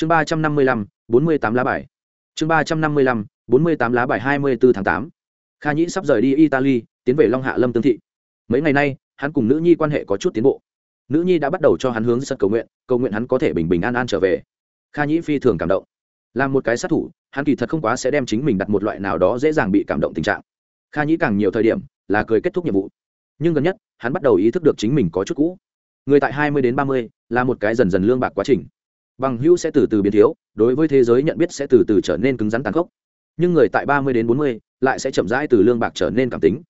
chương ba trăm năm mươi lăm, bốn mươi tám lá bài. Chương ba trăm năm mươi lăm, bốn mươi tám lá bài hai mươi bốn tháng tám. Kha nhĩ sắp rời đi italy, tiến về long hạ lâm tương thị. Mấy ngày nay, hắn cùng nữ nhi quan hệ có chút tiến bộ. Nữ nhi đã bắt đầu cho hắn hướng sân cầu nguyện cầu nguyện hắn có thể bình bình an an trở về. Kha nhĩ phi thường cảm động. Là một cái sát thủ, hắn kỳ thật không quá sẽ đem chính mình đặt một loại nào đó dễ dàng bị cảm động tình trạng. Kha nhĩ càng nhiều thời điểm là cười kết thúc nhiệm vụ. Nhưng gần nhất, hắn bắt đầu ý thức được chính mình có chút cũ. Người tại hai mươi đến ba mươi là một cái dần dần lương bạc quá trình bằng hữu sẽ từ từ biến thiếu, đối với thế giới nhận biết sẽ từ từ trở nên cứng rắn tàn khốc. Nhưng người tại ba mươi đến bốn mươi lại sẽ chậm rãi từ lương bạc trở nên cảm tính.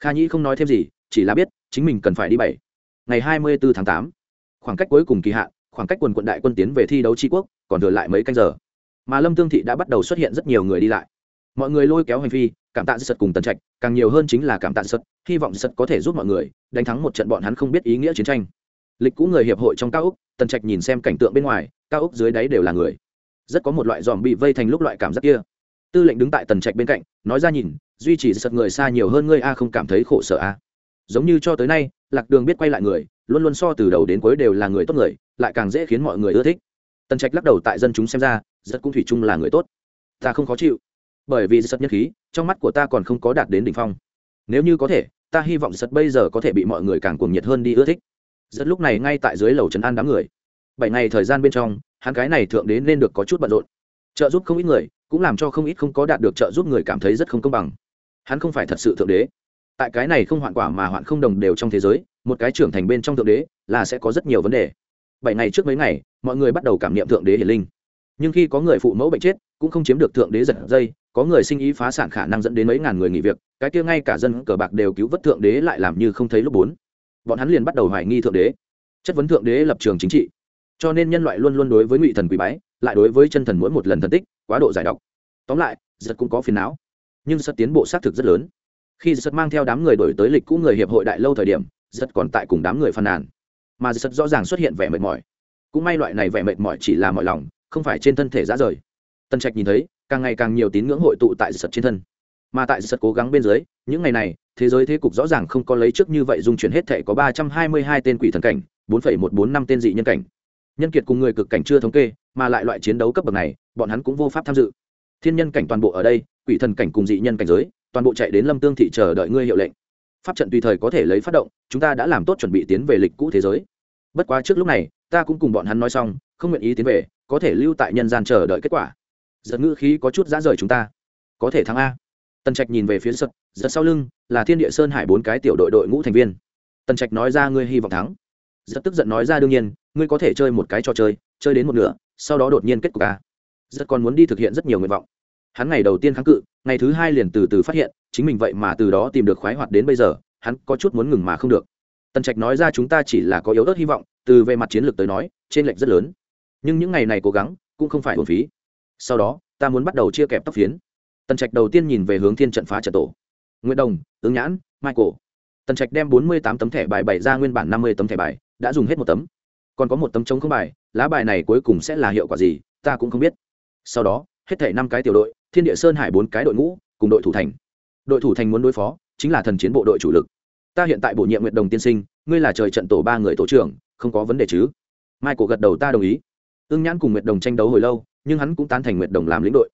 Kha nhĩ không nói thêm gì, chỉ là biết chính mình cần phải đi bảy. Ngày hai mươi bốn tháng tám, khoảng cách cuối cùng kỳ hạn, khoảng cách quần quận đại quân tiến về thi đấu tri quốc, còn thừa lại mấy canh giờ. Mà lâm tương thị đã bắt đầu xuất hiện rất nhiều người đi lại. Mọi người lôi kéo hành vi cảm tạ sật cùng tần trạch, càng nhiều hơn chính là cảm tạ sật hy vọng sật có thể giúp mọi người đánh thắng một trận bọn hắn không biết ý nghĩa chiến tranh. Lịch cũ người hiệp hội trong cao úc, tần trạch nhìn xem cảnh tượng bên ngoài cao ốc dưới đáy đều là người. Rất có một loại dòm bị vây thành lúc loại cảm giác kia. Tư lệnh đứng tại tần trạch bên cạnh, nói ra nhìn, duy trì sật người xa nhiều hơn ngươi a, không cảm thấy khổ sở a. Giống như cho tới nay, lạc đường biết quay lại người, luôn luôn so từ đầu đến cuối đều là người tốt người, lại càng dễ khiến mọi người ưa thích. Tần trạch lắc đầu tại dân chúng xem ra rất cũng thủy chung là người tốt. Ta không khó chịu. Bởi vì sật nhất khí, trong mắt của ta còn không có đạt đến đỉnh phong. Nếu như có thể, ta hy vọng sật bây giờ có thể bị mọi người càng cuồng nhiệt hơn đi ưa thích. Rất lúc này ngay tại dưới lầu trấn an đám người bảy ngày thời gian bên trong, hắn cái này thượng đế nên được có chút bận rộn. Trợ giúp không ít người, cũng làm cho không ít không có đạt được trợ giúp người cảm thấy rất không công bằng. Hắn không phải thật sự thượng đế. Tại cái này không hoạn quả mà hoạn không đồng đều trong thế giới, một cái trưởng thành bên trong thượng đế là sẽ có rất nhiều vấn đề. Bảy ngày trước mấy ngày, mọi người bắt đầu cảm nghiệm thượng đế hiển linh. Nhưng khi có người phụ mẫu bệnh chết, cũng không chiếm được thượng đế giật dây, có người sinh ý phá sản khả năng dẫn đến mấy ngàn người nghỉ việc, cái kia ngay cả dân cờ bạc đều cứu vớt thượng đế lại làm như không thấy lúc bốn. Bọn hắn liền bắt đầu hoài nghi thượng đế. Chất vấn thượng đế lập trường chính trị cho nên nhân loại luôn luôn đối với ngụy thần quý bái, lại đối với chân thần mỗi một lần thần tích, quá độ giải độc. Tóm lại, giật cũng có phiền não. Nhưng giật tiến bộ xác thực rất lớn. Khi giật mang theo đám người đổi tới lịch cũ người hiệp hội đại lâu thời điểm, giật còn tại cùng đám người phàn nàn. Mà giật rõ ràng xuất hiện vẻ mệt mỏi. Cũng may loại này vẻ mệt mỏi chỉ là mọi lòng, không phải trên thân thể ra rời. Tân trạch nhìn thấy, càng ngày càng nhiều tín ngưỡng hội tụ tại giật trên thân. Mà tại giật cố gắng bên dưới, những ngày này, thế giới thế cục rõ ràng không có lấy trước như vậy dung chuyển hết thể có ba trăm hai mươi hai tên quỷ thần cảnh, bốn phẩy một bốn năm tên dị nhân cảnh nhân kiệt cùng người cực cảnh chưa thống kê, mà lại loại chiến đấu cấp bậc này, bọn hắn cũng vô pháp tham dự. Thiên nhân cảnh toàn bộ ở đây, quỷ thần cảnh cùng dị nhân cảnh giới, toàn bộ chạy đến lâm tương thị chờ đợi ngươi hiệu lệnh. Pháp trận tùy thời có thể lấy phát động, chúng ta đã làm tốt chuẩn bị tiến về lịch cũ thế giới. Bất quá trước lúc này, ta cũng cùng bọn hắn nói xong, không nguyện ý tiến về, có thể lưu tại nhân gian chờ đợi kết quả. Giật ngữ khí có chút dã rời chúng ta. Có thể thắng a. Tần trạch nhìn về phía sật giật sau lưng, là thiên địa sơn hải bốn cái tiểu đội đội ngũ thành viên. Tần trạch nói ra ngươi hy vọng thắng. Giật tức giận nói ra đương nhiên ngươi có thể chơi một cái trò chơi chơi đến một nửa, sau đó đột nhiên kết cục a rất còn muốn đi thực hiện rất nhiều nguyện vọng. Hắn ngày đầu tiên kháng cự, ngày thứ hai liền từ từ phát hiện, chính mình vậy mà từ đó tìm được khoái hoạt đến bây giờ, hắn có chút muốn ngừng mà không được. Tần trạch nói ra chúng ta chỉ là có yếu ớt hy vọng, từ về mặt chiến lược tới nói trên lệnh rất lớn. Nhưng những ngày này cố gắng, cũng không phải hồn phí. Sau đó, ta muốn bắt đầu chia kẹp tóc phiến. Tần trạch đầu tiên nhìn về hướng thiên trận phá trận tổ. Nguyễn đồng, ứng nhãn, michael. Tần trạch đem bốn mươi tám tấm thẻ bài bày ra nguyên bản năm mươi tấm thẻ bài, đã dùng hết một tấm còn có một tấm chống không bài, lá bài này cuối cùng sẽ là hiệu quả gì, ta cũng không biết. Sau đó, hết thể năm cái tiểu đội, thiên địa sơn hải bốn cái đội ngũ, cùng đội thủ thành. Đội thủ thành muốn đối phó, chính là thần chiến bộ đội chủ lực. Ta hiện tại bổ nhiệm nguyện đồng tiên sinh, ngươi là trời trận tổ ba người tổ trưởng, không có vấn đề chứ? Mai cổ gật đầu ta đồng ý. Ưng nhãn cùng nguyệt đồng tranh đấu hồi lâu, nhưng hắn cũng tán thành nguyệt đồng làm lĩnh đội.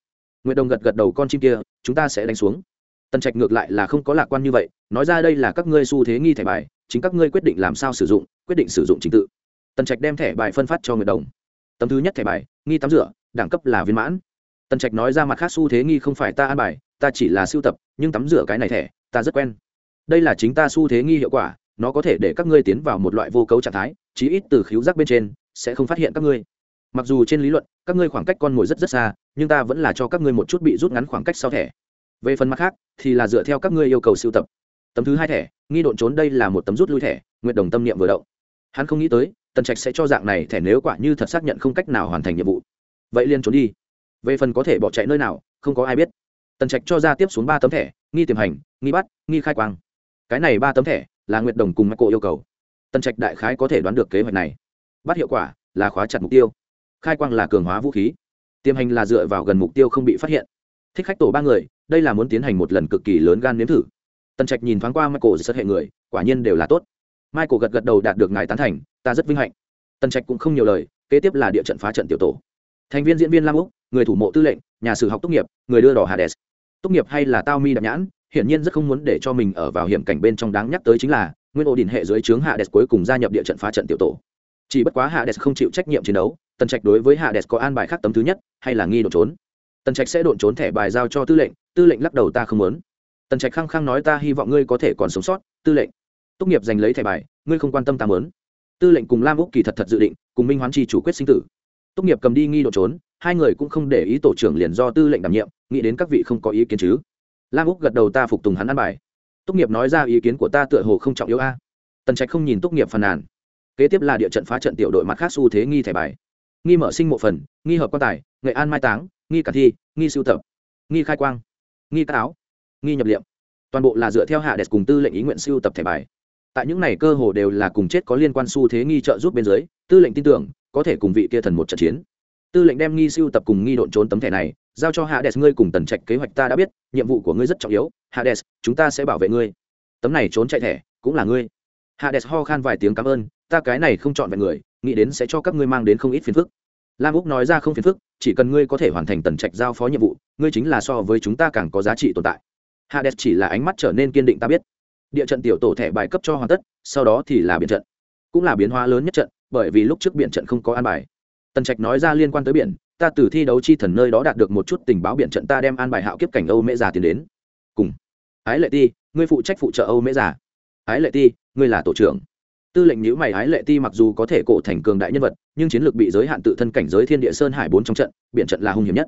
Nguyệt đồng gật gật đầu con chim kia, chúng ta sẽ đánh xuống. Tần trạch ngược lại là không có lạc quan như vậy, nói ra đây là các ngươi xu thế nghi thẻ bài, chính các ngươi quyết định làm sao sử dụng, quyết định sử dụng trình tự tần trạch đem thẻ bài phân phát cho người đồng. Tấm thứ nhất thẻ bài, nghi tắm rửa, đẳng cấp là viên mãn. Tần trạch nói ra mặt khác xu thế nghi không phải ta an bài, ta chỉ là sưu tập, nhưng tắm rửa cái này thẻ, ta rất quen. Đây là chính ta xu thế nghi hiệu quả, nó có thể để các ngươi tiến vào một loại vô cấu trạng thái, chí ít từ khíu giác bên trên, sẽ không phát hiện các ngươi. Mặc dù trên lý luận, các ngươi khoảng cách con mồi rất rất xa, nhưng ta vẫn là cho các ngươi một chút bị rút ngắn khoảng cách sau thẻ. Về phần mặt khác, thì là dựa theo các ngươi yêu cầu sưu tập. Tấm thứ hai thẻ, nghi độn trốn đây là một tấm rút lui thẻ nguyện đồng tâm niệm vừa động. Hắn không nghĩ tới tần trạch sẽ cho dạng này thẻ nếu quả như thật xác nhận không cách nào hoàn thành nhiệm vụ. Vậy liên trốn đi. Về phần có thể bỏ chạy nơi nào, không có ai biết. Tần trạch cho ra tiếp xuống ba tấm thẻ, nghi tiềm hành, nghi bắt, nghi khai quang. Cái này ba tấm thẻ là nguyệt đồng cùng mắc cổ yêu cầu. Tần trạch đại khái có thể đoán được kế hoạch này. Bắt hiệu quả là khóa chặt mục tiêu. Khai quang là cường hóa vũ khí. Tiềm hành là dựa vào gần mục tiêu không bị phát hiện. Thích khách tổ ba người, đây là muốn tiến hành một lần cực kỳ lớn gan nếm thử. Tần trạch nhìn thoáng qua michael rất hệ người, quả nhiên đều là tốt michael gật gật đầu đạt được ngài tán thành, ta rất vinh hạnh. Tần trạch cũng không nhiều lời, kế tiếp là địa trận phá trận tiểu tổ. Thành viên diễn viên lam úc, người thủ mộ tư lệnh, nhà sử học tốt nghiệp, người đưa đỏ hades. Tốt nghiệp hay là tao mi đạp nhãn, hiển nhiên rất không muốn để cho mình ở vào hiểm cảnh bên trong đáng nhắc tới chính là, nguyên ổ đỉnh hệ dưới trướng hades cuối cùng gia nhập địa trận phá trận tiểu tổ. Chỉ bất quá hades không chịu trách nhiệm chiến đấu, tần trạch đối với hades có an bài khác tấm thứ nhất, hay là nghi đột trốn. Tần trạch sẽ độn trốn thẻ bài giao cho tư lệnh tư lệnh lắc đầu ta không muốn. Tần trạch khăng khăng nói ta hy vọng ngươi có thể còn sống sót, tư lệnh tốt nghiệp giành lấy thẻ bài, ngươi không quan tâm ta mớn tư lệnh cùng lam úc kỳ thật thật dự định, cùng minh hoán chi chủ quyết sinh tử. Tốt nghiệp cầm đi nghi độ trốn, hai người cũng không để ý tổ trưởng liền do tư lệnh đảm nhiệm, nghĩ đến các vị không có ý kiến chứ. Lam úc gật đầu ta phục tùng hắn ăn bài. Tốt nghiệp nói ra ý kiến của ta tựa hồ không trọng yếu a. Tần trạch không nhìn tốt nghiệp phàn nàn. Kế tiếp là địa trận phá trận tiểu đội mặt khác xu thế nghi thẻ bài. Nghi mở sinh mộ phần, nghi hợp quan tài, nghệ an mai táng, nghi cả thi, nghi sưu tập, nghi khai quang, nghi cắt áo, nghi nhập liệm. Toàn bộ là dựa theo hạ đẹp cùng tư lệnh ý nguyện sưu tập thẻ bài tại những này cơ hồ đều là cùng chết có liên quan xu thế nghi trợ giúp bên dưới, tư lệnh tin tưởng, có thể cùng vị kia thần một trận chiến. Tư lệnh đem nghi siêu tập cùng nghi độn trốn tấm thẻ này, giao cho hades, ngươi cùng tần trạch kế hoạch ta đã biết, nhiệm vụ của ngươi rất trọng yếu. Hades, chúng ta sẽ bảo vệ ngươi. Tấm này trốn chạy thẻ, cũng là ngươi. Hades ho khan vài tiếng cảm ơn, ta cái này không chọn vẹn người, nghĩ đến sẽ cho các ngươi mang đến không ít phiền phức. Lam úc nói ra không phiền phức, chỉ cần ngươi có thể hoàn thành tần trạch giao phó nhiệm vụ, ngươi chính là so với chúng ta càng có giá trị tồn tại. Hades chỉ là ánh mắt trở nên kiên định ta biết địa trận tiểu tổ thẻ bài cấp cho hoàn tất, sau đó thì là biển trận. Cũng là biến hóa lớn nhất trận, bởi vì lúc trước biển trận không có an bài. Tần trạch nói ra liên quan tới biển, ta từ thi đấu chi thần nơi đó đạt được một chút tình báo biển trận ta đem an bài hạo kiếp cảnh âu mễ già tiến đến. Cùng. Ái lệ ti, ngươi phụ trách phụ trợ âu mễ già. Ái lệ ti, ngươi là tổ trưởng. Tư lệnh nhữ mày, ái lệ ti mặc dù có thể cổ thành cường đại nhân vật, nhưng chiến lược bị giới hạn tự thân cảnh giới thiên địa sơn hải bốn trong trận, biển trận là hung hiểm nhất.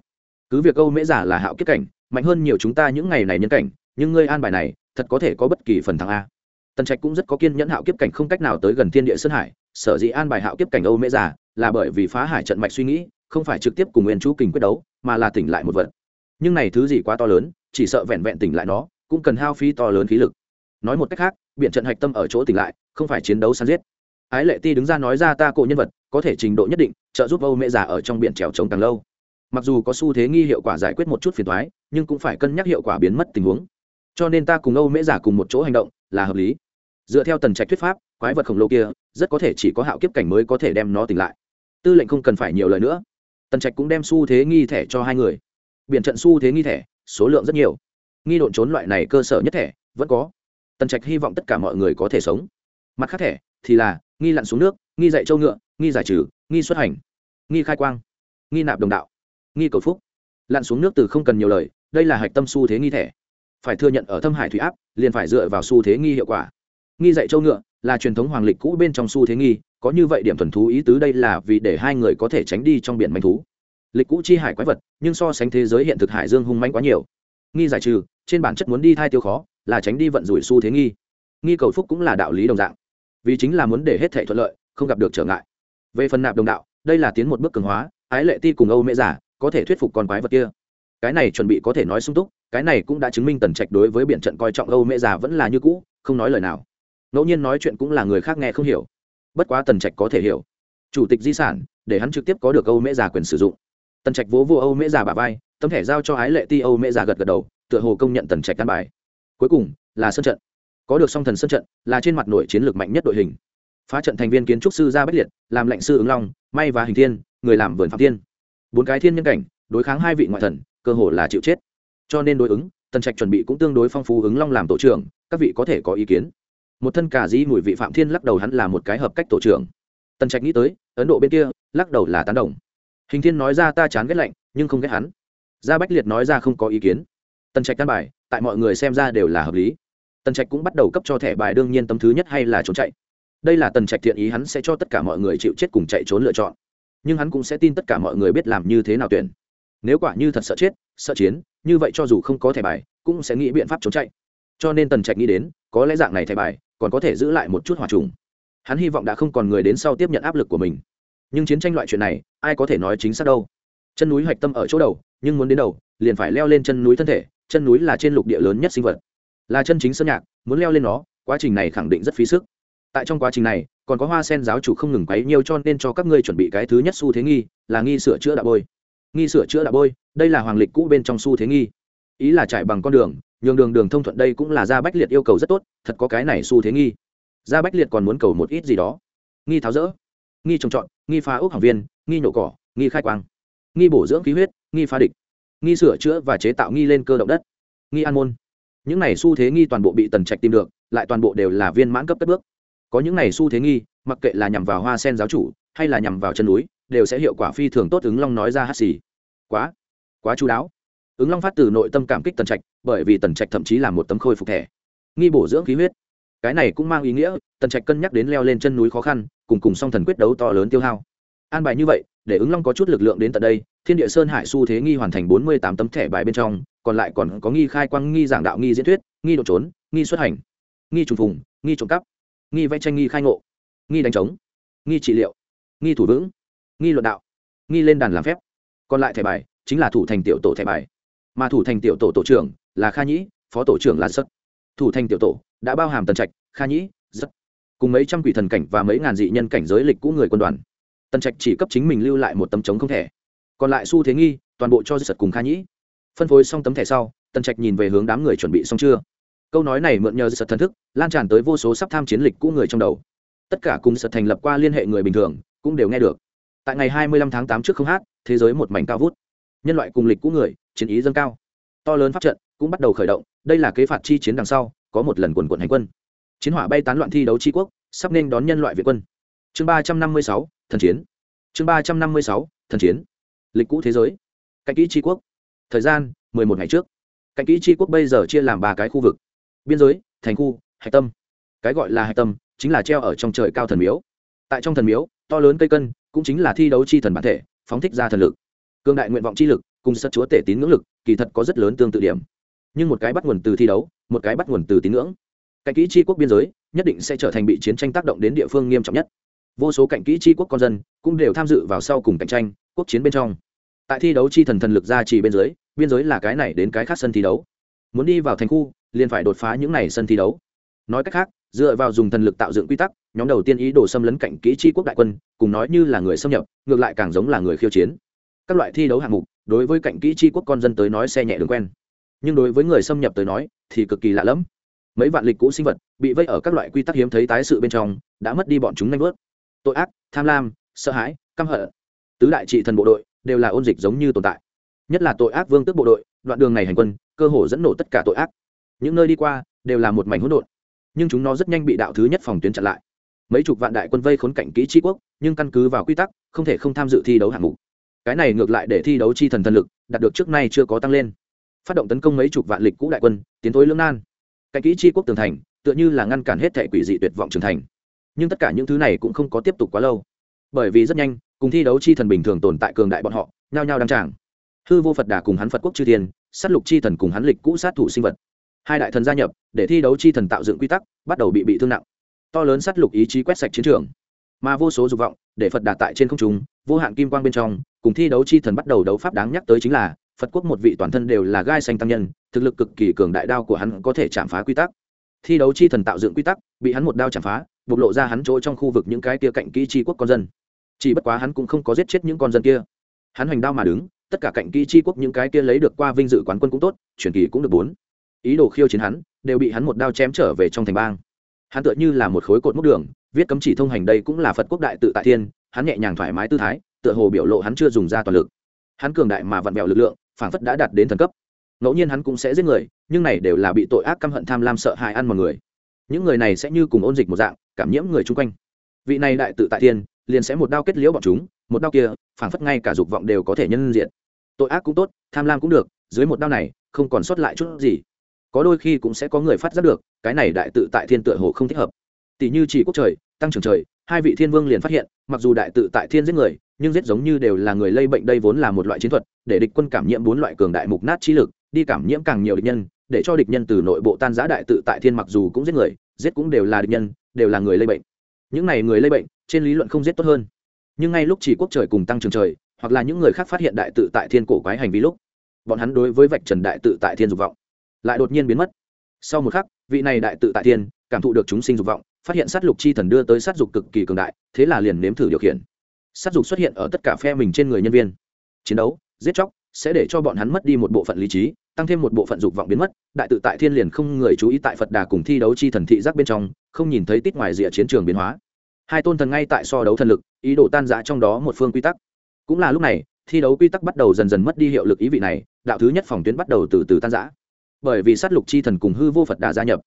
Cứ việc âu mễ giả là hạo kiếp cảnh, mạnh hơn nhiều chúng ta những ngày này nhân cảnh, nhưng ngươi an bài này thật có thể có bất kỳ phần thắng a. Tần trạch cũng rất có kiên nhẫn hạo kiếp cảnh không cách nào tới gần thiên địa sơn hải, sở dĩ an bài hạo kiếp cảnh âu mễ giả là bởi vì phá hải trận mạch suy nghĩ, không phải trực tiếp cùng nguyên chú kình quyết đấu, mà là tỉnh lại một vật. Nhưng này thứ gì quá to lớn, chỉ sợ vẹn vẹn tỉnh lại nó, cũng cần hao phí to lớn khí lực. Nói một cách khác biện trận hạch tâm ở chỗ tỉnh lại, không phải chiến đấu săn giết. Ái lệ ti đứng ra nói ra ta cổ nhân vật, có thể trình độ nhất định, trợ giúp âu mễ giả ở trong biển trèo trống càng lâu. Mặc dù có xu thế nghi hiệu quả giải quyết một chút phiền thoái nhưng cũng phải cân nhắc hiệu quả biến mất tình huống cho nên ta cùng âu mễ giả cùng một chỗ hành động, là hợp lý. Dựa theo tần trạch thuyết pháp, quái vật khổng lồ kia, rất có thể chỉ có hạo kiếp cảnh mới có thể đem nó tỉnh lại. Tư lệnh không cần phải nhiều lời nữa. Tần trạch cũng đem xu thế nghi thẻ cho hai người. Biển trận xu thế nghi thẻ, số lượng rất nhiều. Nghi độn trốn loại này cơ sở nhất thẻ, vẫn có. Tần trạch hy vọng tất cả mọi người có thể sống. Mặt khác thẻ thì là, nghi lặn xuống nước, nghi dạy châu ngựa, nghi giải trừ, nghi xuất hành, nghi khai quang, nghi nạp đồng đạo, nghi cầu phúc. Lặn xuống nước từ không cần nhiều lời, đây là hạch tâm xu thế nghi thẻ phải thừa nhận ở thâm hải thủy áp, liền phải dựa vào xu thế nghi hiệu quả. Nghi dạy châu ngựa là truyền thống hoàng lịch cũ bên trong xu thế nghi, có như vậy điểm thuần thú ý tứ đây là vì để hai người có thể tránh đi trong biển manh thú. Lịch cũ chi hải quái vật, nhưng so sánh thế giới hiện thực hải dương hung manh quá nhiều. Nghi giải trừ, trên bản chất muốn đi thai tiêu khó, là tránh đi vận rủi xu thế nghi. Nghi cầu phúc cũng là đạo lý đồng dạng. Vì chính là muốn để hết thể thuận lợi, không gặp được trở ngại. Về phần nạp đồng đạo, đây là tiến một bước cường hóa, ái lệ ti cùng âu mễ giả, có thể thuyết phục con quái vật kia. Cái này chuẩn bị có thể nói sung túc cái này cũng đã chứng minh tần trạch đối với biện trận coi trọng âu mễ già vẫn là như cũ, không nói lời nào. Ngẫu nhiên nói chuyện cũng là người khác nghe không hiểu. Bất quá tần trạch có thể hiểu. Chủ tịch di sản, để hắn trực tiếp có được âu mễ già quyền sử dụng. Tần trạch vỗ vô âu mễ già bà vai, tấm thẻ giao cho ái lệ ti âu mễ già gật gật đầu, tựa hồ công nhận tần trạch căn bài. Cuối cùng, là sân trận. Có được song thần sân trận, là trên mặt nội chiến lược mạnh nhất đội hình. Phá trận thành viên kiến trúc sư gia bách liệt, làm lệnh sư ứng long, may và hình thiên, người làm vườn phạm thiên. Bốn cái thiên nhân cảnh, đối kháng hai vị ngoại thần, cơ hồ là chịu chết cho nên đối ứng, tần trạch chuẩn bị cũng tương đối phong phú ứng long làm tổ trưởng, các vị có thể có ý kiến. Một thân cả dĩ mùi vị phạm thiên lắc đầu hắn là một cái hợp cách tổ trưởng. Tần trạch nghĩ tới, ấn độ bên kia, lắc đầu là tán đồng. Hình thiên nói ra ta chán ghét lạnh, nhưng không ghét hắn. Gia bách liệt nói ra không có ý kiến. Tần trạch căn bài, tại mọi người xem ra đều là hợp lý. Tần trạch cũng bắt đầu cấp cho thẻ bài đương nhiên tấm thứ nhất hay là trốn chạy. Đây là tần trạch thiện ý hắn sẽ cho tất cả mọi người chịu chết cùng chạy trốn lựa chọn. Nhưng hắn cũng sẽ tin tất cả mọi người biết làm như thế nào tuyển. Nếu quả như thật sợ chết, sợ chiến như vậy cho dù không có thẻ bài, cũng sẽ nghĩ biện pháp trốn chạy. Cho nên tần trạch nghĩ đến, có lẽ dạng này thẻ bài, còn có thể giữ lại một chút hòa trùng. Hắn hy vọng đã không còn người đến sau tiếp nhận áp lực của mình. Nhưng chiến tranh loại chuyện này, ai có thể nói chính xác đâu. Chân núi hạch tâm ở chỗ đầu, nhưng muốn đến đầu, liền phải leo lên chân núi thân thể, chân núi là trên lục địa lớn nhất sinh vật. Là chân chính sơn nhạc, muốn leo lên nó, quá trình này khẳng định rất phí sức. Tại trong quá trình này, còn có hoa sen giáo chủ không ngừng quấy nhiều cho nên cho các ngươi chuẩn bị cái thứ nhất xu thế nghi, là nghi sửa chữa đạo bôi. Nghi sửa chữa đạo bôi đây là hoàng lịch cũ bên trong xu thế nghi. Ý là trải bằng con đường, nhường đường đường thông thuận đây cũng là gia bách liệt yêu cầu rất tốt, thật có cái này xu thế nghi. Gia bách liệt còn muốn cầu một ít gì đó. Nghi tháo rỡ, nghi trồng trọt, nghi phá ốc học viên, nghi nhổ cỏ, nghi khai quang, nghi bổ dưỡng khí huyết, nghi phá địch, nghi sửa chữa và chế tạo nghi lên cơ động đất, nghi an môn. Những này xu thế nghi toàn bộ bị tần trạch tìm được, lại toàn bộ đều là viên mãn cấp cất bước. Có những này xu thế nghi, mặc kệ là nhằm vào hoa sen giáo chủ, hay là nhằm vào chân núi, đều sẽ hiệu quả phi thường tốt, ứng long nói ra hát xì. Quá quá chú đáo. Ứng long phát từ nội tâm cảm kích tần trạch, bởi vì tần trạch thậm chí là một tấm khôi phục thẻ. Nghi bổ dưỡng khí huyết. Cái này cũng mang ý nghĩa, tần trạch cân nhắc đến leo lên chân núi khó khăn, cùng cùng song thần quyết đấu to lớn tiêu hao. An bài như vậy, để ứng long có chút lực lượng đến tận đây, thiên địa sơn hải xu thế nghi hoàn thành bốn mươi tám tấm thẻ bài bên trong, còn lại còn có nghi khai quang, nghi giảng đạo, nghi diễn thuyết, nghi độ trốn, nghi xuất hành, nghi trùng phùng, nghi trộm cắp, nghi vẽ tranh, nghi khai ngộ, nghi đánh trống, nghi trị liệu, nghi thủ vững, nghi luận đạo, nghi lên đàn làm phép. Còn lại thẻ bài chính là thủ thành tiểu tổ thẻ bài. Mà thủ thành tiểu tổ tổ trưởng là kha nhĩ, phó tổ trưởng là sất. Thủ thành tiểu tổ đã bao hàm tần trạch, kha nhĩ rất cùng mấy trăm quỷ thần cảnh và mấy ngàn dị nhân cảnh giới lịch cũ người quân đoàn. Tần trạch chỉ cấp chính mình lưu lại một tấm trống không thẻ. Còn lại xu thế nghi, toàn bộ cho sật cùng kha nhĩ. Phân phối xong tấm thẻ sau, tần trạch nhìn về hướng đám người chuẩn bị xong chưa. Câu nói này mượn nhờ sật thần thức, lan tràn tới vô số sắp tham chiến lịch cũ người trong đầu. Tất cả cùng sật thành lập qua liên hệ người bình thường, cũng đều nghe được. Tại ngày hai mươi lăm tháng tám trước không hát, thế giới một mảnh cao vút nhân loại cùng lịch cũ người, chiến ý dâng cao. To lớn pháp trận cũng bắt đầu khởi động, đây là kế phạt chi chiến đằng sau, có một lần quần quận hành quân. Chiến hỏa bay tán loạn thi đấu tri quốc, sắp nên đón nhân loại việt quân. Chương ba trăm năm mươi sáu, thần chiến. Chương ba trăm năm mươi sáu, thần chiến. Lịch cũ thế giới. Cạnh kỹ tri quốc. Thời gian, mười một ngày trước. Cạnh kỹ tri quốc bây giờ chia làm ba cái khu vực. Biên giới, thành khu, hạch tâm. Cái gọi là hạch tâm chính là treo ở trong trời cao thần miếu. Tại trong thần miếu, to lớn cây cân cũng chính là thi đấu chi thần bản thể, phóng thích ra thần lực cương đại nguyện vọng chi lực, cùng sất chúa tể tín ngưỡng lực, kỳ thật có rất lớn tương tự điểm. Nhưng một cái bắt nguồn từ thi đấu, một cái bắt nguồn từ tín ngưỡng. Cạnh kỹ chi quốc biên giới, nhất định sẽ trở thành bị chiến tranh tác động đến địa phương nghiêm trọng nhất. Vô số cạnh kỹ chi quốc con dân cũng đều tham dự vào sau cùng cạnh tranh, quốc chiến bên trong. Tại thi đấu chi thần thần lực ra chỉ bên dưới, biên giới là cái này đến cái khác sân thi đấu. Muốn đi vào thành khu, liền phải đột phá những này sân thi đấu. Nói cách khác, dựa vào dùng thần lực tạo dựng quy tắc, nhóm đầu tiên ý đồ xâm lấn cạnh kỹ chi quốc đại quân, cùng nói như là người xâm nhập, ngược lại càng giống là người khiêu chiến các loại thi đấu hạng mục, đối với cạnh kỹ chi quốc con dân tới nói xe nhẹ đường quen. Nhưng đối với người xâm nhập tới nói, thì cực kỳ lạ lẫm. Mấy vạn lịch cũ sinh vật bị vây ở các loại quy tắc hiếm thấy tái sự bên trong, đã mất đi bọn chúng nanh vớt. Tội ác, tham lam, sợ hãi, căm hận. Tứ đại trị thần bộ đội đều là ôn dịch giống như tồn tại. Nhất là tội ác vương tước bộ đội, đoạn đường này hành quân, cơ hồ dẫn nổ tất cả tội ác. Những nơi đi qua đều là một mảnh hỗn độn. Nhưng chúng nó rất nhanh bị đạo thứ nhất phòng tuyến chặn lại. Mấy chục vạn đại quân vây khốn cảnh kỹ tri quốc, nhưng căn cứ vào quy tắc, không thể không tham dự thi đấu hạng mục cái này ngược lại để thi đấu chi thần thần lực đạt được trước nay chưa có tăng lên. Phát động tấn công mấy chục vạn lịch cũ đại quân, tiến thối lưỡng nan. Cạnh kỹ chi quốc tường thành, tựa như là ngăn cản hết thệ quỷ dị tuyệt vọng trưởng thành. Nhưng tất cả những thứ này cũng không có tiếp tục quá lâu. Bởi vì rất nhanh, cùng thi đấu chi thần bình thường tồn tại cường đại bọn họ, nhao nhao đăng tràng. Hư vô phật đà cùng hắn phật quốc chư thiên, sát lục chi thần cùng hắn lịch cũ sát thủ sinh vật. Hai đại thần gia nhập, để thi đấu chi thần tạo dựng quy tắc, bắt đầu bị bị thương nặng. To lớn sát lục ý chí quét sạch chiến trường. Mà vô số dục vọng, để phật đà tại trên không trung, vô hạn kim quang bên trong cùng thi đấu chi thần bắt đầu đấu pháp đáng nhắc tới chính là, phật quốc một vị toàn thân đều là gai xanh tăng nhân, thực lực cực kỳ cường đại đao của hắn có thể chạm phá quy tắc. Thi đấu chi thần tạo dựng quy tắc, bị hắn một đao chạm phá, bộc lộ ra hắn chỗ trong khu vực những cái kia cạnh kỹ chi quốc con dân. Chỉ bất quá hắn cũng không có giết chết những con dân kia. Hắn hoành đao mà đứng, tất cả cạnh kỹ chi quốc những cái kia lấy được qua vinh dự quán quân cũng tốt truyền kỳ cũng được bốn. Ý đồ khiêu chiến hắn, đều bị hắn một đao chém trở về trong thành bang. Hắn tựa như là một khối cột mốc đường, viết cấm chỉ thông hành đây cũng là phật quốc đại tự tại thiên, hắn nhẹ nhàng thoải mái tư thái tựa hồ biểu lộ hắn chưa dùng ra toàn lực. Hắn cường đại mà vặn vẹo lực lượng phản phất đã đạt đến thần cấp. Ngẫu nhiên hắn cũng sẽ giết người, nhưng này đều là bị tội ác căm hận tham lam sợ hãi ăn mọi người. Những người này sẽ như cùng ôn dịch một dạng, cảm nhiễm người chung quanh. Vị này đại tự tại thiên, liền sẽ một đao kết liễu bọn chúng, một đao kia phản phất ngay cả dục vọng đều có thể nhân diện. Tội ác cũng tốt, tham lam cũng được, dưới một đao này, không còn sót lại chút gì. Có đôi khi cũng sẽ có người phát giác được, cái này đại tự tại thiên tựa hồ không thích hợp. Tỷ như chỉ quốc trời, tăng trưởng trời, hai vị thiên vương liền phát hiện, mặc dù đại tự tại thiên giết người nhưng giết giống như đều là người lây bệnh đây vốn là một loại chiến thuật, để địch quân cảm nhiễm bốn loại cường đại mục nát trí lực, đi cảm nhiễm càng nhiều địch nhân, để cho địch nhân từ nội bộ tan giã đại tự tại thiên mặc dù cũng giết người, giết cũng đều là địch nhân, đều là người lây bệnh. Những này người lây bệnh, trên lý luận không giết tốt hơn. Nhưng ngay lúc chỉ quốc trời cùng tăng trường trời, hoặc là những người khác phát hiện đại tự tại thiên cổ quái hành vi lúc, bọn hắn đối với vạch trần đại tự tại thiên dục vọng lại đột nhiên biến mất. Sau một khắc, vị này đại tự tại thiên cảm thụ được chúng sinh dục vọng, phát hiện sát lục chi thần đưa tới sát dục cực kỳ cường đại, thế là liền nếm thử điều khiển sát dục xuất hiện ở tất cả phe mình trên người nhân viên. Chiến đấu, giết chóc sẽ để cho bọn hắn mất đi một bộ phận lý trí, tăng thêm một bộ phận dục vọng biến mất, đại tự tại thiên liền không người chú ý tại phật đà cùng thi đấu chi thần thị giác bên trong, không nhìn thấy tít ngoài rìa chiến trường biến hóa. Hai tôn thần ngay tại so đấu thần lực, ý đồ tan giã trong đó một phương quy tắc. Cũng là lúc này, thi đấu quy tắc bắt đầu dần dần mất đi hiệu lực ý vị này, đạo thứ nhất phòng tuyến bắt đầu từ từ tan giã bởi vì sát lục chi thần cùng hư vô phật Đà gia nhập,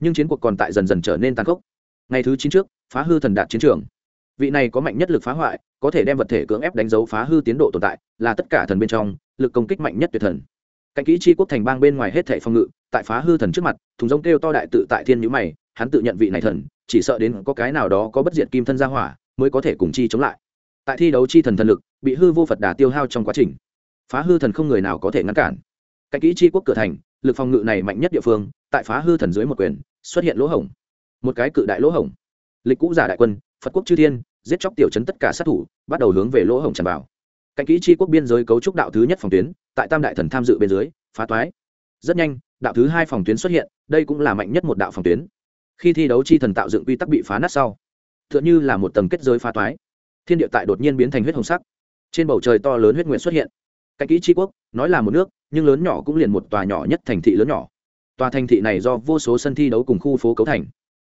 nhưng chiến cuộc còn tại dần dần trở nên tàn khốc. Ngày thứ chín trước, phá hư thần đạt chiến trường vị này có mạnh nhất lực phá hoại, có thể đem vật thể cưỡng ép đánh dấu phá hư tiến độ tồn tại, là tất cả thần bên trong, lực công kích mạnh nhất tuyệt thần. Cạnh kỹ chi quốc thành bang bên ngoài hết thể phòng ngự, tại phá hư thần trước mặt, thùng giống kêu to đại tự tại thiên nhữ mày, hắn tự nhận vị này thần, chỉ sợ đến có cái nào đó có bất diệt kim thân gia hỏa, mới có thể cùng chi chống lại. Tại thi đấu chi thần thần lực, bị hư vô phật đà tiêu hao trong quá trình, phá hư thần không người nào có thể ngăn cản. Cạnh kỹ chi quốc cửa thành, lực phòng ngự này mạnh nhất địa phương, tại phá hư thần dưới một quyền, xuất hiện lỗ hổng. Một cái cự đại lỗ hổng. Lịch cũ giả đại quân, phật quốc chư thiên giết chóc tiểu chấn tất cả sát thủ, bắt đầu hướng về lỗ hổng tràn vào. Cạnh kỹ chi quốc biên giới cấu trúc đạo thứ nhất phòng tuyến, tại tam đại thần tham dự bên dưới, phá toái. Rất nhanh, đạo thứ hai phòng tuyến xuất hiện, đây cũng là mạnh nhất một đạo phòng tuyến. Khi thi đấu chi thần tạo dựng quy tắc bị phá nát sau t h ư ợ n là một tầng kết giới phá toái. Thiên địa tại đột nhiên biến thành huyết hồng sắc. Trên bầu trời to lớn huyết nguyện xuất hiện. Cạnh kỹ tri quốc, nói là một nước, nhưng lớn nhỏ cũng liền một tòa nhỏ nhất thành thị lớn nhỏ. Tòa thành thị này do vô số sân thi đấu cùng khu phố cấu thành.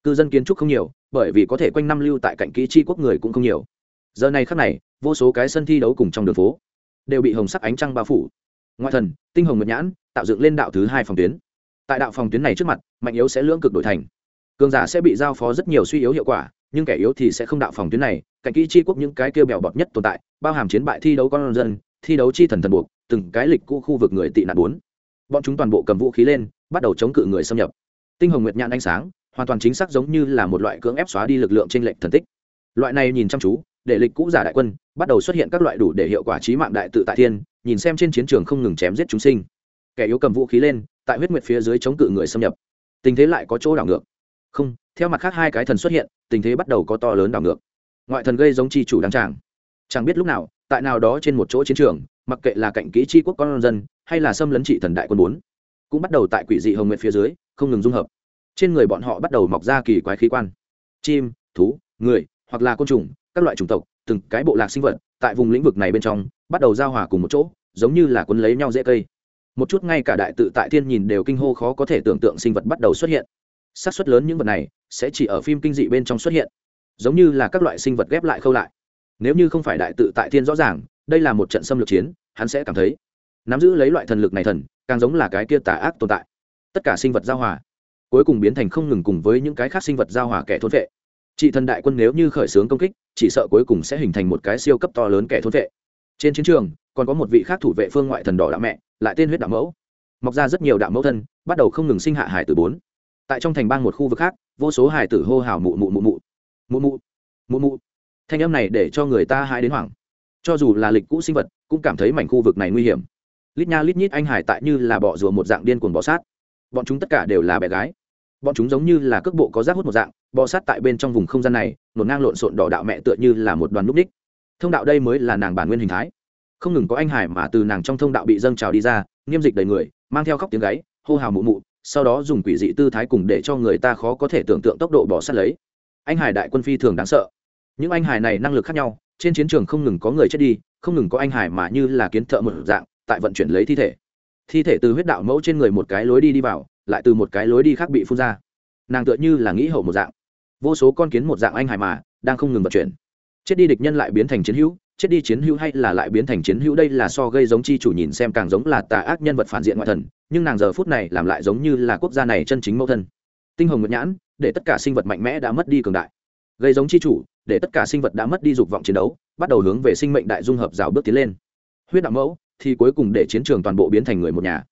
Cư dân kiến trúc không nhiều bởi vì có thể quanh năm lưu tại cạnh kỹ chi quốc người cũng không nhiều. Giờ này khắc này, vô số cái sân thi đấu cùng trong đường phố đều bị hồng sắc ánh trăng bao phủ. Ngoại thần, tinh hồng mật nhãn, tạo dựng lên đạo thứ hai phòng tuyến. Tại đạo phòng tuyến này trước mặt, mạnh yếu sẽ lưỡng cực đổi thành. Cường giả sẽ bị giao phó rất nhiều suy yếu hiệu quả, nhưng kẻ yếu thì sẽ không đạo phòng tuyến này. Cạnh kỹ chi quốc những cái kêu bèo bọt nhất tồn tại, bao hàm chiến bại thi đấu con dân, thi đấu chi thần thần buộc, từng cái lịch cũ khu vực người tị nạn bốn. Bọn chúng toàn bộ cầm vũ khí lên, bắt đầu chống cự người xâm nhập. Tinh hồng nguyệt nhãn ánh sáng hoàn toàn chính xác giống như là một loại cưỡng ép xóa đi lực lượng trên lệnh thần tích. Loại này nhìn chăm chú, để lịch cũ giả đại quân bắt đầu xuất hiện các loại đủ để hiệu quả trí mạng đại tự tại thiên, nhìn xem trên chiến trường không ngừng chém giết chúng sinh. Kẻ yếu cầm vũ khí lên, tại huyết nguyệt phía dưới chống cự người xâm nhập. Tình thế lại có chỗ đảo ngược. Không, theo mặt khác hai cái thần xuất hiện, tình thế bắt đầu có to lớn đảo ngược. Ngoại thần gây giống chi chủ đáng tràng. Chẳng biết lúc nào, tại nào đó trên một chỗ chiến trường, mặc kệ là cạnh kỹ chi quốc con dân, hay là xâm lấn trị thần đại quân bốn, cũng bắt đầu tại quỷ dị hồng nguyện phía dưới, không ngừng dung hợp trên người bọn họ bắt đầu mọc ra kỳ quái khí quan. Chim, thú, người, hoặc là côn trùng, các loại chủng tộc, từng cái bộ lạc sinh vật, tại vùng lĩnh vực này bên trong, bắt đầu giao hòa cùng một chỗ, giống như là quấn lấy nhau dễ cây. Một chút ngay cả đại tự tại thiên nhìn đều kinh hô khó có thể tưởng tượng sinh vật bắt đầu xuất hiện. Xác suất lớn những vật này sẽ chỉ ở phim kinh dị bên trong xuất hiện, giống như là các loại sinh vật ghép lại khâu lại. Nếu như không phải đại tự tại thiên rõ ràng, đây là một trận xâm lược chiến, hắn sẽ cảm thấy nắm giữ lấy loại thần lực này thần, càng giống là cái kia tà ác tồn tại. Tất cả sinh vật giao hòa cuối cùng biến thành không ngừng cùng với những cái khác sinh vật giao hòa kẻ thôn vệ. Chị thần đại quân nếu như khởi xướng công kích, chỉ sợ cuối cùng sẽ hình thành một cái siêu cấp to lớn kẻ thôn vệ. Trên chiến trường, còn có một vị khác thủ vệ phương ngoại thần đỏ đạo mẹ, lại tên huyết đạo mẫu. Mọc ra rất nhiều đạo mẫu thân, bắt đầu không ngừng sinh hạ hải tử bốn. Tại trong thành bang một khu vực khác, vô số hải tử hô hào mụ mụ mụ mụ. Mụ mụ mụ mụ. Thanh âm này để cho người ta hai đến hoảng. Cho dù là lịch cũ sinh vật, cũng cảm thấy mảnh khu vực này nguy hiểm. Lít nha lít nhít anh hải tại như là bọ rùa một dạng điên cuồng bọ sát. Bọn chúng tất cả đều là bé gái bọn chúng giống như là cước bộ có rác hút một dạng bọ sát tại bên trong vùng không gian này nổn ngang lộn xộn đỏ đạo mẹ tựa như là một đoàn núp đích. Thông đạo đây mới là nàng bản nguyên hình thái. Không ngừng có anh hải mà từ nàng trong thông đạo bị dâng trào đi ra, nghiêm dịch đầy người, mang theo khóc tiếng gáy, hô hào mụ mụ, sau đó dùng quỷ dị tư thái cùng để cho người ta khó có thể tưởng tượng tốc độ bỏ sát lấy. Anh hải đại quân phi thường đáng sợ. Những anh hải này năng lực khác nhau, trên chiến trường không ngừng có người chết đi, không ngừng có anh hải mà như là kiến thợ một dạng, tại vận chuyển lấy thi thể. Thi thể từ huyết đạo mẫu trên người một cái lối đi đi vào lại từ một cái lối đi khác bị phun ra. Nàng tựa như là nghĩ hậu một dạng. Vô số con kiến một dạng anh hải mà, đang không ngừng vận chuyển. Chết đi địch nhân lại biến thành chiến hữu, chết đi chiến hữu hay là lại biến thành chiến hữu đây là so gây giống chi chủ nhìn xem càng giống là tà ác nhân vật phản diện ngoại thần, nhưng nàng giờ phút này làm lại giống như là quốc gia này chân chính mẫu thân. Tinh hồng nguyệt nhãn, để tất cả sinh vật mạnh mẽ đã mất đi cường đại. Gây giống chi chủ, để tất cả sinh vật đã mất đi dục vọng chiến đấu, bắt đầu hướng về sinh mệnh đại dung hợp rào bước tiến lên. Huyết đạo mẫu, thì cuối cùng để chiến trường toàn bộ biến thành người một nhà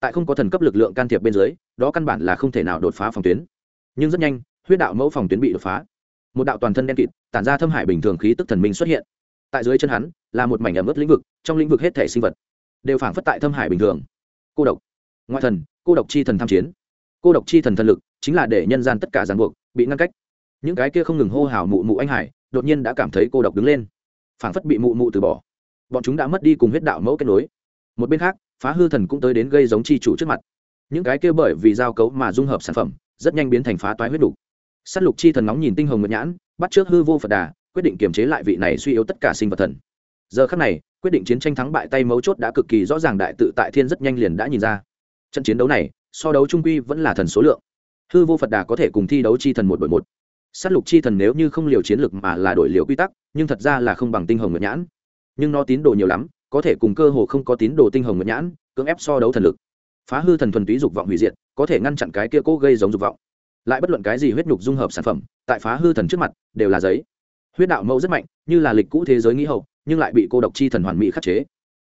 tại không có thần cấp lực lượng can thiệp bên dưới, đó căn bản là không thể nào đột phá phòng tuyến. Nhưng rất nhanh, huyết đạo mẫu phòng tuyến bị đột phá. Một đạo toàn thân đen kịt, tản ra thâm hải bình thường khí tức thần minh xuất hiện. Tại dưới chân hắn, là một mảnh ẩm ướt lĩnh vực, trong lĩnh vực hết thể sinh vật đều phảng phất tại thâm hải bình thường. Cô độc, ngoại thần, cô độc chi thần tham chiến. Cô độc chi thần thần lực chính là để nhân gian tất cả ràng buộc, bị ngăn cách. Những cái kia không ngừng hô hào mụ mụ anh hải, đột nhiên đã cảm thấy cô độc đứng lên, phảng phất bị mụ mụ từ bỏ. Bọn chúng đã mất đi cùng huyết đạo mẫu kết nối. Một bên khác phá hư thần cũng tới đến gây giống chi chủ trước mặt. Những cái kia bởi vì giao cấu mà dung hợp sản phẩm, rất nhanh biến thành phá toái huyết đủ. s á t lục chi thần nóng nhìn tinh hồng nguyệt nhãn, bắt trước hư vô phật đà, quyết định kiềm chế lại vị này suy yếu tất cả sinh vật thần. Giờ khắc này, quyết định chiến tranh thắng bại tay mấu chốt đã cực kỳ rõ ràng đại tự tại thiên rất nhanh liền đã nhìn ra. Trận chiến đấu này, so đấu trung quy vẫn là thần số lượng. Hư vô phật đà có thể cùng thi đấu chi thần một đội một. S á t lục chi thần nếu như không liều chiến lược mà là đổi liều quy tắc, nhưng thật ra là không bằng tinh hồng nguyệt nhãn. Nhưng nó tín đồ nhiều lắm có thể cùng cơ hồ không có tín đồ tinh hồng nguyệt nhãn, cưỡng ép so đấu thần lực. Phá hư thần thuần túy dục vọng hủy diệt, có thể ngăn chặn cái kia cố gây giống dục vọng. Lại bất luận cái gì huyết nhục dung hợp sản phẩm, tại phá hư thần trước mặt, đều là giấy. Huyết đạo mẫu rất mạnh, như là lịch cũ thế giới nghĩ hậu, nhưng lại bị cô độc chi thần hoàn mỹ khắc chế.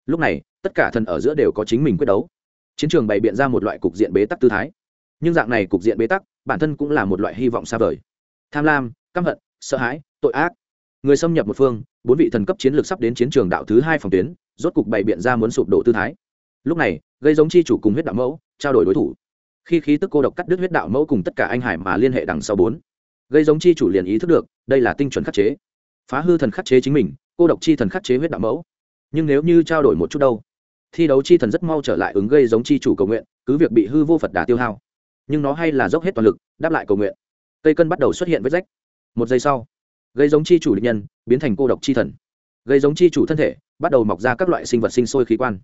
Lúc này, tất cả thần ở giữa đều có chính mình quyết đấu. Chiến trường bày biện ra một loại cục diện bế tắc tư thái. Nhưng dạng này cục diện bế tắc, bản thân cũng là một loại hy vọng xa vời. Tham lam, căm hận, sợ hãi, tội ác. Người xâm nhập một phương, bốn vị thần cấp chiến lược sắp đến chiến trường đạo thứ hai phòng tuyến rốt cục bày biện ra muốn sụp đổ tư thái. Lúc này, gây giống chi chủ cùng huyết đạo mẫu, trao đổi đối thủ. Khi khí tức cô độc cắt đứt huyết đạo mẫu cùng tất cả anh hải mà liên hệ đằng sau bốn. Gây giống chi chủ liền ý thức được, đây là tinh chuẩn khắc chế. Phá hư thần khắc chế chính mình, cô độc chi thần khắc chế huyết đạo mẫu. Nhưng nếu như trao đổi một chút đâu, thi đấu chi thần rất mau trở lại ứng gây giống chi chủ cầu nguyện, cứ việc bị hư vô phật đà tiêu hao. Nhưng nó hay là dốc hết toàn lực, đáp lại cầu nguyện. Cây cân bắt đầu xuất hiện vết rách. Một giây sau, gây giống chi chủ định nhân biến thành cô độc chi thần gây giống chi chủ thân thể, bắt đầu mọc ra các loại sinh vật sinh sôi khí quan.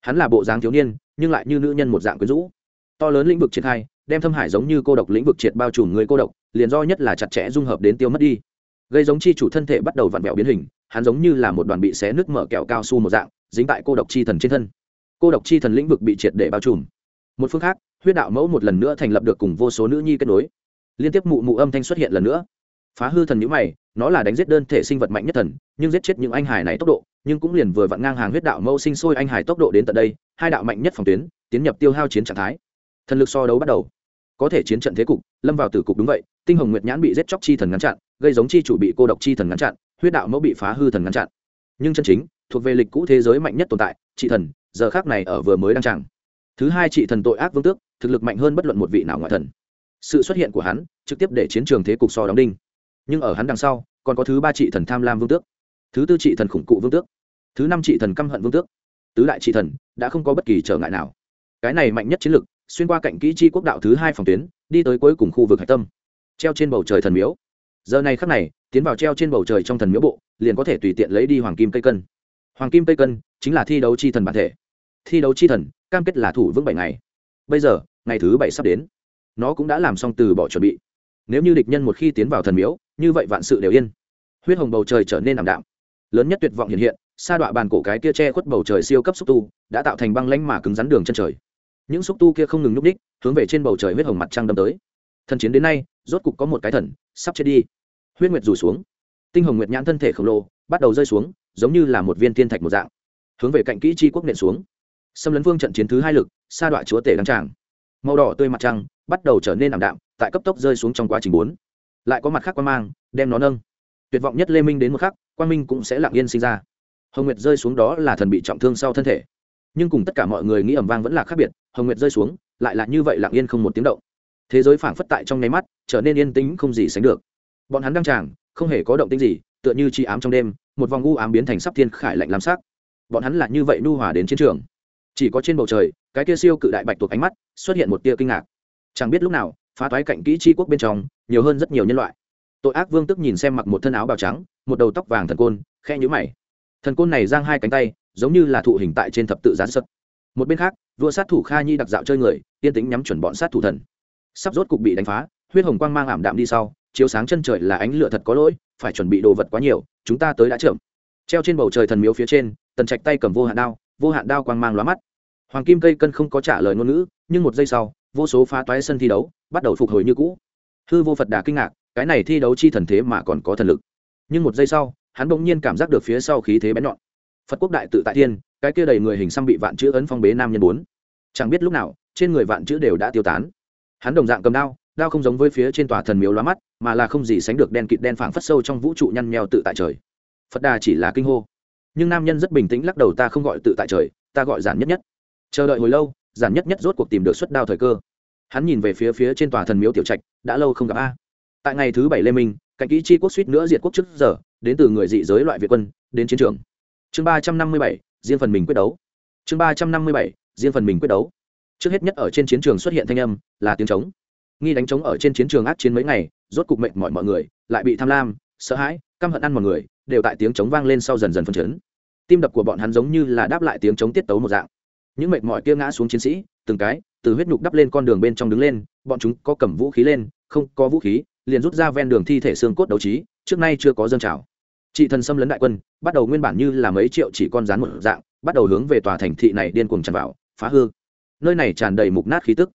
Hắn là bộ dáng thiếu niên, nhưng lại như nữ nhân một dạng quyến rũ. To lớn lĩnh vực triển khai, đem thâm hải giống như cô độc lĩnh vực triệt bao trùm người cô độc, liền do nhất là chặt chẽ dung hợp đến tiêu mất đi. Gây giống chi chủ thân thể bắt đầu vặn vẹo biến hình, hắn giống như là một đoàn bị xé nước mở kẹo cao su một dạng, dính tại cô độc chi thần trên thân. Cô độc chi thần lĩnh vực bị triệt để bao trùm. Một phương khác, huyết đạo mẫu một lần nữa thành lập được cùng vô số nữ nhi kết nối. Liên tiếp mụ mụ âm thanh xuất hiện lần nữa phá hư thần nhữ mày, nó là đánh giết đơn thể sinh vật mạnh nhất thần, nhưng giết chết những anh hải này tốc độ, nhưng cũng liền vừa vặn ngang hàng huyết đạo mâu sinh sôi anh hải tốc độ đến tận đây, hai đạo mạnh nhất phòng tuyến, tiến nhập tiêu hao chiến trạng thái. Thần lực so đấu bắt đầu. Có thể chiến trận thế cục, lâm vào tử cục đúng vậy, tinh hồng nguyệt nhãn bị giết chóc chi thần ngăn chặn, gây giống chi chủ bị cô độc chi thần ngăn chặn, huyết đạo mẫu bị phá hư thần ngăn chặn. Nhưng chân chính, thuộc về lịch cũ thế giới mạnh nhất tồn tại chị thần, giờ khác này ở vừa mới đăng tràng. Thứ hai chị thần tội ác vương tước, thực lực mạnh hơn bất luận một vị nào ngoại thần. Sự xuất hiện của hắn, trực tiếp để chiến trường thế cục so đóng đinh nhưng ở hắn đằng sau, còn có thứ ba trị thần tham lam vương tước, thứ tư trị thần khủng cụ vương tước, thứ năm trị thần căm hận vương tước. Tứ đại trị thần đã không có bất kỳ trở ngại nào. Cái này mạnh nhất chiến lực, xuyên qua cạnh kỹ chi quốc đạo thứ hai phòng tuyến, đi tới cuối cùng khu vực hạch tâm, treo trên bầu trời thần miếu. Giờ này khắc này, tiến vào treo trên bầu trời trong thần miếu bộ, liền có thể tùy tiện lấy đi hoàng kim cây cân. Hoàng kim cây cân chính là thi đấu chi thần bản thể. Thi đấu chi thần, cam kết là thủ vững bảy ngày. Bây giờ, ngày thứ bảy sắp đến. Nó cũng đã làm xong từ bỏ chuẩn bị nếu như địch nhân một khi tiến vào thần miếu, như vậy vạn sự đều yên. Huyết hồng bầu trời trở nên ảm đạm. Lớn nhất tuyệt vọng hiện hiện, sa đọa bàn cổ cái kia che khuất bầu trời siêu cấp xúc tu, đã tạo thành băng lanh mà cứng rắn đường chân trời. Những xúc tu kia không ngừng nhúc đích hướng về trên bầu trời huyết hồng mặt trăng đâm tới. Thần chiến đến nay, rốt cục có một cái thần, sắp chết đi. Huyết nguyệt rủ xuống. Tinh hồng nguyệt nhãn thân thể khổng lồ, bắt đầu rơi xuống, giống như là một viên thiên thạch một dạng. Hướng về cạnh kỹ chi quốc nện xuống. Xâm lấn vương trận chiến thứ hai lực, sa đọa chúa tể đăng tràng. Màu đỏ tươi mặt trăng, bắt đầu trở nên ảm đạm tại cấp tốc rơi xuống trong quá trình bốn. Lại có mặt khác quan mang, đem nó nâng. Tuyệt vọng nhất lê minh đến một khắc, quan minh cũng sẽ lặng yên sinh ra. Hồng nguyệt rơi xuống đó là thần bị trọng thương sau thân thể. Nhưng cùng tất cả mọi người nghĩ ẩm vang vẫn là khác biệt, hồng nguyệt rơi xuống, lại là như vậy lặng yên không một tiếng động. Thế giới phảng phất tại trong nháy mắt, trở nên yên tĩnh không gì sánh được. Bọn hắn đang tràng, không hề có động tĩnh gì, tựa như chi ám trong đêm, một vòng u ám biến thành sắp thiên khải lạnh lam sắc. Bọn hắn là như vậy nu hòa đến chiến trường. Chỉ có trên bầu trời, cái kia siêu cự đại bạch tuộc ánh mắt, xuất hiện một tia kinh ngạc. Chẳng biết lúc nào phá toái cạnh kỹ chi quốc bên trong, nhiều hơn rất nhiều nhân loại. Tội ác vương tức nhìn xem mặc một thân áo bào trắng, một đầu tóc vàng thần côn khe nhũ mày. Thần côn này giang hai cánh tay, giống như là thụ hình tại trên thập tự gián sật. Một bên khác, vua sát thủ kha nhi đặc dạo chơi người, yên tĩnh nhắm chuẩn bọn sát thủ thần. Sắp rốt cục bị đánh phá, huyết hồng quang mang ảm đạm đi sau, chiếu sáng chân trời là ánh lửa thật có lỗi, phải chuẩn bị đồ vật quá nhiều, chúng ta tới đã trưởng treo trên bầu trời thần miếu phía trên, tần trạch tay cầm vô hạn đao, vô hạn đao quang mang lóa mắt. Hoàng kim cây cân không có trả lời ngôn ngữ, nhưng một giây sau, vô số phá toái sân thi đấu bắt đầu phục hồi như cũ. Hư vô phật đà kinh ngạc, cái này thi đấu chi thần thế mà còn có thần lực. Nhưng một giây sau, hắn bỗng nhiên cảm giác được phía sau khí thế bén nhọn. Phật quốc đại tự tại thiên, cái kia đầy người hình xăm bị vạn chữ ấn phong bế nam nhân bốn. Chẳng biết lúc nào, trên người vạn chữ đều đã tiêu tán. Hắn đồng dạng cầm đao đao không giống với phía trên tòa thần miếu lóa mắt, mà là không gì sánh được đen kịt đen phảng phất sâu trong vũ trụ nhăn nheo tự tại trời. Phật đà chỉ là kinh hô. Nhưng nam nhân rất bình tĩnh lắc đầu, ta không gọi tự tại trời, ta gọi giản nhất nhất. Chờ đợi hồi lâu, giản nhất nhất rốt cuộc tìm được suất đao thời cơ hắn nhìn về phía phía trên tòa thần miếu tiểu trạch, đã lâu không gặp a. Tại ngày thứ bảy lê minh, cạnh kỹ chi quốc suýt nữa diệt quốc trước giờ, đến từ người dị giới loại việt quân, đến chiến trường. Chương ba trăm năm mươi bảy, riêng phần mình quyết đấu. Chương ba trăm năm mươi bảy, riêng phần mình quyết đấu. Trước hết nhất ở trên chiến trường xuất hiện thanh âm, là tiếng trống. Nghi đánh trống ở trên chiến trường ác chiến mấy ngày, rốt cục mệnh mọi mọi người, lại bị tham lam, sợ hãi, căm hận ăn mọi người, đều tại tiếng trống vang lên sau dần dần phân chấn. Tim đập của bọn hắn giống như là đáp lại tiếng trống tiết tấu một dạng những mệt mỏi kia ngã xuống chiến sĩ, từng cái, từ huyết nhục đắp lên con đường bên trong đứng lên, bọn chúng có cầm vũ khí lên, không có vũ khí, liền rút ra ven đường thi thể xương cốt đấu trí, trước nay chưa có dâng trào. Chị thần xâm lấn đại quân, bắt đầu nguyên bản như là mấy triệu chỉ con rán một dạng, bắt đầu hướng về tòa thành thị này điên cuồng tràn vào, phá hư. Nơi này tràn đầy mục nát khí tức.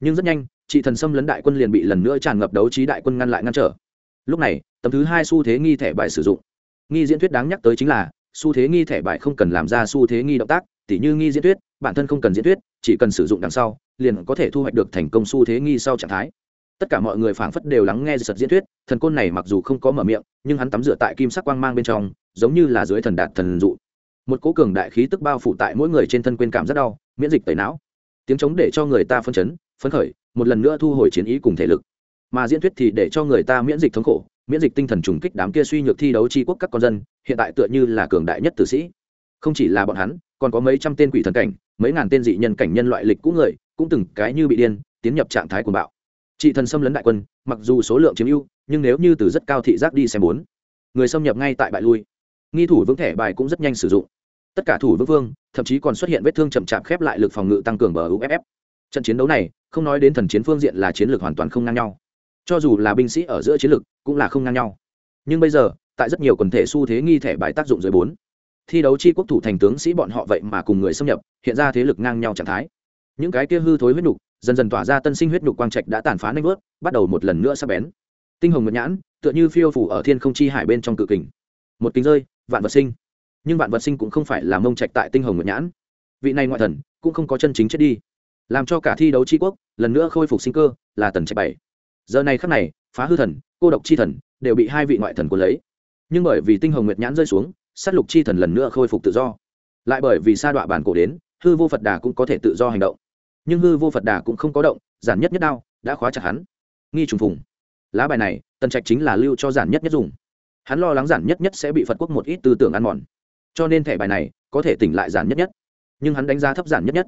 Nhưng rất nhanh chị thần xâm lấn đại quân liền bị lần nữa tràn ngập đấu trí đại quân ngăn lại ngăn trở. Lúc này, tấm thứ hai xu thế nghi thẻ bài sử dụng. Nghi diễn thuyết đáng nhắc tới chính là, xu thế nghi thẻ bài không cần làm ra xu thế nghi động tác tỉ như nghi diễn thuyết, bản thân không cần diễn thuyết, chỉ cần sử dụng đằng sau, liền có thể thu hoạch được thành công xu thế nghi sau trạng thái. Tất cả mọi người phảng phất đều lắng nghe sật diễn thuyết, thần côn này mặc dù không có mở miệng, nhưng hắn tắm rửa tại kim sắc quang mang bên trong, giống như là dưới thần đạt thần dụ. Một cố cường đại khí tức bao phủ tại mỗi người trên thân quên cảm rất đau, miễn dịch tẩy não. Tiếng chống để cho người ta phân chấn, phấn khởi, một lần nữa thu hồi chiến ý cùng thể lực. Mà diễn thuyết thì để cho người ta miễn dịch thống khổ, miễn dịch tinh thần trùng kích đám kia suy nhược thi đấu tri quốc các con dân, hiện tại tựa như là cường đại nhất tử sĩ. Không chỉ là bọn hắn còn có mấy trăm tên quỷ thần cảnh, mấy ngàn tên dị nhân cảnh nhân loại lịch cũ người, cũng từng cái như bị điên, tiến nhập trạng thái cuồng bạo. Trị thần xâm lấn đại quân, mặc dù số lượng chiếm ưu, nhưng nếu như từ rất cao thị giác đi xem bốn, người xâm nhập ngay tại bại lui. Nghi thủ vững thẻ bài cũng rất nhanh sử dụng. Tất cả thủ vững vương, thậm chí còn xuất hiện vết thương chậm chạp khép lại lực phòng ngự tăng cường bờ uff trận chiến đấu này, không nói đến thần chiến phương diện là chiến lược hoàn toàn không ngang nhau. Cho dù là binh sĩ ở giữa chiến lược, cũng là không ngang nhau. Nhưng bây giờ, tại rất nhiều quần thể xu thế nghi thẻ bài tác dụng dưới bốn thi đấu chi quốc thủ thành tướng sĩ bọn họ vậy mà cùng người xâm nhập, hiện ra thế lực ngang nhau trạng thái. Những cái kia hư thối huyết nhục dần dần tỏa ra tân sinh huyết nhục quang trạch đã tàn phá nanh vớt bắt đầu một lần nữa sắp bén. Tinh hồng mật nhãn, tựa như phiêu phủ ở thiên không chi hải bên trong cự kình. Một kính rơi, vạn vật sinh. Nhưng vạn vật sinh cũng không phải là mông trạch tại tinh hồng mật nhãn. Vị này ngoại thần, cũng không có chân chính chết đi. Làm cho cả thi đấu chi quốc, lần nữa khôi phục sinh cơ, là tần trạch bảy. Giờ này khắc này, phá hư thần, cô độc chi thần, đều bị hai vị ngoại thần cuốn lấy. Nhưng bởi vì tinh hồng nguyệt nhãn rơi xuống s á t lục chi thần lần nữa khôi phục tự do. Lại bởi vì sa đọa bản cổ đến, hư vô phật đà cũng có thể tự do hành động. Nhưng hư vô phật đà cũng không có động, giản nhất nhất đao đã khóa chặt hắn. Nghi trùng phùng. Lá bài này, tần trạch chính là lưu cho giản nhất nhất dùng. Hắn lo lắng giản nhất nhất sẽ bị phật quốc một ít tư tưởng ăn mòn. Cho nên thẻ bài này có thể tỉnh lại giản nhất nhất. Nhưng hắn đánh giá thấp giản nhất nhất.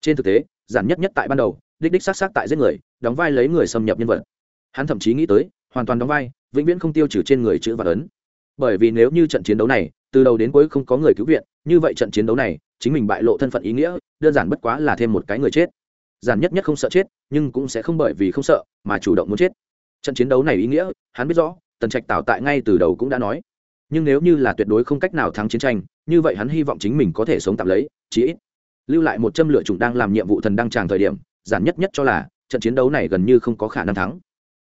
Trên thực tế, giản nhất nhất tại ban đầu, đích đích s á s á tại giết người, đóng vai lấy người xâm nhập nhân vật. Hắn thậm chí nghĩ tới, hoàn toàn đóng vai, vĩnh viễn không tiêu trừ trên người chữ và ấn bởi vì nếu như trận chiến đấu này, từ đầu đến cuối không có người cứu viện, như vậy trận chiến đấu này, chính mình bại lộ thân phận ý nghĩa, đơn giản bất quá là thêm một cái người chết. Giản nhất nhất không sợ chết, nhưng cũng sẽ không bởi vì không sợ mà chủ động muốn chết. Trận chiến đấu này ý nghĩa, hắn biết rõ, tần trạch tạo tại ngay từ đầu cũng đã nói. Nhưng nếu như là tuyệt đối không cách nào thắng chiến tranh, như vậy hắn hy vọng chính mình có thể sống tạm lấy, chí ít lưu lại một châm lửa chủng đang làm nhiệm vụ thần đăng tràng thời điểm, giản nhất nhất cho là, trận chiến đấu này gần như không có khả năng thắng.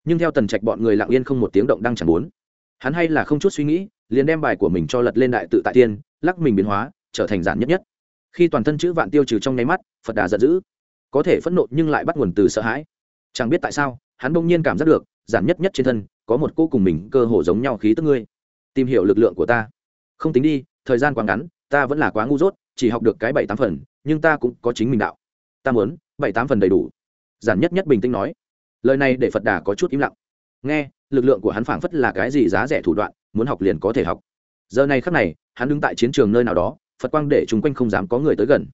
Nhưng theo tần trạch bọn người lặng yên không một tiếng động đăng chẳng muốn hắn hay là không chút suy nghĩ, liền đem bài của mình cho lật lên đại tự tại tiên, lắc mình biến hóa, trở thành giản nhất nhất. Khi toàn thân chữ vạn tiêu trừ trong nháy mắt, phật đà giận dữ. Có thể phẫn nộ nhưng lại bắt nguồn từ sợ hãi. Chẳng biết tại sao, hắn bỗng nhiên cảm giác được, giản nhất nhất trên thân, có một cô cùng mình cơ hồ giống nhau khí tức ngươi. Tìm hiểu lực lượng của ta. Không tính đi, thời gian quá ngắn, ta vẫn là quá ngu dốt, chỉ học được cái bảy tám phần, nhưng ta cũng có chính mình đạo. Ta muốn, bảy tám phần đầy đủ. Giản nhất nhất bình tĩnh nói. Lời này để phật đà có chút im lặng. Nghe lực lượng của hắn phảng phất là cái gì giá rẻ thủ đoạn, muốn học liền có thể học. Giờ này khắc này, hắn đứng tại chiến trường nơi nào đó, phật quang để chung quanh không dám có người tới gần.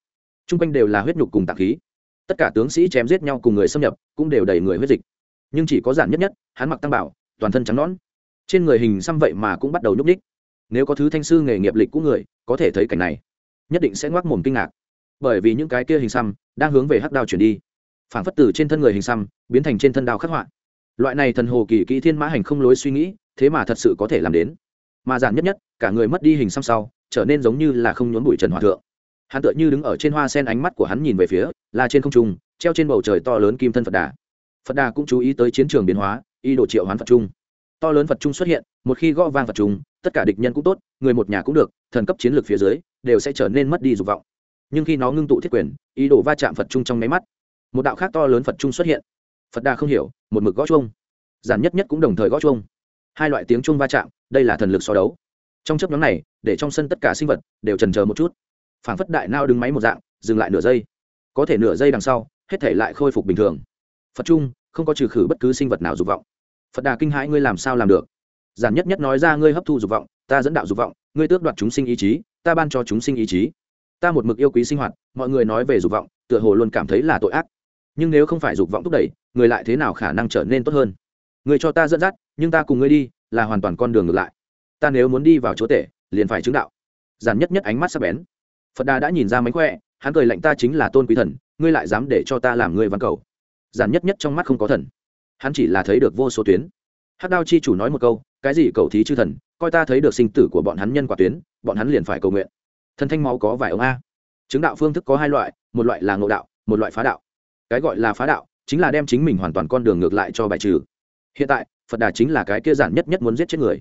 Chung quanh đều là huyết nhục cùng tạc khí. Tất cả tướng sĩ chém giết nhau cùng người xâm nhập, cũng đều đầy người huyết dịch. Nhưng chỉ có giản nhất nhất, hắn mặc tăng bảo, toàn thân trắng nõn. Trên người hình xăm vậy mà cũng bắt đầu nhúc ních nếu có thứ thanh sư nghề nghiệp lịch của người, có thể thấy cảnh này, nhất định sẽ ngoác mồm kinh ngạc. Bởi vì những cái kia hình xăm đang hướng về hắc đao chuyển đi. Phản phất từ trên thân người hình xăm, biến thành trên thân đao khắc họa loại này thần hồ kỳ kỹ thiên mã hành không lối suy nghĩ, thế mà thật sự có thể làm đến. Mà giản nhất nhất, cả người mất đi hình xăm sau, trở nên giống như là không nhốn bụi trần hòa thượng. Hắn tựa như đứng ở trên hoa sen ánh mắt của hắn nhìn về phía, là trên không trung, treo trên bầu trời to lớn kim thân phật đà. Phật đà cũng chú ý tới chiến trường biến hóa y đồ triệu hoán phật trung. To lớn phật trung xuất hiện, một khi gõ vang phật trung, tất cả địch nhân cũng tốt, người một nhà cũng được, thần cấp chiến lược phía dưới, đều sẽ trở nên mất đi dục vọng. Nhưng khi nó ngưng tụ thiết quyền, ý đồ va chạm phật trung trong máy mắt, một đạo khác to lớn phật trung xuất hiện phật đà không hiểu, một mực gõ chuông. Giản nhất nhất cũng đồng thời gõ chuông. Hai loại tiếng chuông va chạm, đây là thần lực so đấu. Trong chấp nhóm này, để trong sân tất cả sinh vật đều trần chờ một chút. Phản phất đại nao đứng máy một dạng, dừng lại nửa giây. Có thể nửa giây đằng sau, hết thể lại khôi phục bình thường. Phật trung, không có trừ khử bất cứ sinh vật nào dục vọng. Phật đà kinh hãi, ngươi làm sao làm được? Giản nhất nhất nói ra, ngươi hấp thu dục vọng, ta dẫn đạo dục vọng, ngươi tước đoạt chúng sinh ý chí, ta ban cho chúng sinh ý chí. Ta một mực yêu quý sinh hoạt, mọi người nói về dục vọng, tựa hồ luôn cảm thấy là tội ác. Nhưng nếu không phải dục vọng thúc đẩy người lại thế nào khả năng trở nên tốt hơn? Người cho ta dẫn dắt, nhưng ta cùng ngươi đi, là hoàn toàn con đường ngược lại. Ta nếu muốn đi vào chỗ tể, liền phải chứng đạo. Giản nhất nhất ánh mắt sắp bén. Phật đà đã nhìn ra mánh khỏe, hắn cười lạnh ta chính là tôn quý thần, ngươi lại dám để cho ta làm ngươi văn cầu. Giản nhất nhất trong mắt không có thần. Hắn chỉ là thấy được vô số tuyến. Hát đao chi chủ nói một câu, cái gì cầu thí chư thần, coi ta thấy được sinh tử của bọn hắn nhân quả tuyến, bọn hắn liền phải cầu nguyện. Thần thanh máu có vài ông a. Chứng đạo phương thức có hai loại, một loại là ngộ đạo, một loại phá đạo. Cái gọi là phá đạo chính là đem chính mình hoàn toàn con đường ngược lại cho bài trừ. Hiện tại, phật đà chính là cái kia giản nhất nhất muốn giết chết người.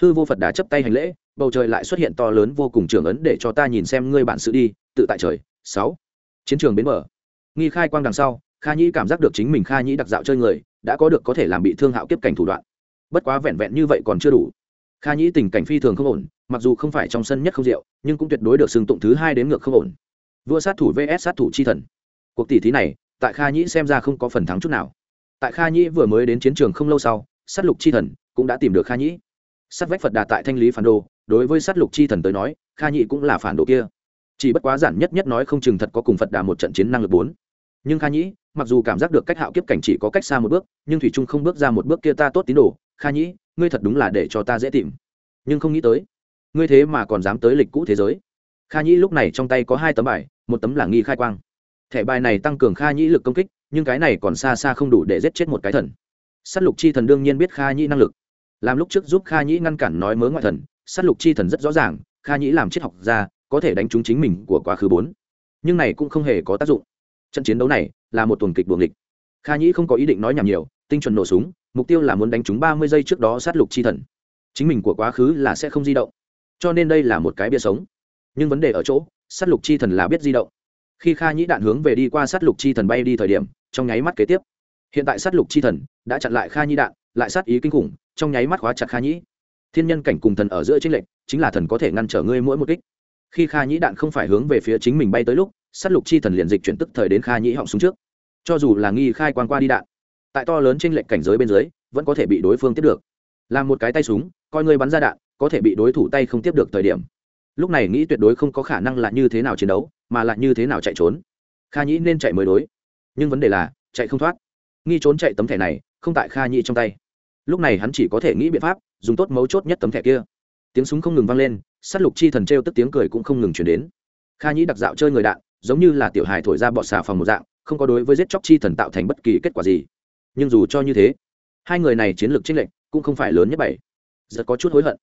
Hư vô phật đà chấp tay hành lễ, bầu trời lại xuất hiện to lớn vô cùng trường ấn để cho ta nhìn xem ngươi bản sự đi, tự tại trời. Sáu. Chiến trường bến mở nghi khai quang đằng sau, kha nhĩ cảm giác được chính mình kha nhĩ đặc dạo chơi người, đã có được có thể làm bị thương hạo kiếp cảnh thủ đoạn. Bất quá vẹn vẹn như vậy còn chưa đủ. Kha nhĩ tình cảnh phi thường không ổn, mặc dù không phải trong sân nhất không rượu, nhưng cũng tuyệt đối được xưng tụng thứ hai đến ngược không ổn. Vua sát thủ vs sát thủ chi thần. Cuộc tỷ thí này tại kha nhĩ xem ra không có phần thắng chút nào. Tại kha nhĩ vừa mới đến chiến trường không lâu sau, sát lục chi thần cũng đã tìm được kha nhĩ. Sát vách phật đà tại thanh lý phản đồ, đối với sát lục chi thần tới nói, kha nhĩ cũng là phản đồ kia. Chỉ bất quá giản nhất nhất nói không chừng thật có cùng phật đà một trận chiến năng lực bốn. Nhưng kha nhĩ, mặc dù cảm giác được cách hạo kiếp cảnh chỉ có cách xa một bước, nhưng thủy trung không bước ra một bước kia ta tốt tín đồ, kha nhĩ, ngươi thật đúng là để cho ta dễ tìm. Nhưng không nghĩ tới, ngươi thế mà còn dám tới lịch cũ thế giới. Kha nhĩ lúc này trong tay có hai tấm bài, một tấm là nghi khai quang thẻ bài này tăng cường kha nhĩ lực công kích, nhưng cái này còn xa xa không đủ để giết chết một cái thần. S á t lục chi thần đương nhiên biết kha nhĩ năng lực. Làm lúc trước giúp kha nhĩ ngăn cản nói mớ ngoại thần s á t lục chi thần rất rõ ràng, kha nhĩ làm triết học ra có thể đánh trúng chính mình của quá khứ bốn. Nhưng này cũng không hề có tác dụng. Trận chiến đấu này là một tuần kịch buồng địch. Kha nhĩ không có ý định nói nhảm nhiều, tinh chuẩn nổ súng, mục tiêu là muốn đánh trúng ba mươi giây trước đó sát lục chi thần. Chính mình của quá khứ là sẽ không di động. Cho nên đây là một cái bia sống. Nhưng vấn đề ở chỗ, sát lục chi thần là biết di động khi kha nhĩ đạn hướng về đi qua sát lục chi thần bay đi thời điểm, trong nháy mắt kế tiếp. Hiện tại sát lục chi thần đã chặn lại kha nhĩ đạn, lại sát ý kinh khủng, trong nháy mắt khóa chặt kha nhĩ. Thiên nhân cảnh cùng thần ở giữa chính lệnh chính là thần có thể ngăn trở ngươi mỗi một kích. Khi kha nhĩ đạn không phải hướng về phía chính mình bay tới lúc, sát lục chi thần liền dịch chuyển tức thời đến kha nhĩ họng xuống trước. Cho dù là nghi khai quan qua đi đạn, tại to lớn trên lệnh cảnh giới bên dưới, vẫn có thể bị đối phương tiếp được. Làm một cái tay súng, coi ngươi bắn ra đạn, có thể bị đối thủ tay không tiếp được thời điểm lúc này nghĩ tuyệt đối không có khả năng là như thế nào chiến đấu, mà là như thế nào chạy trốn. Kha nhĩ nên chạy mới đối. Nhưng vấn đề là, chạy không thoát. Nghi trốn chạy tấm thẻ này, không tại kha nhĩ trong tay. Lúc này hắn chỉ có thể nghĩ biện pháp, dùng tốt mấu chốt nhất tấm thẻ kia. Tiếng súng không ngừng vang lên s á t lục chi thần t r e o tức tiếng cười cũng không ngừng chuyển đến. Kha nhĩ đặc dạo chơi người đạn, giống như là tiểu hài thổi ra bọt xà phòng một dạng, không có đối với giết chóc chi thần tạo thành bất kỳ kết quả gì. Nhưng dù cho như thế, hai người này chiến lược tranh lệch cũng không phải lớn nhất bảy. Rất có chút hối hận.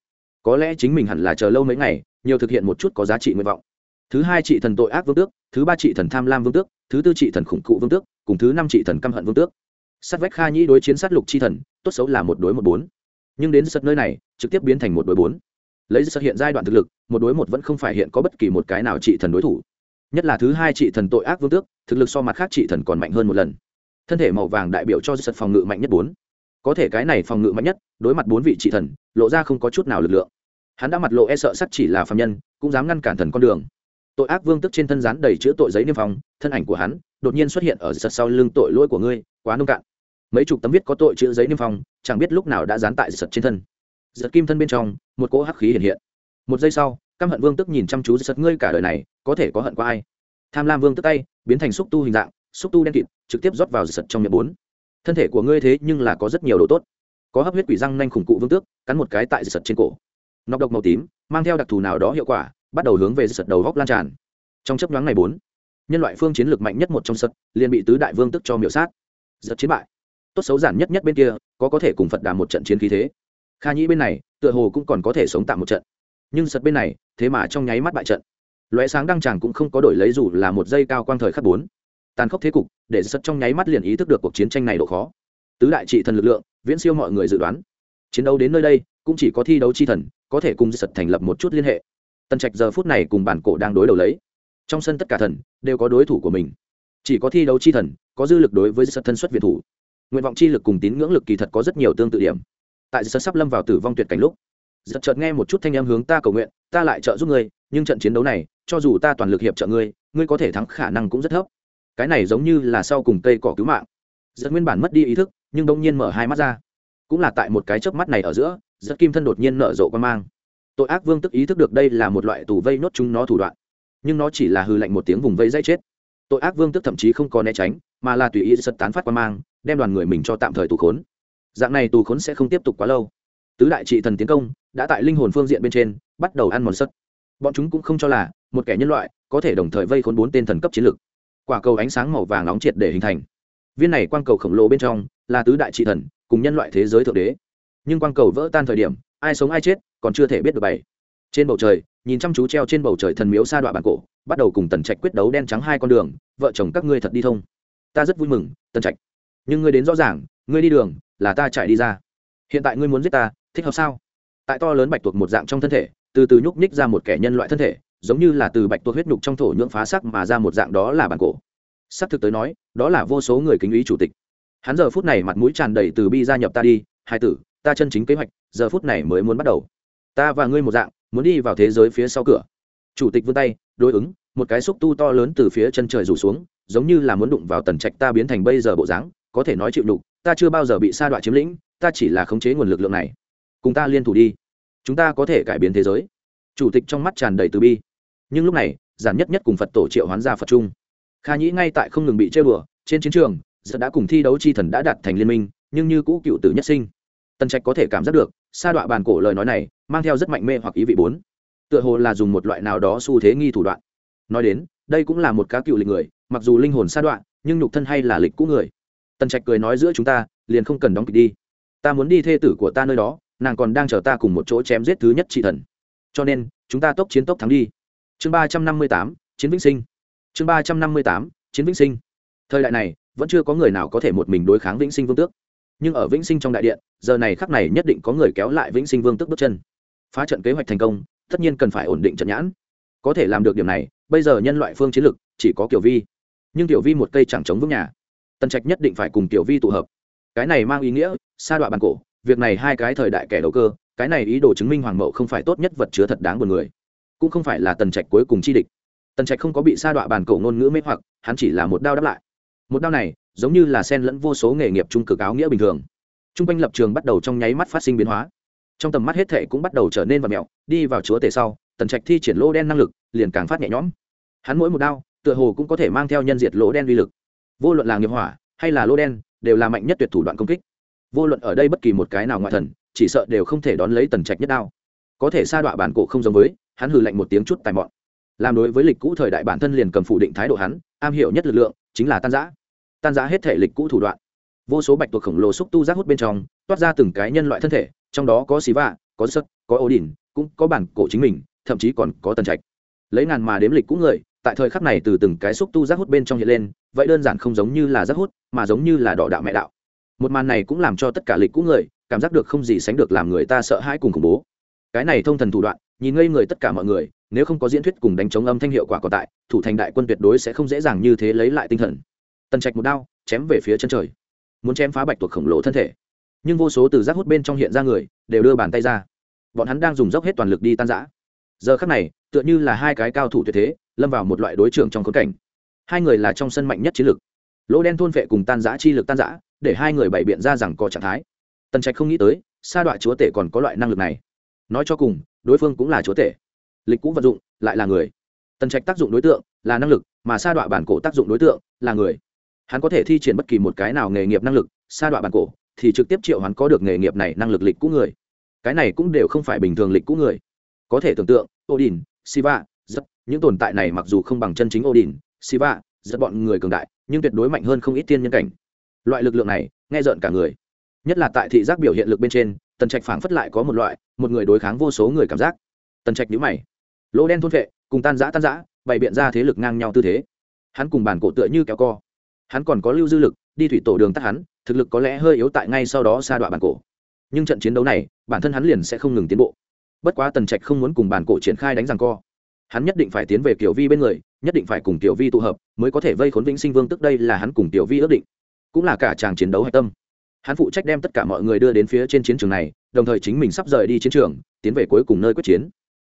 Có lẽ chính mình hẳn là chờ lâu mấy ngày nhiều thực hiện một chút có giá trị nguyện vọng. Thứ hai, trị thần tội ác vương tước, thứ ba, trị thần tham lam vương tước, thứ tư, trị thần khủng cụ vương tước, cùng thứ năm, trị thần căm hận vương tước. Sát vách kha nhĩ đối chiến sát lục chi thần, tốt xấu là một đối một bốn. Nhưng đến sật nơi này, trực tiếp biến thành một đối bốn. Lấy sật hiện giai đoạn thực lực, một đối một vẫn không phải hiện có bất kỳ một cái nào trị thần đối thủ. Nhất là thứ hai, trị thần tội ác vương tước, thực lực so mặt khác trị thần còn mạnh hơn một lần. Thân thể màu vàng đại biểu cho sật phòng ngự mạnh nhất bốn. Có thể cái này phòng ngự mạnh nhất, đối mặt bốn vị trị thần, lộ ra không có chút nào lực lượng hắn đã mặt lộ e sợ sắc chỉ là phạm nhân, cũng dám ngăn cản thần con đường. Tội ác vương tức trên thân rán đầy chữ tội giấy niêm phong, thân ảnh của hắn đột nhiên xuất hiện ở giật sau lưng tội lỗi của ngươi, quá nông cạn. Mấy chục tấm viết có tội chữ giấy niêm phong, chẳng biết lúc nào đã dán tại giật trên thân. Giật kim thân bên trong, một cỗ hắc khí hiện hiện. Một giây sau, căm hận vương tức nhìn chăm chú giật ngươi cả đời này, có thể có hận qua ai? Tham lam vương tức tay, biến thành xúc tu hình dạng, xúc tu đen kịt, trực tiếp rót vào giật trong miệng bốn. Thân thể của ngươi thế nhưng là có rất nhiều độ tốt. Có hấp huyết quỷ răng nanh khủng cụ vương tước, cắn một cái tại giật trên cổ nọc độc màu tím, mang theo đặc thù nào đó hiệu quả, bắt đầu hướng về sật đầu góc lan tràn. Trong chấp nhoáng ngày bốn, nhân loại phương chiến lược mạnh nhất một trong sật liền bị tứ đại vương tức cho miểu sát. Giật chiến bại. Tốt xấu giản nhất nhất bên kia, có có thể cùng phật đà một trận chiến khí thế. Kha nhĩ bên này, tựa hồ cũng còn có thể sống tạm một trận. Nhưng sật bên này, thế mà trong nháy mắt bại trận. Loé sáng đăng tràng cũng không có đổi lấy dù là một giây cao quang thời khắc bốn. Tàn khốc thế cục, để sật trong nháy mắt liền ý thức được cuộc chiến tranh này độ khó. Tứ đại trị thần lực lượng, viễn siêu mọi người dự đoán chiến đấu đến nơi đây, cũng chỉ có thi đấu chi thần, có thể cùng sật thành lập một chút liên hệ. Tần trạch giờ phút này cùng bản cổ đang đối đầu lấy. Trong sân tất cả thần đều có đối thủ của mình. Chỉ có thi đấu chi thần, có dư lực đối với sật thân xuất việt thủ. Nguyện vọng chi lực cùng tín ngưỡng lực kỳ thật có rất nhiều tương tự điểm. Tại sật sắp lâm vào tử vong tuyệt cảnh lúc giật chợt nghe một chút thanh em hướng ta cầu nguyện, ta lại trợ giúp ngươi, nhưng trận chiến đấu này, cho dù ta toàn lực hiệp trợ ngươi ngươi có thể thắng khả năng cũng rất thấp. Cái này giống như là sau cùng cây cỏ cứu mạng. Giật nguyên bản mất đi ý thức, nhưng đông nhiên mở hai mắt ra cũng là tại một cái chớp mắt này ở giữa rất kim thân đột nhiên nở rộ quan mang. Tội ác vương tức ý thức được đây là một loại tù vây nốt chúng nó thủ đoạn nhưng nó chỉ là hư lạnh một tiếng vùng vây dây chết. Tội ác vương tức thậm chí không có né tránh mà là tùy ý sật tán phát quan mang đem đoàn người mình cho tạm thời tù khốn. Dạng này tù khốn sẽ không tiếp tục quá lâu. Tứ đại trị thần tiến công đã tại linh hồn phương diện bên trên bắt đầu ăn mòn sất. Bọn chúng cũng không cho là một kẻ nhân loại có thể đồng thời vây khốn bốn tên thần cấp chiến lược, quả cầu ánh sáng màu vàng nóng triệt để hình thành. Viên này quang cầu khổng lồ bên trong là tứ đại trị thần cùng nhân loại thế giới thượng đế. Nhưng quang cầu vỡ tan thời điểm, ai sống ai chết còn chưa thể biết được bảy trên bầu trời, nhìn chăm chú treo trên bầu trời thần miếu sa đọa bản cổ, bắt đầu cùng tần trạch quyết đấu đen trắng hai con đường, vợ chồng các ngươi thật đi thông. Ta rất vui mừng, tần trạch. Nhưng ngươi đến rõ ràng, ngươi đi đường, là ta chạy đi ra. Hiện tại ngươi muốn giết ta, thích hợp sao? Tại to lớn bạch tuộc một dạng trong thân thể, từ từ nhúc nhích ra một kẻ nhân loại thân thể, giống như là từ bạch tuộc huyết nhục trong thổ nhưỡng phá sắc mà ra một dạng đó là bản cổ. Sắc thực tới nói, đó là vô số người kính ý chủ tịch hắn giờ phút này mặt mũi tràn đầy từ bi gia nhập ta đi, hai tử, ta chân chính kế hoạch, giờ phút này mới muốn bắt đầu. Ta và ngươi một dạng, muốn đi vào thế giới phía sau cửa. Chủ tịch vươn tay, đối ứng, một cái xúc tu to lớn từ phía chân trời rủ xuống, giống như là muốn đụng vào tần trạch ta biến thành bây giờ bộ dáng, có thể nói chịu đục ta chưa bao giờ bị sa đọa chiếm lĩnh, ta chỉ là khống chế nguồn lực lượng này. Cùng ta liên thủ đi. Chúng ta có thể cải biến thế giới. Chủ tịch trong mắt tràn đầy từ bi. Nhưng lúc này, giản nhất nhất cùng phật tổ triệu hoán ra phật trung. Kha nhĩ ngay tại không ngừng bị chơi bừa trên chiến trường giờ đã cùng thi đấu chi thần đã đạt thành liên minh, nhưng như cũ cựu tử nhất sinh. Tần trạch có thể cảm giác được, sa đọa bàn cổ lời nói này mang theo rất mạnh mê hoặc ý vị bốn. Tựa hồ là dùng một loại nào đó xu thế nghi thủ đoạn. Nói đến, đây cũng là một cá cựu lịch người, mặc dù linh hồn sa đoạ nhưng nhục thân hay là lịch cũ người. Tần trạch cười nói giữa chúng ta, liền không cần đóng kịch đi. Ta muốn đi thê tử của ta nơi đó, nàng còn đang chờ ta cùng một chỗ chém giết thứ nhất trị thần. Cho nên, chúng ta tốc chiến tốc thắng đi. Chương ba trăm năm mươi tám, chiến vĩnh sinh. Chương ba trăm năm mươi tám, chiến vĩnh sinh. Thời đại này vẫn chưa có người nào có thể một mình đối kháng vĩnh sinh vương tước. Nhưng ở vĩnh sinh trong đại điện, giờ này khắc này nhất định có người kéo lại vĩnh sinh vương tước bước chân. Phá trận kế hoạch thành công, tất nhiên cần phải ổn định trận nhãn. Có thể làm được điểm này, bây giờ nhân loại phương chiến lược chỉ có kiểu vi. Nhưng tiểu vi một cây chẳng chống vững nhà. Tần trạch nhất định phải cùng tiểu vi tụ hợp. Cái này mang ý nghĩa, sa đọa bàn cổ, việc này hai cái thời đại kẻ đầu cơ, cái này ý đồ chứng minh hoàng mậu không phải tốt nhất vật chứa thật đáng buồn người. Cũng không phải là tần trạch cuối cùng chi địch. Tần trạch không có bị sa đọa bàn cổ ngôn ngữ mê hoặc, hắn chỉ là một đao đáp lại một đao này, giống như là sen lẫn vô số nghề nghiệp trung cực áo nghĩa bình thường. T r u n g quanh lập trường bắt đầu trong nháy mắt phát sinh biến hóa. Trong tầm mắt hết thệ cũng bắt đầu trở nên và mẹo, đi vào chúa tể sau, tần trạch thi triển lỗ đen năng lực, liền càng phát nhẹ nhõm. Hắn mỗi một đao, tựa hồ cũng có thể mang theo nhân diệt lỗ đen uy lực. Vô luận là nghiệp hỏa, hay là lỗ đen, đều là mạnh nhất tuyệt thủ đoạn công kích. Vô luận ở đây bất kỳ một cái nào ngoại thần, chỉ sợ đều không thể đón lấy tần trạch nhất đao. Có thể sa đọa bản cổ không giống với, hắn hừ lạnh một tiếng chút tài mọn. Làm đối với lịch cũ thời đại bản thân liền cầm phủ định thái độ hắn, am hiểu nhất lực lượng chính là tan giã tan giã hết thể lịch cũ thủ đoạn. Vô số bạch tuộc khổng lồ xúc tu giác hút bên trong, toát ra từng cái nhân loại thân thể, trong đó có xí vạ, có sất có ô đình cũng có bản cổ chính mình, thậm chí còn có tần trạch. Lấy ngàn mà đếm lịch cũ người, tại thời khắc này từ từng cái xúc tu giác hút bên trong hiện lên, vậy đơn giản không giống như là giác hút, mà giống như là đỏ đạo mẹ đạo. Một màn này cũng làm cho tất cả lịch cũ người cảm giác được không gì sánh được làm người ta sợ hãi cùng khủng bố. Cái này thông thần thủ đoạn, nhìn ngây người tất cả mọi người, nếu không có diễn thuyết cùng đánh chống âm thanh hiệu quả còn tại, thủ thành đại quân tuyệt đối sẽ không dễ dàng như thế lấy lại tinh thần tần trạch một đao, chém về phía chân trời. Muốn chém phá bạch tuộc khổng lồ thân thể. Nhưng vô số từ rác hút bên trong hiện ra người, đều đưa bàn tay ra. Bọn hắn đang dùng dốc hết toàn lực đi tan giã giờ khắc này, tựa như là hai cái cao thủ tuyệt thế, lâm vào một loại đối trường trong khốn cảnh. Hai người là trong sân mạnh nhất chiến lực. Lỗ đen thôn vệ cùng tan giã chi lực tan giã để hai người bày biện ra rằng có trạng thái. Tần trạch không nghĩ tới, sa đoạn chúa tể còn có loại năng lực này. Nói cho cùng, đối phương cũng là chúa tể. Lịch cũ vận dụng, lại là người. Tần trạch tác dụng đối tượng là năng lực, mà sa đoạn bản cổ tác dụng đối tượng là người hắn có thể thi triển bất kỳ một cái nào nghề nghiệp năng lực, sa đọa bản cổ, thì trực tiếp triệu hắn có được nghề nghiệp này năng lực lịch cũ người. Cái này cũng đều không phải bình thường lịch cũ người. Có thể tưởng tượng, odin siva rất những tồn tại này mặc dù không bằng chân chính odin siva rất bọn người cường đại, nhưng tuyệt đối mạnh hơn không ít tiên nhân cảnh. Loại lực lượng này, nghe rợn cả người. Nhất là tại thị giác biểu hiện lực bên trên, tần trạch phảng phất lại có một loại, một người đối kháng vô số người cảm giác. Tần trạch nhữ mày. Lỗ đen thôn vệ, cùng tan giã tan giã bày biện ra thế lực ngang nhau tư thế. Hắn cùng bản cổ tựa như kéo co hắn còn có lưu dư lực, đi thủy tổ đường tắt hắn, thực lực có lẽ hơi yếu tại ngay sau đó sa đoạn bản cổ. Nhưng trận chiến đấu này, bản thân hắn liền sẽ không ngừng tiến bộ. Bất quá tần trạch không muốn cùng bản cổ triển khai đánh rằng co. Hắn nhất định phải tiến về kiểu vi bên người, nhất định phải cùng tiểu vi tụ hợp, mới có thể vây khốn vĩnh sinh vương tức đây là hắn cùng tiểu vi ước định. Cũng là cả chàng chiến đấu hạch tâm. Hắn phụ trách đem tất cả mọi người đưa đến phía trên chiến trường này, đồng thời chính mình sắp rời đi chiến trường, tiến về cuối cùng nơi quyết chiến.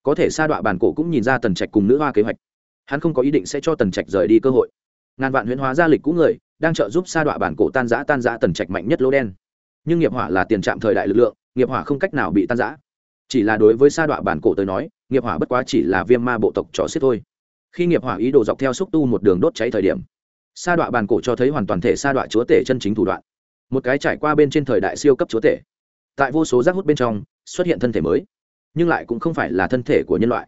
Có thể sa đọa bản cổ cũng nhìn ra tần trạch cùng nữ hoa kế hoạch. Hắn không có ý định sẽ cho tần trạch rời đi cơ hội ngàn vạn huyễn hóa gia lịch cũ người, đang trợ giúp sa đọa bản cổ tan giã tan giã tần trạch mạnh nhất lỗ đen. Nhưng nghiệp hỏa là tiền trạm thời đại lực lượng, nghiệp hỏa không cách nào bị tan giã chỉ là đối với sa đọa bản cổ tới nói, nghiệp hỏa bất quá chỉ là viêm ma bộ tộc trò xiết thôi. Khi nghiệp hỏa ý đồ dọc theo xúc tu một đường đốt cháy thời điểm, sa đọa bản cổ cho thấy hoàn toàn thể sa đọa chúa tể chân chính thủ đoạn. Một cái trải qua bên trên thời đại siêu cấp chúa tể. Tại vô số rác hút bên trong, xuất hiện thân thể mới, nhưng lại cũng không phải là thân thể của nhân loại.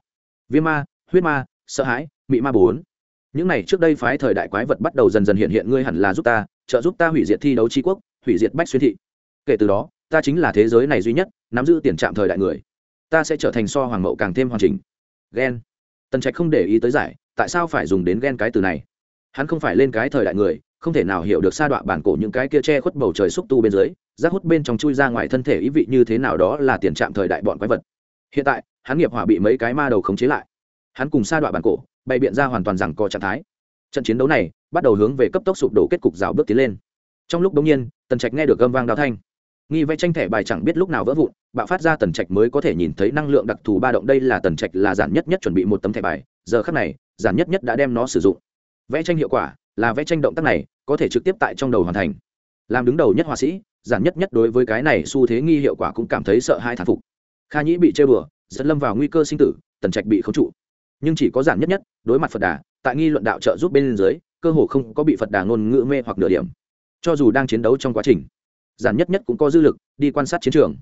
Viêm ma, huyết ma, sợ hãi, mị ma bốn những này trước đây phái thời đại quái vật bắt đầu dần dần hiện hiện, ngươi hẳn là giúp ta, trợ giúp ta hủy diệt thi đấu tri quốc, hủy diệt bách xuyên thị. Kể từ đó, ta chính là thế giới này duy nhất, nắm giữ tiền trạm thời đại người. Ta sẽ trở thành so hoàng mậu càng thêm hoàn chỉnh. Ghen tần trạch không để ý tới giải, tại sao phải dùng đến ghen cái từ này? Hắn không phải lên cái thời đại người, không thể nào hiểu được sa đoạn bản cổ những cái kia che khuất bầu trời xúc tu bên dưới, rác hút bên trong chui ra ngoài thân thể ý vị như thế nào đó là tiền trạm thời đại bọn quái vật. Hiện tại, hắn nghiệp hỏa bị mấy cái ma đầu khống chế lại. Hắn cùng sa đoạn bản cổ bày biện ra hoàn toàn rằng có trạng thái. Trận chiến đấu này bắt đầu hướng về cấp tốc sụp đổ kết cục rào bước tiến lên. Trong lúc đống nhiên, tần trạch nghe được gâm vang đào thanh. Nghi vẽ tranh thẻ bài chẳng biết lúc nào vỡ vụn, bạo phát ra tần trạch mới có thể nhìn thấy năng lượng đặc thù ba động. Đây là tần trạch là giản nhất nhất chuẩn bị một tấm thẻ bài, giờ khắc này, giản nhất nhất đã đem nó sử dụng. Vẽ tranh hiệu quả là vẽ tranh động tác này có thể trực tiếp tại trong đầu hoàn thành. Làm đứng đầu nhất họa sĩ, giản nhất nhất đối với cái này xu thế nghi hiệu quả cũng cảm thấy sợ hai thán phục. Kha nhĩ bị chơi bừa dẫn lâm vào nguy cơ sinh tử, tần trạch bị khống trụ nhưng chỉ có giản nhất nhất, đối mặt phật đà, tại nghi luận đạo trợ giúp bên dưới, cơ hồ không có bị phật đà ngôn ngữ mê hoặc nửa điểm. Cho dù đang chiến đấu trong quá trình, giản nhất nhất cũng có dư lực đi quan sát chiến trường.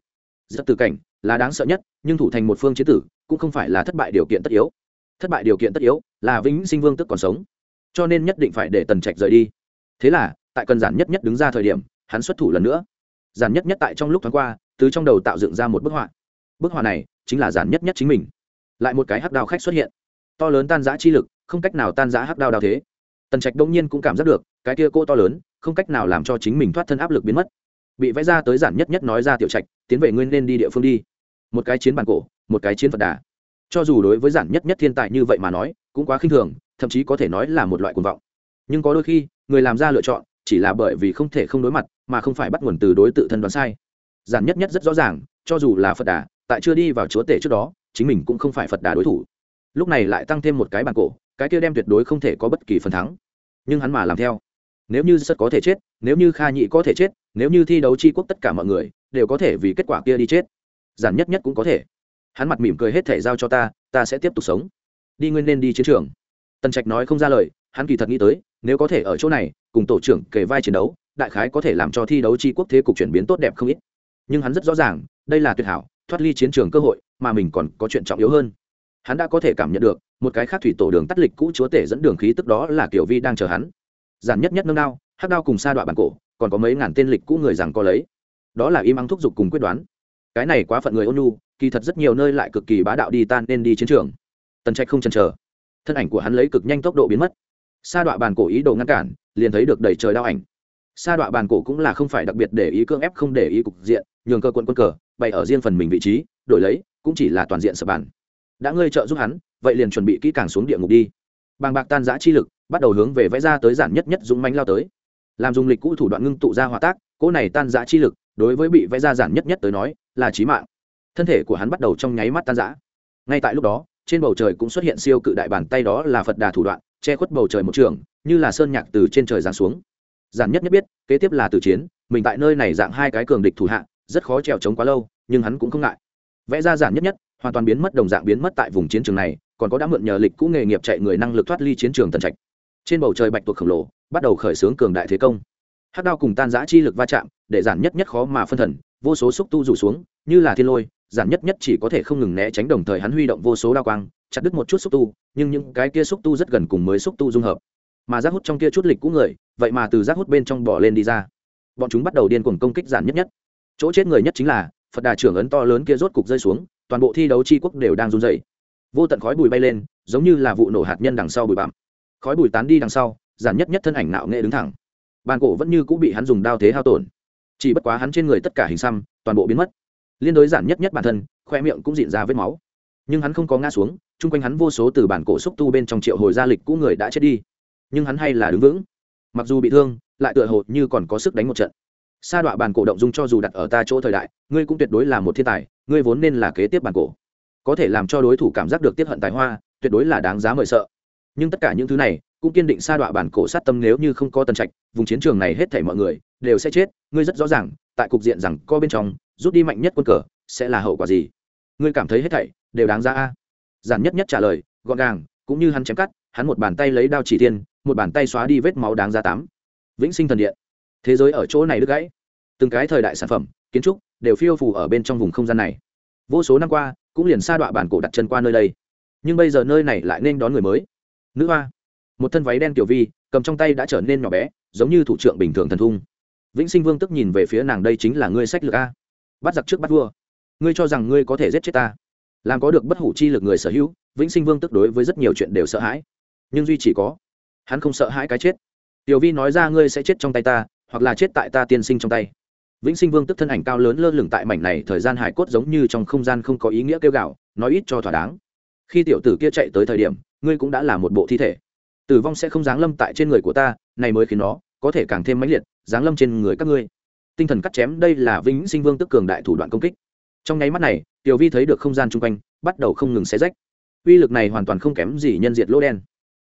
Rất từ cảnh, là đáng sợ nhất, nhưng thủ thành một phương chiến tử, cũng không phải là thất bại điều kiện tất yếu. Thất bại điều kiện tất yếu, là vĩnh sinh vương tức còn sống. Cho nên nhất định phải để tần trạch rời đi. Thế là, tại cần giản nhất nhất đứng ra thời điểm, hắn xuất thủ lần nữa. Giản nhất nhất tại trong lúc thoáng qua, từ trong đầu tạo dựng ra một bức họa. Bức họa này chính là giản nhất nhất chính mình. Lại một cái hắc đao khách xuất hiện to lớn tan giã chi lực, không cách nào tan giã hắc đao đao thế. Tần trạch đông nhiên cũng cảm giác được, cái kia cô to lớn, không cách nào làm cho chính mình thoát thân áp lực biến mất. Bị vẽ ra tới giản nhất nhất nói ra tiểu trạch, tiến về nguyên nên đi địa phương đi. Một cái chiến bản cổ, một cái chiến phật đà. Cho dù đối với giản nhất nhất thiên tài như vậy mà nói, cũng quá khinh thường, thậm chí có thể nói là một loại cuồng vọng. Nhưng có đôi khi, người làm ra lựa chọn, chỉ là bởi vì không thể không đối mặt, mà không phải bắt nguồn từ đối tự thân đoán sai. Giản nhất nhất rất rõ ràng, cho dù là phật đà, tại chưa đi vào chúa tể trước đó, chính mình cũng không phải phật đà đối thủ lúc này lại tăng thêm một cái bàn cổ, cái kia đem tuyệt đối không thể có bất kỳ phần thắng. Nhưng hắn mà làm theo. Nếu như sất có thể chết, nếu như kha nhị có thể chết, nếu như thi đấu c h i quốc tất cả mọi người đều có thể vì kết quả kia đi chết, giản nhất nhất cũng có thể. Hắn mặt mỉm cười hết thể giao cho ta ta sẽ tiếp tục sống. Đi nguyên nên đi chiến trường. Tần trạch nói không ra lời, hắn kỳ thật nghĩ tới, nếu có thể ở chỗ này, cùng tổ trưởng kề vai chiến đấu, đại khái có thể làm cho thi đấu c h i quốc thế cục chuyển biến tốt đẹp không ít. Nhưng hắn rất rõ ràng, đây là tuyệt hảo, thoát ly chiến trường cơ hội, mà mình còn có chuyện trọng yếu hơn hắn đã có thể cảm nhận được, một cái khác thủy tổ đường tắt lịch cũ chúa tể dẫn đường khí tức đó là kiểu vi đang chờ hắn. Giản nhất nhất nâng đao, hắc đao cùng sa đoạn bản cổ, còn có mấy ngàn tên lịch cũ người rằng có lấy. Đó là im ắng thúc giục cùng quyết đoán. Cái này quá phận người ôn nhu, kỳ thật rất nhiều nơi lại cực kỳ bá đạo đi tan nên đi chiến trường. Tần trạch không chần chờ. Thân ảnh của hắn lấy cực nhanh tốc độ biến mất. Sa đọa bàn cổ ý đồ ngăn cản, liền thấy được đầy trời đao ảnh. Sa đọa bàn cổ cũng là không phải đặc biệt để ý cưỡng ép, không để ý cục diện, nhường cơ quân quân cờ, bày ở riêng phần mình vị trí, đổi lấy, cũng chỉ là toàn diện sập bàn đã ngươi trợ giúp hắn, vậy liền chuẩn bị kỹ càng xuống địa ngục đi. Bàng bạc tan giã chi lực, bắt đầu hướng về vẽ ra tới giản nhất nhất dũng mánh lao tới. Làm dùng lịch cũ thủ đoạn ngưng tụ ra hòa tác, cỗ này tan giã chi lực, đối với bị vẽ ra giản nhất nhất tới nói, là trí mạng. Thân thể của hắn bắt đầu trong nháy mắt tan giã ngay tại lúc đó, trên bầu trời cũng xuất hiện siêu cự đại bàn tay đó là phật đà thủ đoạn, che khuất bầu trời một trường, như là sơn nhạc từ trên trời giáng xuống. Giản nhất nhất biết, kế tiếp là tử chiến, mình tại nơi này dạng hai cái cường địch thủ hạ, rất khó trèo trống quá lâu, nhưng hắn cũng không ngại. Vẽ ra giản nhất nhất hoàn toàn biến mất đồng dạng biến mất tại vùng chiến trường này, còn có đã mượn nhờ lịch cũ nghề nghiệp chạy người năng lực thoát ly chiến trường tần trạch. Trên bầu trời bạch tuộc khổng lồ, bắt đầu khởi xướng cường đại thế công. Hát đao cùng tan giã chi lực va chạm, để giản nhất nhất khó mà phân thần, vô số xúc tu rủ xuống, như là thiên lôi, giản nhất nhất chỉ có thể không ngừng né tránh đồng thời hắn huy động vô số đao quang, chặt đứt một chút xúc tu, nhưng những cái kia xúc tu rất gần cùng mới xúc tu dung hợp. Mà rác hút trong kia chút lịch cũ người, vậy mà từ rác hút bên trong bỏ lên đi ra. Bọn chúng bắt đầu điên cuồng công kích giản nhất nhất. Chỗ chết người nhất chính là, phật đà trưởng ấn to lớn kia rốt cục rơi xuống toàn bộ thi đấu tri quốc đều đang run dày vô tận khói bụi bay lên, giống như là vụ nổ hạt nhân đằng sau bụi bặm. Khói bụi tán đi đằng sau, giản nhất nhất thân ảnh nạo nghệ đứng thẳng. Bàn cổ vẫn như cũng bị hắn dùng đao thế hao tổn. Chỉ bất quá hắn trên người tất cả hình xăm, toàn bộ biến mất. Liên đối giản nhất nhất bản thân, khoe miệng cũng diện ra vết máu. Nhưng hắn không có ngã xuống, chung quanh hắn vô số từ bản cổ xúc tu bên trong triệu hồi gia lịch cũ người đã chết đi. Nhưng hắn hay là đứng vững. Mặc dù bị thương, lại tựa hồ như còn có sức đánh một trận sa đọa bàn cổ động dung cho dù đặt ở ta chỗ thời đại, ngươi cũng tuyệt đối là một thiên tài, ngươi vốn nên là kế tiếp bàn cổ. Có thể làm cho đối thủ cảm giác được tiếp hận tài hoa, tuyệt đối là đáng giá mời sợ. Nhưng tất cả những thứ này, cũng kiên định sa đọa bản cổ sát tâm nếu như không có tần trạch, vùng chiến trường này hết thảy mọi người, đều sẽ chết, ngươi rất rõ ràng, tại cục diện rằng co bên trong, rút đi mạnh nhất quân cờ, sẽ là hậu quả gì? Ngươi cảm thấy hết thảy, đều đáng ra a. Giản nhất nhất trả lời, gọn gàng, cũng như hắn chém cắt, hắn một bàn tay lấy đao chỉ tiên một bàn tay xóa đi vết máu đáng ra tám. Vĩnh sinh thần điện thế giới ở chỗ này đứt gãy. Từng cái thời đại sản phẩm, kiến trúc đều phiêu phù ở bên trong vùng không gian này. Vô số năm qua, cũng liền sa đọa bản cổ đặt chân qua nơi đây. Nhưng bây giờ nơi này lại nên đón người mới. Nữ hoa. Một thân váy đen tiểu vi, cầm trong tay đã trở nên nhỏ bé, giống như thủ trưởng bình thường thần thung. Vĩnh sinh vương tức nhìn về phía nàng, đây chính là ngươi sách lược a. Bắt giặc trước bắt vua. Ngươi cho rằng ngươi có thể giết chết ta. Làm có được bất hủ chi lực người sở hữu, vĩnh sinh vương tức đối với rất nhiều chuyện đều sợ hãi. Nhưng duy chỉ có, hắn không sợ hãi cái chết. Tiểu vi nói ra ngươi sẽ chết trong tay ta hoặc là chết tại ta tiên sinh trong tay. Vĩnh sinh vương tức thân ảnh cao lớn lơ lửng tại mảnh này thời gian hải cốt giống như trong không gian không có ý nghĩa kêu gạo nói ít cho thỏa đáng. Khi tiểu tử kia chạy tới thời điểm, ngươi cũng đã là một bộ thi thể. Tử vong sẽ không giáng lâm tại trên người của ta, này mới khiến nó có thể càng thêm mãnh liệt, giáng lâm trên người các ngươi. Tinh thần cắt chém, đây là vĩnh sinh vương tức cường đại thủ đoạn công kích. Trong nháy mắt này, tiểu vi thấy được không gian chung quanh, bắt đầu không ngừng xé rách. Uy lực này hoàn toàn không kém gì nhân diệt lỗ đen.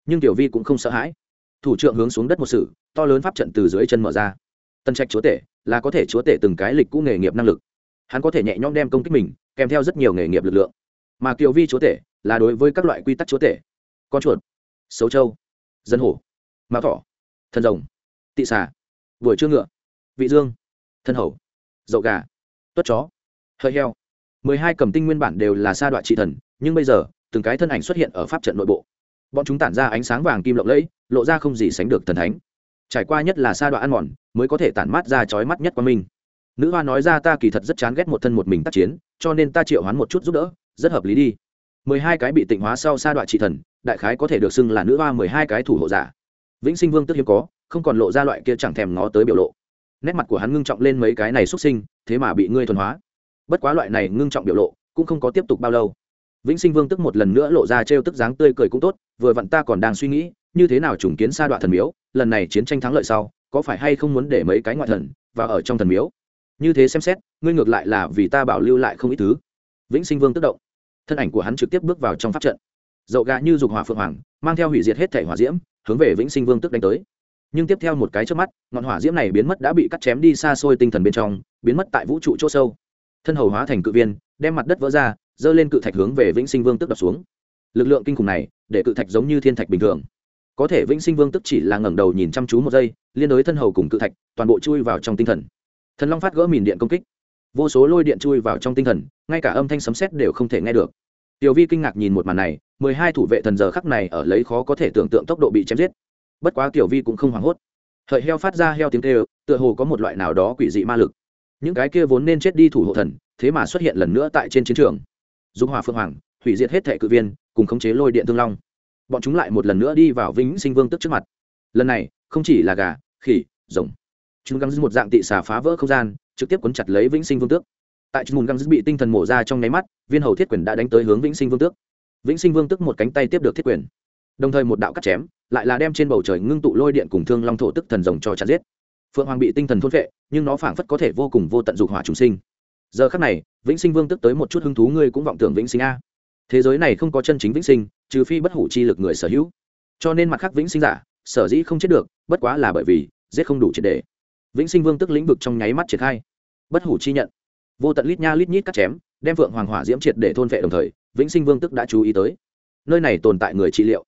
Nhưng tiểu vi cũng không sợ hãi thủ trưởng hướng xuống đất một sự, to lớn pháp trận từ dưới chân mở ra. Tân trạch chúa tể, là có thể chúa tể từng cái lịch cũ nghề nghiệp năng lực. Hắn có thể nhẹ nhõm đem công kích mình, kèm theo rất nhiều nghề nghiệp lực lượng. Mà kiều vi chúa tể, là đối với các loại quy tắc chúa tể. Con chuột xấu trâu, dân hổ, mao thỏ thần rồng, tị xà buổi trưa ngựa, vị dương, thân hầu, dậu gà, tuất chó, hơi heo. Mười hai cầm tinh nguyên bản đều là sa đoạn trị thần, nhưng bây giờ, từng cái thân ảnh xuất hiện ở pháp trận nội bộ bọn chúng tản ra ánh sáng vàng kim lộng lẫy, lộ ra không gì sánh được thần thánh. Trải qua nhất là sa đoạn ăn mòn, mới có thể tản mát ra chói mắt nhất qua mình nữ hoa nói ra ta kỳ thật rất chán ghét một thân một mình tác chiến, cho nên ta triệu hoán một chút giúp đỡ, rất hợp lý đi. Mười hai cái bị tịnh hóa sau sa đoạn trị thần, đại khái có thể được xưng là nữ hoa mười hai cái thủ hộ giả. Vĩnh sinh vương tức hiếm có, không còn lộ ra loại kia chẳng thèm ngó tới biểu lộ. Nét mặt của hắn ngưng trọng lên mấy cái này xuất sinh, thế mà bị ngươi thuần hóa. Bất quá loại này ngưng trọng biểu lộ cũng không có tiếp tục bao lâu vĩnh sinh vương tức một lần nữa lộ ra trêu tức dáng tươi cười cũng tốt, vừa vặn ta còn đang suy nghĩ, như thế nào trùng kiến sa đoạn thần miếu, lần này chiến tranh thắng lợi sau, có phải hay không muốn để mấy cái ngoại thần và ở trong thần miếu? Như thế xem xét, ngươi ngược lại là vì ta bảo lưu lại không ít thứ. Vĩnh sinh vương tức động. Thân ảnh của hắn trực tiếp bước vào trong pháp trận. Dậu gà như dục hỏa phượng hoàng, mang theo hủy diệt hết thể hỏa diễm, hướng về vĩnh sinh vương tức đánh tới. Nhưng tiếp theo một cái trước mắt, ngọn hỏa diễm này biến mất đã bị cắt chém đi xa xôi tinh thần bên trong, biến mất tại vũ trụ chỗ sâu. Thân hầu hóa thành cự viên, đem mặt đất vỡ ra dơ lên cự thạch hướng về vĩnh sinh vương tức đập xuống. Lực lượng kinh khủng này, để cự thạch giống như thiên thạch bình thường. Có thể vĩnh sinh vương tức chỉ là ngẩng đầu nhìn chăm chú một giây, liên đối thân hầu cùng cự thạch, toàn bộ chui vào trong tinh thần. Thần long phát gỡ mìn điện công kích. Vô số lôi điện chui vào trong tinh thần, ngay cả âm thanh sấm sét đều không thể nghe được. Tiểu vi kinh ngạc nhìn một màn này, mười hai thủ vệ thần giờ khắc này ở lấy khó có thể tưởng tượng tốc độ bị chém giết. Bất quá tiểu vi cũng không hoảng hốt. Hợi heo phát ra heo tiếng kêu, tựa hồ có một loại nào đó quỷ dị ma lực. Những cái kia vốn nên chết đi thủ hộ thần, thế mà xuất hiện lần nữa tại trên chiến trường dung hòa phương hoàng, hủy diệt hết thệ cự viên, cùng khống chế lôi điện thương long. Bọn chúng lại một lần nữa đi vào vĩnh sinh vương tức trước mặt. Lần này, không chỉ là gà, khỉ, rồng. Chúng găng dứt một dạng tị xà phá vỡ không gian, trực tiếp cuốn chặt lấy vĩnh sinh vương tước. Tại chúng găng dứt bị tinh thần mổ ra trong nháy mắt, viên hầu thiết quyền đã đánh tới hướng vĩnh sinh vương tước. Vĩnh sinh vương tức một cánh tay tiếp được thiết quyền. Đồng thời một đạo cắt chém, lại là đem trên bầu trời ngưng tụ lôi điện cùng thương long thổ tức thần rồng cho chặt giết. Phượng hoàng bị tinh thần thôn vệ nhưng nó phảng phất có thể vô cùng vô tận dục hỏa chúng sinh giờ khắc này, vĩnh sinh vương tức tới một chút hứng thú ngươi cũng vọng tưởng vĩnh sinh a. Thế giới này không có chân chính vĩnh sinh, trừ phi bất hủ chi lực người sở hữu. Cho nên mặt khác vĩnh sinh giả, sở dĩ không chết được, bất quá là bởi vì, giết không đủ triệt đề vĩnh sinh vương tức lĩnh vực trong nháy mắt triển khai. Bất hủ chi nhận. Vô tận lít nha lít nhít cắt chém, đem phượng hoàng hỏa diễm triệt để thôn vệ đồng thời, vĩnh sinh vương tức đã chú ý tới. Nơi này tồn tại người trị liệu.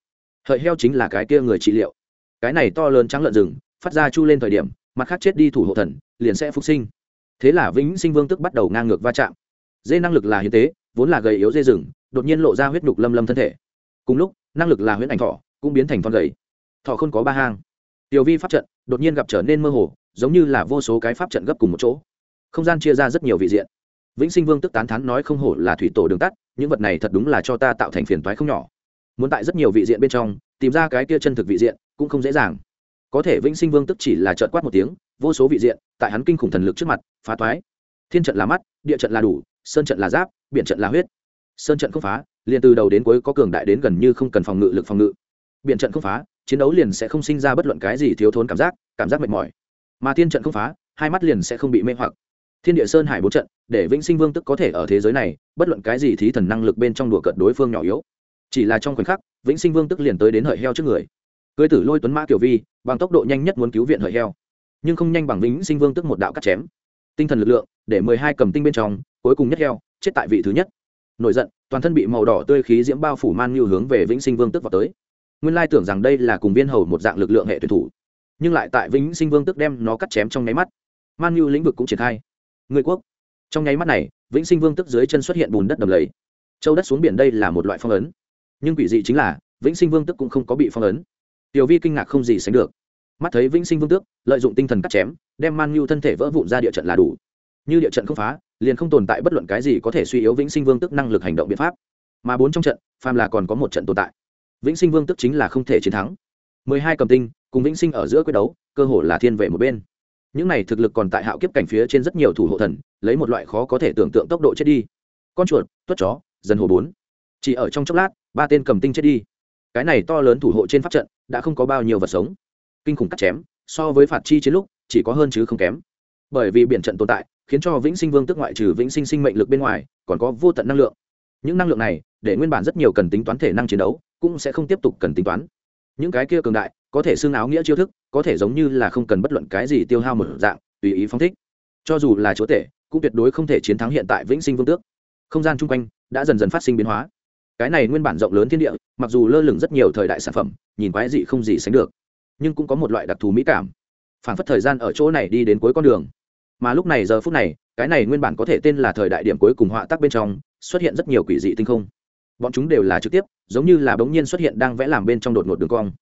Hợi heo chính là cái kia người trị liệu. Cái này to lớn trắng lợn rừng, phát ra chu lên thời điểm, mặt khác chết đi thủ hộ thần, liền sẽ phục sinh thế là vĩnh sinh vương tức bắt đầu ngang ngược va chạm. Dê năng lực là hiến tế, vốn là gầy yếu dê rừng, đột nhiên lộ ra huyết nhục lâm lâm thân thể. Cùng lúc, năng lực là huyễn ảnh thọ, cũng biến thành thon gầy. Thọ không có ba hang. Tiểu vi pháp trận đột nhiên gặp trở nên mơ hồ, giống như là vô số cái pháp trận gấp cùng một chỗ. Không gian chia ra rất nhiều vị diện. Vĩnh sinh vương tức tán thán nói không hổ là thủy tổ đường tắt, những vật này thật đúng là cho ta tạo thành phiền toái không nhỏ. Muốn tại rất nhiều vị diện bên trong, tìm ra cái kia chân thực vị diện cũng không dễ dàng có thể vĩnh sinh vương tức chỉ là trợn quát một tiếng, vô số vị diện, tại hắn kinh khủng thần lực trước mặt, phá toái. Thiên trận là mắt, địa trận là đủ, sơn trận là giáp, biển trận là huyết. Sơn trận không phá, liền từ đầu đến cuối có cường đại đến gần như không cần phòng ngự lực phòng ngự. Biển trận không phá, chiến đấu liền sẽ không sinh ra bất luận cái gì thiếu thốn cảm giác cảm giác mệt mỏi. Mà thiên trận không phá, hai mắt liền sẽ không bị mê hoặc. Thiên địa sơn hải bốn trận, để vĩnh sinh vương tức có thể ở thế giới này, bất luận cái gì thí thần năng lực bên trong đùa cận đối phương nhỏ yếu. Chỉ là trong khoảnh khắc, vĩnh sinh vương tức liền tới đến hợi heo trước người cưới tử lôi tuấn mã kiểu vi, bằng tốc độ nhanh nhất muốn cứu viện hợi heo. Nhưng không nhanh bằng vĩnh sinh vương tức một đạo cắt chém. Tinh thần lực lượng, để mười hai cầm tinh bên trong, cuối cùng nhất heo, chết tại vị thứ nhất. Nổi giận, toàn thân bị màu đỏ tươi khí diễm bao phủ man như hướng về vĩnh sinh vương tức vào tới. Nguyên lai tưởng rằng đây là cùng viên hầu một dạng lực lượng hệ tuyển thủ. Nhưng lại tại vĩnh sinh vương tức đem nó cắt chém trong nháy mắt, man như lĩnh vực cũng triển khai. Người quốc. Trong nháy mắt này, vĩnh sinh vương tức dưới chân xuất hiện bùn đất đầm lầy. Châu đất xuống biển đây là một loại phong ấn. Nhưng quỷ dị chính là, vĩnh sinh vương tức cũng không có bị phong ấn tiểu vi kinh ngạc không gì sánh được. Mắt thấy vĩnh sinh vương tước, lợi dụng tinh thần cắt chém, đem man nhu thân thể vỡ vụn ra địa trận là đủ. Như địa trận không phá, liền không tồn tại bất luận cái gì có thể suy yếu vĩnh sinh vương tước năng lực hành động biện pháp. Mà bốn trong trận, phàm là còn có một trận tồn tại. Vĩnh sinh vương tước chính là không thể chiến thắng. Mười hai cầm tinh, cùng vĩnh sinh ở giữa quyết đấu, cơ hồ là thiên vệ một bên. Những này thực lực còn tại hạo kiếp cảnh phía trên rất nhiều thủ hộ thần, lấy một loại khó có thể tưởng tượng tốc độ chết đi. Con chuột, tuất chó, dần hồ bốn. Chỉ ở trong chốc lát, ba tên cầm tinh chết đi cái này to lớn thủ hộ trên pháp trận đã không có bao nhiêu vật sống. Kinh khủng cắt chém, so với phạt chi chiến lúc, chỉ có hơn chứ không kém. Bởi vì biển trận tồn tại, khiến cho vĩnh sinh vương tức ngoại trừ vĩnh sinh sinh mệnh lực bên ngoài, còn có vô tận năng lượng. Những năng lượng này, để nguyên bản rất nhiều cần tính toán thể năng chiến đấu, cũng sẽ không tiếp tục cần tính toán. Những cái kia cường đại, có thể xương áo nghĩa chiêu thức, có thể giống như là không cần bất luận cái gì tiêu hao một dạng, tùy ý phóng thích. Cho dù là chúa tể, cũng tuyệt đối không thể chiến thắng hiện tại vĩnh sinh vương tước. Không gian chung quanh đã dần dần phát sinh biến hóa cái này nguyên bản rộng lớn thiên địa, mặc dù lơ lửng rất nhiều thời đại sản phẩm, nhìn quái dị không gì sánh được, nhưng cũng có một loại đặc thù mỹ cảm. Phản phất thời gian ở chỗ này đi đến cuối con đường. Mà lúc này giờ phút này, cái này nguyên bản có thể tên là thời đại điểm cuối cùng họa tác bên trong, xuất hiện rất nhiều quỷ dị tinh không. Bọn chúng đều là trực tiếp, giống như là bỗng nhiên xuất hiện đang vẽ làm bên trong đột ngột đường cong.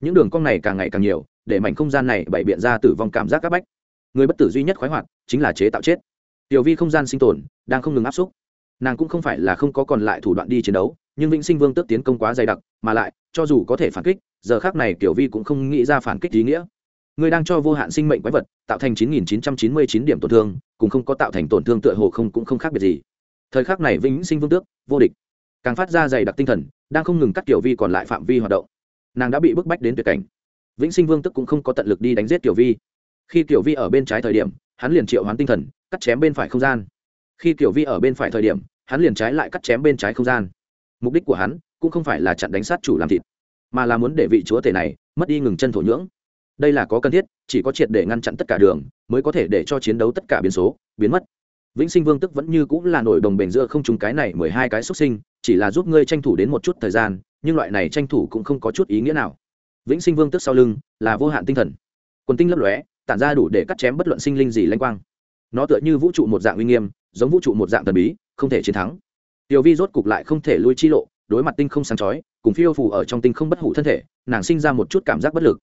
Những đường cong này càng ngày càng nhiều, để mảnh không gian này bày biện ra tử vong cảm giác các bách. Người bất tử duy nhất khoái hoạt, chính là chế tạo chết. Tiểu vi không gian sinh tồn, đang không ngừng áp xúc. Nàng cũng không phải là không có còn lại thủ đoạn đi chiến đấu nhưng vĩnh sinh vương tước tiến công quá dày đặc, mà lại, cho dù có thể phản kích, giờ khác này tiểu vi cũng không nghĩ ra phản kích ý nghĩa. Người đang cho vô hạn sinh mệnh quái vật, tạo thành 9.999 điểm tổn thương cũng không có tạo thành tổn thương tựa hồ không cũng không khác biệt gì. Thời khắc này vĩnh sinh vương tước, vô địch. Càng phát ra dày đặc tinh thần, đang không ngừng cắt tiểu vi còn lại phạm vi hoạt động. Nàng đã bị bức bách đến tuyệt cảnh. Vĩnh sinh vương tức cũng không có tận lực đi đánh giết tiểu vi. Khi tiểu vi ở bên trái thời điểm, hắn liền triệu hoán tinh thần, cắt chém bên phải không gian. Khi tiểu vi ở bên phải thời điểm, hắn liền trái lại cắt chém bên trái không gian mục đích của hắn cũng không phải là chặn đánh sát chủ làm thịt, mà là muốn để vị chúa tể này mất đi ngừng chân thổ nhưỡng. Đây là có cần thiết, chỉ có triệt để ngăn chặn tất cả đường mới có thể để cho chiến đấu tất cả biến số, biến mất. Vĩnh sinh vương tức vẫn như cũng là nổi đồng bền giữa không chúng cái này mười hai cái xuất sinh, chỉ là giúp ngươi tranh thủ đến một chút thời gian, nhưng loại này tranh thủ cũng không có chút ý nghĩa nào. Vĩnh sinh vương tức sau lưng là vô hạn tinh thần. Quần tinh lấp lóe, tản ra đủ để cắt chém bất luận sinh linh gì lanh quang. Nó tựa như vũ trụ một dạng uy nghiêm, giống vũ trụ một dạng thần bí, không thể chiến thắng tiểu vi rốt cục lại không thể lui chi lộ, đối mặt tinh không sáng chói, cùng phiêu phù ở trong tinh không bất hủ thân thể, nàng sinh ra một chút cảm giác bất lực.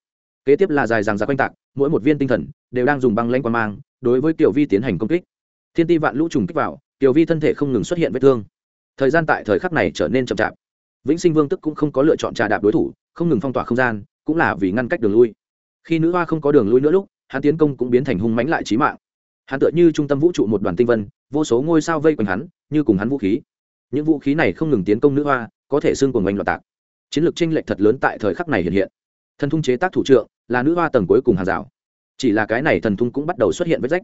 Kế tiếp là dài dằng dặc quanh tạc, mỗi một viên tinh thần đều đang dùng băng lanh quan mang, đối với tiểu vi tiến hành công kích. Thiên ti vạn lũ trùng kích vào, tiểu vi thân thể không ngừng xuất hiện vết thương. Thời gian tại thời khắc này trở nên chậm chạp. Vĩnh sinh vương tức cũng không có lựa chọn trà đạp đối thủ, không ngừng phong tỏa không gian, cũng là vì ngăn cách đường lui. Khi nữ hoa không có đường lui nữa lúc, hắn tiến công cũng biến thành hung mãnh lại trí mạng. Hắn tựa như trung tâm vũ trụ một đoàn tinh vân, vô số ngôi sao vây quanh hắn, như cùng hắn vũ khí những vũ khí này không ngừng tiến công nữ hoa, có thể xưng cùng oanh loạt tạc. Chiến lược tranh lệch thật lớn tại thời khắc này hiện hiện. Thần thung chế tác thủ trượng, là nữ hoa tầng cuối cùng hàng rào. Chỉ là cái này thần thung cũng bắt đầu xuất hiện vết rách.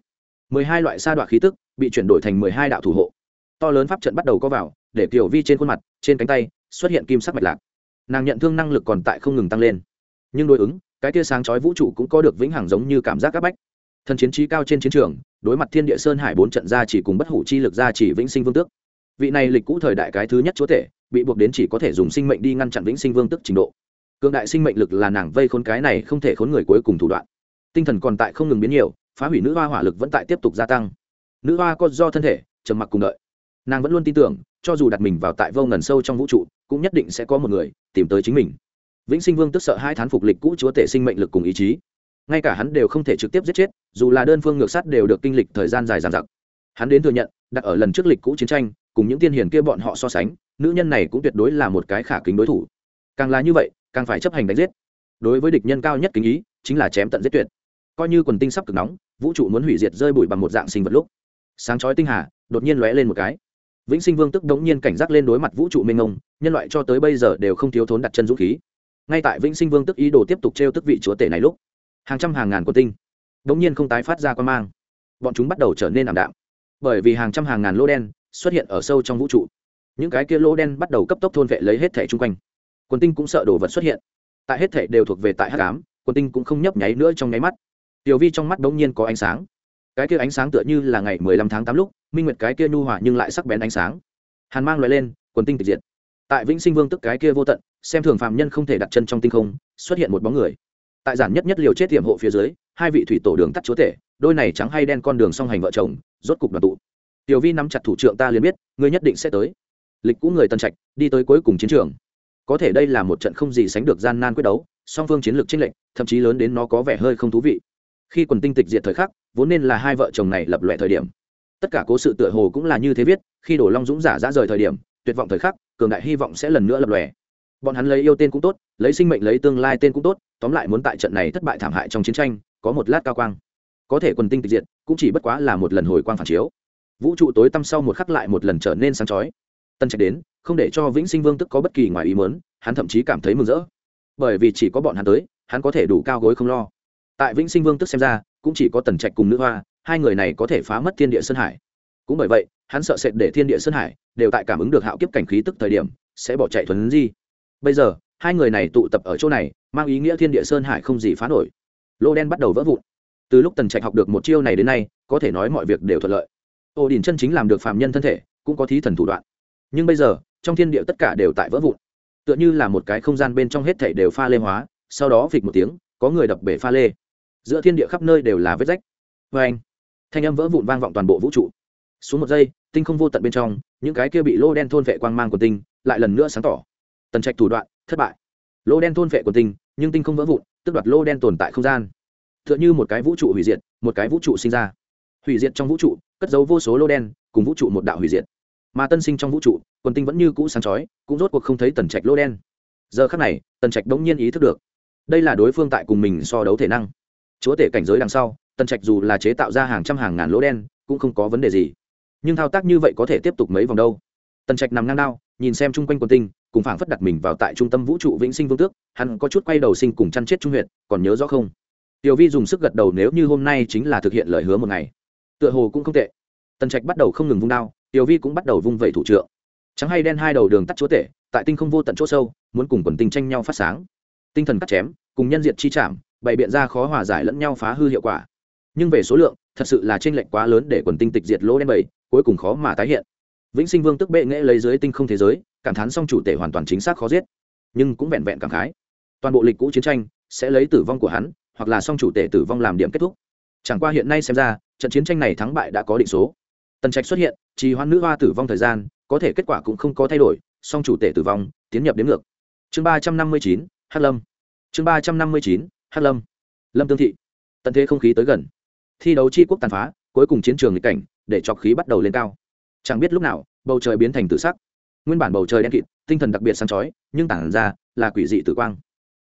Mười hai loại sa đoạn khí tức bị chuyển đổi thành mười hai đạo thủ hộ. To lớn pháp trận bắt đầu có vào, để kiểu vi trên khuôn mặt, trên cánh tay, xuất hiện kim sắc mạch lạc. Nàng nhận thương năng lực còn tại không ngừng tăng lên. Nhưng đối ứng, cái tia sáng chói vũ trụ cũng có được vĩnh hằng giống như cảm giác áp bách. Thần chiến trí cao trên chiến trường, đối mặt thiên địa sơn hải bốn trận ra chỉ cùng bất hủ chi lực ra chỉ vĩnh sinh vương tước vị này lịch cũ thời đại cái thứ nhất chúa thể bị buộc đến chỉ có thể dùng sinh mệnh đi ngăn chặn vĩnh sinh vương tức trình độ. Cương đại sinh mệnh lực là nàng vây khốn cái này không thể khốn người cuối cùng thủ đoạn. Tinh thần còn tại không ngừng biến nhiều, phá hủy nữ hoa hỏa lực vẫn tại tiếp tục gia tăng. Nữ hoa có do thân thể, trầm mặc cùng đợi. Nàng vẫn luôn tin tưởng, cho dù đặt mình vào tại vô ngần sâu trong vũ trụ, cũng nhất định sẽ có một người tìm tới chính mình. Vĩnh sinh vương tức sợ hai thán phục lịch cũ chúa tể sinh mệnh lực cùng ý chí. Ngay cả hắn đều không thể trực tiếp giết chết, dù là đơn phương ngược sát đều được kinh lịch thời gian dài dàn dặc. Hắn đến thừa nhận, đặt ở lần trước lịch cũ chiến tranh cùng những tiên hiền kia bọn họ so sánh, nữ nhân này cũng tuyệt đối là một cái khả kính đối thủ. Càng là như vậy, càng phải chấp hành đánh giết. Đối với địch nhân cao nhất kính ý, chính là chém tận giết tuyệt. Coi như quần tinh sắp cực nóng, vũ trụ muốn hủy diệt rơi bụi bằng một dạng sinh vật lúc. Sáng chói tinh hà, đột nhiên lóe lên một cái. Vĩnh sinh vương tức đống nhiên cảnh giác lên đối mặt vũ trụ mênh ngông nhân loại cho tới bây giờ đều không thiếu thốn đặt chân dũng khí. Ngay tại vĩnh sinh vương tức ý đồ tiếp tục t r e o tức vị chúa tể này lúc, hàng trăm hàng ngàn quần tinh đống nhiên không tái phát ra quan mang. Bọn chúng bắt đầu trở nên ảm đạm. Bởi vì hàng trăm hàng ngàn lô đen xuất hiện ở sâu trong vũ trụ. Những cái kia lỗ đen bắt đầu cấp tốc thôn vệ lấy hết thẻ chung quanh. Quần tinh cũng sợ đồ vật xuất hiện. Tại hết thẻ đều thuộc về tại hát cám quần tinh cũng không nhấp nháy nữa trong nháy mắt. Tiểu vi trong mắt đ ỗ n g nhiên có ánh sáng. Cái kia ánh sáng tựa như là ngày mười lăm tháng tám lúc, minh nguyệt cái kia nhu hòa nhưng lại sắc bén ánh sáng. Hàn mang loại lên, quần tinh tịch diệt. Tại vĩnh sinh vương tức cái kia vô tận, xem thường phạm nhân không thể đặt chân trong tinh không, xuất hiện một bóng người. Tại giản nhất nhất liều chết tiềm hộ phía dưới, hai vị thủy tổ đường tắt chúa tể, đôi này trắng hay đen con đường song hành vợ chồng, rốt cục đoàn tụ tiểu vi nắm chặt thủ trưởng ta liền biết, ngươi nhất định sẽ tới. Lịch cũ người tân trạch, đi tới cuối cùng chiến trường. Có thể đây là một trận không gì sánh được gian nan quyết đấu, song phương chiến lược tranh lệch, thậm chí lớn đến nó có vẻ hơi không thú vị. Khi quần tinh tịch diệt thời khắc, vốn nên là hai vợ chồng này lập loại thời điểm. Tất cả cố sự tựa hồ cũng là như thế viết, khi đổ long dũng giả dã rời thời điểm, tuyệt vọng thời khắc, cường đại hy vọng sẽ lần nữa lập lòe. Bọn hắn lấy yêu tên cũng tốt, lấy sinh mệnh, lấy tương lai tên cũng tốt, tóm lại muốn tại trận này thất bại thảm hại trong chiến tranh, có một lát cao quang. Có thể quần tinh tịch diệt, cũng chỉ bất quá là một lần hồi quang phản chiếu vũ trụ tối tăm sau một khắc lại một lần trở nên sáng chói. Tân trạch đến, không để cho vĩnh sinh vương tức có bất kỳ ngoài ý mớn hắn thậm chí cảm thấy mừng rỡ. Bởi vì chỉ có bọn hắn tới, hắn có thể đủ cao gối không lo. Tại vĩnh sinh vương tức xem ra, cũng chỉ có tần trạch cùng nữ hoa, hai người này có thể phá mất thiên địa sơn hải. Cũng bởi vậy, hắn sợ sệt để thiên địa sơn hải đều tại cảm ứng được hạo kiếp cảnh khí tức thời điểm, sẽ bỏ chạy thuần di. Bây giờ, hai người này tụ tập ở chỗ này, mang ý nghĩa thiên địa sơn hải không gì phá nổi. Lô đen bắt đầu vỡ vụn. Từ lúc tần trạch học được một chiêu này đến nay, có thể nói mọi việc đều thuận lợi ô đình chân chính làm được phạm nhân thân thể, cũng có thí thần thủ đoạn. Nhưng bây giờ, trong thiên địa tất cả đều tại vỡ vụn. Tựa như là một cái không gian bên trong hết thể đều pha lê hóa, sau đó phịch một tiếng, có người đập bể pha lê. Giữa thiên địa khắp nơi đều là vết rách. Vê anh, thanh âm vỡ vụn vang vọng toàn bộ vũ trụ. Xuống một giây, tinh không vô tận bên trong, những cái kia bị lô đen thôn vệ quang mang của tinh lại lần nữa sáng tỏ. Tần trạch thủ đoạn, thất bại. Lô đen thôn vệ của tinh, nhưng tinh không vỡ vụn, tức đoạt lô đen tồn tại không gian. T h ư ợ n h ư một cái vũ trụ hủy diệt, một cái vũ trụ sinh ra hủy diệt trong vũ trụ, cất giấu vô số lô đen, cùng vũ trụ một đạo hủy diệt. Mà tân sinh trong vũ trụ, quần tinh vẫn như cũ sáng chói, cũng rốt cuộc không thấy tần trạch lô đen. Giờ khắc này, tần trạch bỗng nhiên ý thức được, đây là đối phương tại cùng mình so đấu thể năng. Chúa tể cảnh giới đằng sau, tần trạch dù là chế tạo ra hàng trăm hàng ngàn lỗ đen, cũng không có vấn đề gì. Nhưng thao tác như vậy có thể tiếp tục mấy vòng đâu. Tần trạch nằm ngang đao nhìn xem chung quanh quần tinh, cùng phảng phất đặt mình vào tại trung tâm vũ trụ vĩnh sinh vương tước, hắn có chút quay đầu sinh cùng chăn chết trung huyện còn nhớ rõ không? Tiểu vi dùng sức gật đầu nếu như hôm nay chính là thực hiện lời hứa một ngày tựa hồ cũng không tệ. Tần trạch bắt đầu không ngừng vung đao, tiểu vi cũng bắt đầu vung vẩy thủ trượng. Trắng hay đen hai đầu đường tắt chúa tể, tại tinh không vô tận chỗ sâu, muốn cùng quần tinh tranh nhau phát sáng. Tinh thần cắt chém, cùng nhân diện chi chạm, bày biện ra khó hòa giải lẫn nhau phá hư hiệu quả. Nhưng về số lượng, thật sự là t r ê n lệch quá lớn để quần tinh tịch diệt lỗ đen bầy, cuối cùng khó mà tái hiện. Vĩnh sinh vương tức bệ nghệ lấy dưới tinh không thế giới, cảm thán song chủ tể hoàn toàn chính xác khó giết. Nhưng cũng vẹn vẹn cảm khái. Toàn bộ lịch cũ chiến tranh sẽ lấy tử vong của hắn, hoặc là song chủ tể tử vong làm điểm kết thúc chẳng qua hiện nay xem ra, trận chiến tranh này thắng bại đã có định số. Tần trạch xuất hiện, trì hoãn nữ hoa tử vong thời gian, có thể kết quả cũng không có thay đổi, song chủ tể tử vong, tiến nhập đến ngược. Chương ba trăm năm mươi chín, hắc lâm. Chương ba trăm năm mươi chín, hắc lâm. Lâm tương thị. Tận thế không khí tới gần. Thi đấu chi quốc tàn phá, cuối cùng chiến trường nghịch cảnh, để trọc khí bắt đầu lên cao. Chẳng biết lúc nào, bầu trời biến thành tự sắc. Nguyên bản bầu trời đen kịt, tinh thần đặc biệt sáng chói, nhưng tản ra là quỷ dị tử quang.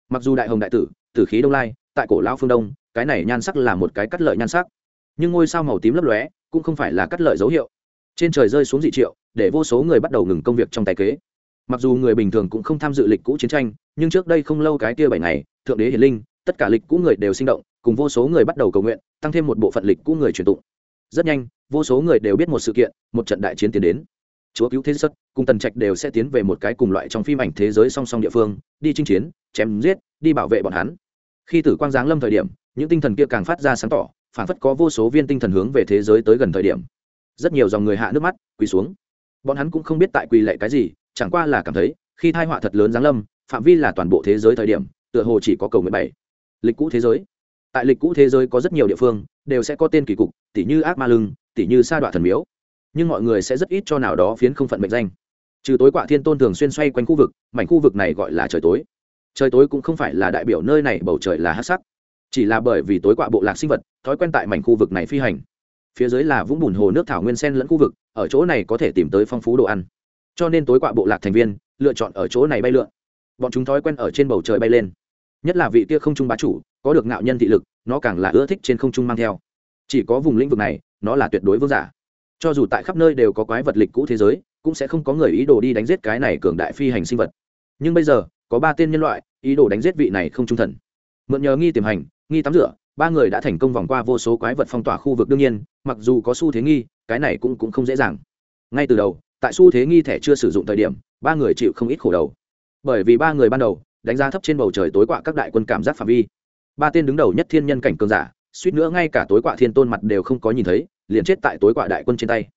Mặc dù đại hồng đại tử tử khí đông lai, tại cổ lao phương đông cái này nhan sắc là một cái cắt lợi nhan sắc. Nhưng ngôi sao màu tím lấp lóe, cũng không phải là cắt lợi dấu hiệu. Trên trời rơi xuống dị triệu, để vô số người bắt đầu ngừng công việc trong tay kế. Mặc dù người bình thường cũng không tham dự lịch cũ chiến tranh, nhưng trước đây không lâu cái kia bảy ngày, thượng đế hiền linh, tất cả lịch cũ người đều sinh động, cùng vô số người bắt đầu cầu nguyện, tăng thêm một bộ phận lịch cũ người truyền tụng. Rất nhanh, vô số người đều biết một sự kiện, một trận đại chiến tiến đến. Chúa cứu thế sất cùng tần trạch đều sẽ tiến về một cái cùng loại trong phim ảnh thế giới song song địa phương, đi chinh chiến, chém giết, đi bảo vệ bọn hắn khi tử quang giáng lâm thời điểm, những tinh thần kia càng phát ra sáng tỏ phản phất có vô số viên tinh thần hướng về thế giới tới gần thời điểm. Rất nhiều dòng người hạ nước mắt, quỳ xuống. Bọn hắn cũng không biết tại quỳ lệ cái gì, chẳng qua là cảm thấy, khi thai họa thật lớn giáng lâm, phạm vi là toàn bộ thế giới thời điểm, tựa hồ chỉ có cầu nguyện bảy. Lịch cũ thế giới. Tại lịch cũ thế giới có rất nhiều địa phương, đều sẽ có tên kỳ cục tỷ như ác ma lưng tỷ như sa đoạn thần miếu. Nhưng mọi người sẽ rất ít cho nào đó phiến không phận mệnh danh. Trừ tối quạ thiên tôn thường xuyên xoay quanh khu vực, mảnh khu vực này gọi là trời tối trời tối cũng không phải là đại biểu nơi này, bầu trời là hát sắc. Chỉ là bởi vì tối quạ bộ lạc sinh vật, thói quen tại mảnh khu vực này phi hành. Phía dưới là vũng bùn hồ nước thảo nguyên sen lẫn khu vực, ở chỗ này có thể tìm tới phong phú đồ ăn. Cho nên tối quạ bộ lạc thành viên, lựa chọn ở chỗ này bay lượn. Bọn chúng thói quen ở trên bầu trời bay lên. Nhất là vị kia không trung bá chủ, có được ngạo nhân thị lực, nó càng là ưa thích trên không trung mang theo. Chỉ có vùng lĩnh vực này, nó là tuyệt đối vương giả. Cho dù tại khắp nơi đều có quái vật lịch cũ thế giới, cũng sẽ không có người ý đồ đi đánh giết cái này cường đại phi hành sinh vật. Nhưng bây giờ có ba tên nhân loại ý đồ đánh giết vị này không trung thần. Mượn nhờ nghi tiềm hành nghi tắm rửa ba người đã thành công vòng qua vô số quái vật phong tỏa khu vực đương nhiên mặc dù có xu thế nghi cái này cũng, cũng không dễ dàng. Ngay từ đầu tại xu thế nghi thẻ chưa sử dụng thời điểm ba người chịu không ít khổ đầu. Bởi vì ba người ban đầu đánh giá thấp trên bầu trời tối quạ các đại quân cảm giác phạm vi. Ba tên đứng đầu nhất thiên nhân cảnh cường giả suýt nữa ngay cả tối quạ thiên tôn mặt đều không có nhìn thấy liền chết tại tối quạ đại quân trên tay.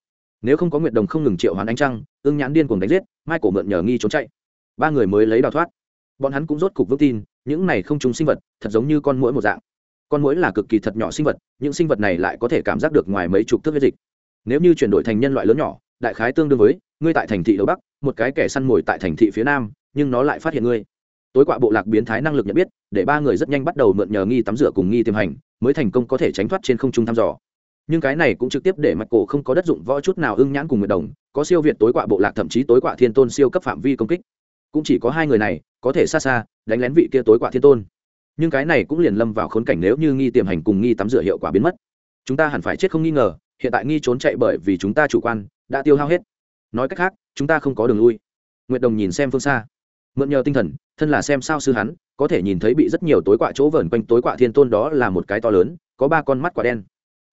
Nếu không có nguyệt đồng không ngừng triệu hoán ánh trăng ương nhãn điên cùng đánh giết mai cổ mượn nhờ nghi trốn chạy. Ba người mới lấy đào thoát bọn hắn cũng rốt cục vững tin, những này không trùng sinh vật, thật giống như con mũi một dạng. Con mũi là cực kỳ thật nhỏ sinh vật, những sinh vật này lại có thể cảm giác được ngoài mấy chục thước huyết dịch. Nếu như chuyển đổi thành nhân loại lớn nhỏ, đại khái tương đương với, ngươi tại thành thị đầu bắc, một cái kẻ săn mồi tại thành thị phía nam, nhưng nó lại phát hiện ngươi. Tối quạ bộ lạc biến thái năng lực nhận biết, để ba người rất nhanh bắt đầu mượn nhờ nghi tắm rửa cùng nghi tiềm hành, mới thành công có thể tránh thoát trên không trung thăm dò. Nhưng cái này cũng trực tiếp để mạch cổ không có đất dụng võ chút nào ưng nhãn cùng người đồng, có siêu việt tối quạ bộ lạc thậm chí tối quạ thiên tôn siêu cấp phạm vi công kích cũng chỉ có hai người này, có thể xa xa, đánh lén vị kia tối quạ thiên tôn. Nhưng cái này cũng liền lâm vào khốn cảnh nếu như nghi tiềm hành cùng nghi tắm rửa hiệu quả biến mất. Chúng ta hẳn phải chết không nghi ngờ, hiện tại nghi trốn chạy bởi vì chúng ta chủ quan, đã tiêu hao hết. Nói cách khác, chúng ta không có đường lui. Nguyệt đồng nhìn xem phương xa. Mượn nhờ tinh thần, thân là xem sao sư hắn, có thể nhìn thấy bị rất nhiều tối quạ chỗ vờn quanh tối quạ thiên tôn đó là một cái to lớn, có ba con mắt quả đen.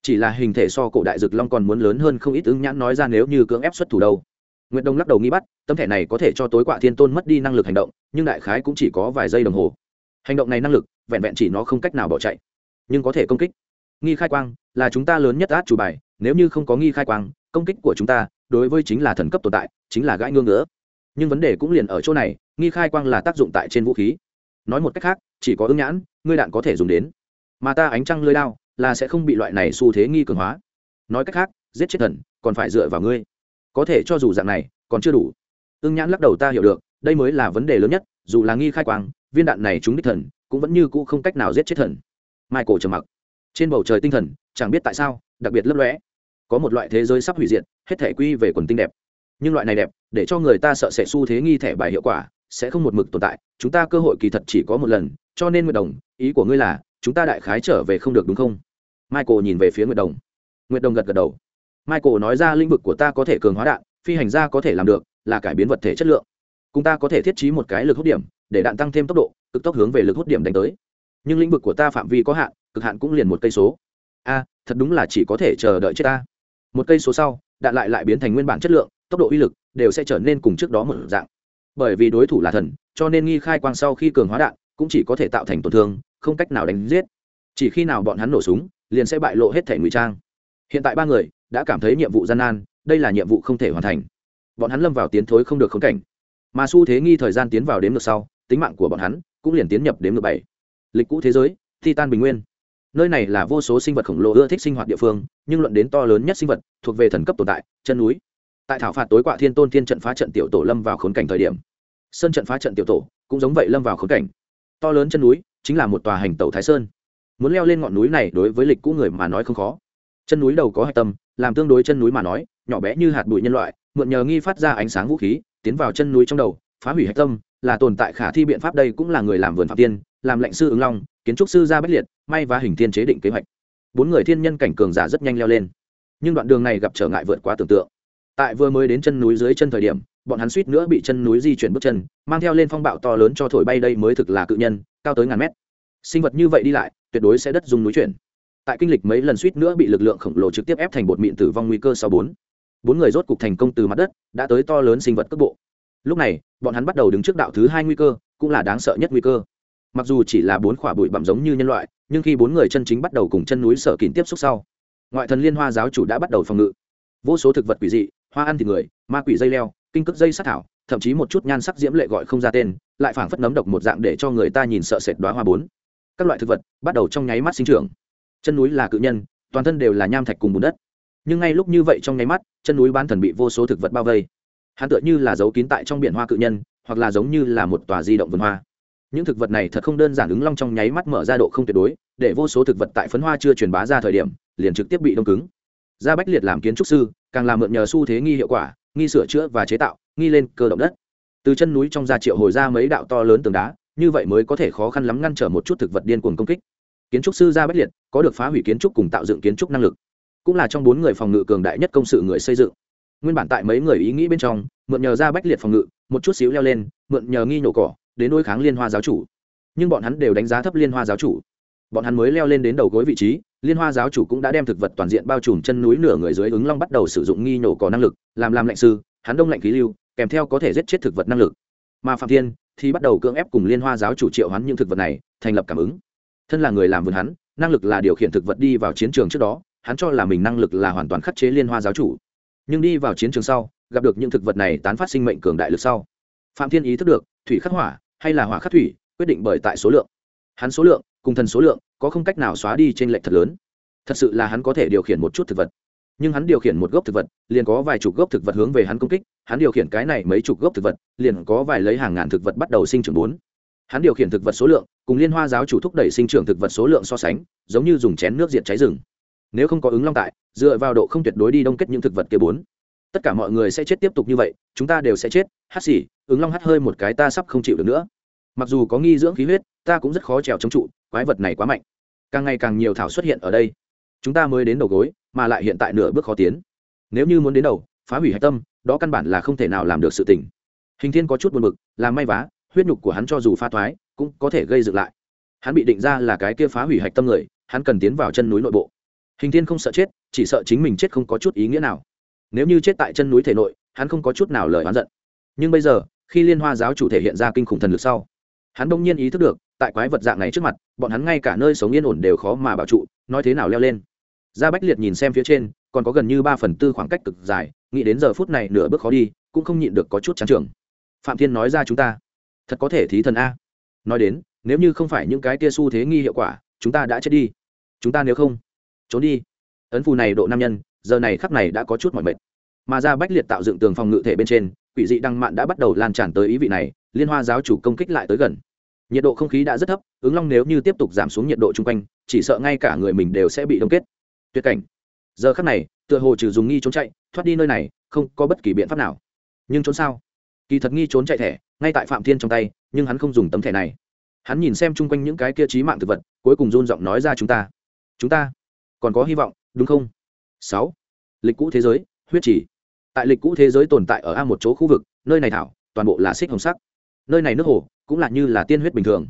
Chỉ là hình thể so cổ đại dực long còn muốn lớn hơn không ít ứng nhãn nói ra nếu như cưỡng ép xuất thủ đâu nguyệt đông lắc đầu nghi bắt, tấm thẻ này có thể cho tối quạ thiên tôn mất đi năng lực hành động, nhưng đại khái cũng chỉ có vài giây đồng hồ. Hành động này năng lực, vẹn vẹn chỉ nó không cách nào bỏ chạy, nhưng có thể công kích. Nghi khai quang là chúng ta lớn nhất át chủ bài, nếu như không có nghi khai quang, công kích của chúng ta đối với chính là thần cấp tồn tại, chính là gãi ngưỡng nữa. Nhưng vấn đề cũng liền ở chỗ này, nghi khai quang là tác dụng tại trên vũ khí. Nói một cách khác, chỉ có ứng nhãn, ngươi đạn có thể dùng đến. Mà ta ánh trăng lưới đao là sẽ không bị loại này xu thế nghi cường hóa. Nói cách khác, giết chết thần, còn phải dựa vào ngươi có thể cho dù dạng này, còn chưa đủ. Ưng nhãn lắc đầu, ta hiểu được, đây mới là vấn đề lớn nhất, dù là nghi khai quang, viên đạn này trúng đích thần, cũng vẫn như cũ không cách nào giết chết thần. Mai cổ trầm mặc. Trên bầu trời tinh thần, chẳng biết tại sao, đặc biệt lấp lóe. Có một loại thế giới sắp hủy diệt, hết thể quy về quần tinh đẹp. Nhưng loại này đẹp, để cho người ta sợ sẽ xu thế nghi thẻ bài hiệu quả, sẽ không một mực tồn tại. Chúng ta cơ hội kỳ thật chỉ có một lần, cho nên nguyệt đồng, ý của ngươi là, chúng ta đại khái trở về không được đúng không? Michael nhìn về phía nguyệt đồng. Nguyệt đồng gật gật đầu michael nói ra lĩnh vực của ta có thể cường hóa đạn, phi hành gia có thể làm được, là cải biến vật thể chất lượng. Cùng ta có thể thiết trí một cái lực hút điểm, để đạn tăng thêm tốc độ, cực tốc hướng về lực hút điểm đánh tới. Nhưng lĩnh vực của ta phạm vi có hạn, cực hạn cũng liền một cây số. A, thật đúng là chỉ có thể chờ đợi chết ta. Một cây số sau, đạn lại lại biến thành nguyên bản chất lượng, tốc độ uy lực đều sẽ trở nên cùng trước đó một dạng. Bởi vì đối thủ là thần, cho nên nghi khai quang sau khi cường hóa đạn cũng chỉ có thể tạo thành tổn thương, không cách nào đánh giết. Chỉ khi nào bọn hắn nổ súng, liền sẽ bại lộ hết thể ngụy trang. Hiện tại ba người đã cảm thấy nhiệm vụ gian nan, đây là nhiệm vụ không thể hoàn thành. Bọn hắn lâm vào tiến thối không được khống cảnh. Mà xu thế nghi thời gian tiến vào đếm ngược sau, tính mạng của bọn hắn cũng liền tiến nhập đếm ngược bảy. Lịch cũ thế giới, titan bình nguyên. Nơi này là vô số sinh vật khổng lồ ưa thích sinh hoạt địa phương, nhưng luận đến to lớn nhất sinh vật, thuộc về thần cấp tồn tại, chân núi. Tại thảo phạt tối quạ thiên tôn thiên trận phá trận tiểu tổ lâm vào khốn cảnh thời điểm, sơn trận phá trận tiểu tổ cũng giống vậy lâm vào khốn cảnh. To lớn chân núi chính là một tòa hành tàu thái sơn. Muốn leo lên ngọn núi này đối với lịch cũ người mà nói không khó. Chân núi đầu có hạch tâm làm tương đối chân núi mà nói, nhỏ bé như hạt bụi nhân loại, mượn nhờ nghi phát ra ánh sáng vũ khí, tiến vào chân núi trong đầu, phá hủy hạch tâm, là tồn tại khả thi biện pháp đây cũng là người làm vườn phạm tiên, làm lệnh sư ứng long, kiến trúc sư gia bách liệt, may và hình thiên chế định kế hoạch. Bốn người thiên nhân cảnh cường giả rất nhanh leo lên. Nhưng đoạn đường này gặp trở ngại vượt quá tưởng tượng. Tại vừa mới đến chân núi dưới chân thời điểm, bọn hắn suýt nữa bị chân núi di chuyển bước chân, mang theo lên phong bạo to lớn cho thổi bay đây mới thực là cự nhân, cao tới ngàn mét. Sinh vật như vậy đi lại, tuyệt đối sẽ đất dùng núi chuyển tại kinh lịch mấy lần suýt nữa bị lực lượng khổng lồ trực tiếp ép thành bột mịn tử vong nguy cơ sau bốn. Bốn người rốt cục thành công từ mặt đất, đã tới to lớn sinh vật cước bộ. Lúc này, bọn hắn bắt đầu đứng trước đạo thứ hai nguy cơ, cũng là đáng sợ nhất nguy cơ. Mặc dù chỉ là bốn khỏa bụi bặm giống như nhân loại, nhưng khi bốn người chân chính bắt đầu cùng chân núi sở kín tiếp xúc sau, ngoại thần liên hoa giáo chủ đã bắt đầu phòng ngự. Vô số thực vật quỷ dị, hoa ăn thịt người, ma quỷ dây leo, kinh cước dây sát thảo, thậm chí một chút nhan sắc diễm lệ gọi không ra tên, lại phảng phất nấm độc một dạng để cho người ta nhìn sợ sệt đoá hoa bốn. Các loại thực vật bắt đầu trong nháy mắt sinh trưởng chân núi là cự nhân, toàn thân đều là nham thạch cùng bùn đất. Nhưng ngay lúc như vậy trong nháy mắt, chân núi bán thần bị vô số thực vật bao vây. Hắn tựa như là dấu kín tại trong biển hoa cự nhân, hoặc là giống như là một tòa di động vườn hoa. Những thực vật này thật không đơn giản ứng long trong nháy mắt mở ra độ không tuyệt đối, để vô số thực vật tại phấn hoa chưa truyền bá ra thời điểm, liền trực tiếp bị đông cứng. Gia bách liệt làm kiến trúc sư, càng làm mượn nhờ xu thế nghi hiệu quả, nghi sửa chữa và chế tạo, nghi lên cơ động đất. Từ chân núi trong ra triệu hồi ra mấy đạo to lớn tường đá, như vậy mới có thể khó khăn lắm ngăn trở một chút thực vật điên cuồng công kích kiến trúc sư gia bách liệt có được phá hủy kiến trúc cùng tạo dựng kiến trúc năng lực, cũng là trong bốn người phòng ngự cường đại nhất công sự người xây dựng. Nguyên bản tại mấy người ý nghĩ bên trong, mượn nhờ ra bách liệt phòng ngự, một chút xíu leo lên, mượn nhờ nghi nhổ cỏ, đến đối kháng liên hoa giáo chủ. Nhưng bọn hắn đều đánh giá thấp liên hoa giáo chủ. Bọn hắn mới leo lên đến đầu gối vị trí, liên hoa giáo chủ cũng đã đem thực vật toàn diện bao trùm chân núi nửa người dưới ứng long bắt đầu sử dụng nghi nhổ cỏ năng lực, làm làm lệnh sư, hắn đông lạnh khí lưu, kèm theo có thể giết chết thực vật năng lực. Mà phạm thiên thì bắt đầu cưỡng ép cùng liên hoa giáo chủ triệu hắn những thực vật này, thành lập cảm ứng thân là người làm vườn hắn, năng lực là điều khiển thực vật đi vào chiến trường trước đó, hắn cho là mình năng lực là hoàn toàn khắc chế liên hoa giáo chủ. Nhưng đi vào chiến trường sau, gặp được những thực vật này tán phát sinh mệnh cường đại lực sau. Phạm thiên ý thức được, thủy khắc hỏa, hay là hỏa khắc thủy, quyết định bởi tại số lượng. Hắn số lượng, cùng thần số lượng, có không cách nào xóa đi trên lệnh thật lớn. Thật sự là hắn có thể điều khiển một chút thực vật. Nhưng hắn điều khiển một gốc thực vật, liền có vài chục gốc thực vật hướng về hắn công kích, hắn điều khiển cái này mấy chục gốc thực vật, liền có vài lấy hàng ngàn thực vật bắt đầu sinh trưởng bốn hắn điều khiển thực vật số lượng, cùng liên hoa giáo chủ thúc đẩy sinh trưởng thực vật số lượng so sánh, giống như dùng chén nước diệt cháy rừng. Nếu không có ứng long tại, dựa vào độ không tuyệt đối đi đông kết những thực vật kia bốn. Tất cả mọi người sẽ chết tiếp tục như vậy, chúng ta đều sẽ chết, hát xỉ ứng long hắt hơi một cái ta sắp không chịu được nữa. Mặc dù có nghi dưỡng khí huyết, ta cũng rất khó trèo chống trụ, quái vật này quá mạnh. Càng ngày càng nhiều thảo xuất hiện ở đây. Chúng ta mới đến đầu gối, mà lại hiện tại nửa bước khó tiến. Nếu như muốn đến đầu, phá hủy hạch tâm, đó căn bản là không thể nào làm được sự tỉnh hình thiên có chút buồn b ự c làm may vá huyết nhục của hắn cho dù pha thoái, cũng có thể gây dựng lại. Hắn bị định ra là cái kia phá hủy hạch tâm người, hắn cần tiến vào chân núi nội bộ. Hình thiên không sợ chết, chỉ sợ chính mình chết không có chút ý nghĩa nào. Nếu như chết tại chân núi thể nội, hắn không có chút nào lời oán giận. Nhưng bây giờ, khi liên hoa giáo chủ thể hiện ra kinh khủng thần lực sau, hắn đông nhiên ý thức được, tại quái vật dạng này trước mặt, bọn hắn ngay cả nơi sống yên ổn đều khó mà bảo trụ, nói thế nào leo lên. Gia bách liệt nhìn xem phía trên, còn có gần như ba phần tư khoảng cách cực dài, nghĩ đến giờ phút này nửa bước khó đi, cũng không nhịn được có chút trắng trường phạm thiên nói ra chúng ta thật có thể thí thần a. Nói đến, nếu như không phải những cái tia xu thế nghi hiệu quả, chúng ta đã chết đi. Chúng ta nếu không, trốn đi. Ấn phù này độ nam nhân, giờ này khắc này đã có chút mọi mệt. Mà ra bách liệt tạo dựng tường phòng ngự thể bên trên, quỷ dị đăng mạn đã bắt đầu lan tràn tới ý vị này, liên hoa giáo chủ công kích lại tới gần. Nhiệt độ không khí đã rất thấp, ứng long nếu như tiếp tục giảm xuống nhiệt độ chung quanh, chỉ sợ ngay cả người mình đều sẽ bị đông kết. Tuyệt cảnh. Giờ khắc này, tựa hồ trừ dùng nghi trốn chạy, thoát đi nơi này, không có bất kỳ biện pháp nào. Nhưng trốn sao? Kỳ thật nghi trốn chạy thẻ ngay tại phạm thiên trong tay, nhưng hắn không dùng tấm thẻ này. Hắn nhìn xem chung quanh những cái kia trí mạng thực vật, cuối cùng run giọng nói ra chúng ta. Chúng ta còn có hy vọng, đúng không? Sáu. Lịch cũ thế giới, huyết trì. tại lịch cũ thế giới tồn tại ở a một chỗ khu vực, nơi này thảo, toàn bộ là xích hồng sắc. Nơi này nước hồ, cũng là như là tiên huyết bình thường.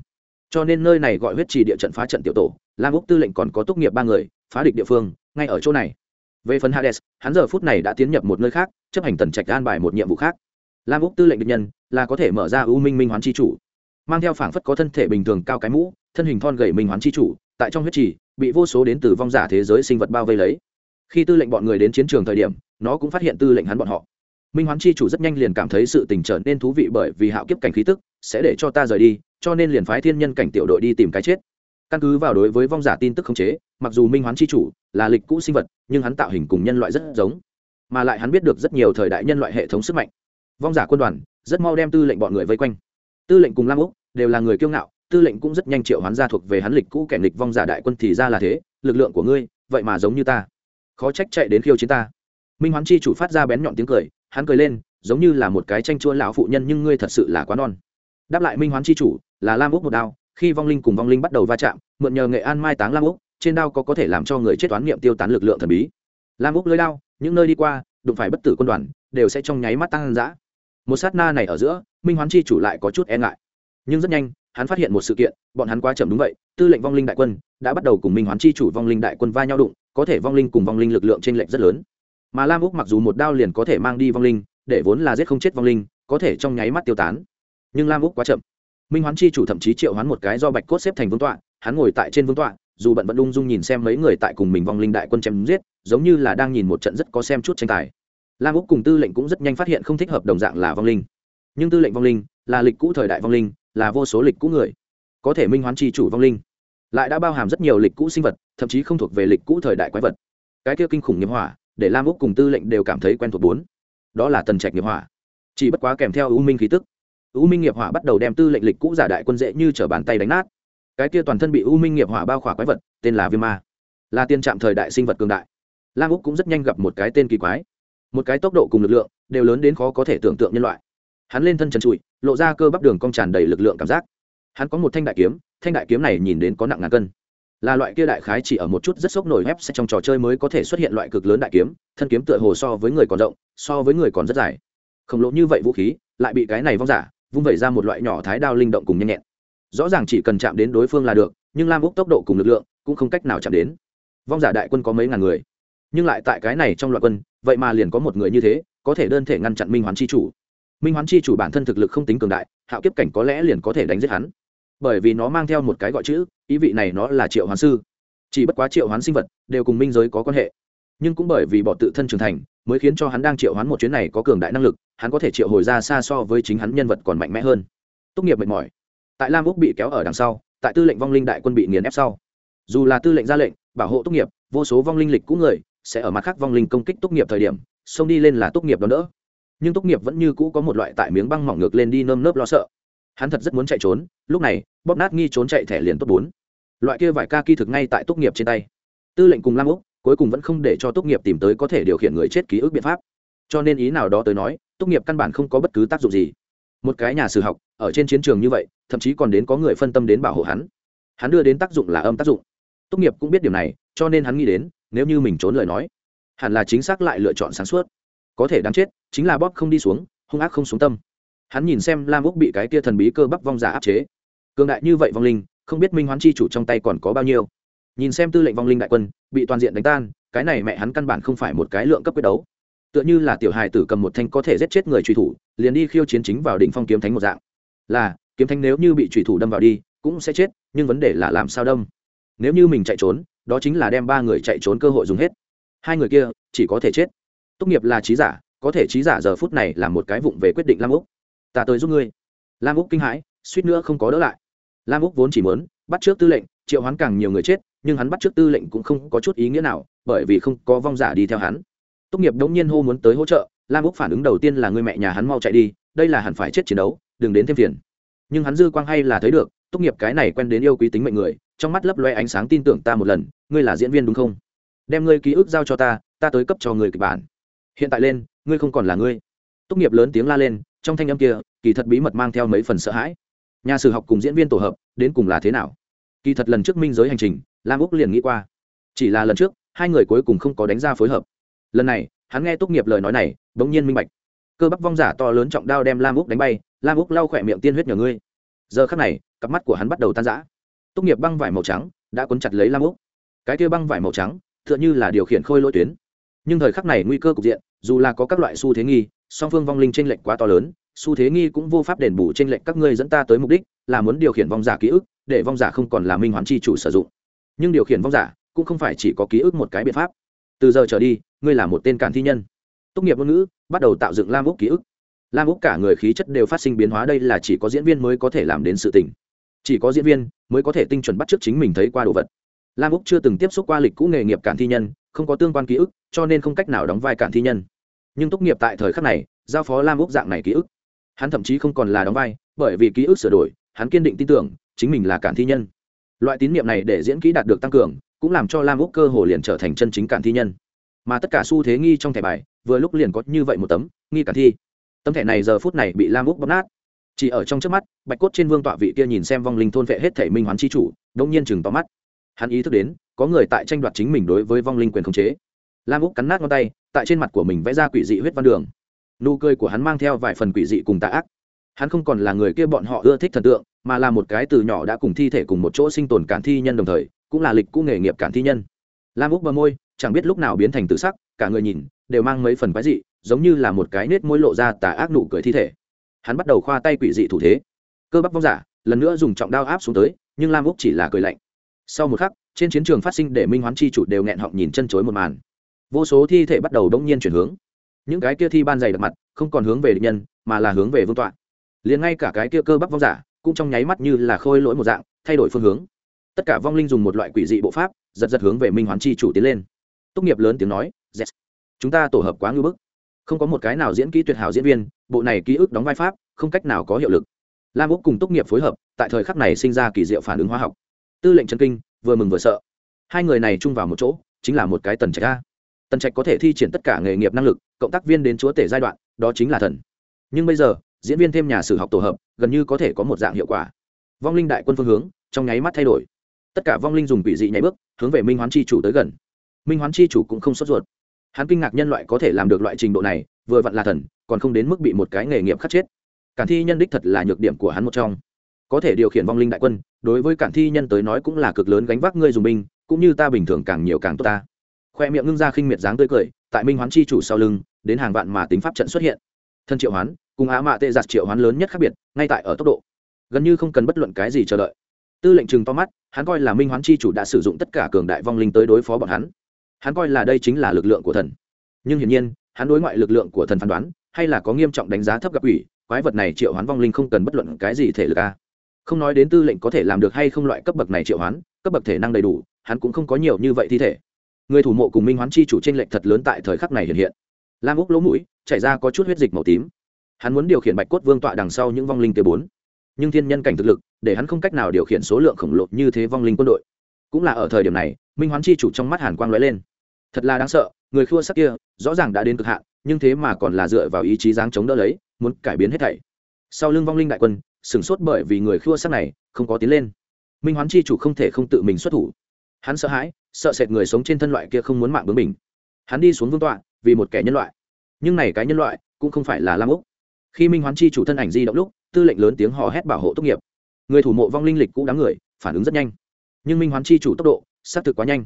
Cho nên nơi này gọi huyết trì địa trận phá trận tiểu tổ, lam úc tư lệnh còn có tốt nghiệp ba người, phá địch địa phương, ngay ở chỗ này. Về phần hades, hắn giờ phút này đã tiến nhập một nơi khác, chấp hành tần trạch an bài một nhiệm vụ khác. Lam úc tư lệnh địch nhân là có thể mở ra ưu minh minh hoán chi chủ. Mang theo phảng phất có thân thể bình thường cao cái mũ, thân hình thon gầy minh hoán chi chủ, tại trong huyết trì, bị vô số đến từ vong giả thế giới sinh vật bao vây lấy. Khi tư lệnh bọn người đến chiến trường thời điểm, nó cũng phát hiện tư lệnh hắn bọn họ. Minh hoán chi chủ rất nhanh liền cảm thấy sự tình trở nên thú vị bởi vì hạo kiếp cảnh khí tức sẽ để cho ta rời đi, cho nên liền phái thiên nhân cảnh tiểu đội đi tìm cái chết. Căn cứ vào đối với vong giả tin tức khống chế, mặc dù minh hoán chi chủ là lịch cũ sinh vật, nhưng hắn tạo hình cùng nhân loại rất giống, mà lại hắn biết được rất nhiều thời đại nhân loại hệ thống sức mạnh. Vong giả quân đoàn rất mau đem tư lệnh bọn người vây quanh. Tư lệnh cùng lam úc đều là người kiêu ngạo, tư lệnh cũng rất nhanh triệu hoán ra thuộc về hắn lịch cũ kẻ lịch vong giả đại quân thì ra là thế, lực lượng của ngươi, vậy mà giống như ta. Khó trách chạy đến khiêu chiến ta. Minh hoán chi chủ phát ra bén nhọn tiếng cười, hắn cười lên, giống như là một cái tranh chua lão phụ nhân nhưng ngươi thật sự là quá non. Đáp lại minh hoán chi chủ, là lam úc một đao, khi vong linh cùng vong linh bắt đầu va chạm, mượn nhờ nghệ an mai táng lam úc, trên đao có có thể làm cho người chết toán niệm tiêu tán lực lượng thần bí. Lam úc lưới đao, những nơi đi qua, đụng phải bất tử quân đoàn, đều sẽ trong nháy mắt tăng dã một sát na này ở giữa, minh hoán chi chủ lại có chút e ngại. Nhưng rất nhanh, hắn phát hiện một sự kiện, bọn hắn quá chậm đúng vậy, tư lệnh vong linh đại quân đã bắt đầu cùng minh hoán chi chủ vong linh đại quân va nhau đụng, có thể vong linh cùng vong linh lực lượng trên lệnh rất lớn. Mà lam úc mặc dù một đao liền có thể mang đi vong linh, để vốn là giết không chết vong linh, có thể trong nháy mắt tiêu tán. Nhưng lam úc quá chậm. Minh hoán chi chủ thậm chí triệu hoán một cái do bạch cốt xếp thành vương tọa, hắn ngồi tại trên vương tọa, dù bận vẫn ung dung nhìn xem mấy người tại cùng mình vong linh đại quân chém giết, giống như là đang nhìn một trận rất có xem chút tranh tài lam úc cùng tư lệnh cũng rất nhanh phát hiện không thích hợp đồng dạng là vong linh. Nhưng tư lệnh vong linh là lịch cũ thời đại vong linh, là vô số lịch cũ người. Có thể minh hoán chi chủ vong linh, lại đã bao hàm rất nhiều lịch cũ sinh vật, thậm chí không thuộc về lịch cũ thời đại quái vật. Cái kia kinh khủng nghiệp hỏa, để lam úc cùng tư lệnh đều cảm thấy quen thuộc bốn. Đó là tần trạch nghiệp hỏa. Chỉ bất quá kèm theo ưu minh khí tức. Ưu minh nghiệp hỏa bắt đầu đem tư lệnh lịch cũ giả đại quân dễ như t bàn tay đánh nát. Cái kia toàn thân bị ưu minh nghiệp hỏa bao khỏa quái vật, tên là viêm ma. Là tiên trạm thời đại sinh vật cường đại. Lam úc cũng rất nhanh gặp một cái tên kỳ quái một cái tốc độ cùng lực lượng đều lớn đến khó có thể tưởng tượng nhân loại. Hắn lên thân trần trụi, lộ ra cơ bắp đường cong tràn đầy lực lượng cảm giác. Hắn có một thanh đại kiếm, thanh đại kiếm này nhìn đến có nặng ngàn cân. Là loại kia đại khái chỉ ở một chút rất sốc nổi ép sẽ trong trò chơi mới có thể xuất hiện loại cực lớn đại kiếm, thân kiếm tựa hồ so với người còn rộng, so với người còn rất dài. Khổng lồ như vậy vũ khí, lại bị cái này vong giả, vung vẩy ra một loại nhỏ thái đao linh động cùng nhanh nhẹn. Rõ ràng chỉ cần chạm đến đối phương là được, nhưng lam úc tốc độ cùng lực lượng cũng không cách nào chạm đến. Vong giả đại quân có mấy ngàn người nhưng lại tại cái này trong loạn quân, vậy mà liền có một người như thế, có thể đơn thể ngăn chặn minh hoán chi chủ. Minh hoán chi chủ bản thân thực lực không tính cường đại, hạo kiếp cảnh có lẽ liền có thể đánh giết hắn. Bởi vì nó mang theo một cái gọi chữ, ý vị này nó là triệu hoán sư. Chỉ bất quá triệu hoán sinh vật đều cùng minh giới có quan hệ. Nhưng cũng bởi vì bỏ tự thân trưởng thành, mới khiến cho hắn đang triệu hoán một chuyến này có cường đại năng lực, hắn có thể triệu hồi ra xa so với chính hắn nhân vật còn mạnh mẽ hơn. Tốt nghiệp mệt mỏi. Tại lam úc bị kéo ở đằng sau, tại tư lệnh vong linh đại quân bị nghiền ép sau. Dù là tư lệnh ra lệnh, bảo hộ tốt nghiệp, vô số vong linh lịch cũ người sẽ ở mặt khác vong linh công kích tốt nghiệp thời điểm, xông đi lên là tốt nghiệp đó nữa nhưng tốt nghiệp vẫn như cũ có một loại tại miếng băng mỏng ngược lên đi nơm nớp lo sợ. Hắn thật rất muốn chạy trốn, lúc này, bóp nát nghi trốn chạy thẻ liền tốt bốn. Loại kia vải ca kỳ thực ngay tại tốt nghiệp trên tay. Tư lệnh cùng lam úc, cuối cùng vẫn không để cho tốt nghiệp tìm tới có thể điều khiển người chết ký ức biện pháp. Cho nên ý nào đó tới nói, tốt nghiệp căn bản không có bất cứ tác dụng gì. Một cái nhà sử học, ở trên chiến trường như vậy, thậm chí còn đến có người phân tâm đến bảo hộ hắn. Hắn đưa đến tác dụng là âm tác dụng. Tốt nghiệp cũng biết điều này, cho nên hắn nghĩ đến nếu như mình trốn lời nói, hẳn là chính xác lại lựa chọn sáng suốt. Có thể đáng chết, chính là bóp không đi xuống, hung ác không xuống tâm. Hắn nhìn xem lam úc bị cái kia thần bí cơ bắp vong giả áp chế. Cường đại như vậy vong linh, không biết minh hoán chi chủ trong tay còn có bao nhiêu. Nhìn xem tư lệnh vong linh đại quân, bị toàn diện đánh tan, cái này mẹ hắn căn bản không phải một cái lượng cấp quyết đấu. Tựa như là tiểu hài tử cầm một thanh có thể giết chết người truy thủ, liền đi khiêu chiến chính vào đỉnh phong kiếm thánh một dạng. Là, kiếm thánh nếu như bị truy thủ đâm vào đi, cũng sẽ chết, nhưng vấn đề là làm sao đâm? Nếu như mình chạy trốn đó chính là đem ba người chạy trốn cơ hội dùng hết. Hai người kia, chỉ có thể chết. Tốt nghiệp là trí giả, có thể trí giả giờ phút này là một cái vụng về quyết định lam úc. Ta tới giúp ngươi. Lam úc kinh hãi, suýt nữa không có đỡ lại. Lam úc vốn chỉ muốn bắt trước tư lệnh, triệu hoán càng nhiều người chết, nhưng hắn bắt trước tư lệnh cũng không có chút ý nghĩa nào, bởi vì không có vong giả đi theo hắn. Tốt nghiệp đống nhiên hô muốn tới hỗ trợ, lam úc phản ứng đầu tiên là người mẹ nhà hắn mau chạy đi, đây là hẳn phải chết chiến đấu, đừng đến thêm phiền. Nhưng hắn dư quang hay là thấy được tốt nghiệp cái này quen đến yêu quý tính mệnh người, trong mắt lấp loe ánh sáng tin tưởng ta một lần ngươi là diễn viên đúng không? Đem ngươi ký ức giao cho ta ta tới cấp cho người kịch bản. Hiện tại lên, ngươi không còn là ngươi. Tốt nghiệp lớn tiếng la lên, trong thanh âm kia, kỳ thật bí mật mang theo mấy phần sợ hãi. Nhà sử học cùng diễn viên tổ hợp, đến cùng là thế nào? Kỳ thật lần trước minh giới hành trình, lam úc liền nghĩ qua. Chỉ là lần trước, hai người cuối cùng không có đánh ra phối hợp. Lần này, hắn nghe tốt nghiệp lời nói này đ ỗ n g nhiên minh bạch. Cơ bắp vong giả to lớn trọng đao đem lam úc đánh bay, lam úc lau khỏe miệng tiên huyết nhờ ngươi. Giờ khắc này, cặp mắt của hắn bắt đầu tan rã. Tốt nghiệp băng vải màu trắng, đã cuốn chặt lấy lam úc cái kia băng vải màu trắng, tựa như là điều khiển khôi lỗi tuyến. Nhưng thời khắc này nguy cơ cục diện, dù là có các loại xu thế nghi, song phương vong linh t r ê n lệch quá to lớn, xu thế nghi cũng vô pháp đền bù t r ê n lệch các ngươi dẫn ta tới mục đích, là muốn điều khiển vong giả ký ức, để vong giả không còn là minh hoán chi chủ sử dụng. Nhưng điều khiển vong giả cũng không phải chỉ có ký ức một cái biện pháp. Từ giờ trở đi, ngươi là một tên cản thi nhân. Tốt nghiệp ngôn ngữ, bắt đầu tạo dựng lam úc ký ức. Lam úc cả người khí chất đều phát sinh biến hóa, đây là chỉ có diễn viên mới có thể làm đến sự tình. Chỉ có diễn viên mới có thể tinh chuẩn bắt t r ư ớ c chính mình thấy qua đồ vật lam úc chưa từng tiếp xúc qua lịch cũ nghề nghiệp cản thi nhân, không có tương quan ký ức, cho nên không cách nào đóng vai cản thi nhân. Nhưng tốt nghiệp tại thời khắc này, giao phó lam úc dạng này ký ức. Hắn thậm chí không còn là đóng vai, bởi vì ký ức sửa đổi, hắn kiên định tin tưởng, chính mình là cản thi nhân. Loại tín nhiệm này để diễn kỹ đạt được tăng cường, cũng làm cho lam úc cơ hồ liền trở thành chân chính cản thi nhân. Mà tất cả xu thế nghi trong thẻ bài, vừa lúc liền có như vậy một tấm, nghi cản thi. Tấm thẻ này giờ phút này bị lam úc bóp nát. Chỉ ở trong trước mắt, bạch cốt trên vương tọa vị kia nhìn xem vong linh thôn vệ hết thể minh hoán chi chủ đông nhiên chừng tóm mắt hắn ý thức đến, có người tại tranh đoạt chính mình đối với vong linh quyền khống chế. Lam úc cắn nát ngón tay, tại trên mặt của mình vẽ ra quỷ dị huyết văn đường. Nụ cười của hắn mang theo vài phần quỷ dị cùng tạ ác. Hắn không còn là người kia bọn họ ưa thích thần tượng, mà là một cái từ nhỏ đã cùng thi thể cùng một chỗ sinh tồn cản thi nhân đồng thời, cũng là lịch cũ nghề nghiệp cản thi nhân. Lam úc bờ môi, chẳng biết lúc nào biến thành tự sắc, cả người nhìn, đều mang mấy phần quái dị, giống như là một cái nết môi lộ ra tà ác nụ cười thi thể. Hắn bắt đầu khoa tay quỷ dị thủ thế. Cơ bắp vong giả, lần nữa dùng trọng đao áp xuống tới, nhưng lam úc chỉ là cười lạnh sau một khắc, trên chiến trường phát sinh để minh hoán chi chủ đều nghẹn họng nhìn chân chối một màn. Vô số thi thể bắt đầu đông nhiên chuyển hướng. Những cái kia thi ban dày đặc mặt, không còn hướng về địch nhân, mà là hướng về vương tọa. Liền ngay cả cái kia cơ bắp vong giả, cũng trong nháy mắt như là khôi lỗi một dạng, thay đổi phương hướng. Tất cả vong linh dùng một loại quỷ dị bộ pháp, giật giật hướng về minh hoán chi chủ tiến lên. Tốt nghiệp lớn tiếng nói yes. chúng ta tổ hợp quá ngưỡng bức. Không có một cái nào diễn kỹ tuyệt hảo diễn viên, bộ này ký ức đóng vai pháp, không cách nào có hiệu lực. Lam úc cùng tốt nghiệp phối hợp, tại thời khắc này sinh ra kỳ diệu phản ứng hóa học tư lệnh trần kinh, vừa mừng vừa sợ. Hai người này chung vào một chỗ, chính là một cái tần trạch a. Tần trạch có thể thi triển tất cả nghề nghiệp năng lực, cộng tác viên đến chúa tể giai đoạn, đó chính là thần. Nhưng bây giờ, diễn viên thêm nhà sử học tổ hợp, gần như có thể có một dạng hiệu quả. Vong linh đại quân phương hướng, trong nháy mắt thay đổi. Tất cả vong linh dùng quỷ dị nhảy bước, hướng về minh hoán chi chủ tới gần. Minh hoán chi chủ cũng không sốt ruột. Hắn kinh ngạc nhân loại có thể làm được loại trình độ này, vừa vặn là thần, còn không đến mức bị một cái nghề nghiệp khắc chết. Cản thi nhân đích thật là nhược điểm của hắn một trong có thể điều khiển vong linh đại quân, đối với cản thi nhân tới nói cũng là cực lớn gánh vác ngươi dùng binh, cũng như ta bình thường càng nhiều càng tốt ta. Khoe miệng ngưng ra khinh miệt dáng tươi cười, tại minh hoán chi chủ sau lưng, đến hàng vạn mà tính pháp trận xuất hiện. Thân triệu hoán, cùng á mạ tệ giặt triệu hoán lớn nhất khác biệt, ngay tại ở tốc độ. Gần như không cần bất luận cái gì chờ đợi. Tư lệnh chừng to mắt, hắn coi là minh hoán chi chủ đã sử dụng tất cả cường đại vong linh tới đối phó bọn hắn. Hắn coi là đây chính là lực lượng của thần. Nhưng hiển nhiên, hắn đối ngoại lực lượng của thần phán đoán, hay là có nghiêm trọng đánh giá thấp gặp ủy quái vật này triệu hoán vong linh không cần bất luận cái gì thể lực a không nói đến tư lệnh có thể làm được hay không loại cấp bậc này triệu hoán, cấp bậc thể năng đầy đủ, hắn cũng không có nhiều như vậy thi thể. Người thủ mộ cùng minh hoán chi chủ trên lệnh lệch thật lớn tại thời khắc này hiện hiện. Lam úc lỗ mũi, chảy ra có chút huyết dịch màu tím. Hắn muốn điều khiển bạch cốt vương tọa đằng sau những vong linh kế bốn. Nhưng thiên nhân cảnh thực lực, để hắn không cách nào điều khiển số lượng khổng lồ như thế vong linh quân đội. Cũng là ở thời điểm này, minh hoán chi chủ trong mắt hàn quang lóe lên. Thật là đáng sợ, người khua sắc kia, rõ ràng đã đến cực hạn, nhưng thế mà còn là dựa vào ý chí dáng chống đỡ lấy, muốn cải biến hết thảy. Sau lưng vong linh đại quân sửng sốt bởi vì người khua sắc này không có tiến lên. Minh hoán chi chủ không thể không tự mình xuất thủ. Hắn sợ hãi, sợ sệt người sống trên thân loại kia không muốn mạng bướng mình hắn đi xuống vương tọa, vì một kẻ nhân loại. Nhưng này cái nhân loại cũng không phải là lam úc. Khi minh hoán chi chủ thân ảnh di động lúc, tư lệnh lớn tiếng hò hét bảo hộ tốt nghiệp. Người thủ mộ vong linh lịch cũ đám người, phản ứng rất nhanh. Nhưng minh hoán chi chủ tốc độ, xác thực quá nhanh.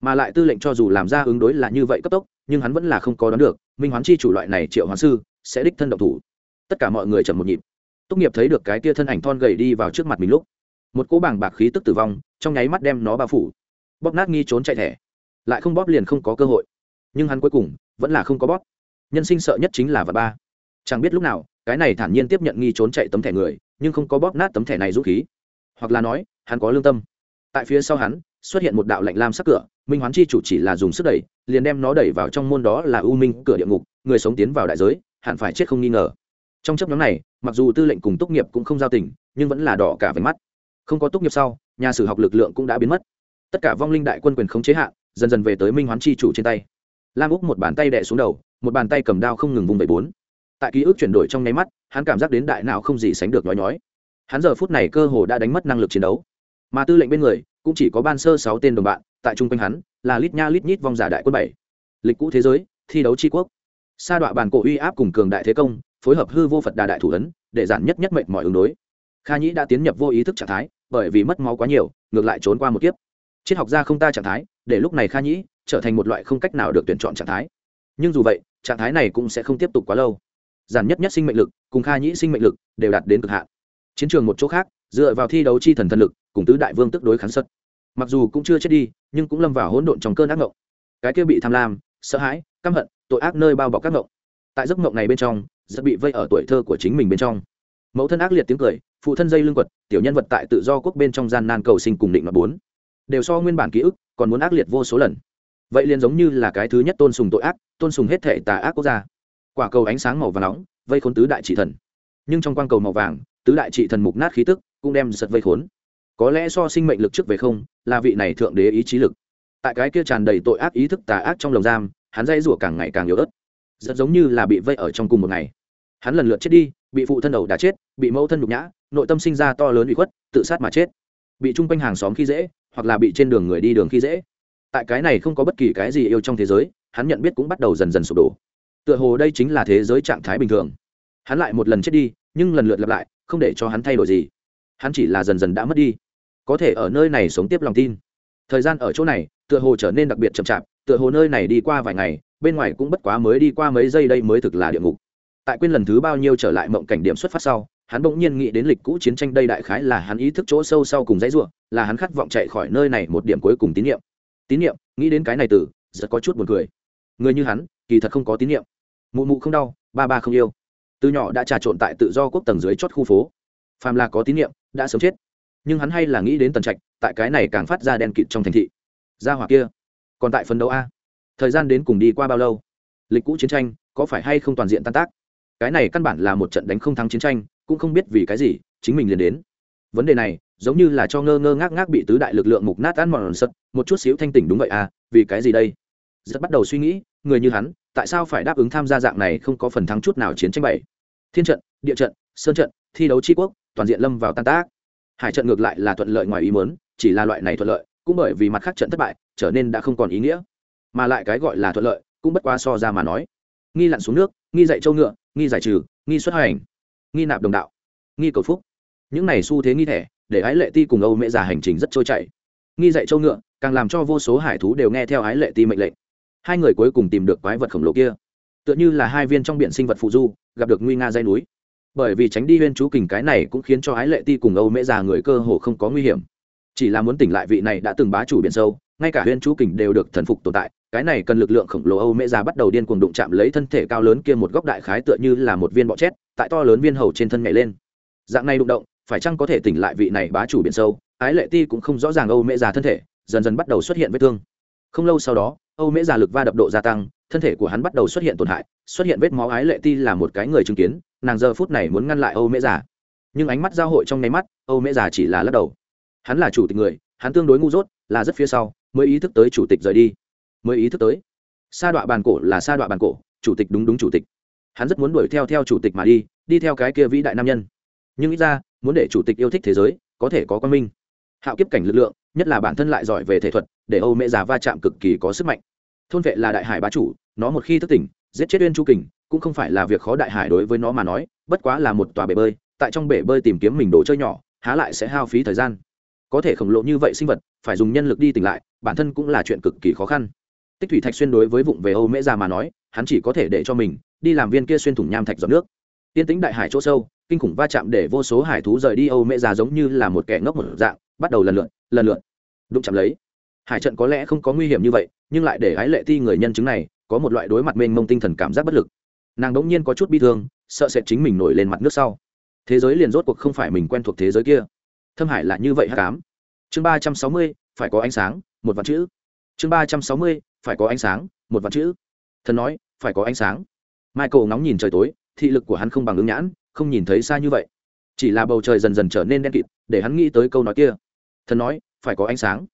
Mà lại tư lệnh cho dù làm ra ứng đối là như vậy cấp tốc, nhưng hắn vẫn là không có đoán được, minh hoán chi chủ loại này triệu hoán sư sẽ đích thân động thủ. Tất cả mọi người chậm một nhịp tốt nghiệp thấy được cái tia thân ảnh thon gầy đi vào trước mặt mình lúc, một cỗ bảng bạc khí tức tử vong trong nháy mắt đem nó bao phủ. Bóp nát nghi trốn chạy thẻ, lại không bóp liền không có cơ hội. Nhưng hắn cuối cùng vẫn là không có bóp. Nhân sinh sợ nhất chính là vật ba. Chẳng biết lúc nào, cái này thản nhiên tiếp nhận nghi trốn chạy tấm thẻ người, nhưng không có bóp nát tấm thẻ này rút khí. Hoặc là nói, hắn có lương tâm. Tại phía sau hắn, xuất hiện một đạo lạnh lam sắc cửa, minh hoán chi chủ chỉ là dùng sức đẩy, liền đem nó đẩy vào trong môn đó là u minh, cửa địa ngục, người sống tiến vào đại giới, hẳn phải chết không nghi ngờ trong chấp nhóm này, mặc dù tư lệnh cùng tốt nghiệp cũng không giao tình, nhưng vẫn là đỏ cả váy mắt. Không có tốt nghiệp sau, nhà sử học lực lượng cũng đã biến mất. Tất cả vong linh đại quân quyền không chế hạn dần dần về tới minh hoán chi chủ trên tay. Lam úc một bàn tay đẻ xuống đầu, một bàn tay cầm đao không ngừng vùng bảy bốn. Tại ký ức chuyển đổi trong nháy mắt, hắn cảm giác đến đại nào không gì sánh được nói nhói. Hắn giờ phút này cơ hồ đã đánh mất năng lực chiến đấu. Mà tư lệnh bên người, cũng chỉ có ban sơ sáu tên đồng bạn, tại chung quanh hắn, là lít nha lít nhít vong giả đại quân bảy. Lịch cũ thế giới, thi đấu tri quốc. Sa đọa bàn cổ uy áp cùng cường đại thế công phối hợp hư vô phật đà đại thủ ấn, để giản nhất nhất mệnh mọi ứng đối. Kha nhĩ đã tiến nhập vô ý thức trạng thái, bởi vì mất máu quá nhiều, ngược lại trốn qua một kiếp. Triết học gia không ta trạng thái, để lúc này kha nhĩ trở thành một loại không cách nào được tuyển chọn trạng thái. Nhưng dù vậy, trạng thái này cũng sẽ không tiếp tục quá lâu. Giản nhất nhất sinh mệnh lực cùng kha nhĩ sinh mệnh lực đều đạt đến cực hạn. Chiến trường một chỗ khác, dựa vào thi đấu chi thần thần lực, cùng tứ đại vương tức đối kháng sất mặc dù cũng chưa chết đi, nhưng cũng lâm vào hỗn độn trong cơn ác ngộng. Cái kia bị tham lam, sợ hãi, căm hận, tội ác nơi bao bọc các ngộng. Tại giấc ngộng này bên trong rất bị vây ở tuổi thơ của chính mình bên trong. Mẫu thân ác liệt tiếng cười, phụ thân dây lưng quật, tiểu nhân vật tại tự do quốc bên trong gian nan cầu sinh cùng định mặt bốn. Đều so nguyên bản ký ức, còn muốn ác liệt vô số lần. Vậy liền giống như là cái thứ nhất tôn sùng tội ác, tôn sùng hết thể tà ác quốc gia. Quả cầu ánh sáng màu và nóng, vây khốn tứ đại trị thần. Nhưng trong quang cầu màu vàng, tứ đại trị thần mục nát khí tức, cũng đem giật vây khốn. Có lẽ so sinh mệnh lực trước về không, là vị này thượng đế ý chí lực. Tại cái kia tràn đầy tội ác ý thức tà ác trong lồng giam, hắn dây rủa càng ngày càng yếu ớt rất giống như là bị vây ở trong cùng một ngày. Hắn lần lượt chết đi, bị phụ thân đầu đã chết, bị mẫu thân nhục nhã, nội tâm sinh ra to lớn bị khuất, tự sát mà chết. Bị chung quanh hàng xóm khi dễ, hoặc là bị trên đường người đi đường khi dễ. Tại cái này không có bất kỳ cái gì yêu trong thế giới, hắn nhận biết cũng bắt đầu dần dần sụp đổ. Tựa hồ đây chính là thế giới trạng thái bình thường. Hắn lại một lần chết đi, nhưng lần lượt lặp lại, không để cho hắn thay đổi gì. Hắn chỉ là dần dần đã mất đi. Có thể ở nơi này sống tiếp lòng tin. Thời gian ở chỗ này, tựa hồ trở nên đặc biệt chậm chạp, tựa hồ nơi này đi qua vài ngày bên ngoài cũng bất quá mới đi qua mấy giây đây mới thực là địa ngục. Tại quên lần thứ bao nhiêu trở lại mộng cảnh điểm xuất phát sau, hắn bỗng nhiên nghĩ đến lịch cũ chiến tranh đây đại khái là hắn ý thức chỗ sâu sau cùng dãy ruộng là hắn khát vọng chạy khỏi nơi này một điểm cuối cùng tín nhiệm. Tín nhiệm, nghĩ đến cái này từ, rất có chút buồn cười. Người như hắn, kỳ thật không có tín nhiệm. Mụ mụ không đau, ba ba không yêu. Từ nhỏ đã trà trộn tại tự do quốc tầng dưới chót khu phố. Phàm là có tín nhiệm, đã sớm chết. Nhưng hắn hay là nghĩ đến tần trạch, tại cái này càng phát ra đen kịt trong thành thị. Ra hỏa kia, còn tại phần đấu a thời gian đến cùng đi qua bao lâu? Lịch cũ chiến tranh có phải hay không toàn diện tan tác? Cái này căn bản là một trận đánh không thắng chiến tranh, cũng không biết vì cái gì, chính mình liền đến. Vấn đề này, giống như là cho ngơ ngơ ngác ngác bị tứ đại lực lượng mục nát ăn mòn sật, một chút xíu thanh tỉnh đúng vậy à vì cái gì đây? Rất bắt đầu suy nghĩ, người như hắn, tại sao phải đáp ứng tham gia dạng này không có phần thắng chút nào chiến tranh bảy? Thiên trận, địa trận, sơn trận, thi đấu tri quốc, toàn diện lâm vào tan tác. Hải trận ngược lại là thuận lợi ngoài ý mớn chỉ là loại này thuận lợi, cũng bởi vì mặt khác trận thất bại, trở nên đã không còn ý nghĩa mà lại cái gọi là thuận lợi, cũng bất quá so ra mà nói. Nghi lặn xuống nước, nghi dạy châu ngựa, nghi giải trừ, nghi xuất hành nghi nạp đồng đạo, nghi cầu phúc. Những này xu thế nghi thẻ, để ái lệ ti cùng âu mẹ già hành trình rất trôi chảy. Nghi dạy châu ngựa, càng làm cho vô số hải thú đều nghe theo ái lệ ti mệnh lệnh. Hai người cuối cùng tìm được quái vật khổng lồ kia. Tựa như là hai viên trong biển sinh vật phụ du, gặp được nguy nga dây núi. Bởi vì tránh đi huyên chú kình cái này cũng khiến cho ái lệ ti cùng âu mễ già người cơ hồ không có nguy hiểm. Chỉ là muốn tỉnh lại vị này đã từng bá chủ biển sâu, ngay cả huyên chú kình đều được thần phục tồn tại cái này cần lực lượng khổng lồ âu mễ già bắt đầu điên cuồng đụng chạm lấy thân thể cao lớn kia một góc đại khái tựa như là một viên bọ chét, tại to lớn viên hầu trên thân nhảy lên. Dạng này đụng động, phải chăng có thể tỉnh lại vị này bá chủ biển sâu? Ái lệ ti cũng không rõ ràng âu mễ già thân thể, dần dần bắt đầu xuất hiện vết thương. Không lâu sau đó, âu mễ già lực va đập độ gia tăng, thân thể của hắn bắt đầu xuất hiện tổn hại, xuất hiện vết máu ái lệ ti là một cái người chứng kiến, nàng giờ phút này muốn ngăn lại âu mễ già nhưng ánh mắt giao hội trong nháy mắt, âu mễ già chỉ là lắc đầu. Hắn là chủ tịch người, hắn tương đối ngu dốt, là rất phía sau, mới ý thức tới chủ tịch rời đi mới ý thức tới. Sa đọa bàn cổ là sa đọa bàn cổ, chủ tịch đúng đúng chủ tịch. Hắn rất muốn đuổi theo theo chủ tịch mà đi đi theo cái kia vĩ đại nam nhân. Nhưng ít ra, muốn để chủ tịch yêu thích thế giới, có thể có quan minh. Hạo kiếp cảnh lực lượng, nhất là bản thân lại giỏi về thể thuật, để âu mẹ già va chạm cực kỳ có sức mạnh. Thôn vệ là đại hải bá chủ, nó một khi thức tỉnh, giết chết uyên chu kình, cũng không phải là việc khó đại hải đối với nó mà nói, bất quá là một tòa bể bơi, tại trong bể bơi tìm kiếm mình đồ chơi nhỏ, há lại sẽ hao phí thời gian. Có thể khổng lồ như vậy sinh vật, phải dùng nhân lực đi tỉnh lại, bản thân cũng là chuyện cực kỳ khó khăn tích thủy thạch xuyên đối với vụng về âu mễ già mà nói, hắn chỉ có thể để cho mình đi làm viên kia xuyên thủng nham thạch giọt nước. Tiên tính đại hải chỗ sâu, kinh khủng va chạm để vô số hải thú rời đi âu mễ già giống như là một kẻ ngốc một dạng, bắt đầu lần lượt lần lượt đụng chạm lấy. Hải trận có lẽ không có nguy hiểm như vậy, nhưng lại để ái lệ thi người nhân chứng này có một loại đối mặt mênh mông tinh thần cảm giác bất lực. Nàng đống nhiên có chút bi thương, sợ sẽ chính mình nổi lên mặt nước sau. Thế giới liền rốt cuộc không phải mình quen thuộc thế giới kia. Thâm hải là như vậy hát cám chương ba trăm sáu mươi, phải có ánh sáng, một vạn chữ chương ba trăm sáu mươi, phải có ánh sáng, một vật chữ. Thần nói, phải có ánh sáng. Michael ngóng nhìn trời tối, thị lực của hắn không bằng ứng nhãn, không nhìn thấy xa như vậy. Chỉ là bầu trời dần dần trở nên đen kịt, để hắn nghĩ tới câu nói kia. Thần nói, phải có ánh sáng.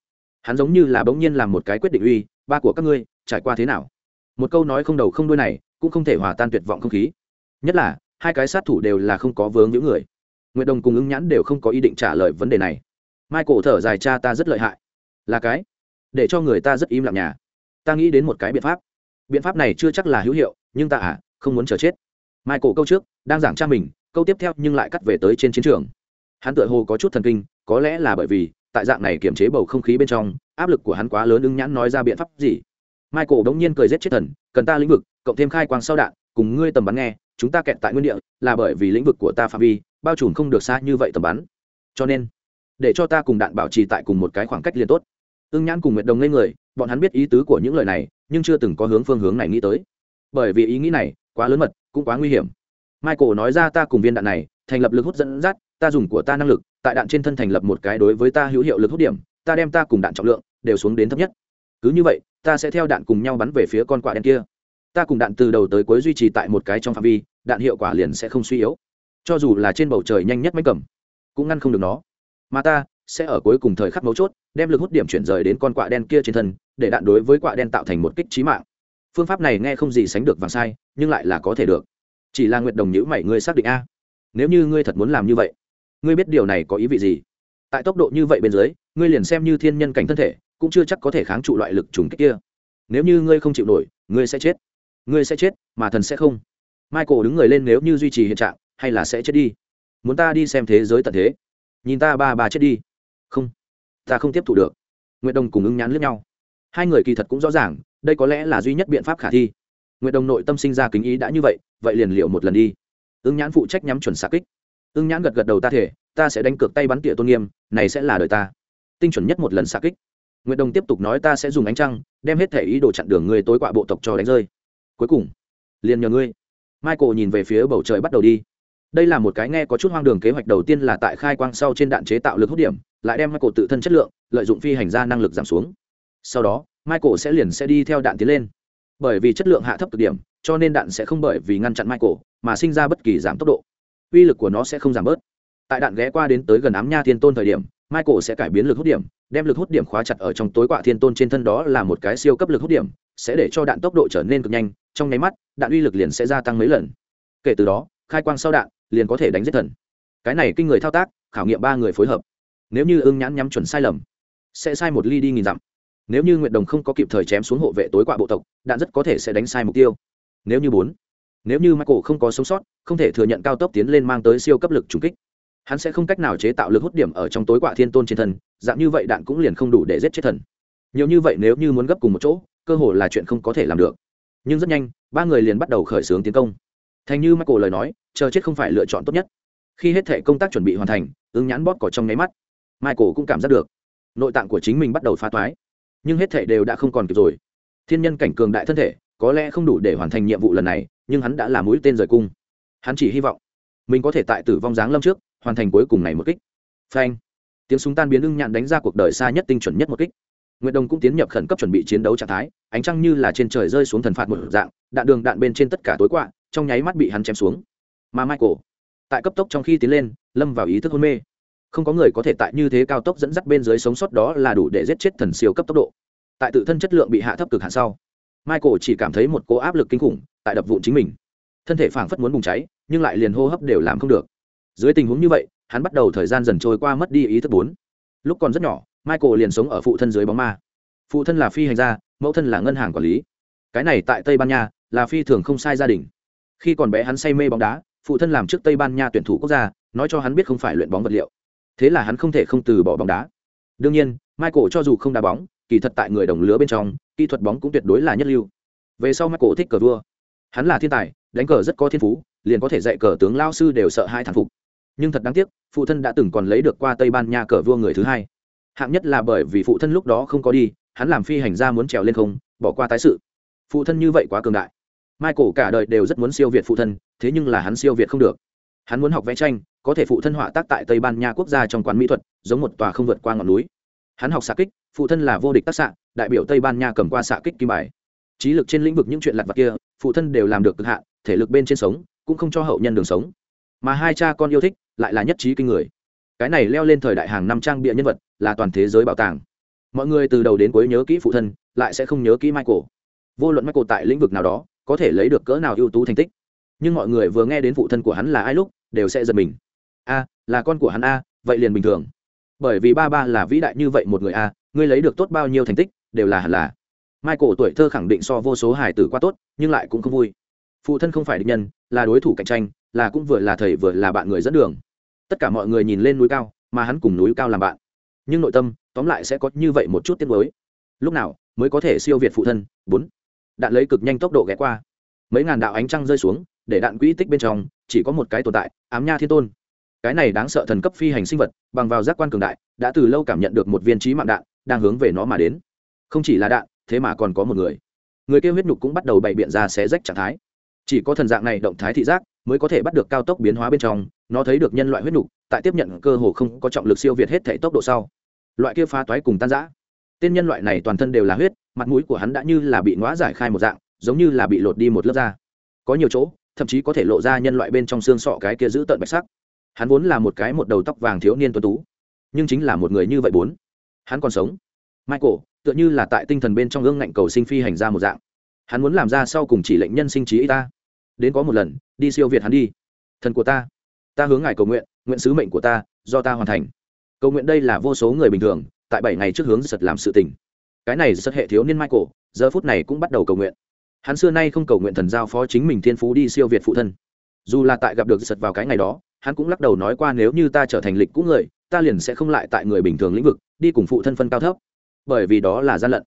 Hắn giống như là bỗng nhiên làm một cái quyết định uy, ba của các ngươi, trải qua thế nào? Một câu nói không đầu không đuôi này, cũng không thể hòa tan tuyệt vọng không khí. Nhất là, hai cái sát thủ đều là không có vướng những người. Nguyệt đồng cùng ứng nhãn đều không có ý định trả lời vấn đề này. Michael thở dài, cha ta rất lợi hại. Là cái? Để cho người ta rất im lặng nhà. Ta nghĩ đến một cái biện pháp. Biện pháp này chưa chắc là hữu hiệu, nhưng ta à không muốn chờ chết. Mai cổ câu trước, đang giảng cha mình, câu tiếp theo nhưng lại cắt về tới trên chiến trường. Hắn tựa hồ có chút thần kinh, có lẽ là bởi vì, tại dạng này kiềm chế bầu không khí bên trong, áp lực của hắn quá lớn ứng nhãn nói ra biện pháp gì. Michael đống nhiên cười giết chết thần, cần ta lĩnh vực, cộng thêm khai quang sau đạn, cùng ngươi tầm bắn nghe, chúng ta kẹt tại nguyên địa, là bởi vì lĩnh vực của ta phạm vi, bao trùm không được xa như vậy tầm bắn. Cho nên, để cho ta cùng đạn bảo trì tại cùng một cái khoảng cách liên tốt ưng nhãn cùng nguyệt đồng lên người, bọn hắn biết ý tứ của những lời này, nhưng chưa từng có hướng phương hướng này nghĩ tới. Bởi vì ý nghĩ này quá lớn mật, cũng quá nguy hiểm. Michael nói ra ta cùng viên đạn này, thành lập lực hút dẫn dắt, ta dùng của ta năng lực, tại đạn trên thân thành lập một cái đối với ta hữu hiệu lực hút điểm, ta đem ta cùng đạn trọng lượng đều xuống đến thấp nhất. Cứ như vậy, ta sẽ theo đạn cùng nhau bắn về phía con quạ đen kia. Ta cùng đạn từ đầu tới cuối duy trì tại một cái trong phạm vi, đạn hiệu quả liền sẽ không suy yếu. Cho dù là trên bầu trời nhanh nhất máy cầm, cũng ngăn không được nó. Mà ta sẽ ở cuối cùng thời khắc mấu chốt, đem lực hút điểm chuyển rời đến con quạ đen kia trên thân, để đạn đối với quạ đen tạo thành một kích trí mạng. Phương pháp này nghe không gì sánh được vàng sai, nhưng lại là có thể được. Chỉ là nguyện đồng nhữ mày, ngươi xác định a? Nếu như ngươi thật muốn làm như vậy, ngươi biết điều này có ý vị gì? Tại tốc độ như vậy bên dưới, ngươi liền xem như thiên nhân cảnh thân thể, cũng chưa chắc có thể kháng trụ loại lực trùng kích kia. Nếu như ngươi không chịu nổi, ngươi sẽ chết. Ngươi sẽ chết, mà thần sẽ không. Michael đứng người lên nếu như duy trì hiện trạng, hay là sẽ chết đi? Muốn ta đi xem thế giới tận thế? Nhìn ta ba ba chết đi không, ta không tiếp thu được. Nguyệt đồng cùng ứng nhán lướt nhau. Hai người kỳ thật cũng rõ ràng, đây có lẽ là duy nhất biện pháp khả thi. Nguyệt đồng nội tâm sinh ra kính ý đã như vậy vậy liền liệu một lần đi. Ứng nhãn phụ trách nhắm chuẩn xạ kích. Ứng nhãn gật gật đầu ta thể, ta sẽ đánh cược tay bắn tỉa tôn nghiêm, này sẽ là đời ta. Tinh chuẩn nhất một lần xạ kích. Nguyệt đồng tiếp tục nói ta sẽ dùng ánh trăng, đem hết thể ý đồ chặn đường người tối quạ bộ tộc cho đánh rơi. Cuối cùng, liền nhờ ngươi. Michael nhìn về phía bầu trời bắt đầu đi đây là một cái nghe có chút hoang đường kế hoạch đầu tiên là tại khai quang sau trên đạn chế tạo lực hút điểm, lại đem michael tự thân chất lượng, lợi dụng phi hành ra năng lực giảm xuống. Sau đó, michael sẽ liền sẽ đi theo đạn tiến lên. Bởi vì chất lượng hạ thấp cực điểm, cho nên đạn sẽ không bởi vì ngăn chặn michael mà sinh ra bất kỳ giảm tốc độ. Uy lực của nó sẽ không giảm bớt. Tại đạn ghé qua đến tới gần ám nha thiên tôn thời điểm, michael sẽ cải biến lực hút điểm, đem lực hút điểm khóa chặt ở trong tối quạ thiên tôn trên thân đó là một cái siêu cấp lực hút điểm, sẽ để cho đạn tốc độ trở nên cực nhanh, trong nháy mắt, đạn uy lực liền sẽ gia tăng mấy lần. Kể từ đó, khai quang sau đạn liền có thể đánh giết thần. Cái này kinh người thao tác, khảo nghiệm ba người phối hợp. Nếu như ưng nhãn nhắm chuẩn sai lầm, sẽ sai một ly đi nghìn dặm. Nếu như nguyện đồng không có kịp thời chém xuống hộ vệ tối quạ bộ tộc, đạn rất có thể sẽ đánh sai mục tiêu. Nếu như bốn, nếu như michael không có sống sót, không thể thừa nhận cao tốc tiến lên mang tới siêu cấp lực trùng kích. Hắn sẽ không cách nào chế tạo lực hút điểm ở trong tối quạ thiên tôn trên thân, dạng như vậy đạn cũng liền không đủ để giết chết thần. Nhiều như vậy nếu như muốn gấp cùng một chỗ, cơ hội là chuyện không có thể làm được. Nhưng rất nhanh, ba người liền bắt đầu khởi xướng tiến công thành như michael lời nói chờ chết không phải lựa chọn tốt nhất. Khi hết thể công tác chuẩn bị hoàn thành ứng nhãn bóp cỏ trong nháy mắt. Michael cũng cảm giác được nội tạng của chính mình bắt đầu phá toái. Nhưng hết thể đều đã không còn kịp rồi. Thiên nhân cảnh cường đại thân thể có lẽ không đủ để hoàn thành nhiệm vụ lần này nhưng hắn đã là mũi tên rời cung. Hắn chỉ hy vọng mình có thể tại tử vong dáng lâm trước hoàn thành cuối cùng này một kích. Phanh! Tiếng súng tan biến ưng nhạn đánh ra cuộc đời xa nhất tinh chuẩn nhất một kích. Nguyệt Đồng cũng tiến nhập khẩn cấp chuẩn bị chiến đấu trạng thái, ánh trăng như là trên trời rơi xuống thần phạt một dạng, đạn đường đạn bên trên tất cả tối quạ, trong nháy mắt bị hắn chém xuống. Mà Michael, tại cấp tốc trong khi tiến lên, lâm vào ý thức hôn mê. Không có người có thể tại như thế cao tốc dẫn dắt bên dưới sống sót đó là đủ để giết chết thần siêu cấp tốc độ. tại tự thân chất lượng bị hạ thấp cực hạn sau michael chỉ cảm thấy một cỗ áp lực kinh khủng tại đập vụn chính mình thân thể phảng phất muốn bùng cháy nhưng lại liền hô hấp đều làm không được dưới tình huống như vậy hắn bắt đầu thời gian dần trôi qua mất đi ý thức bốn lúc còn rất nhỏ michael liền sống ở phụ thân dưới bóng ma phụ thân là phi hành gia mẫu thân là ngân hàng quản lý cái này tại tây ban nha là phi thường không sai gia đình khi còn bé hắn say mê bóng đá, phụ thân làm trước tây ban nha tuyển thủ quốc gia, nói cho hắn biết không phải luyện bóng vật liệu. Thế là hắn không thể không từ bỏ bóng đá. Đương nhiên, michael cho dù không đá bóng, kỳ thật tại người đồng lứa bên trong, kỹ thuật bóng cũng tuyệt đối là nhất lưu. Về sau michael thích cờ vua. Hắn là thiên tài, đánh cờ rất có thiên phú, liền có thể dạy cờ tướng lao sư đều sợ hai thằng phục. Nhưng thật đáng tiếc, phụ thân đã từng còn lấy được qua tây ban nha cờ vua người thứ hai. Hạng nhất là bởi vì phụ thân lúc đó không có đi, hắn làm phi hành gia muốn trèo lên không, bỏ qua tái sự. Phụ thân như vậy quá cường đại michael cả đời đều rất muốn siêu việt phụ thân, thế nhưng là hắn siêu việt không được. Hắn muốn học vẽ tranh, có thể phụ thân họa tác tại tây ban nha quốc gia trong quán mỹ thuật, giống một tòa không vượt qua ngọn núi. Hắn học xạ kích, phụ thân là vô địch tác xạ, đại biểu tây ban nha cầm qua xạ kích kim bài. Trí lực trên lĩnh vực những chuyện lặt vặt kia, phụ thân đều làm được cực hạn, thể lực bên trên sống, cũng không cho hậu nhân đường sống. Mà hai cha con yêu thích, lại là nhất trí kinh người. Cái này leo lên thời đại hàng năm trang bịa nhân vật, là toàn thế giới bảo tàng. Mọi người từ đầu đến cuối nhớ kỹ phụ thân, lại sẽ không nhớ kỹ michael. Vô luận michael tại lĩnh vực nào đó có thể lấy được cỡ nào ưu tú thành tích. Nhưng mọi người vừa nghe đến phụ thân của hắn là ai lúc, đều sẽ giật mình. A, là con của hắn a, vậy liền bình thường. Bởi vì ba ba là vĩ đại như vậy một người a, ngươi lấy được tốt bao nhiêu thành tích, đều là hẳn là. Michael tuổi thơ khẳng định so vô số hải tử quá tốt, nhưng lại cũng không vui. Phụ thân không phải địch nhân, là đối thủ cạnh tranh, là cũng vừa là thầy vừa là bạn người dẫn đường. Tất cả mọi người nhìn lên núi cao, mà hắn cùng núi cao làm bạn. Nhưng nội tâm, tóm lại sẽ có như vậy một chút tiết mới lúc nào mới có thể siêu việt phụ thân? Bốn đạn lấy cực nhanh tốc độ ghé qua. Mấy ngàn đạo ánh trăng rơi xuống, để đạn quỹ tích bên trong, chỉ có một cái tồn tại, ám nha thiên tôn. Cái này đáng sợ thần cấp phi hành sinh vật, bằng vào giác quan cường đại, đã từ lâu cảm nhận được một viên trí mạng đạn, đang hướng về nó mà đến. Không chỉ là đạn, thế mà còn có một người. Người kêu huyết nhục cũng bắt đầu bày biện ra xé rách trạng thái. Chỉ có thần dạng này động thái thị giác, mới có thể bắt được cao tốc biến hóa bên trong, nó thấy được nhân loại huyết nhục, tại tiếp nhận cơ hồ không có trọng lực siêu việt hết thể tốc độ sau. Loại kia phá toái cùng tan giã tên nhân loại này toàn thân đều là huyết, mặt mũi của hắn đã như là bị ngõa giải khai một dạng, giống như là bị lột đi một lớp da. Có nhiều chỗ, thậm chí có thể lộ ra nhân loại bên trong xương sọ cái kia giữ tợn bạch sắc. Hắn vốn là một cái một đầu tóc vàng thiếu niên tuấn tú, nhưng chính là một người như vậy bốn. Hắn còn sống. Michael, tựa như là tại tinh thần bên trong gương ngạnh cầu sinh phi hành ra một dạng. Hắn muốn làm ra sau cùng chỉ lệnh nhân sinh trí y ta. Đến có một lần, đi siêu việt hắn đi. Thần của ta ta hướng ngài cầu nguyện nguyện sứ mệnh của ta, do ta hoàn thành. Cầu nguyện đây là vô số người bình thường tại bảy ngày trước hướng giật làm sự tình. Cái này rất hệ thiếu niên michael, giờ phút này cũng bắt đầu cầu nguyện. Hắn xưa nay không cầu nguyện thần giao phó chính mình thiên phú đi siêu việt phụ thân. Dù là tại gặp được giật vào cái ngày đó, hắn cũng lắc đầu nói qua nếu như ta trở thành lịch cũ người, ta liền sẽ không lại tại người bình thường lĩnh vực, đi cùng phụ thân phân cao thấp. Bởi vì đó là gian lận.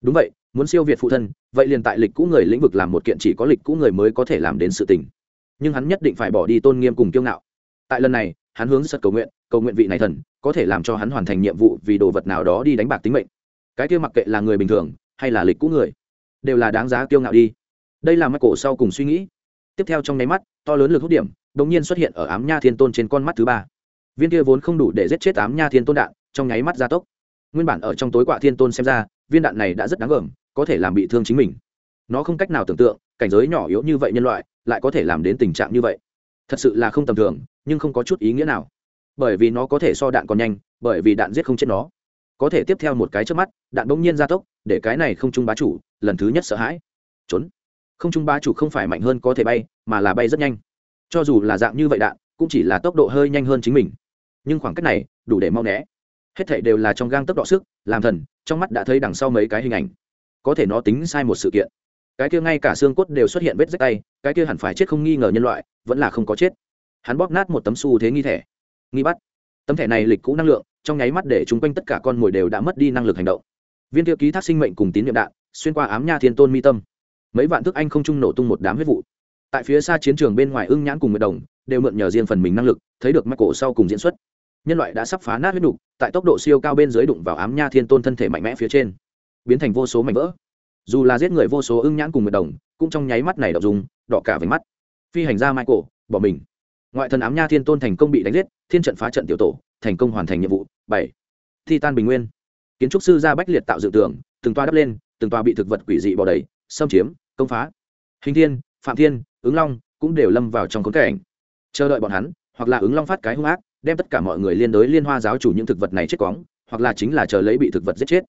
Đúng vậy, muốn siêu việt phụ thân, vậy liền tại lịch cũ người lĩnh vực làm một kiện chỉ có lịch cũ người mới có thể làm đến sự tình. Nhưng hắn nhất định phải bỏ đi tôn nghiêm cùng kiêu ngạo. Tại lần này hắn hướng sật cầu nguyện cầu nguyện vị này thần, có thể làm cho hắn hoàn thành nhiệm vụ vì đồ vật nào đó đi đánh bạc tính mệnh. Cái kia mặc kệ là người bình thường, hay là lịch cũ người, đều là đáng giá kiêu ngạo đi. Đây là mắt cổ sau cùng suy nghĩ. Tiếp theo trong nháy mắt, to lớn lực hút điểm đ ỗ n g nhiên xuất hiện ở ám nha thiên tôn trên con mắt thứ ba. Viên kia vốn không đủ để giết chết ám nha thiên tôn đạn, trong nháy mắt gia tốc. Nguyên bản ở trong tối quạ thiên tôn xem ra, viên đạn này đã rất đáng gờm, có thể làm bị thương chính mình. Nó không cách nào tưởng tượng, cảnh giới nhỏ yếu như vậy nhân loại, lại có thể làm đến tình trạng như vậy. Thật sự là không tầm thường nhưng không có chút ý nghĩa nào. Bởi vì nó có thể so đạn còn nhanh, bởi vì đạn giết không chết nó. Có thể tiếp theo một cái trước mắt, đạn bỗng nhiên gia tốc, để cái này không trung bá chủ, lần thứ nhất sợ hãi. Trốn. Không trung bá chủ không phải mạnh hơn có thể bay, mà là bay rất nhanh. Cho dù là dạng như vậy đạn, cũng chỉ là tốc độ hơi nhanh hơn chính mình. Nhưng khoảng cách này, đủ để mau né. Hết thảy đều là trong gang tốc độ sức, làm thần, trong mắt đã thấy đằng sau mấy cái hình ảnh. Có thể nó tính sai một sự kiện. Cái kia ngay cả xương cốt đều xuất hiện vết rách tay, cái kia hẳn phải chết không nghi ngờ nhân loại, vẫn là không có chết hắn bóp nát một tấm xu thế nghi thẻ. Nghi bắt. Tấm thẻ này lịch cũ năng lượng, trong nháy mắt để chúng quanh tất cả con mồi đều đã mất đi năng lực hành động. Viên tiêu ký thác sinh mệnh cùng tín nhiệm đạn, xuyên qua ám nha thiên tôn mi tâm. Mấy vạn thức anh không trung nổ tung một đám huyết vụ. Tại phía xa chiến trường bên ngoài ưng nhãn cùng người đồng, đều mượn nhờ riêng phần mình năng lực, thấy được mắt cổ sau cùng diễn xuất. Nhân loại đã sắp phá nát huyết đục tại tốc độ siêu cao bên dưới đụng vào ám nha thiên tôn thân thể mạnh mẽ phía trên. Biến thành vô số mảnh vỡ. Dù là giết người vô số ưng nhãn cùng người đồng, cũng trong nháy mắt này đọc dùng đỏ cả với mắt. Phi hành gia michael, bỏ mình ngoại thần ám nha thiên tôn thành công bị đánh giết, thiên trận phá trận tiểu tổ, thành công hoàn thành nhiệm vụ. Bảy thi tan bình nguyên. Kiến trúc sư ra bách liệt tạo dự tường từng toa đắp lên, từng toa bị thực vật quỷ dị bỏ đầy, xâm chiếm, công phá. Hình thiên, phạm thiên, ứng long cũng đều lâm vào trong khốn cảnh. Chờ đợi bọn hắn, hoặc là ứng long phát cái hung ác, đem tất cả mọi người liên đối liên hoa giáo chủ những thực vật này chết quóng hoặc là chính là chờ lấy bị thực vật giết chết.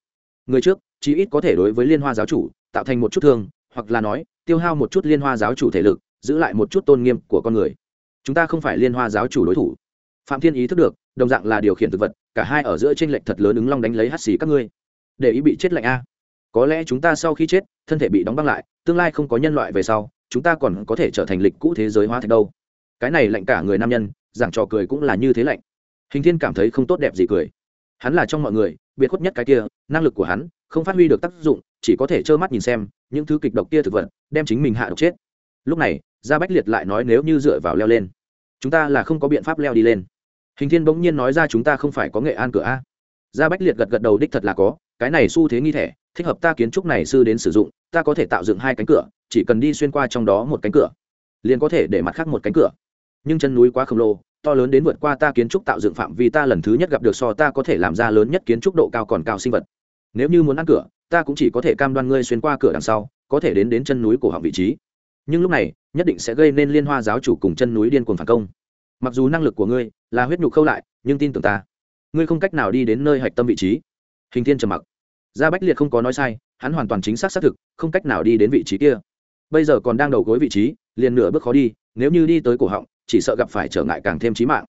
Người trước, chí ít có thể đối với liên hoa giáo chủ tạo thành một chút thương, hoặc là nói, tiêu hao một chút liên hoa giáo chủ thể lực, giữ lại một chút tôn nghiêm của con người chúng ta không phải liên hoa giáo chủ đối thủ. Phạm thiên ý thức được, đồng dạng là điều khiển thực vật, cả hai ở giữa trên lệch thật lớn ứng long đánh lấy hắt xì các ngươi. Để ý bị chết lạnh a. Có lẽ chúng ta sau khi chết, thân thể bị đóng băng lại, tương lai không có nhân loại về sau, chúng ta còn có thể trở thành lịch cũ thế giới hóa thạch đâu. Cái này lạnh cả người nam nhân, giảng trò cười cũng là như thế lạnh. Hình thiên cảm thấy không tốt đẹp gì cười. Hắn là trong mọi người, biệt khuất nhất cái kia, năng lực của hắn, không phát huy được tác dụng, chỉ có thể trơ mắt nhìn xem những thứ kịch độc kia thực vật, đem chính mình hạ độc chết. Lúc này gia bách liệt lại nói nếu như dựa vào leo lên, chúng ta là không có biện pháp leo đi lên. Hình thiên bỗng nhiên nói ra chúng ta không phải có nghệ an cửa a. Gia bách liệt gật gật đầu đích thật là có, cái này xu thế nghi thể thích hợp ta kiến trúc này sư đến sử dụng, ta có thể tạo dựng hai cánh cửa, chỉ cần đi xuyên qua trong đó một cánh cửa, liền có thể để mặt khác một cánh cửa. Nhưng chân núi quá khổng lồ, to lớn đến vượt qua ta kiến trúc tạo dựng phạm vi ta lần thứ nhất gặp được so ta có thể làm ra lớn nhất kiến trúc độ cao còn cao sinh vật. Nếu như muốn ăn cửa, ta cũng chỉ có thể cam đoan ngươi xuyên qua cửa đằng sau, có thể đến đến chân núi cổ họng vị trí nhưng lúc này, nhất định sẽ gây nên liên hoa giáo chủ cùng chân núi điên cuồng phản công. Mặc dù năng lực của ngươi là huyết nhục khâu lại, nhưng tin tưởng ta, ngươi không cách nào đi đến nơi hạch tâm vị trí. Hình thiên trầm mặc. Gia bách liệt không có nói sai, hắn hoàn toàn chính xác xác thực, không cách nào đi đến vị trí kia. Bây giờ còn đang đầu gối vị trí, liền nửa bước khó đi, nếu như đi tới cổ họng, chỉ sợ gặp phải trở ngại càng thêm trí mạng.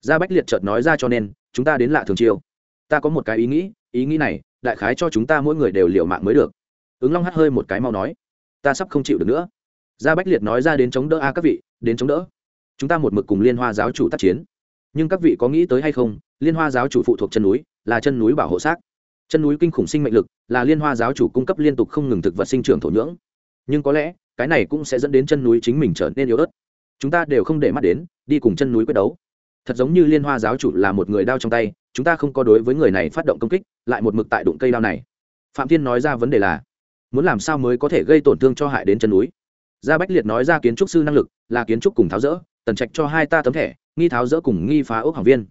Gia bách liệt chợt nói ra cho nên, chúng ta đến lạ thường chiêu ta có một cái ý nghĩ ý nghĩ này, đại khái cho chúng ta mỗi người đều liệu mạng mới được. Ứng long hắt hơi một cái mau nói, ta sắp không chịu được nữa gia bách liệt nói ra đến chống đỡ a các vị, đến chống đỡ. Chúng ta một mực cùng liên hoa giáo chủ tác chiến. Nhưng các vị có nghĩ tới hay không, liên hoa giáo chủ phụ thuộc chân núi, là chân núi bảo hộ xác. Chân núi kinh khủng sinh mệnh lực, là liên hoa giáo chủ cung cấp liên tục không ngừng thực vật sinh trưởng thổ nhưỡng. Nhưng có lẽ, cái này cũng sẽ dẫn đến chân núi chính mình trở nên yếu ớt. Chúng ta đều không để mắt đến, đi cùng chân núi quyết đấu. Thật giống như liên hoa giáo chủ là một người đao trong tay, chúng ta không có đối với người này phát động công kích, lại một mực tại đụng cây đao này. Phạm thiên nói ra vấn đề là, muốn làm sao mới có thể gây tổn thương cho hại đến chân núi? Gia bách liệt nói ra kiến trúc sư năng lực, là kiến trúc cùng tháo rỡ, tần trạch cho hai ta tấm thẻ, nghi tháo rỡ cùng nghi phá ốc học viên.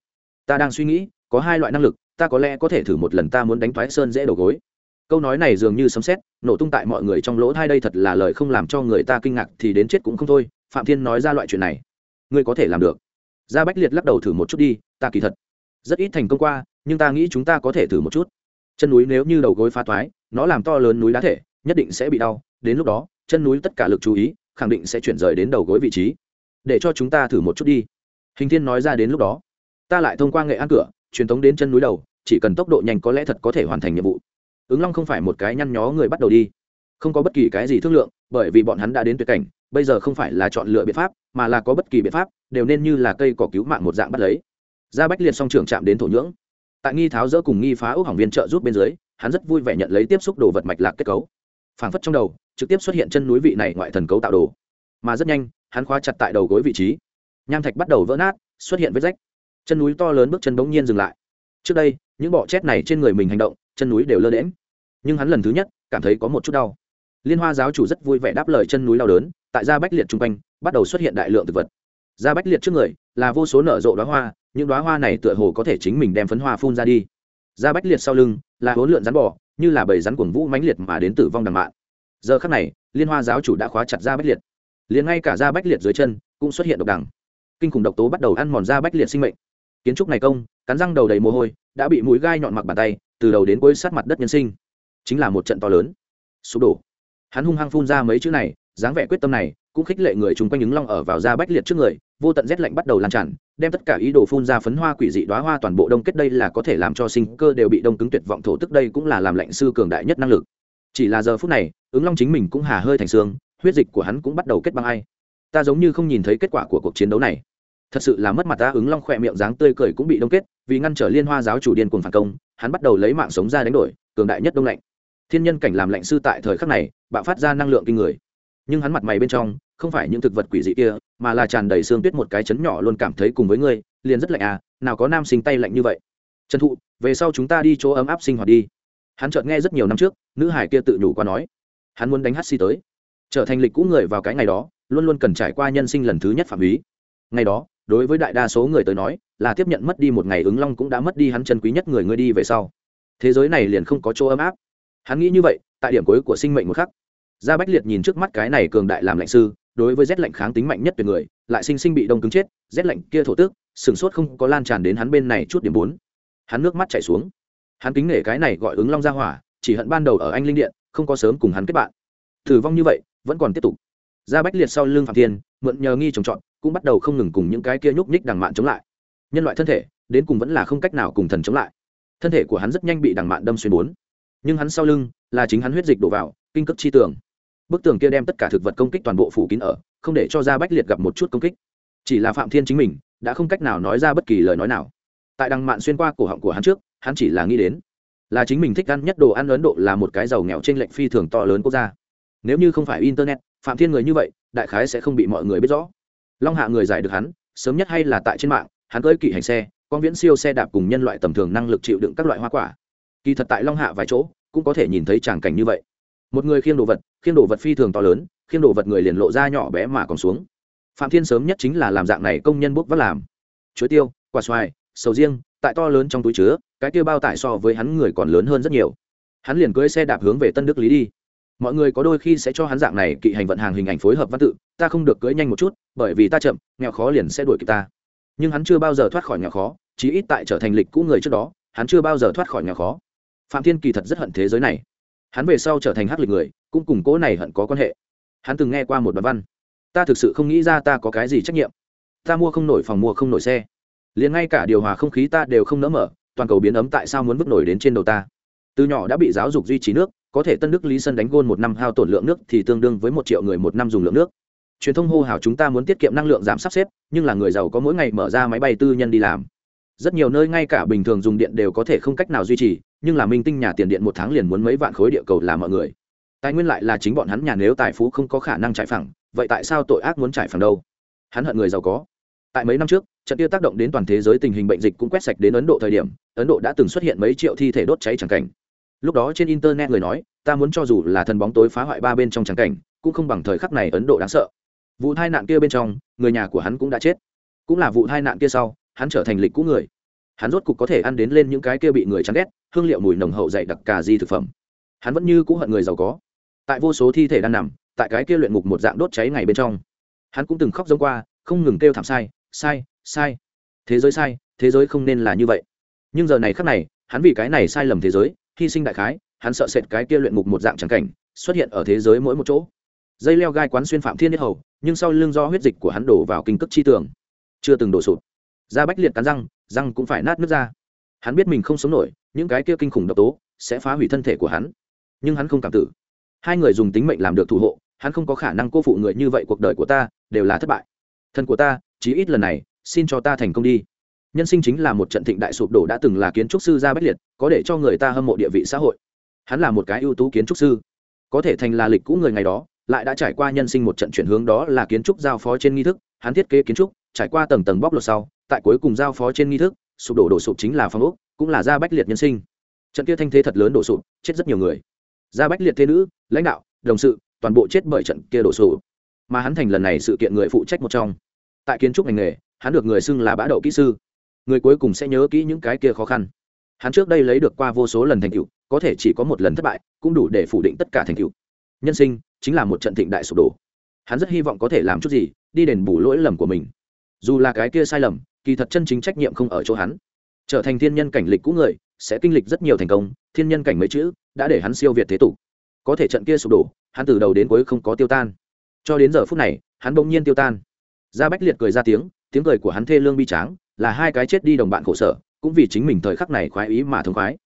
Ta đang suy nghĩ, có hai loại năng lực, ta có lẽ có thể thử một lần ta muốn đánh thoái sơn dễ đầu gối. Câu nói này dường như sấm xét nổ tung tại mọi người trong lỗ thai đây thật là lời không làm cho người ta kinh ngạc thì đến chết cũng không thôi, phạm thiên nói ra loại chuyện này. Ngươi có thể làm được. Gia bách liệt lắc đầu thử một chút đi, ta kỳ thật rất ít thành công qua, nhưng ta nghĩ chúng ta có thể thử một chút. Chân núi nếu như đầu gối phá toái nó làm to lớn núi đá thể, nhất định sẽ bị đau, đến lúc đó chân núi tất cả lực chú ý, khẳng định sẽ chuyển rời đến đầu gối vị trí. Để cho chúng ta thử một chút đi. Hình thiên nói ra đến lúc đó. Ta lại thông qua nghệ an cửa, truyền tống đến chân núi đầu, chỉ cần tốc độ nhanh có lẽ thật có thể hoàn thành nhiệm vụ. Ứng long không phải một cái nhăn nhó người bắt đầu đi. Không có bất kỳ cái gì thương lượng, bởi vì bọn hắn đã đến tuyệt cảnh, bây giờ không phải là chọn lựa biện pháp, mà là có bất kỳ biện pháp, đều nên như là cây cỏ cứu mạng một dạng bắt lấy. Gia bách liệt song trưởng chạm đến thổ nhưỡng. Tại nghi tháo dỡ cùng nghi phá ốc hỏng viên trợ giúp bên dưới, hắn rất vui vẻ nhận lấy tiếp xúc đồ vật mạch lạc kết cấu. Phảng phất trong đầu trực tiếp xuất hiện chân núi vị này ngoại thần cấu tạo đồ. Mà rất nhanh, hắn khóa chặt tại đầu gối vị trí. Nham thạch bắt đầu vỡ nát, xuất hiện vết rách. Chân núi to lớn bước chân bỗng nhiên dừng lại. Trước đây, những bọ chét này trên người mình hành động, chân núi đều lơ đễm nhưng hắn lần thứ nhất cảm thấy có một chút đau. Liên hoa giáo chủ rất vui vẻ đáp lời chân núi đau đớn, tại gia bách liệt chung quanh, bắt đầu xuất hiện đại lượng thực vật. Gia bách liệt trước người là vô số nở rộ đoá hoa, những đoá hoa này tựa hồ có thể chính mình đem phấn hoa phun ra đi. Gia bách liệt sau lưng là hỗn lượn rắn bò, như là bầy rắn cuồng vũ mãnh liệt mà đến tử vong đằng mạn giờ khắc này, liên hoa giáo chủ đã khóa chặt ra bách liệt. Liền ngay cả da bách liệt dưới chân cũng xuất hiện độc đẳng. Kinh khủng độc tố bắt đầu ăn mòn da bách liệt sinh mệnh. Kiến trúc này công, cắn răng đầu đầy mồ hôi, đã bị mũi gai nhọn mặc bàn tay, từ đầu đến cuối sát mặt đất nhân sinh. Chính là một trận to lớn. Sụp đổ. Hắn hung hăng phun ra mấy chữ này, dáng vẻ quyết tâm này cũng khích lệ người chung quanh những long ở vào da bách liệt trước người, vô tận rét lạnh bắt đầu lan tràn, đem tất cả ý đồ phun ra phấn hoa quỷ dị đoá hoa toàn bộ đông kết đây là có thể làm cho sinh cơ đều bị đông cứng tuyệt vọng thổ tức đây cũng là làm lạnh sư cường đại nhất năng lực chỉ là giờ phút này, ứng long chính mình cũng hà hơi thành xương, huyết dịch của hắn cũng bắt đầu kết băng ai. Ta giống như không nhìn thấy kết quả của cuộc chiến đấu này. Thật sự là mất mặt ta, ứng long khỏe miệng dáng tươi cười cũng bị đông kết, vì ngăn trở liên hoa giáo chủ điên cuồng phản công, hắn bắt đầu lấy mạng sống ra đánh đổi, cường đại nhất đông lạnh. Thiên nhân cảnh làm lạnh sư tại thời khắc này, bạo phát ra năng lượng kinh người. Nhưng hắn mặt mày bên trong, không phải những thực vật quỷ dị kia, mà là tràn đầy xương tuyết một cái chấn nhỏ luôn cảm thấy cùng với ngươi, liền rất lạnh à nào có nam sinh tay lạnh như vậy. Trần thụ, về sau chúng ta đi chỗ ấm áp sinh hoạt đi hắn chợt nghe rất nhiều năm trước nữ hải kia tự nhủ qua nói hắn muốn đánh hát si tới. Trở thành lịch cũ người vào cái ngày đó luôn luôn cần trải qua nhân sinh lần thứ nhất phạm ý ngày đó đối với đại đa số người tới nói là tiếp nhận mất đi một ngày ứng long cũng đã mất đi hắn chân quý nhất người ngươi đi về sau. Thế giới này liền không có chỗ ấm áp. Hắn nghĩ như vậy tại điểm cuối của sinh mệnh một khắc. Gia bách liệt nhìn trước mắt cái này cường đại làm lạnh sư đối với rét lạnh kháng tính mạnh nhất tuyệt người lại sinh sinh bị đông cứng chết rét lạnh kia thổ tức, sửng sốt không có lan tràn đến hắn bên này chút điểm bốn. Hắn nước mắt chảy xuống hắn kính nể cái này gọi ứng long ra hỏa, chỉ hận ban đầu ở anh linh điện, không có sớm cùng hắn kết bạn. Thử vong như vậy, vẫn còn tiếp tục. Ra bách liệt sau lưng phạm thiên, mượn nhờ nghi trồng trọt, cũng bắt đầu không ngừng cùng những cái kia nhúc nhích đằng mạn chống lại. Nhân loại thân thể, đến cùng vẫn là không cách nào cùng thần chống lại. Thân thể của hắn rất nhanh bị đằng mạn đâm xuyên bốn. Nhưng hắn sau lưng, là chính hắn huyết dịch đổ vào, kinh cấp chi tường. Bức tường kia đem tất cả thực vật công kích toàn bộ phủ kín ở, không để cho ra bách liệt gặp một chút công kích. Chỉ là phạm thiên chính mình, đã không cách nào nói ra bất kỳ lời nói nào. Tại đằng mạn xuyên qua cổ họng của hắn trước hắn chỉ là nghĩ đến là chính mình thích ăn nhất đồ ăn ấn độ là một cái giàu nghèo trên lệnh phi thường to lớn quốc gia. Nếu như không phải internet, phạm thiên người như vậy, đại khái sẽ không bị mọi người biết rõ. Long hạ người giải được hắn, sớm nhất hay là tại trên mạng, hắn cưỡi kỵ hành xe con viễn siêu xe đạp cùng nhân loại tầm thường năng lực chịu đựng các loại hoa quả. Kỳ thật tại long hạ vài chỗ, cũng có thể nhìn thấy tràng cảnh như vậy. Một người khiêng đồ vật, khiêng đồ vật phi thường to lớn, khiêng đồ vật người liền lộ ra nhỏ bé mà còn xuống. Phạm thiên sớm nhất chính là làm dạng này công nhân bốc vác làm. Chuối tiêu, quả xoài, sầu riêng tại to lớn trong túi chứa, cái kia bao tải so với hắn người còn lớn hơn rất nhiều. Hắn liền cưỡi xe đạp hướng về tân đức lý đi. Mọi người có đôi khi sẽ cho hắn dạng này kỵ hành vận hàng hình ảnh phối hợp văn tự, ta không được cưỡi nhanh một chút, bởi vì ta chậm, nghèo khó liền sẽ đuổi kịp ta. Nhưng hắn chưa bao giờ thoát khỏi nghèo khó, chí ít tại trở thành lịch cũ người trước đó, hắn chưa bao giờ thoát khỏi nghèo khó. Phạm thiên kỳ thật rất hận thế giới này. Hắn về sau trở thành hắc lịch người, cũng cùng cố này hận có quan hệ. Hắn từng nghe qua một đoạn văn, ta thực sự không nghĩ ra ta có cái gì trách nhiệm. Ta mua không nổi phòng mua không nổi xe liền ngay cả điều hòa không khí ta đều không nỡ mở, toàn cầu biến ấm tại sao muốn vứt nổi đến trên đầu ta? Từ nhỏ đã bị giáo dục duy trì nước, có thể tân đức lý sân đánh gôn một năm hao tổn lượng nước thì tương đương với một triệu người một năm dùng lượng nước. Truyền thông hô hào chúng ta muốn tiết kiệm năng lượng giảm sắp xếp, nhưng là người giàu có mỗi ngày mở ra máy bay tư nhân đi làm. Rất nhiều nơi ngay cả bình thường dùng điện đều có thể không cách nào duy trì, nhưng là minh tinh nhà tiền điện một tháng liền muốn mấy vạn khối địa cầu làm mọi người. Tài nguyên lại là chính bọn hắn nhà nếu tài phú không có khả năng trải phẳng, vậy tại sao tội ác muốn trải phẳng đâu? Hắn hận người giàu có tại mấy năm trước, trận tiêu tác động đến toàn thế giới tình hình bệnh dịch cũng quét sạch đến ấn độ thời điểm, ấn độ đã từng xuất hiện mấy triệu thi thể đốt cháy chẳng cảnh. Lúc đó trên internet người nói, ta muốn cho dù là thần bóng tối phá hoại ba bên trong chẳng cảnh, cũng không bằng thời khắc này ấn độ đáng sợ. Vụ tai nạn kia bên trong, người nhà của hắn cũng đã chết. Cũng là vụ tai nạn kia sau, hắn trở thành lịch cũ người. Hắn rốt cục có thể ăn đến lên những cái kia bị người chán ghét, hương liệu mùi nồng hậu dày đặc cà di thực phẩm. Hắn vẫn như cũ hận người giàu có. Tại vô số thi thể đang nằm, tại cái kia luyện ngục một dạng đốt cháy ngày bên trong, hắn cũng từng khóc giống qua, không ngừng kêu thảm sai sai sai. Thế giới sai, thế giới không nên là như vậy. Nhưng giờ này khắc này, hắn vì cái này sai lầm thế giới, hy sinh đại khái, hắn sợ sệt cái kia luyện mục một dạng trắng cảnh, xuất hiện ở thế giới mỗi một chỗ. Dây leo gai quán xuyên phạm thiên nhất hầu, nhưng sau lưng do huyết dịch của hắn đổ vào kinh cước chi tường. Chưa từng đổ sụp. Da bách liệt cắn răng răng cũng phải nát nước ra. Hắn biết mình không sống nổi, những cái kia kinh khủng độc tố sẽ phá hủy thân thể của hắn. Nhưng hắn không cảm tử. Hai người dùng tính mệnh làm được thủ hộ, hắn không có khả năng cô phụ người như vậy cuộc đời của ta, đều là thất bại. Thân của ta chí ít lần này, xin cho ta thành công đi. Nhân sinh chính là một trận thịnh đại sụp đổ đã từng là kiến trúc sư gia bách liệt, có để cho người ta hâm mộ địa vị xã hội. Hắn là một cái ưu tú kiến trúc sư. Có thể thành là lịch cũ người ngày đó, lại đã trải qua nhân sinh một trận chuyển hướng đó là kiến trúc giao phó trên nghi thức, hắn thiết kế kiến trúc, trải qua tầng tầng bóc lột sau, tại cuối cùng giao phó trên nghi thức, sụp đổ đổ sụp chính là phong ốc, cũng là gia bách liệt nhân sinh. Trận kia thanh thế thật lớn đổ sụp, chết rất nhiều người. Gia bách liệt thế nữ, lãnh đạo, đồng sự, toàn bộ chết bởi trận kia đổ sụp. Mà hắn thành lần này sự kiện người phụ trách một trong tại kiến trúc ngành nghề, hắn được người xưng là bã đậu kỹ sư. Người cuối cùng sẽ nhớ kỹ những cái kia khó khăn. Hắn trước đây lấy được qua vô số lần thành tựu, có thể chỉ có một lần thất bại, cũng đủ để phủ định tất cả thành tựu. Nhân sinh chính là một trận thịnh đại sụp đổ. Hắn rất hy vọng có thể làm chút gì, đi đền bù lỗi lầm của mình. Dù là cái kia sai lầm, kỳ thật chân chính trách nhiệm không ở chỗ hắn. Trở thành thiên nhân cảnh lịch cũ người, sẽ kinh lịch rất nhiều thành công, thiên nhân cảnh mấy chữ đã để hắn siêu việt thế tục. Có thể trận kia sụp đổ, hắn từ đầu đến cuối không có tiêu tan. Cho đến giờ phút này, hắn bỗng nhiên tiêu tan gia bách liệt cười ra tiếng tiếng cười của hắn thê lương bi tráng, là hai cái chết đi đồng bạn khổ sở, cũng vì chính mình thời khắc này khoái ý mà thống khoái.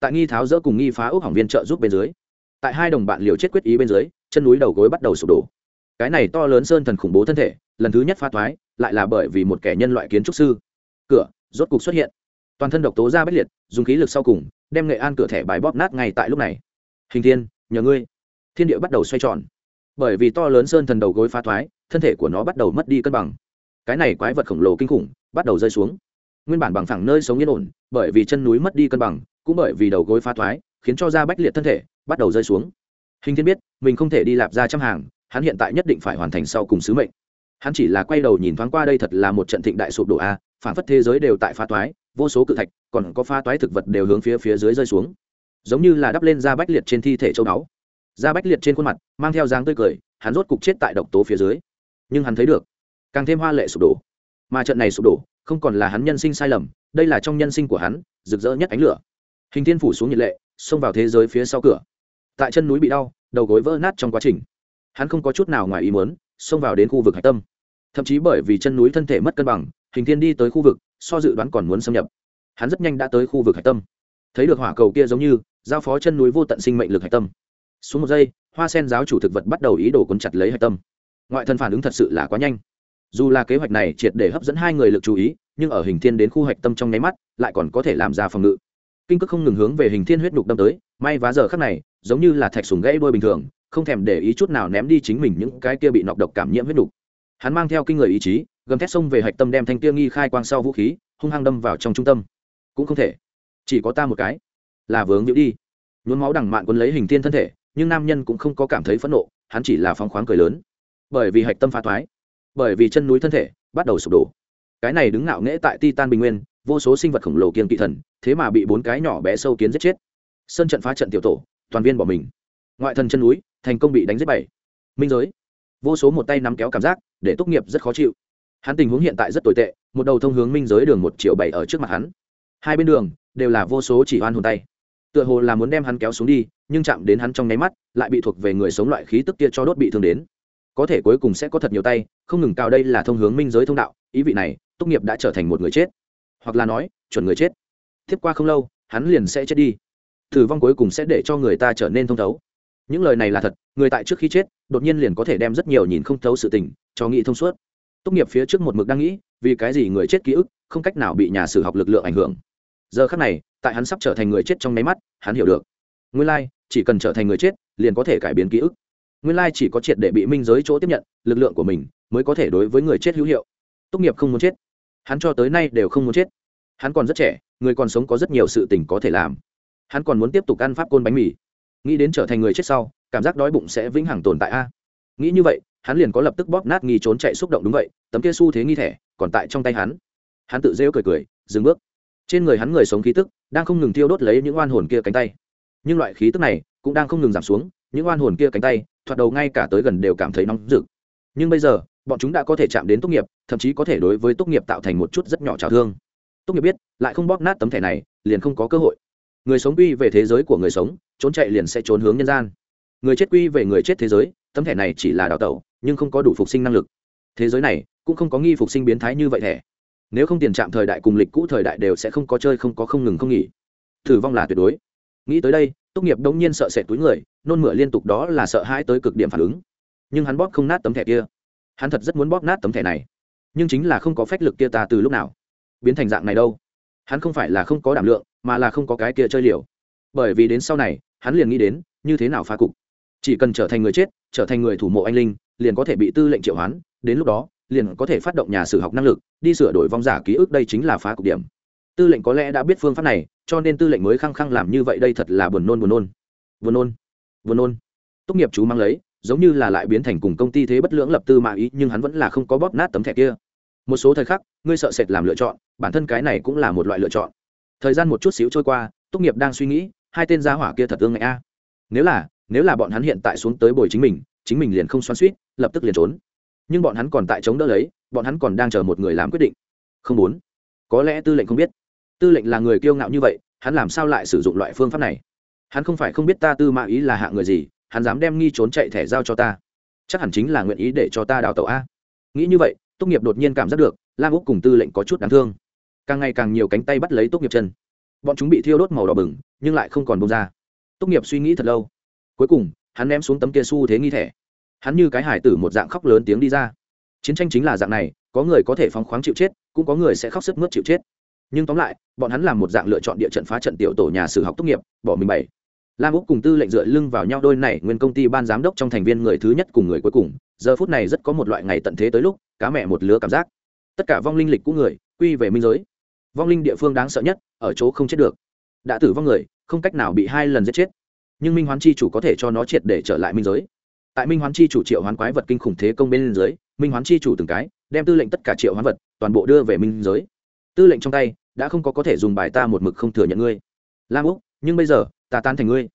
Tại nghi tháo dỡ cùng nghi phá ốc hỏng viên trợ giúp bên dưới, tại hai đồng bạn liều chết quyết ý bên dưới, chân núi đầu gối bắt đầu sụp đổ. Cái này to lớn sơn thần khủng bố thân thể, lần thứ nhất phá thoái, lại là bởi vì một kẻ nhân loại kiến trúc sư. Cửa, rốt cục xuất hiện. Toàn thân độc tố ra bất liệt, dùng khí lực sau cùng, đem nghệ an cửa thẻ bài bóp nát ngay tại lúc này. Hình thiên, nhờ ngươi. Thiên địa bắt đầu xoay tròn bởi vì to lớn sơn thần đầu gối phá thoái, thân thể của nó bắt đầu mất đi cân bằng. Cái này quái vật khổng lồ kinh khủng, bắt đầu rơi xuống. Nguyên bản bằng phẳng nơi sống yên ổn, bởi vì chân núi mất đi cân bằng, cũng bởi vì đầu gối phá thoái, khiến cho da bách liệt thân thể bắt đầu rơi xuống. Hình thiên biết, mình không thể đi lạp ra trăm hàng, hắn hiện tại nhất định phải hoàn thành sau cùng sứ mệnh. Hắn chỉ là quay đầu nhìn thoáng qua đây thật là một trận thịnh đại sụp đổ a, phản phất thế giới đều tại phá toái vô số cự thạch, còn có phá toái thực vật đều hướng phía phía dưới rơi xuống. Giống như là đắp lên da bách liệt trên thi thể châu đáo da bách liệt trên khuôn mặt, mang theo dáng tươi cười, hắn rốt cục chết tại độc tố phía dưới. Nhưng hắn thấy được, càng thêm hoa lệ sụp đổ. Mà trận này sụp đổ, không còn là hắn nhân sinh sai lầm, đây là trong nhân sinh của hắn, rực rỡ nhất ánh lửa. Hình thiên phủ xuống nhiệt lệ, xông vào thế giới phía sau cửa. Tại chân núi bị đau, đầu gối vỡ nát trong quá trình. Hắn không có chút nào ngoài ý muốn, xông vào đến khu vực hạch tâm. Thậm chí bởi vì chân núi thân thể mất cân bằng, hình thiên đi tới khu vực, so dự đoán còn muốn xâm nhập. Hắn rất nhanh đã tới khu vực hạch tâm. Thấy được hỏa cầu kia giống như, giao phó chân núi vô tận sinh mệnh lực hạch tâm xuống một giây, hoa sen giáo chủ thực vật bắt đầu ý đồ cuốn chặt lấy hạch tâm. Ngoại thân phản ứng thật sự là quá nhanh. Dù là kế hoạch này triệt để hấp dẫn hai người lực chú ý, nhưng ở hình thiên đến khu hạch tâm trong nháy mắt, lại còn có thể làm ra phòng ngự. Kinh cước không ngừng hướng về hình thiên huyết đục đâm tới, may vá giờ khắc này, giống như là thạch sùng gãy đôi bình thường, không thèm để ý chút nào ném đi chính mình những cái kia bị nọc độc cảm nhiễm huyết đục hắn mang theo kinh người ý chí, gầm thét xông về hạch tâm đem thanh kia nghi khai quang sau vũ khí, hung hăng đâm vào trong trung tâm. Cũng không thể. Chỉ có ta một cái. Là vướng nhữ đi. Nhuốm máu đằng mạn quân lấy hình thiên thân thể nhưng nam nhân cũng không có cảm thấy phẫn nộ, hắn chỉ là phóng khoáng cười lớn. Bởi vì hạch tâm phá thoái, bởi vì chân núi thân thể bắt đầu sụp đổ. Cái này đứng ngạo nghễ tại titan bình nguyên, vô số sinh vật khổng lồ kiên kỵ thần, thế mà bị bốn cái nhỏ bé sâu kiến giết chết. Sân trận phá trận tiểu tổ, toàn viên bỏ mình. Ngoại thần chân núi, thành công bị đánh giết bảy. Minh giới. Vô số một tay nắm kéo cảm giác, để tốt nghiệp rất khó chịu. Hắn tình huống hiện tại rất tồi tệ, một đầu thông hướng minh giới đường một triệu bảy ở trước mặt hắn. Hai bên đường đều là vô số chỉ hoan hồn tay. Tựa hồ là muốn đem hắn kéo xuống đi nhưng chạm đến hắn trong nháy mắt, lại bị thuộc về người sống loại khí tức kia cho đốt bị thương đến. Có thể cuối cùng sẽ có thật nhiều tay, không ngừng cao đây là thông hướng minh giới thông đạo, ý vị này tốt nghiệp đã trở thành một người chết. Hoặc là nói, chuẩn người chết. Tiếp qua không lâu, hắn liền sẽ chết đi. Thử vong cuối cùng sẽ để cho người ta trở nên thông thấu. Những lời này là thật, người tại trước khi chết, đột nhiên liền có thể đem rất nhiều nhìn không thấu sự tình, cho nghĩ thông suốt. Tốt nghiệp phía trước một mực đang nghĩ, vì cái gì người chết ký ức, không cách nào bị nhà sử học lực lượng ảnh hưởng. Giờ khác này, tại hắn sắp trở thành người chết trong nháy mắt, hắn hiểu được. Nguyên lai chỉ cần trở thành người chết, liền có thể cải biến ký ức. Nguyên lai chỉ có triệt để bị minh giới chỗ tiếp nhận, lực lượng của mình mới có thể đối với người chết hữu hiệu. Tốt nghiệp không muốn chết. Hắn cho tới nay đều không muốn chết. Hắn còn rất trẻ, người còn sống có rất nhiều sự tình có thể làm. Hắn còn muốn tiếp tục ăn pháp côn bánh mì. Nghĩ đến trở thành người chết sau, cảm giác đói bụng sẽ vĩnh hằng tồn tại a. Nghĩ như vậy, hắn liền có lập tức bóp nát nghi trốn chạy xúc động đúng vậy, tấm kia xu thế nghi thẻ còn tại trong tay hắn. Hắn tự rêu cười cười, dừng bước. Trên người hắn người sống khí tức, đang không ngừng thiêu đốt lấy những oan hồn kia cánh tay nhưng loại khí tức này cũng đang không ngừng giảm xuống, những oan hồn kia cánh tay, thoạt đầu ngay cả tới gần đều cảm thấy nóng rực. Nhưng bây giờ, bọn chúng đã có thể chạm đến tốt nghiệp, thậm chí có thể đối với tốt nghiệp tạo thành một chút rất nhỏ trào thương. Tốt nghiệp biết, lại không bóp nát tấm thẻ này, liền không có cơ hội. Người sống quy về thế giới của người sống, trốn chạy liền sẽ trốn hướng nhân gian. Người chết quy về người chết thế giới, tấm thẻ này chỉ là đào tẩu, nhưng không có đủ phục sinh năng lực. Thế giới này cũng không có nghi phục sinh biến thái như vậy thẻ. Nếu không tiền trạm thời đại cùng lịch cũ thời đại đều sẽ không có chơi, không có không ngừng không nghỉ. Thử vong là tuyệt đối nghĩ tới đây tốt nghiệp đông nhiên sợ sệt túi người, nôn mửa liên tục đó là sợ hãi tới cực điểm phản ứng. Nhưng hắn bóp không nát tấm thẻ kia. Hắn thật rất muốn bóp nát tấm thẻ này. Nhưng chính là không có phách lực kia ta từ lúc nào? Biến thành dạng này đâu? Hắn không phải là không có đảm lượng, mà là không có cái kia chơi liều. Bởi vì đến sau này, hắn liền nghĩ đến, như thế nào phá cục? Chỉ cần trở thành người chết, trở thành người thủ mộ anh linh, liền có thể bị tư lệnh triệu hoán, đến lúc đó, liền có thể phát động nhà sử học năng lực, đi sửa đổi vong giả ký ức đây chính là phá cục điểm tư lệnh có lẽ đã biết phương pháp này, cho nên tư lệnh mới khăng khăng làm như vậy đây thật là buồn nôn buồn nôn. Buồn nôn buồn nôn. Tốt nghiệp chú mang lấy, giống như là lại biến thành cùng công ty thế bất lưỡng lập tư mà ý, nhưng hắn vẫn là không có bóp nát tấm thẻ kia. Một số thời khắc, ngươi sợ sệt làm lựa chọn, bản thân cái này cũng là một loại lựa chọn. Thời gian một chút xíu trôi qua tốt nghiệp đang suy nghĩ, hai tên gia hỏa kia thật ương ngại a. Nếu là nếu là bọn hắn hiện tại xuống tới bồi chính mình chính mình liền không xoắn suýt lập tức liền trốn. Nhưng bọn hắn còn tại chống đỡ lấy, bọn hắn còn đang chờ một người làm quyết định. Không muốn. Có lẽ tư lệnh không biết tư lệnh là người kiêu ngạo như vậy, hắn làm sao lại sử dụng loại phương pháp này? Hắn không phải không biết ta tư mã ý là hạ người gì, hắn dám đem nghi trốn chạy thẻ giao cho ta. Chắc hẳn chính là nguyện ý để cho ta đào tẩu a. Nghĩ như vậy tốt nghiệp đột nhiên cảm giác được, lam úc cùng tư lệnh có chút đáng thương. Càng ngày càng nhiều cánh tay bắt lấy tốt nghiệp chân. Bọn chúng bị thiêu đốt màu đỏ bừng, nhưng lại không còn bông ra. Tốt nghiệp suy nghĩ thật lâu. Cuối cùng, hắn ném xuống tấm kia su thế nghi thẻ. Hắn như cái hải tử một dạng khóc lớn tiếng đi ra. Chiến tranh chính là dạng này, có người có thể phóng khoáng chịu chết, cũng có người sẽ khóc sức mướt chịu chết nhưng tóm lại, bọn hắn làm một dạng lựa chọn địa trận phá trận tiểu tổ nhà sử học tốt nghiệp, bỏ mình bảy lam úc cùng tư lệnh dựa lưng vào nhau đôi này, nguyên công ty ban giám đốc trong thành viên người thứ nhất cùng người cuối cùng, giờ phút này rất có một loại ngày tận thế tới lúc, cá mẹ một lứa cảm giác. Tất cả vong linh lịch của người, quy về minh giới. Vong linh địa phương đáng sợ nhất, ở chỗ không chết được. Đã tử vong người, không cách nào bị hai lần giết chết. Nhưng minh hoán chi chủ có thể cho nó triệt để trở lại minh giới. Tại minh hoán chi chủ triệu hoán quái vật kinh khủng thế công bên dưới, minh hoán chi chủ từng cái, đem tư lệnh tất cả triệu hoán vật, toàn bộ đưa về minh giới. Tư lệnh trong tay đã không có có thể dùng bài ta một mực không thừa nhận ngươi. Lam úc, nhưng bây giờ, ta tán thành ngươi.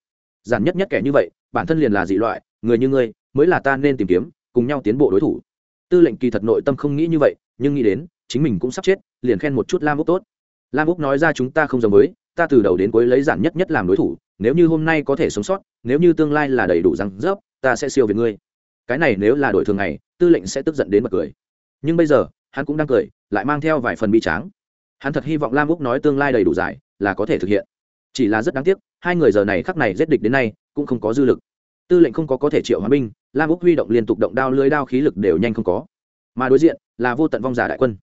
Giản nhất nhất kẻ như vậy, bản thân liền là dị loại, người như ngươi, mới là ta nên tìm kiếm, cùng nhau tiến bộ đối thủ. Tư lệnh kỳ thật nội tâm không nghĩ như vậy, nhưng nghĩ đến, chính mình cũng sắp chết, liền khen một chút lam úc tốt. Lam úc nói ra chúng ta không giống với, ta từ đầu đến cuối lấy giản nhất nhất làm đối thủ, nếu như hôm nay có thể sống sót, nếu như tương lai là đầy đủ răng rớp, ta sẽ siêu việt ngươi. Cái này nếu là đổi thường ngày, tư lệnh sẽ tức giận đến bật cười. Nhưng bây giờ, hắn cũng đang cười, lại mang theo vài phần bi tráng hắn thật hy vọng lam úc nói tương lai đầy đủ dài, là có thể thực hiện. Chỉ là rất đáng tiếc, hai người giờ này khắc này giết địch đến nay, cũng không có dư lực. Tư lệnh không có có thể triệu hòa binh, lam úc huy động liên tục động đao lưới đao khí lực đều nhanh không có. Mà đối diện là vô tận vong giả đại quân.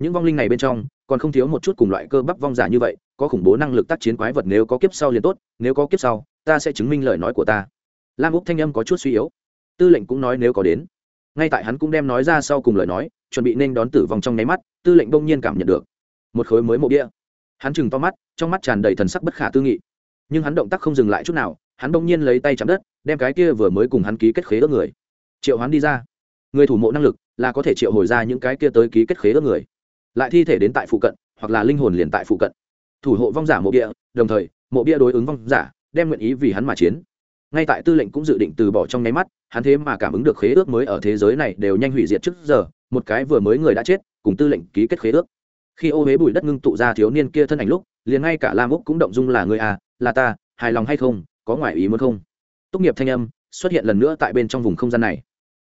Những vong linh này bên trong, còn không thiếu một chút cùng loại cơ bắp vong giả như vậy, có khủng bố năng lực tác chiến quái vật nếu có kiếp sau liền tốt, nếu có kiếp sau, ta sẽ chứng minh lời nói của ta. Lam úc thanh âm có chút suy yếu. Tư lệnh cũng nói nếu có đến. Ngay tại hắn cũng đem nói ra sau cùng lời nói, chuẩn bị nên đón tử vong trong nháy mắt, tư lệnh bỗng nhiên cảm nhận được một khối mới mộ bia. Hắn chừng to mắt, trong mắt tràn đầy thần sắc bất khả tư nghị. Nhưng hắn động tác không dừng lại chút nào, hắn bỗng nhiên lấy tay chạm đất, đem cái kia vừa mới cùng hắn ký kết khế ước người. Triệu hắn đi ra. Người thủ mộ năng lực là có thể triệu hồi ra những cái kia tới ký kết khế ước người. Lại thi thể đến tại phụ cận, hoặc là linh hồn liền tại phụ cận. Thủ hộ vong giả mộ bia, đồng thời, mộ bia đối ứng vong giả, đem nguyện ý vì hắn mà chiến. Ngay tại tư lệnh cũng dự định từ bỏ trong nháy mắt, hắn thế mà cảm ứng được khế ước mới ở thế giới này đều nhanh hủy diệt trước giờ, một cái vừa mới người đã chết, cùng tư lệnh ký kết khế ước khi ô huế bụi đất ngưng tụ ra thiếu niên kia thân ảnh lúc, liền ngay cả lam úc cũng động dung là người à là ta, hài lòng hay không, có ngoại ý muốn không? Tốt nghiệp thanh âm xuất hiện lần nữa tại bên trong vùng không gian này.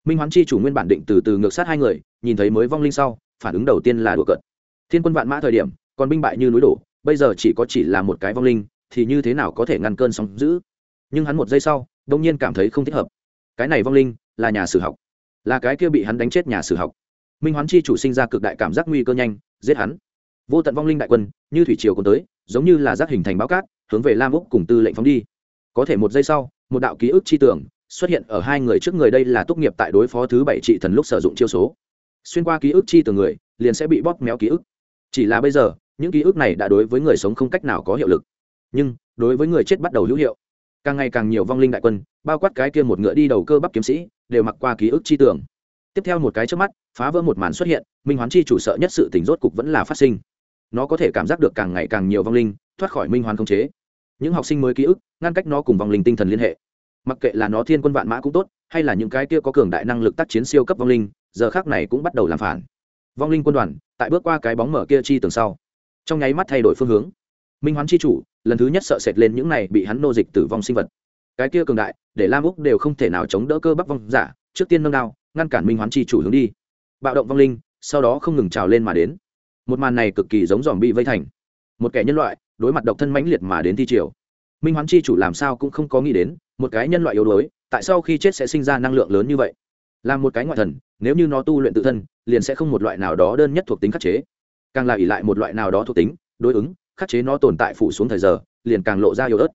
Minh hoán chi chủ nguyên bản định từ từ ngược sát hai người, nhìn thấy mới vong linh sau, phản ứng đầu tiên là đùa cợt. Thiên quân vạn mã thời điểm, còn binh bại như núi đổ, bây giờ chỉ có chỉ là một cái vong linh, thì như thế nào có thể ngăn cơn sóng giữ nhưng hắn một giây sau đông nhiên cảm thấy không thích hợp. Cái này vong linh là nhà sử học, là cái kia bị hắn đánh chết nhà sử học minh hoán chi chủ sinh ra cực đại cảm giác nguy cơ nhanh, giết hắn. Vô tận vong linh đại quân, như thủy triều còn tới, giống như là giác hình thành báo cát, hướng về lam úc cùng tư lệnh phóng đi. Có thể một giây sau, một đạo ký ức chi tưởng xuất hiện ở hai người trước người đây là tốt nghiệp tại đối phó thứ bảy trị thần lúc sử dụng chiêu số. Xuyên qua ký ức chi tưởng người, liền sẽ bị bóp méo ký ức. Chỉ là bây giờ, những ký ức này đã đối với người sống không cách nào có hiệu lực. Nhưng, đối với người chết bắt đầu hữu hiệu, càng ngày càng nhiều vong linh đại quân, bao quát cái kia một ngựa đi đầu cơ bắp kiếm sĩ, đều mặc qua ký ức chi tưởng. Tiếp theo một cái trước mắt phá vỡ một màn xuất hiện, minh hoán chi chủ sợ nhất sự tình rốt cục vẫn là phát sinh. Nó có thể cảm giác được càng ngày càng nhiều vong linh thoát khỏi minh hoán không chế. Những học sinh mới ký ức, ngăn cách nó cùng vong linh tinh thần liên hệ. Mặc kệ là nó thiên quân vạn mã cũng tốt, hay là những cái kia có cường đại năng lực tác chiến siêu cấp vong linh, giờ khác này cũng bắt đầu làm phản. Vong linh quân đoàn, tại bước qua cái bóng mở kia chi tường sau, trong nháy mắt thay đổi phương hướng. Minh hoán chi chủ, lần thứ nhất sợ sệt lên những này bị hắn nô dịch tử vong sinh vật. Cái kia cường đại, để lam úc đều không thể nào chống đỡ cơ bắp vong giả, trước tiên nâng đao, ngăn cản minh hoán chi chủ hướng đi bạo động vong linh, sau đó không ngừng trào lên mà đến. Một màn này cực kỳ giống dòm bị vây thành. Một kẻ nhân loại, đối mặt độc thân mãnh liệt mà đến thi triều. Minh hoán chi chủ làm sao cũng không có nghĩ đến, một cái nhân loại yếu đuối, tại sao khi chết sẽ sinh ra năng lượng lớn như vậy. Là một cái ngoại thần, nếu như nó tu luyện tự thân, liền sẽ không một loại nào đó đơn nhất thuộc tính khắc chế. Càng là ỉ lại một loại nào đó thuộc tính, đối ứng, khắc chế nó tồn tại phủ xuống thời giờ, liền càng lộ ra yếu ớt.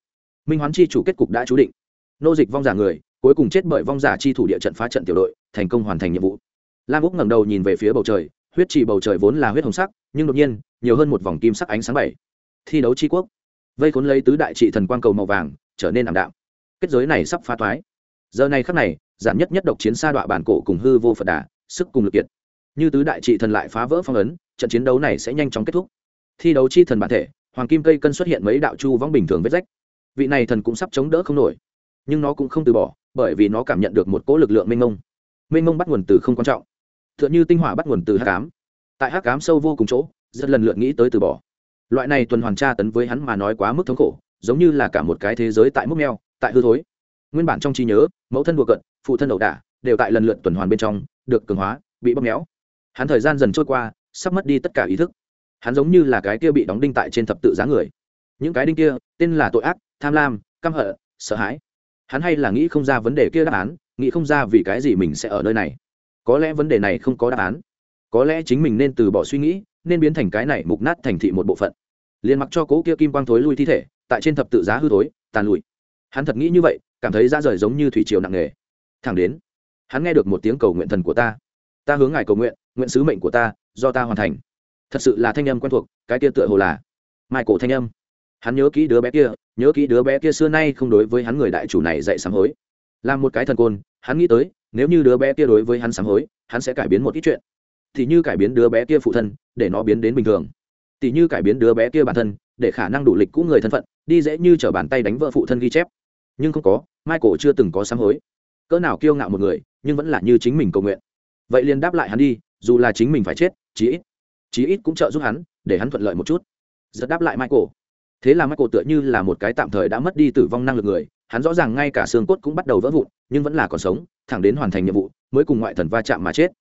Minh hoán chi chủ kết cục đã chú định. Nô dịch vong giả người, cuối cùng chết bởi vong giả chi thủ địa trận phá trận tiểu đội, thành công hoàn thành nhiệm vụ lam úc ngẩng đầu nhìn về phía bầu trời, huyết trì bầu trời vốn là huyết hồng sắc, nhưng đột nhiên, nhiều hơn một vòng kim sắc ánh sáng bảy. Thi đấu tri quốc. Vây khốn lấy tứ đại trị thần quang cầu màu vàng, trở nên ảm đạm. Kết giới này sắp phá thoái. giờ này khắc này, giản nhất nhất độc chiến xa đoạn bản cổ cùng hư vô phật đà, sức cùng lực kiệt. Như tứ đại trị thần lại phá vỡ phong ấn, trận chiến đấu này sẽ nhanh chóng kết thúc. Thi đấu chi thần bản thể, hoàng kim cây cân xuất hiện mấy đạo chu vong bình thường vết rách. Vị này thần cũng sắp chống đỡ không nổi. Nhưng nó cũng không từ bỏ, bởi vì nó cảm nhận được một cỗ lực lượng mênh mông. Mênh mông bắt nguồn từ không quan trọng t h ư ợ n h tinh hỏa bắt nguồn từ hát cám tại hát cám sâu vô cùng chỗ, rất lần lượt nghĩ tới từ bỏ. Loại này tuần hoàn tra tấn với hắn mà nói quá mức thống khổ, giống như là cả một cái thế giới tại mức meo, tại hư thối. Nguyên bản trong trí nhớ, mẫu thân đùa cận phụ thân ẩu đả, đều tại lần lượt tuần hoàn bên trong, được cường hóa, bị bóp méo. Hắn thời gian dần trôi qua, sắp mất đi tất cả ý thức. Hắn giống như là cái kia bị đóng đinh tại trên thập tự giá người. Những cái đinh kia, tên là tội ác, tham lam, căm hận, sợ hãi. Hắn hay là nghĩ không ra vấn đề kia đáp án, nghĩ không ra vì cái gì mình sẽ ở nơi này có lẽ vấn đề này không có đáp án. Có lẽ chính mình nên từ bỏ suy nghĩ, nên biến thành cái này mục nát thành thị một bộ phận. Liền mặc cho cố kia kim quang thối lui thi thể, tại trên thập tự giá hư thối, tàn lụi. Hắn thật nghĩ như vậy, cảm thấy ra rời giống như thủy triều nặng nề. Thẳng đến, hắn nghe được một tiếng cầu nguyện thần của ta. Ta hướng ngài cầu nguyện nguyện sứ mệnh của ta, do ta hoàn thành. Thật sự là thanh âm quen thuộc, cái kia tựa hồ là mai cổ thanh âm. Hắn nhớ kỹ đứa bé kia, nhớ kỹ đứa bé kia xưa nay không đối với hắn người đại chủ này dạy sám hối. Làm một cái thần côn, hắn nghĩ tới nếu như đứa bé kia đối với hắn sám hối, hắn sẽ cải biến một ít chuyện. Thì như cải biến đứa bé kia phụ thân, để nó biến đến bình thường. Thì như cải biến đứa bé kia bản thân, để khả năng đủ lịch cũ người thân phận, đi dễ như t bàn tay đánh vợ phụ thân ghi chép. Nhưng không có, michael chưa từng có sám hối. Cỡ nào kiêu ngạo một người, nhưng vẫn là như chính mình cầu nguyện. Vậy liền đáp lại hắn đi, dù là chính mình phải chết, chí ít chí ít cũng trợ giúp hắn, để hắn thuận lợi một chút. Giật đáp lại michael. Thế là michael cổ tựa như là một cái tạm thời đã mất đi tử vong năng lực người hắn rõ ràng ngay cả xương cốt cũng bắt đầu vỡ vụn, nhưng vẫn là còn sống, thẳng đến hoàn thành nhiệm vụ, mới cùng ngoại thần va chạm mà chết.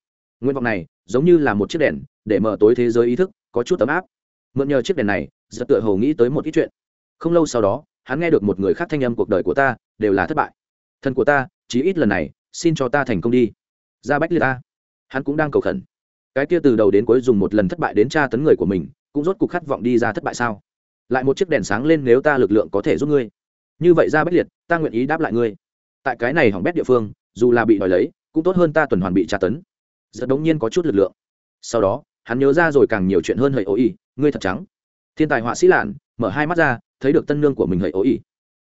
Nguyện vọng này, giống như là một chiếc đèn, để mở tối thế giới ý thức, có chút ấm áp. Mượn nhờ chiếc đèn này, giật tựa hồ nghĩ tới một ít chuyện. Không lâu sau đó, hắn nghe được một người khác thanh âm cuộc đời của ta, đều là thất bại. Thân của ta, chí ít lần này, xin cho ta thành công đi. Ra bách liệt ta hắn cũng đang cầu khẩn. Cái kia từ đầu đến cuối dùng một lần thất bại đến tra tấn người của mình, cũng rốt cuộc khát vọng đi ra thất bại sao? Lại một chiếc đèn sáng lên nếu ta lực lượng có thể giúp ngươi như vậy ra bách liệt, ta nguyện ý đáp lại ngươi. Tại cái này hỏng bét địa phương, dù là bị đòi lấy, cũng tốt hơn ta tuần hoàn bị tra tấn. Giật đống nhiên có chút lực lượng. Sau đó, hắn nhớ ra rồi càng nhiều chuyện hơn hầy ố ý ngươi thật trắng. Thiên tài họa sĩ lạn, mở hai mắt ra, thấy được tân nương của mình hầy ố ý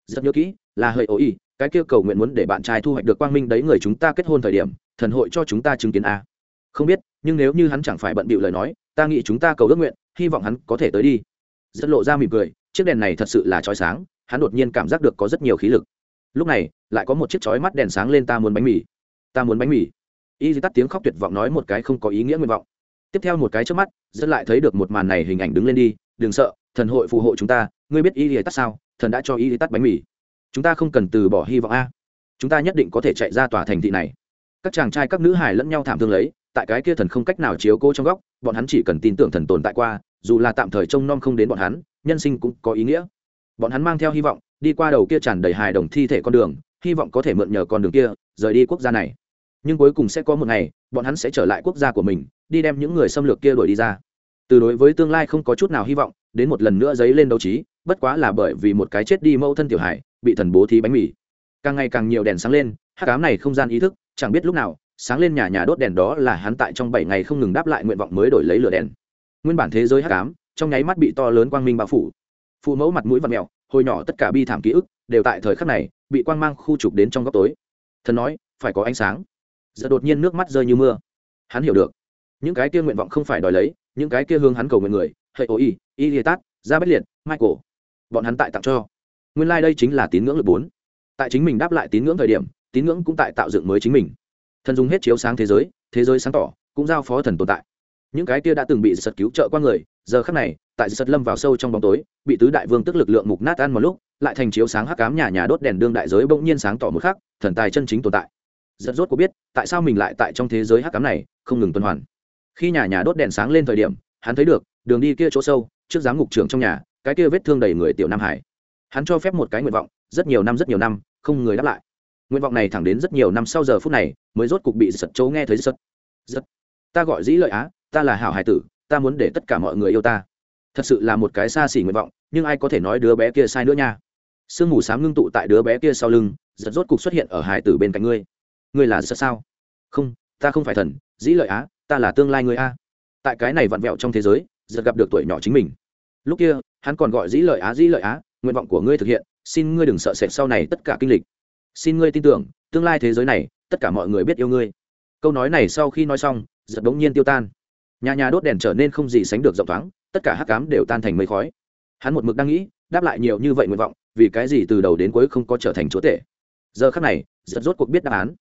rất nhớ kỹ, là hầy ố ý cái kia cầu nguyện muốn để bạn trai thu hoạch được quang minh đấy người chúng ta kết hôn thời điểm, thần hội cho chúng ta chứng kiến a. Không biết, nhưng nếu như hắn chẳng phải bận bịu lời nói, ta nghĩ chúng ta cầu ước nguyện, hy vọng hắn có thể tới đi. Rất lộ ra mỉm cười chiếc đèn này thật sự là chói sáng, hắn đột nhiên cảm giác được có rất nhiều khí lực. Lúc này, lại có một chiếc chói mắt đèn sáng lên ta muốn bánh mì. Ta muốn bánh mì. Y tắt tiếng khóc tuyệt vọng nói một cái không có ý nghĩa nguyện vọng. Tiếp theo một cái trước mắt, rất lại thấy được một màn này hình ảnh đứng lên đi, đừng sợ, thần hội phù hộ chúng ta, ngươi biết y tắt sao? Thần đã cho y tắt bánh mì. Chúng ta không cần từ bỏ hy vọng a. Chúng ta nhất định có thể chạy ra tòa thành thị này. Các chàng trai các nữ hài lẫn nhau thảm thương lấy, tại cái kia thần không cách nào chiếu cố trong góc, bọn hắn chỉ cần tin tưởng thần tồn tại qua, dù là tạm thời trông nom không đến bọn hắn nhân sinh cũng có ý nghĩa. Bọn hắn mang theo hy vọng, đi qua đầu kia tràn đầy hài đồng thi thể con đường, hy vọng có thể mượn nhờ con đường kia, rời đi quốc gia này. Nhưng cuối cùng sẽ có một ngày, bọn hắn sẽ trở lại quốc gia của mình, đi đem những người xâm lược kia đuổi đi ra. Từ đối với tương lai không có chút nào hy vọng, đến một lần nữa dấy lên đấu trí, bất quá là bởi vì một cái chết đi mâu thân tiểu hải bị thần bố thí bánh mì. Càng ngày càng nhiều đèn sáng lên hát cám này không gian ý thức, chẳng biết lúc nào, sáng lên nhà nhà đốt đèn đó là hắn tại trong bảy ngày không ngừng đáp lại nguyện vọng mới đổi lấy lửa đèn. Nguyên bản thế giới hát cám trong nháy mắt bị to lớn quang minh bao phủ. Phụ mẫu mặt mũi và mẹo hồi nhỏ tất cả bi thảm ký ức đều tại thời khắc này bị quang mang khu trục đến trong góc tối. Thần nói, phải có ánh sáng. Giờ đột nhiên nước mắt rơi như mưa. Hắn hiểu được. Những cái kia nguyện vọng không phải đòi lấy, những cái kia hướng hắn cầu nguyện người hệ ô y y liệt tát ra bất liệt, michael, bọn hắn tại tặng cho. Nguyên lai、like、đây chính là tín ngưỡng lực bốn. Tại chính mình đáp lại tín ngưỡng thời điểm, tín ngưỡng cũng tại tạo dựng mới chính mình. Thần dùng hết chiếu sáng thế giới thế giới sáng tỏ, cũng giao phó thần tồn tại những cái kia đã từng bị giật cứu trợ qua người, giờ khắc này, tại giật lâm vào sâu trong bóng tối, bị tứ đại vương tức lực lượng mục nát ăn một lúc, lại thành chiếu sáng hắc cám nhà nhà đốt đèn đương đại giới bỗng nhiên sáng tỏ một khắc, thần tài chân chính tồn tại. Giật rốt có biết, tại sao mình lại tại trong thế giới hắc cám này, không ngừng tuần hoàn. Khi nhà nhà đốt đèn sáng lên thời điểm, hắn thấy được, đường đi kia chỗ sâu, trước giám ngục trưởng trong nhà, cái kia vết thương đầy người tiểu nam hải. Hắn cho phép một cái nguyện vọng, rất nhiều năm rất nhiều năm, không người đáp lại. Nguyện vọng này thẳng đến rất nhiều năm sau giờ phút này, mới rốt cục bị giật chấu nghe thấy giật. Giật, ta gọi dĩ lợi á ta là hảo hải tử, ta muốn để tất cả mọi người yêu ta. Thật sự là một cái xa xỉ nguyện vọng, nhưng ai có thể nói đứa bé kia sai nữa nha. Sương mù s á m ngưng tụ tại đứa bé kia sau lưng, giật rốt cục xuất hiện ở hải tử bên cạnh ngươi. Ngươi là giật sao? Không, ta không phải thần, dĩ lợi á, ta là tương lai ngươi a. Tại cái này vặn vẹo trong thế giới, giật gặp được tuổi nhỏ chính mình. Lúc kia, hắn còn gọi dĩ lợi á, dĩ lợi á, nguyện vọng của ngươi thực hiện, xin ngươi đừng sợ sệt sau này tất cả kinh lịch. Xin ngươi tin tưởng, tương lai thế giới này, tất cả mọi người biết yêu ngươi. Câu nói này sau khi nói xong, giật bỗng nhiên tiêu tan nhà nhà đốt đèn trở nên không gì sánh được rộng thoáng, tất cả hắc cám đều tan thành mây khói. Hắn một mực đang nghĩ, đáp lại nhiều như vậy nguyện vọng, vì cái gì từ đầu đến cuối không có trở thành chúa tể. Giờ khắc này giật rốt cuộc biết đáp án.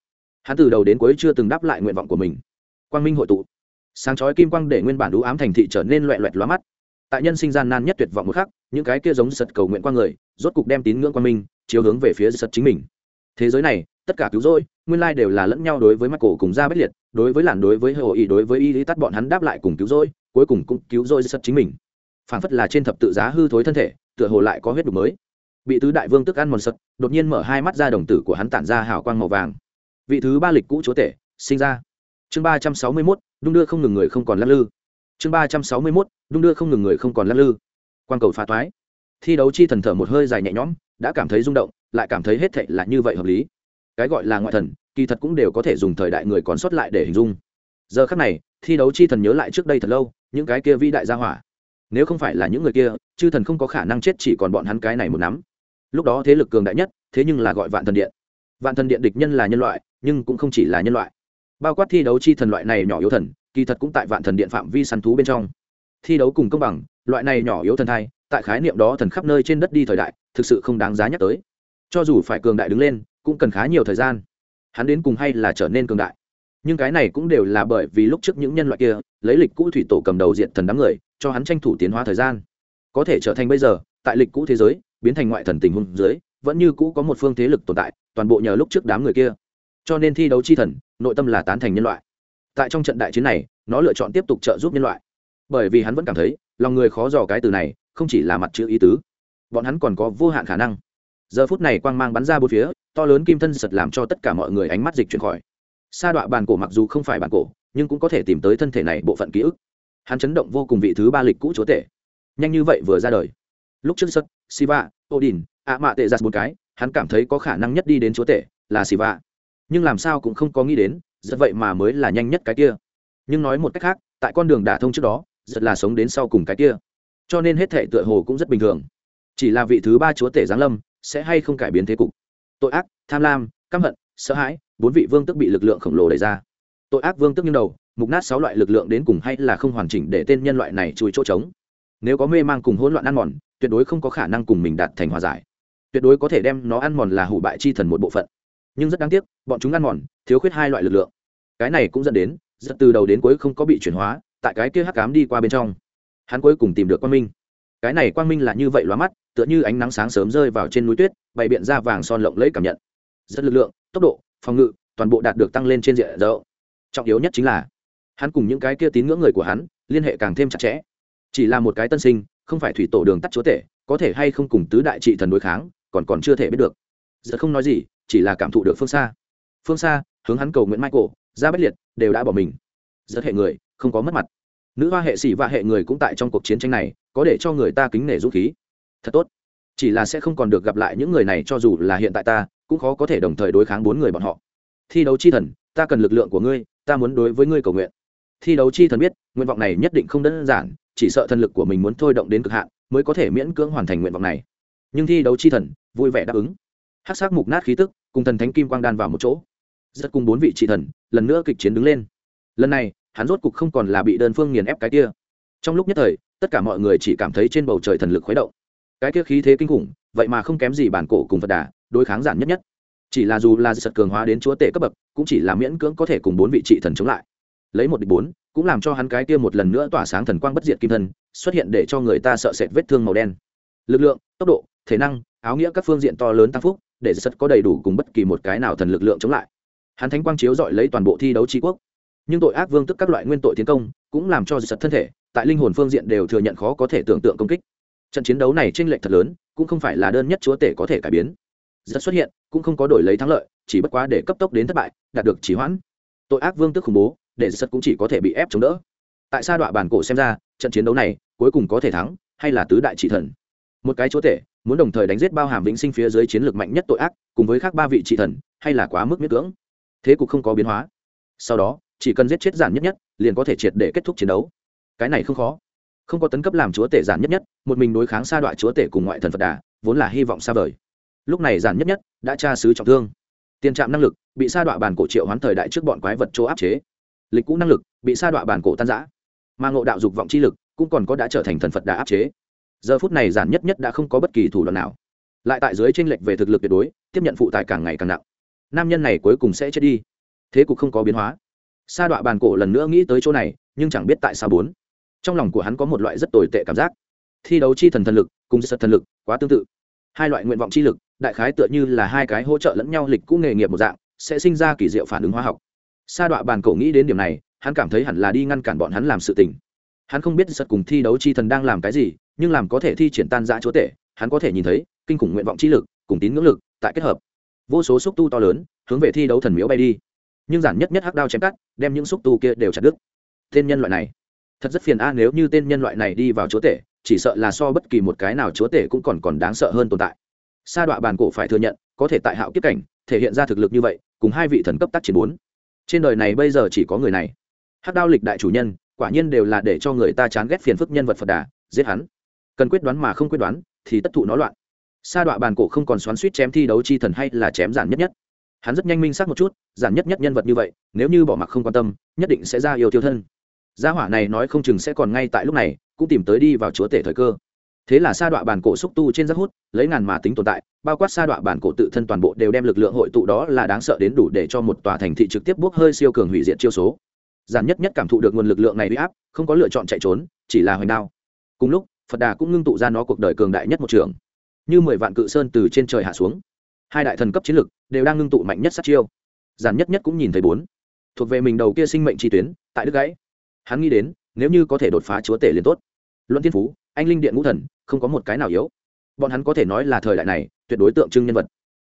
Hắn từ đầu đến cuối chưa từng đáp lại nguyện vọng của mình. Quang minh hội tụ. Sáng chói kim quang để nguyên bản đũ ám thành thị trở nên loẹ loẹt lóa mắt. Tại nhân sinh gian nan nhất tuyệt vọng một khắc, những cái kia giống sật cầu nguyện qua người, rốt cục đem tín ngưỡng quang minh chiếu hướng về phía sật chính mình thế giới này, tất cả cứu rỗi, nguyên lai đều là lẫn nhau đối với mắt cổ cùng ra bất liệt, đối với làn đối với hồ ý đối với y lý tắt bọn hắn đáp lại cùng cứu rỗi, cuối cùng cũng cứu rỗi sật chính mình. Phản phất là trên thập tự giá hư thối thân thể, tựa hồ lại có huyết đục mới. Bị tứ đại vương tức ăn mòn sật đột nhiên mở hai mắt ra đồng tử của hắn tản ra hào quang màu vàng. Vị thứ ba lịch cũ chúa tể, sinh ra. Chương ba trăm sáu mươi mốt, đung đưa không ngừng người không còn lắc lư. Chương ba trăm sáu mươi mốt, đung đưa không ngừng người không còn lắc lư. Quan cầu phá toái. Thi đấu chi thần thở một hơi dài nhẹ nhõm, đã cảm thấy rung động lại cảm thấy hết thệ là như vậy hợp lý. Cái gọi là ngoại thần, kỳ thật cũng đều có thể dùng thời đại người còn sót lại để hình dung. Giờ khắc này, thi đấu chi thần nhớ lại trước đây thật lâu, những cái kia vĩ đại gia hỏa. Nếu không phải là những người kia, chư thần không có khả năng chết chỉ còn bọn hắn cái này một nắm. Lúc đó thế lực cường đại nhất, thế nhưng là gọi vạn thần điện. Vạn thần điện địch nhân là nhân loại, nhưng cũng không chỉ là nhân loại. Bao quát thi đấu chi thần loại này nhỏ yếu thần, kỳ thật cũng tại vạn thần điện phạm vi săn thú bên trong. Thi đấu cùng công bằng, loại này nhỏ yếu thần thai, tại khái niệm đó thần khắp nơi trên đất đi thời đại, thực sự không đáng giá nhắc tới cho dù phải cường đại đứng lên, cũng cần khá nhiều thời gian. Hắn đến cùng hay là trở nên cường đại. Nhưng cái này cũng đều là bởi vì lúc trước những nhân loại kia, lấy lịch cũ thủy tổ cầm đầu diện thần đám người, cho hắn tranh thủ tiến hóa thời gian. Có thể trở thành bây giờ, tại lịch cũ thế giới, biến thành ngoại thần tình huống dưới, vẫn như cũ có một phương thế lực tồn tại, toàn bộ nhờ lúc trước đám người kia. Cho nên thi đấu chi thần, nội tâm là tán thành nhân loại. Tại trong trận đại chiến này, nó lựa chọn tiếp tục trợ giúp nhân loại. Bởi vì hắn vẫn cảm thấy, lòng người khó dò cái từ này, không chỉ là mặt chữ ý tứ. Bọn hắn còn có vô hạn khả năng giờ phút này quang mang bắn ra bốn phía, to lớn kim thân sật làm cho tất cả mọi người ánh mắt dịch chuyển khỏi. Sa đọa bàn cổ mặc dù không phải bàn cổ, nhưng cũng có thể tìm tới thân thể này bộ phận ký ức. Hắn chấn động vô cùng vị thứ ba lịch cũ chúa tể. Nhanh như vậy vừa ra đời. Lúc trước sật siva, odin ạ mạ tệ giặt một cái, hắn cảm thấy có khả năng nhất đi đến chúa tể là siva. Nhưng làm sao cũng không có nghĩ đến rất vậy mà mới là nhanh nhất cái kia. Nhưng nói một cách khác, tại con đường đả thông trước đó rất là sống đến sau cùng cái kia. Cho nên hết thể tựa hồ cũng rất bình thường. Chỉ là vị thứ ba chúa tể giáng lâm sẽ hay không cải biến thế cục. Tội ác, tham lam, căm hận, sợ hãi, bốn vị vương tức bị lực lượng khổng lồ đẩy ra. Tội ác vương tức như đầu, mục nát sáu loại lực lượng đến cùng hay là không hoàn chỉnh để tên nhân loại này chui chỗ trống. Nếu có mê mang cùng hỗn loạn ăn mòn, tuyệt đối không có khả năng cùng mình đạt thành hòa giải. Tuyệt đối có thể đem nó ăn mòn là hủ bại chi thần một bộ phận. Nhưng rất đáng tiếc, bọn chúng ăn mòn, thiếu khuyết hai loại lực lượng. Cái này cũng dẫn đến, rất từ đầu đến cuối không có bị chuyển hóa, tại cái kia hắc cám đi qua bên trong. Hắn cuối cùng tìm được quan minh cái này quang minh là như vậy lóa mắt, tựa như ánh nắng sáng sớm rơi vào trên núi tuyết, bày biện ra vàng son lộng lẫy cảm nhận. Rất lực lượng, tốc độ, phòng ngự, toàn bộ đạt được tăng lên trên diện rộng. Trọng yếu nhất chính là, hắn cùng những cái kia tín ngưỡng người của hắn, liên hệ càng thêm chặt chẽ. Chỉ là một cái tân sinh, không phải thủy tổ đường tắt chúa tể, có thể hay không cùng tứ đại trị thần đối kháng, còn còn chưa thể biết được. Giờ không nói gì, chỉ là cảm thụ được phương xa. Phương xa, hướng hắn cầu nguyễn michael, ra bất liệt, đều đã bỏ mình. Rất hệ người, không có mất mặt nữ hoa hệ xỉ và hệ người cũng tại trong cuộc chiến tranh này, có để cho người ta kính nể dũng khí. Thật tốt. Chỉ là sẽ không còn được gặp lại những người này cho dù là hiện tại ta, cũng khó có thể đồng thời đối kháng bốn người bọn họ. Thi đấu chi thần, ta cần lực lượng của ngươi, ta muốn đối với ngươi cầu nguyện. Thi đấu chi thần biết, nguyện vọng này nhất định không đơn giản, chỉ sợ thần lực của mình muốn thôi động đến cực hạn, mới có thể miễn cưỡng hoàn thành nguyện vọng này. Nhưng thi đấu chi thần, vui vẻ đáp ứng. Hát s á c mục nát khí tức, cùng thần thánh kim quang đan vào một chỗ. Rất cùng bốn vị trị thần, lần nữa kịch chiến đứng lên. Lần này hắn rốt cục không còn là bị đơn phương nghiền ép cái kia. Trong lúc nhất thời, tất cả mọi người chỉ cảm thấy trên bầu trời thần lực khuấy động. Cái kia khí thế kinh khủng, vậy mà không kém gì bản cổ cùng phật đà, đối kháng giản nhất nhất. Chỉ là dù là sật cường hóa đến chúa tể cấp bậc, cũng chỉ là miễn cưỡng có thể cùng bốn vị trị thần chống lại. Lấy một địch bốn, cũng làm cho hắn cái kia một lần nữa tỏa sáng thần quang bất diệt kim thân, xuất hiện để cho người ta sợ sệt vết thương màu đen. Lực lượng, tốc độ, thể năng, áo nghĩa các phương diện to lớn tăng phúc, để sật có đầy đủ cùng bất kỳ một cái nào thần lực lượng chống lại. Hắn thánh quang chiếu dọi lấy toàn bộ thi đấu tri quốc nhưng tội ác vương tức các loại nguyên tội tiến công cũng làm cho sật thân thể tại linh hồn phương diện đều thừa nhận khó có thể tưởng tượng công kích. Trận chiến đấu này tranh lệch thật lớn, cũng không phải là đơn nhất chúa tể có thể cải biến. Rất xuất hiện, cũng không có đổi lấy thắng lợi, chỉ bất quá để cấp tốc đến thất bại, đạt được chỉ hoãn. Tội ác vương tức khủng bố, để sật cũng chỉ có thể bị ép chống đỡ. Tại sa đoạn bản cổ xem ra, trận chiến đấu này cuối cùng có thể thắng, hay là tứ đại trị thần? Một cái chúa tể, muốn đồng thời đánh giết bao hàm vĩnh sinh phía dưới chiến lược mạnh nhất tội ác, cùng với khác ba vị trị thần, hay là quá mức miết cưỡng? Thế cục không có biến hóa. Sau đó chỉ cần giết chết giản nhất nhất, liền có thể triệt để kết thúc chiến đấu. Cái này không khó. Không có tấn cấp làm chúa tể giản nhất nhất, một mình đối kháng sa đoạn chúa tể cùng ngoại thần phật đà, vốn là hy vọng xa vời. Lúc này giản nhất nhất đã tra sứ trọng thương. Tiền trạm năng lực bị sa đoạn bản cổ triệu hoán thời đại trước bọn quái vật chỗ áp chế. Lịch cũ năng lực bị sa đoạn bản cổ tan giã mà ngộ đạo dục vọng chi lực cũng còn có đã trở thành thần phật đà áp chế. Giờ phút này giản nhất nhất đã không có bất kỳ thủ đoạn nào. Lại tại dưới tranh lệch về thực lực tuyệt đối, tiếp nhận phụ tài càng ngày càng nặng. Nam nhân này cuối cùng sẽ chết đi. Thế cục không có biến hóa sa đọa bàn cổ lần nữa nghĩ tới chỗ này, nhưng chẳng biết tại sao bốn. Trong lòng của hắn có một loại rất tồi tệ cảm giác. Thi đấu chi thần thần lực cùng sật thần lực quá tương tự. Hai loại nguyện vọng chi lực, đại khái tựa như là hai cái hỗ trợ lẫn nhau lịch cũ nghề nghiệp một dạng, sẽ sinh ra kỳ diệu phản ứng hóa học. Sa đọa bàn cổ nghĩ đến điểm này, hắn cảm thấy hẳn là đi ngăn cản bọn hắn làm sự tình. Hắn không biết sật cùng thi đấu chi thần đang làm cái gì, nhưng làm có thể thi triển tan dã chúa tể, hắn có thể nhìn thấy, kinh khủng nguyện vọng chi lực cùng tín ngưỡng lực tại kết hợp. Vô số xúc tu to lớn, hướng về thi đấu thần miếu bay đi nhưng giản nhất nhất hắc đao chém cắt, đem những xúc tu kia đều chặt đứt. Tên nhân loại này, thật rất phiền a, nếu như tên nhân loại này đi vào chúa tể, chỉ sợ là so bất kỳ một cái nào chúa tể cũng còn còn đáng sợ hơn tồn tại. Sa đọa bàn cổ phải thừa nhận, có thể tại hạo kiếp cảnh, thể hiện ra thực lực như vậy, cùng hai vị thần cấp tác chiến bốn. Trên đời này bây giờ chỉ có người này. Hắc đao lịch đại chủ nhân, quả nhiên đều là để cho người ta chán ghét phiền phức nhân vật phật đà, giết hắn. Cần quyết đoán mà không quyết đoán, thì tất thụ nó loạn. Sa đọa bàn cổ không còn xoắn suýt chém thi đấu chi thần hay là chém giản nhất nhất hắn rất nhanh minh xác một chút, giản nhất nhất nhân vật như vậy, nếu như bỏ mặc không quan tâm, nhất định sẽ ra yêu tiêu thân. Gia hỏa này nói không chừng sẽ còn ngay tại lúc này, cũng tìm tới đi vào chúa tể thời cơ. Thế là sa đọa bản cổ xúc tu trên rất hút, lấy ngàn mà tính tồn tại, bao quát sa đọa bản cổ tự thân toàn bộ đều đem lực lượng hội tụ đó là đáng sợ đến đủ để cho một tòa thành thị trực tiếp bốc hơi siêu cường hủy diệt chiêu số. Giản nhất nhất cảm thụ được nguồn lực lượng này bị áp, không có lựa chọn chạy trốn, chỉ là hoành đao. Cùng lúc, phật đà cũng ngưng tụ ra nó cuộc đời cường đại nhất một trường. Như mười vạn cự sơn từ trên trời hạ xuống hai đại thần cấp chiến lực đều đang ngưng tụ mạnh nhất sát chiêu giản nhất nhất cũng nhìn thấy bốn thuộc về mình đầu kia sinh mệnh chi tuyến tại đức gãy hắn nghĩ đến nếu như có thể đột phá chúa tể liền tốt luận thiên phú anh linh điện ngũ thần không có một cái nào yếu bọn hắn có thể nói là thời đại này tuyệt đối tượng trưng nhân vật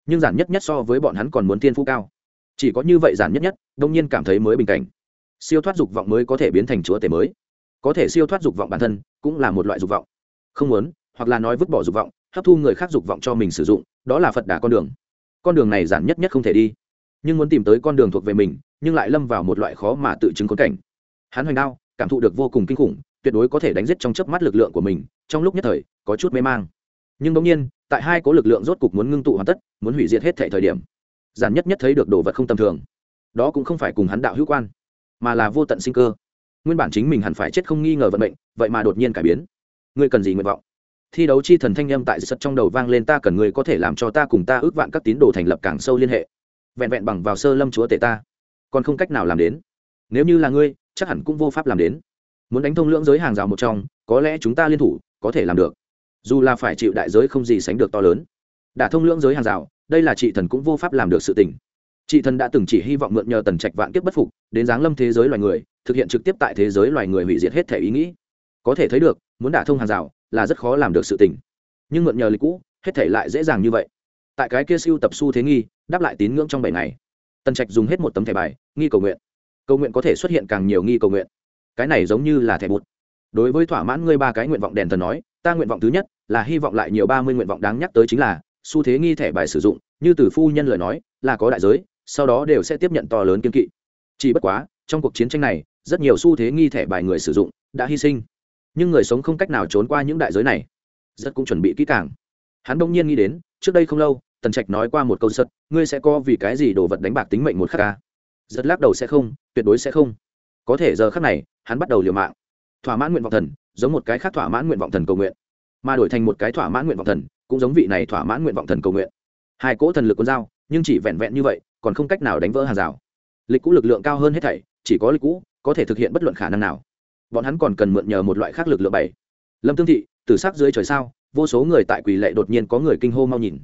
nhưng giản nhất nhất so với bọn hắn còn muốn thiên phú cao chỉ có như vậy giản nhất nhất đông nhiên cảm thấy mới bình cảnh siêu thoát dục vọng mới có thể biến thành chúa tể mới có thể siêu thoát dục vọng bản thân cũng là một loại dục vọng không muốn hoặc là nói vứt bỏ dục vọng, hấp thu người khác dục vọng cho mình sử dụng đó là phật đà con đường. Con đường này giản nhất nhất không thể đi. Nhưng muốn tìm tới con đường thuộc về mình, nhưng lại lâm vào một loại khó mà tự chứng khốn cảnh. Hắn hoành đao, cảm thụ được vô cùng kinh khủng, tuyệt đối có thể đánh giết trong chớp mắt lực lượng của mình, trong lúc nhất thời, có chút mê mang. Nhưng bỗng nhiên, tại hai cố lực lượng rốt cục muốn ngưng tụ hoàn tất, muốn hủy diệt hết thể thời điểm, giản nhất nhất thấy được đồ vật không tầm thường. Đó cũng không phải cùng hắn đạo hữu quan, mà là vô tận sinh cơ. Nguyên bản chính mình hẳn phải chết không nghi ngờ vận mệnh, vậy mà đột nhiên cải biến. Ngươi cần gì nguyện vọng? Thi đấu chi thần thanh âm tại sật trong đầu vang lên, ta cần ngươi có thể làm cho ta cùng ta ước vạn các tín đồ thành lập càng sâu liên hệ. Vẹn vẹn bằng vào sơ lâm chúa tể ta, còn không cách nào làm đến. Nếu như là ngươi, chắc hẳn cũng vô pháp làm đến. Muốn đánh thông lưỡng giới hàng rào một trong, có lẽ chúng ta liên thủ, có thể làm được. Dù là phải chịu đại giới không gì sánh được to lớn. Đả thông lưỡng giới hàng rào, đây là chị thần cũng vô pháp làm được sự tình. Chị thần đã từng chỉ hy vọng mượn nhờ tần trạch vạn kiếp bất phục, đến giáng lâm thế giới loài người, thực hiện trực tiếp tại thế giới loài người hủy diệt hết thể ý nghĩ. Có thể thấy được muốn đả thông hàng rào là rất khó làm được sự tình. Nhưng mượn nhờ lịch cũ, hết thể lại dễ dàng như vậy. Tại cái kia siêu tập su thế nghi, đáp lại tín ngưỡng trong bảy ngày. Tần trạch dùng hết một tấm thẻ bài, nghi cầu nguyện. Cầu nguyện có thể xuất hiện càng nhiều nghi cầu nguyện. Cái này giống như là thẻ bụt đối với thỏa mãn ngươi ba cái nguyện vọng đèn thần nói, ta nguyện vọng thứ nhất là hy vọng lại nhiều ba mươi nguyện vọng đáng nhắc tới chính là xu thế nghi thẻ bài sử dụng, như từ phu nhân lời nói, là có đại giới, sau đó đều sẽ tiếp nhận to lớn kiên kỵ. Chỉ bất quá, trong cuộc chiến tranh này, rất nhiều xu thế nghi thẻ bài người sử dụng đã hy sinh nhưng người sống không cách nào trốn qua những đại giới này. Rất cũng chuẩn bị kỹ càng. Hắn bỗng nhiên nghĩ đến, trước đây không lâu, tần trạch nói qua một câu sật, ngươi sẽ co vì cái gì đồ vật đánh bạc tính mệnh một khắc à? ca rất lắc đầu, sẽ không, tuyệt đối sẽ không. Có thể giờ khắc này, hắn bắt đầu liều mạng. Thỏa mãn nguyện vọng thần, giống một cái khác thỏa mãn nguyện vọng thần cầu nguyện. Mà đổi thành một cái thỏa mãn nguyện vọng thần, cũng giống vị này thỏa mãn nguyện vọng thần cầu nguyện. Hai cỗ thần lực con dao, nhưng chỉ vẹn vẹn như vậy, còn không cách nào đánh vỡ hàng rào. Lịch cũ lực lượng cao hơn hết thảy, chỉ có lịch cũ có thể thực hiện bất luận khả năng nào bọn hắn còn cần mượn nhờ một loại khác lực lượng bảy. Lâm tương thị từ sắc dưới trời sao, vô số người tại quỳ lệ đột nhiên có người kinh hô mau nhìn.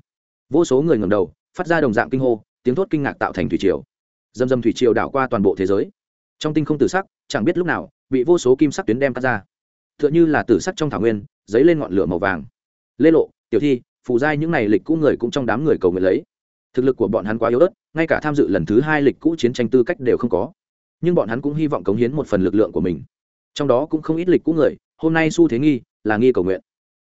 Vô số người ngầm đầu, phát ra đồng dạng kinh hô, tiếng thốt kinh ngạc tạo thành thủy triều. Dầm dầm thủy triều đảo qua toàn bộ thế giới. Trong tinh không tử sắc, chẳng biết lúc nào, bị vô số kim sắc tuyến đem cắt ra. T h ư ợ n h ư là tử sắc trong thảo nguyên dấy lên ngọn lửa màu vàng. Lê lộ, tiểu thi, phù giai những n à y lịch cũ người cũng trong đám người cầu nguyện lấy. Thực lực của bọn hắn quá yếu ớt, ngay cả tham dự lần thứ hai lịch cũ chiến tranh tư cách đều không có. Nhưng bọn hắn cũng hy vọng cống hiến một phần lực lượng của mình trong đó cũng không ít lịch cũ người, hôm nay xu thế nghi là nghi cầu nguyện.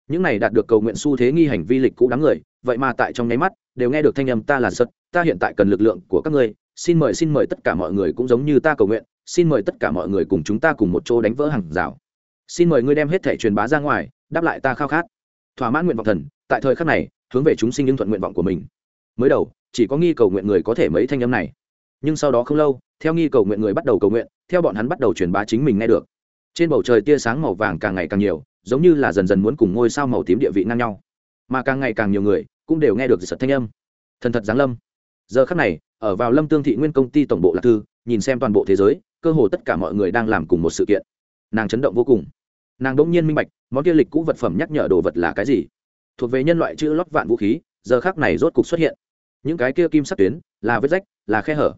Những này đạt được cầu nguyện xu thế nghi hành vi lịch cũ đám người, vậy mà tại trong nháy mắt đều nghe được thanh âm ta là sật, ta hiện tại cần lực lượng của các ngươi, xin mời xin mời tất cả mọi người cũng giống như ta cầu nguyện, xin mời tất cả mọi người cùng chúng ta cùng một chỗ đánh vỡ hàng rào. Xin mời ngươi đem hết thể truyền bá ra ngoài, đáp lại ta khao khát. Thỏa mãn nguyện vọng thần, tại thời khắc này, hướng về chúng sinh những thuận nguyện vọng của mình. Mới đầu, chỉ có nghi cầu nguyện người có thể mấy thanh âm này. Nhưng sau đó không lâu, theo nghi cầu nguyện người bắt đầu cầu nguyện, theo bọn hắn bắt đầu truyền bá chính mình nghe được trên bầu trời tia sáng màu vàng càng ngày càng nhiều, giống như là dần dần muốn cùng ngôi sao màu tím địa vị ngang nhau. Mà càng ngày càng nhiều người cũng đều nghe được sật thanh âm. Thần thật giáng lâm. Giờ khắc này, ở vào lâm tương thị nguyên công ty tổng bộ lạc thư, nhìn xem toàn bộ thế giới, cơ hồ tất cả mọi người đang làm cùng một sự kiện. Nàng chấn động vô cùng. Nàng đỗng nhiên minh bạch, món kia lịch cũ vật phẩm nhắc nhở đồ vật là cái gì. Thuộc về nhân loại chữ lót vạn vũ khí, giờ khác này rốt cục xuất hiện. Những cái kia kim sắc tuyến, là vết rách, là khe hở,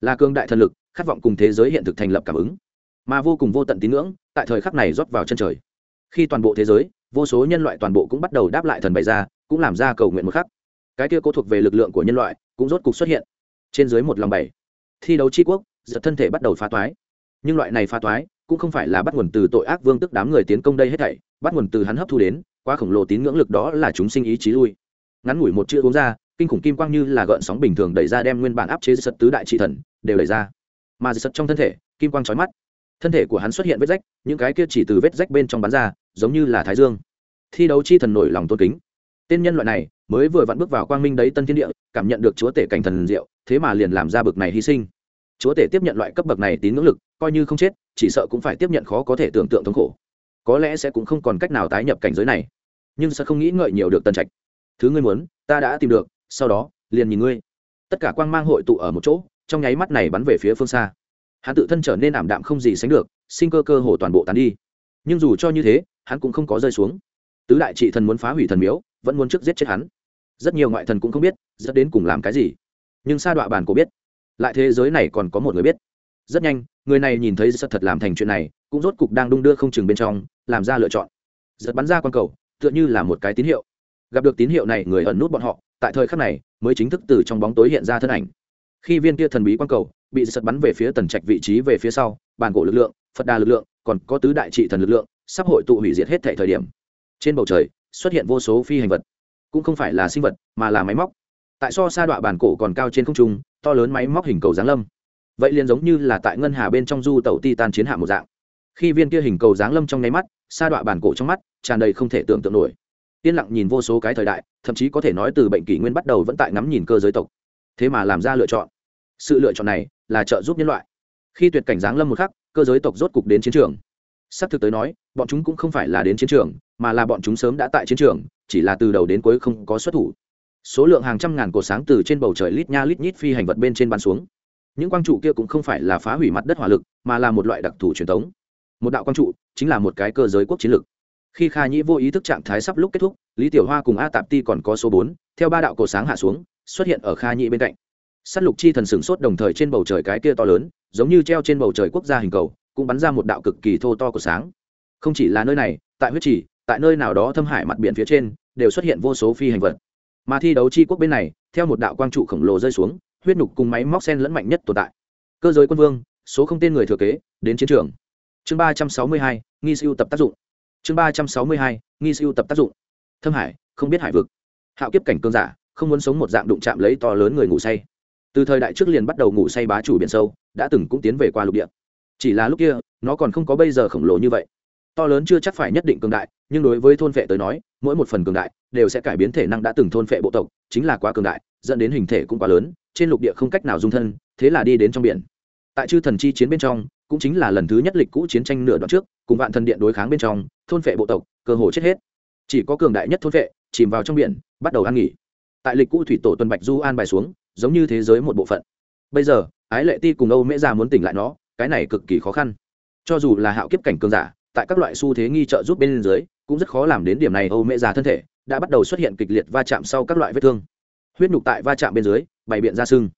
là cương đại thần lực, khát vọng cùng thế giới hiện thực thành lập cảm ứng mà vô cùng vô tận tín ngưỡng, tại thời khắc này rót vào chân trời. Khi toàn bộ thế giới, vô số nhân loại toàn bộ cũng bắt đầu đáp lại thần bày ra, cũng làm ra cầu nguyện một khắc. Cái kia cố thuộc về lực lượng của nhân loại, cũng rốt cục xuất hiện. Trên dưới một lòng bảy, thi đấu tri quốc, giật thân thể bắt đầu phá toái. Nhưng loại này phá toái, cũng không phải là bắt nguồn từ tội ác vương tức đám người tiến công đây hết thảy, bắt nguồn từ hắn hấp thu đến, quá khổng lồ tín ngưỡng lực đó là chúng sinh ý chí lui. Ngắn ngủi một chữ uống ra, kinh khủng kim quang như là gợn sóng bình thường đẩy ra đem nguyên bản áp chế sật tứ đại trị thần, đều đẩy ra. Mà sật trong thân thể, kim quang chói mắt thân thể của hắn xuất hiện vết rách, những cái kia chỉ từ vết rách bên trong bắn ra, giống như là thái dương. Thi đấu chi thần nổi lòng tôn kính. Tên nhân loại này mới vừa vặn bước vào quang minh đấy tân thiên địa, cảm nhận được chúa tể cảnh thần diệu, thế mà liền làm ra bực này hy sinh. Chúa tể tiếp nhận loại cấp bậc này tín ngưỡng lực, coi như không chết, chỉ sợ cũng phải tiếp nhận khó có thể tưởng tượng thống khổ. Có lẽ sẽ cũng không còn cách nào tái nhập cảnh giới này. Nhưng sẽ không nghĩ ngợi nhiều được tân trạch. Thứ ngươi muốn, ta đã tìm được, sau đó, liền nhìn ngươi. Tất cả quang mang hội tụ ở một chỗ, trong nháy mắt này bắn về phía phương xa hắn tự thân trở nên ảm đạm không gì sánh được, sinh cơ cơ hồ toàn bộ tán đi. Nhưng dù cho như thế, hắn cũng không có rơi xuống. Tứ đại trị thần muốn phá hủy thần miếu, vẫn muốn trước giết chết hắn. Rất nhiều ngoại thần cũng không biết dẫn đến cùng làm cái gì. Nhưng sa đọa bàn cổ biết. Lại thế giới này còn có một người biết. Rất nhanh, người này nhìn thấy giật thật làm thành chuyện này, cũng rốt cục đang đung đưa không chừng bên trong, làm ra lựa chọn. Giật bắn ra q cầu, tựa như là một cái tín hiệu. Gặp được tín hiệu này, người ẩn nút bọn họ, tại thời khắc này, mới chính thức từ trong bóng tối hiện ra thân ảnh. Khi viên kia thần bí q cầu bị giật bắn về phía tần trạch vị trí về phía sau bàn cổ lực lượng, phật đà lực lượng, còn có tứ đại trị thần lực lượng, sắp hội tụ hủy diệt hết thể thời điểm. Trên bầu trời, xuất hiện vô số phi hành vật. Cũng không phải là sinh vật, mà là máy móc. Tại so sa đọa bàn cổ còn cao trên không trung, to lớn máy móc hình cầu giáng lâm. Vậy liền giống như là tại ngân hà bên trong du tàu titan chiến hạ một dạng. Khi viên kia hình cầu giáng lâm trong nháy mắt, sa đọa bàn cổ trong mắt tràn đầy không thể tưởng tượng nổi. Yên lặng nhìn vô số cái thời đại, thậm chí có thể nói từ bệnh kỷ nguyên bắt đầu vẫn tại ngắm nhìn cơ giới tộc. Thế mà làm ra lựa chọn sự lựa chọn này là trợ giúp nhân loại. Khi tuyệt cảnh giáng lâm một khắc, cơ giới tộc rốt cục đến chiến trường. Sắp thực tới nói, bọn chúng cũng không phải là đến chiến trường, mà là bọn chúng sớm đã tại chiến trường, chỉ là từ đầu đến cuối không có xuất thủ. Số lượng hàng trăm ngàn cột sáng từ trên bầu trời lít nha lít nhít phi hành vật bên trên bắn xuống. Những quang trụ kia cũng không phải là phá hủy mặt đất hỏa lực, mà là một loại đặc thù truyền thống. Một đạo quang trụ chính là một cái cơ giới quốc chiến lược. Khi kha nhĩ vô ý thức trạng thái sắp lúc kết thúc, lý tiểu hoa cùng a tạp ti còn có số bốn, theo ba đạo cổ sáng hạ xuống, xuất hiện ở kha nhĩ bên cạnh s á t lục chi thần sửng sốt đồng thời trên bầu trời cái kia to lớn, giống như treo trên bầu trời quốc gia hình cầu, cũng bắn ra một đạo cực kỳ thô to của sáng. Không chỉ là nơi này, tại huyết trì tại nơi nào đó thâm hải mặt biển phía trên, đều xuất hiện vô số phi hành vật. Mà thi đấu chi quốc bên này, theo một đạo quang trụ khổng lồ rơi xuống, huyết nhục cùng máy móc sen lẫn mạnh nhất tồn tại. Cơ giới quân vương, số không tên người thừa kế, đến chiến trường. Chương ba trăm sáu mươi hai, nghi siêu tập tác dụng. Chương ba trăm sáu mươi hai, nghi siêu tập tác dụng. Thâm hải, không biết hải vực. Hạo kiếp cảnh cơn giả, không muốn sống một dạng đụng chạm lấy to lớn người ngủ say từ thời đại trước liền bắt đầu ngủ say bá chủ biển sâu, đã từng cũng tiến về qua lục địa. Chỉ là lúc kia, nó còn không có bây giờ khổng lồ như vậy. To lớn chưa chắc phải nhất định cường đại, nhưng đối với thôn vệ tới nói, mỗi một phần cường đại đều sẽ cải biến thể năng đã từng thôn vệ bộ tộc, chính là quá cường đại, dẫn đến hình thể cũng quá lớn, trên lục địa không cách nào dung thân, thế là đi đến trong biển. Tại chư thần chi chiến bên trong, cũng chính là lần thứ nhất lịch cũ chiến tranh nửa đoạn trước, cùng vạn thần điện đối kháng bên trong, thôn vệ bộ tộc, cơ hồ chết hết. Chỉ có cường đại nhất thôn vệ chìm vào trong biển, bắt đầu ăn nghỉ. Tại lịch cũ thủy tổ tuần bạch du an bài xuống giống như thế giới một bộ phận. Bây giờ, ái lệ ti cùng âu mễ già muốn tỉnh lại nó, cái này cực kỳ khó khăn. Cho dù là hạo kiếp cảnh cường giả, tại các loại xu thế nghi trợ giúp bên dưới, cũng rất khó làm đến điểm này âu mễ già thân thể đã bắt đầu xuất hiện kịch liệt va chạm sau các loại vết thương. Huyết nhục tại va chạm bên dưới, bày biện ra sưng.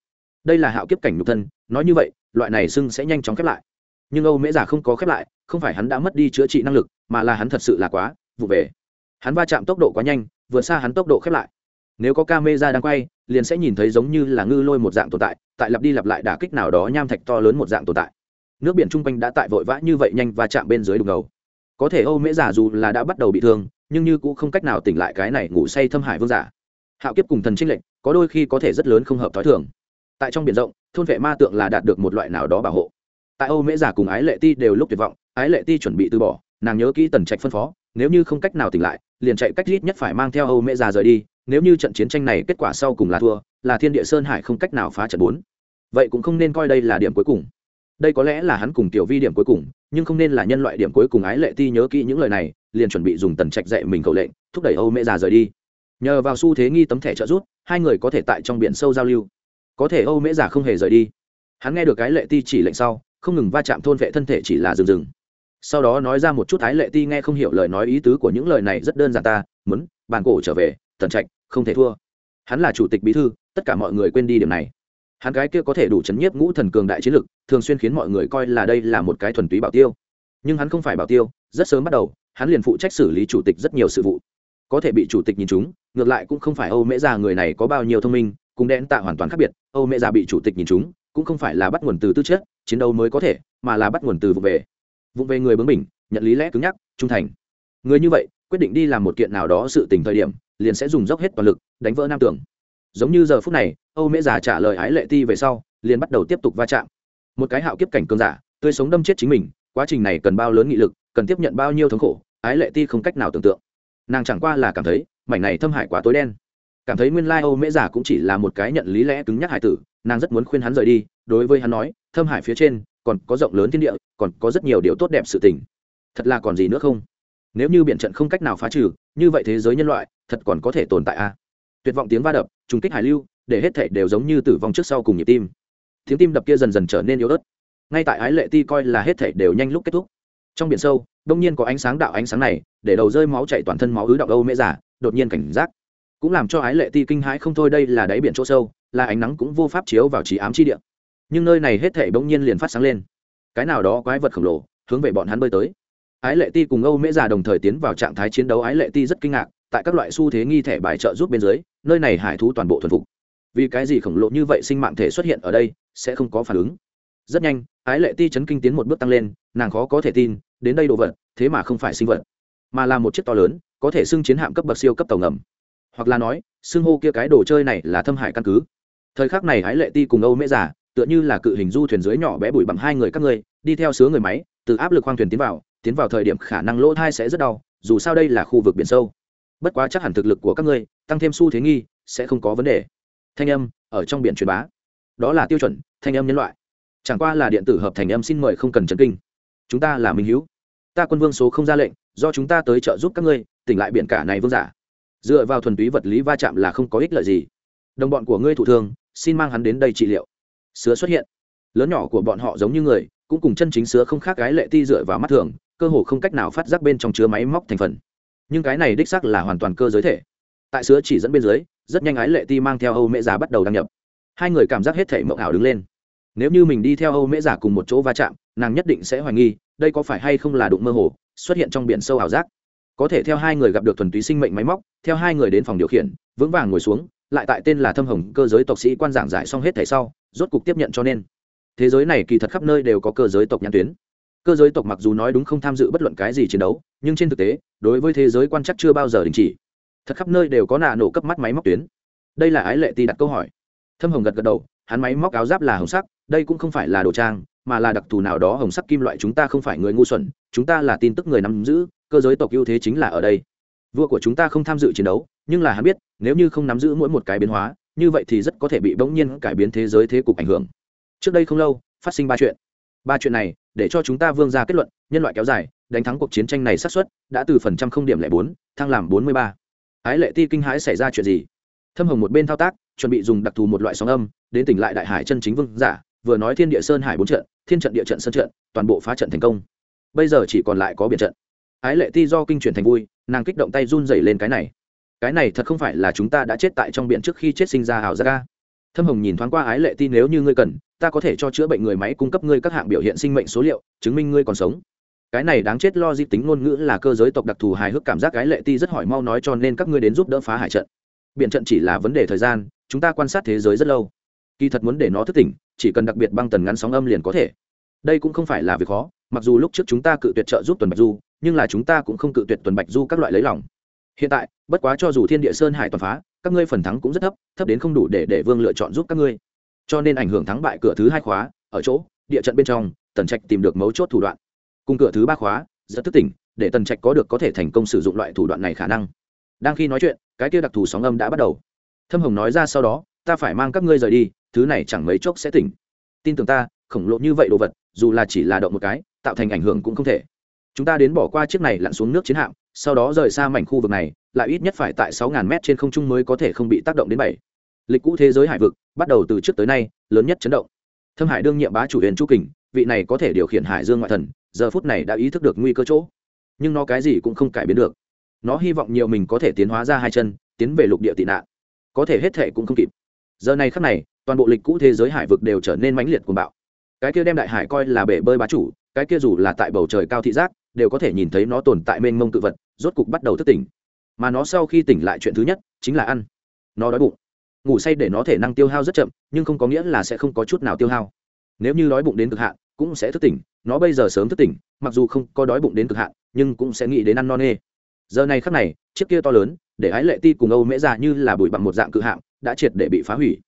Đây là hạo kiếp cảnh nhục thân, nói như vậy, loại này sưng sẽ nhanh chóng khép lại. Nhưng âu mễ già không có khép lại, không phải hắn đã mất đi chữa trị năng lực, mà là hắn thật sự là quá vụ về. Hắn va chạm tốc độ quá nhanh, vượt xa hắn tốc độ khép lại. Nếu có ca mê ra đang quay liền sẽ nhìn thấy giống như là ngư lôi một dạng tồn tại tại lặp đi lặp lại đả kích nào đó nham thạch to lớn một dạng tồn tại. Nước biển chung quanh đã tại vội vã như vậy nhanh và chạm bên dưới đục ngầu. Có thể âu mễ giả dù là đã bắt đầu bị thương, nhưng như cũng không cách nào tỉnh lại cái này ngủ say thâm hải vương giả. Hạo kiếp cùng thần trinh lệnh có đôi khi có thể rất lớn không hợp t h ó i thường. Tại trong biển rộng, thôn vệ ma tượng là đạt được một loại nào đó bảo hộ. Tại âu mễ giả cùng ái lệ ti đều lúc tuyệt vọng, ái lệ ti chuẩn bị từ bỏ, nàng nhớ kỹ tần trạch phân phó, nếu như không cách nào tỉnh lại, liền chạy cách ít nhất phải mang theo âu mễ giả rời đi nếu như trận chiến tranh này kết quả sau cùng là thua, là thiên địa sơn hải không cách nào phá trận bốn. Vậy cũng không nên coi đây là điểm cuối cùng. Đây có lẽ là hắn cùng tiểu vi điểm cuối cùng, nhưng không nên là nhân loại điểm cuối cùng ái lệ ti nhớ kỹ những lời này, liền chuẩn bị dùng tần trạch dạy mình khẩu lệnh, thúc đẩy âu mẹ già rời đi. Nhờ vào xu thế nghi tấm thẻ trợ rút hai người có thể tại trong biển sâu giao lưu. Có thể âu mễ già không hề rời đi. Hắn nghe được cái lệ ti chỉ lệnh sau, không ngừng va chạm thôn vệ thân thể chỉ là dừng dừng sau đó nói ra một chút ái lệ ti nghe không hiểu lời nói ý tứ của những lời này rất đơn giản ta, muốn, bàn cổ trở về, tần trạch không thể thua. Hắn là chủ tịch bí thư, tất cả mọi người quên đi điểm này. Hắn cái kia có thể đủ chấn nhiếp ngũ thần cường đại chiến lực, thường xuyên khiến mọi người coi là đây là một cái thuần túy bảo tiêu. Nhưng hắn không phải bảo tiêu, rất sớm bắt đầu, hắn liền phụ trách xử lý chủ tịch rất nhiều sự vụ. Có thể bị chủ tịch nhìn chúng ngược lại cũng không phải âu mễ già người này có bao nhiêu thông minh cũng đen tạ hoàn toàn khác biệt, âu mễ già bị chủ tịch nhìn chúng cũng không phải là bắt nguồn từ tư chất, chiến đấu mới có thể, mà là bắt nguồn từ vụ về. Vụ về người bướng bỉnh, nhận lý lẽ cứng nhắc, trung thành. Người như vậy quyết định đi làm một kiện nào đó sự tình thời điểm, liền sẽ dùng dốc hết toàn lực, đánh vỡ nam tưởng giống như giờ phút này, âu mễ già trả lời ái lệ ti về sau, liền bắt đầu tiếp tục va chạm. Một cái hạo kiếp cảnh cường giả, tươi sống đâm chết chính mình, quá trình này cần bao lớn nghị lực, cần tiếp nhận bao nhiêu thống khổ, ái lệ ti không cách nào tưởng tượng. Nàng chẳng qua là cảm thấy, mảnh này thâm hại quá tối đen. Cảm thấy nguyên lai âu mễ giả cũng chỉ là một cái nhận lý lẽ cứng nhắc hải tử, nàng rất muốn khuyên hắn rời đi, đối với hắn nói, thâm hải phía trên, còn có rộng lớn thiên địa, còn có rất nhiều điều tốt đẹp sự tình. Thật là còn gì nữa không? Nếu như biện trận không cách nào phá trừ, như vậy thế giới nhân loại thật còn có thể tồn tại a à? tuyệt vọng tiếng va đập, trùng kích hải lưu, để hết thể đều giống như tử vong trước sau cùng nhịp tim. Tiếng tim đập kia dần dần trở nên yếu ớt. Ngay tại ái lệ ti coi là hết thể đều nhanh lúc kết thúc. Trong biển sâu, đông nhiên có ánh sáng đạo ánh sáng này, để đầu rơi máu chạy toàn thân máu ứ đạo âu mễ giả, đột nhiên cảnh giác. Cũng làm cho ái lệ ti kinh hãi không thôi đây là đáy biển chỗ sâu, là ánh nắng cũng vô pháp chiếu vào trí ám chi địa. Nhưng nơi này hết thể bỗng nhiên liền phát sáng lên. Cái nào đó quái vật khổng lồ hướng về bọn hắn bơi tới ái lệ ti cùng âu mễ già đồng thời tiến vào trạng thái chiến đấu, ái lệ ti rất kinh ngạc, tại các loại xu thế nghi thẻ bài trợ giúp bên dưới, nơi này hải thú toàn bộ thuần phục. Vì cái gì khổng lồ như vậy sinh mạng thể xuất hiện ở đây, sẽ không có phản ứng? Rất nhanh, ái lệ ti chấn kinh tiến một bước tăng lên, nàng khó có thể tin, đến đây đồ vật, thế mà không phải sinh vật, mà là một chiếc to lớn, có thể xưng chiến hạm cấp bậc siêu cấp tàu ngầm. Hoặc là nói, xưng hô kia cái đồ chơi này là thâm hải căn cứ. Thời khắc này ái lệ ti cùng âu mễ giả tựa như là cự hình du thuyền dưới nhỏ bé bụi bằng hai người các ngươi, đi theo sứa người máy, từ áp lực khoang thuyền tiến vào tiến vào thời điểm khả năng lỗ thai sẽ rất đau, dù sao đây là khu vực biển sâu. Bất quá chắc hẳn thực lực của các ngươi, tăng thêm xu thế nghi, sẽ không có vấn đề. Thanh âm, ở trong biển truyền bá. Đó là tiêu chuẩn, thanh âm nhân loại. Chẳng qua là điện tử hợp thành âm xin mời không cần chấn kinh. Chúng ta là minh hữu ta quân vương số không ra lệnh, do chúng ta tới trợ giúp các ngươi, tỉnh lại biển cả này vương giả. Dựa vào thuần túy vật lý va chạm là không có ích lợi gì. Đồng bọn của ngươi thụ thương xin mang hắn đến đây trị liệu. Sứa xuất hiện. Lớn nhỏ của bọn họ giống như người, cũng cùng chân chính sứa không khác gái lệ ti dựa vào mắt thường cơ hồ không cách nào phát giác bên trong chứa máy móc thành phần. Nhưng cái này đích xác là hoàn toàn cơ giới thể. Tại sứa chỉ dẫn bên dưới, rất nhanh ái lệ ti mang theo âu mễ già bắt đầu đăng nhập. Hai người cảm giác hết thể mộng ảo đứng lên. Nếu như mình đi theo âu mễ già cùng một chỗ va chạm, nàng nhất định sẽ hoài nghi, đây có phải hay không là đụng mơ hồ, xuất hiện trong biển sâu ảo giác. Có thể theo hai người gặp được thuần túy sinh mệnh máy móc, theo hai người đến phòng điều khiển, vững vàng ngồi xuống, lại tại tên là thâm hồng cơ giới tộc sĩ quan giảng giải xong hết thảy sau, rốt cục tiếp nhận cho nên. Thế giới này kỳ thật khắp nơi đều có cơ giới tộc nhãn tuyến cơ giới tộc mặc dù nói đúng không tham dự bất luận cái gì chiến đấu, nhưng trên thực tế, đối với thế giới quan chắc chưa bao giờ đình chỉ. Thật khắp nơi đều có nạ nổ cấp mắt máy móc tuyến. Đây là ái lệ ti đặt câu hỏi. Thâm hồng gật gật đầu, hắn máy móc áo giáp là hồng sắc, đây cũng không phải là đồ trang, mà là đặc thù nào đó hồng sắc kim loại chúng ta không phải người ngu xuẩn, chúng ta là tin tức người nắm giữ, cơ giới tộc ưu thế chính là ở đây. Vua của chúng ta không tham dự chiến đấu, nhưng là hắn biết, nếu như không nắm giữ mỗi một cái biến hóa, như vậy thì rất có thể bị bỗng nhiên cải biến thế giới thế cục ảnh hưởng. Trước đây không lâu, phát sinh ba chuyện. Ba chuyện này để cho chúng ta vương ra kết luận, nhân loại kéo dài, đánh thắng cuộc chiến tranh này sát suất đã từ phần trăm không điểm lẻ bốn, thăng làm bốn mươi ba. Ái lệ ti kinh hãi xảy ra chuyện gì? Thâm hồng một bên thao tác, chuẩn bị dùng đặc thù một loại sóng âm, đến tỉnh lại đại hải chân chính vương giả, vừa nói thiên địa sơn hải bốn trận, thiên trận địa trận sân trận, toàn bộ phá trận thành công. Bây giờ chỉ còn lại có biển trận. Ái lệ ti do kinh chuyển thành vui, nàng kích động tay run dày lên cái này. Cái này thật không phải là chúng ta đã chết tại trong biển trước khi chết sinh ra hào ra ca thâm hồng nhìn thoáng qua ái lệ ti, nếu như ngươi cần, ta có thể cho chữa bệnh người máy cung cấp ngươi các hạng biểu hiện sinh mệnh số liệu, chứng minh ngươi còn sống. Cái này đáng chết lo di tính ngôn ngữ là cơ giới tộc đặc thù hài hước cảm giác ái lệ ti rất hỏi mau nói cho nên các ngươi đến giúp đỡ phá hải trận. Biện trận chỉ là vấn đề thời gian, chúng ta quan sát thế giới rất lâu. Kỳ thật muốn để nó thức tỉnh, chỉ cần đặc biệt băng tần ngắn sóng âm liền có thể. Đây cũng không phải là việc khó, mặc dù lúc trước chúng ta cự tuyệt trợ giúp tuần bạch du, nhưng là chúng ta cũng không cự tuyệt tuần bạch du các loại lấy lòng. Hiện tại, bất quá cho dù thiên địa sơn hải toàn phá các ngươi phần thắng cũng rất thấp thấp đến không đủ để để vương lựa chọn giúp các ngươi. Cho nên ảnh hưởng thắng bại cửa thứ hai khóa, ở chỗ, địa trận bên trong, tần trạch tìm được mấu chốt thủ đoạn. Cùng cửa thứ ba khóa, rất thức tỉnh, để tần trạch có được có thể thành công sử dụng loại thủ đoạn này khả năng. Đang khi nói chuyện, cái kia đặc thù sóng âm đã bắt đầu. Thâm hồng nói ra sau đó, ta phải mang các ngươi rời đi, thứ này chẳng mấy chốc sẽ tỉnh. Tin tưởng ta, khổng lồ như vậy đồ vật, dù là chỉ là động một cái, tạo thành ảnh hưởng cũng không thể. Chúng ta đến bỏ qua chiếc này lặn xuống nước chiến hạm, sau đó rời xa mảnh khu vực này lại ít nhất phải tại sáu ngàn mét trên không trung mới có thể không bị tác động đến bảy. Lịch cũ thế giới hải vực, bắt đầu từ trước tới nay, lớn nhất chấn động. Thâm hải đương nhiệm bá chủ huyền chu kình, vị này có thể điều khiển hải dương ngoại thần, giờ phút này đã ý thức được nguy cơ chỗ. Nhưng nó cái gì cũng không cải biến được. Nó hy vọng nhiều mình có thể tiến hóa ra hai chân, tiến về lục địa tị nạn. Có thể hết thể cũng không kịp. Giờ này khắc này, toàn bộ lịch cũ thế giới hải vực đều trở nên mãnh liệt cuồng bạo. Cái kia đem đại hải coi là bể bơi bá chủ, cái kia dù là tại bầu trời cao thị giác, đều có thể nhìn thấy nó tồn tại mênh mông tự vật, rốt cục bắt đầu thức tỉnh mà nó sau khi tỉnh lại chuyện thứ nhất chính là ăn. Nó đói bụng. Ngủ say để nó thể năng tiêu hao rất chậm, nhưng không có nghĩa là sẽ không có chút nào tiêu hao. Nếu như đói bụng đến cực hạn, cũng sẽ thức tỉnh. Nó bây giờ sớm thức tỉnh, mặc dù không có đói bụng đến cực hạn, nhưng cũng sẽ nghĩ đến ăn no nê. Giờ này khắc này, chiếc kia to lớn, để ái lệ ti cùng âu mễ ra như là bụi bằng một dạng cự hạng đã triệt để bị phá hủy.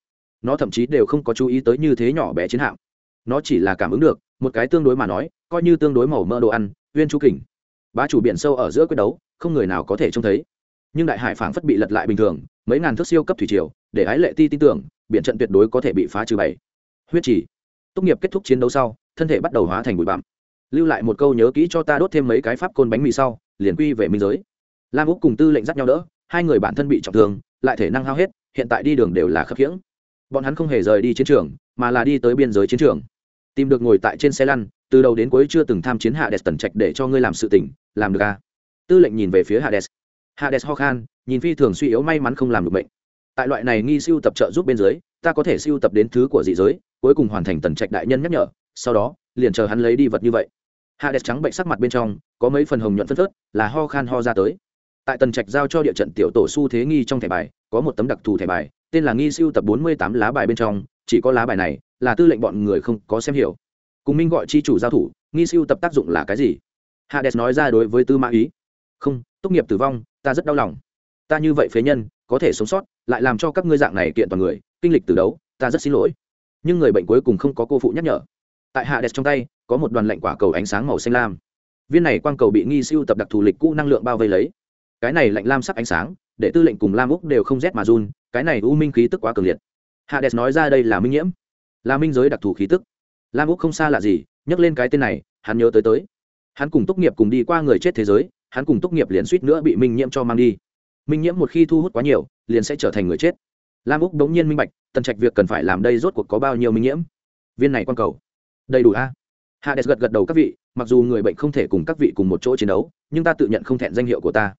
Nó thậm chí đều không có chú ý tới như thế nhỏ bé chiến hạm. Nó chỉ là cảm ứng được, một cái tương đối mà nói, coi như tương đối màu mỡ đồ ăn, uyên chú kình. Bá chủ biển sâu ở giữa quyết đấu, không người nào có thể trông thấy nhưng đại hải phảng phất bị lật lại bình thường, mấy ngàn thước siêu cấp thủy triều, để ái lệ ti tin tưởng biện trận tuyệt đối có thể bị phá trừ bảy. Huyết chỉ tốt nghiệp kết thúc chiến đấu sau, thân thể bắt đầu hóa thành bụi bặm. Lưu lại một câu nhớ kỹ cho ta đốt thêm mấy cái pháp côn bánh mì sau, liền quy về minh giới. Lam úc cùng tư lệnh dắt nhau đỡ, hai người bản thân bị trọng thương, lại thể năng hao hết, hiện tại đi đường đều là khập khiễng. Bọn hắn không hề rời đi chiến trường, mà là đi tới biên giới chiến trường. Tìm được ngồi tại trên xe lăn, từ đầu đến cuối chưa từng tham chiến hạ đès tần trạch để cho ngươi làm sự tỉnh làm được à? tư lệnh nhìn về phía hạ đès hades ho khan, nhìn phi thường suy yếu may mắn không làm được bệnh tại loại này nghi siêu tập trợ giúp bên dưới, ta có thể siêu tập đến thứ của dị giới, cuối cùng hoàn thành tần trạch đại nhân nhắc nhở, sau đó, liền chờ hắn lấy đi vật như vậy. Hades trắng bệnh sắc mặt bên trong, có mấy phần hồng nhuận phân phớt, là ho khan ho ra tới. Tại tần trạch giao cho địa trận tiểu tổ su thế nghi trong thẻ bài, có một tấm đặc thù thẻ bài, tên là nghi siêu tập bốn mươi tám lá bài bên trong, chỉ có lá bài này, là tư lệnh bọn người không có xem hiểu. Cùng minh gọi chi chủ giao thủ, nghi siêu tập tác dụng là cái gì? Hades nói ra đối với tư mã ý. Không tốt nghiệp tử vong ta rất đau lòng. Ta như vậy phế nhân, có thể sống sót, lại làm cho các ngươi dạng này kiện toàn người, kinh lịch từ đấu, ta rất xin lỗi. Nhưng người bệnh cuối cùng không có cô phụ nhắc nhở. Tại hạ đẹp trong tay, có một đoàn lệnh quả cầu ánh sáng màu xanh lam. Viên này quang cầu bị nghi siêu tập đặc thù lịch cũ năng lượng bao vây lấy. Cái này lạnh lam sắc ánh sáng, để tư lệnh cùng lam úc đều không rét mà run, cái này u minh khí tức quá cường liệt. Hạ đẹp nói ra đây là minh nhiễm. Là minh giới đặc thù khí tức. Lam úc không xa lạ gì, nhắc lên cái tên này, hắn nhớ tới tới. Hắn cùng tốt nghiệp cùng đi qua người chết thế giới hắn cùng tốt nghiệp liền suýt nữa bị minh nhiễm cho mang đi. minh nhiễm một khi thu hút quá nhiều, liền sẽ trở thành người chết. Lam úc đống nhiên minh bạch, tần trạch việc cần phải làm đây rốt cuộc có bao nhiêu minh nhiễm? Viên này quan cầu. Đầy đủ a. Hades gật gật đầu các vị, mặc dù người bệnh không thể cùng các vị cùng một chỗ chiến đấu, nhưng ta tự nhận không thẹn danh hiệu của ta.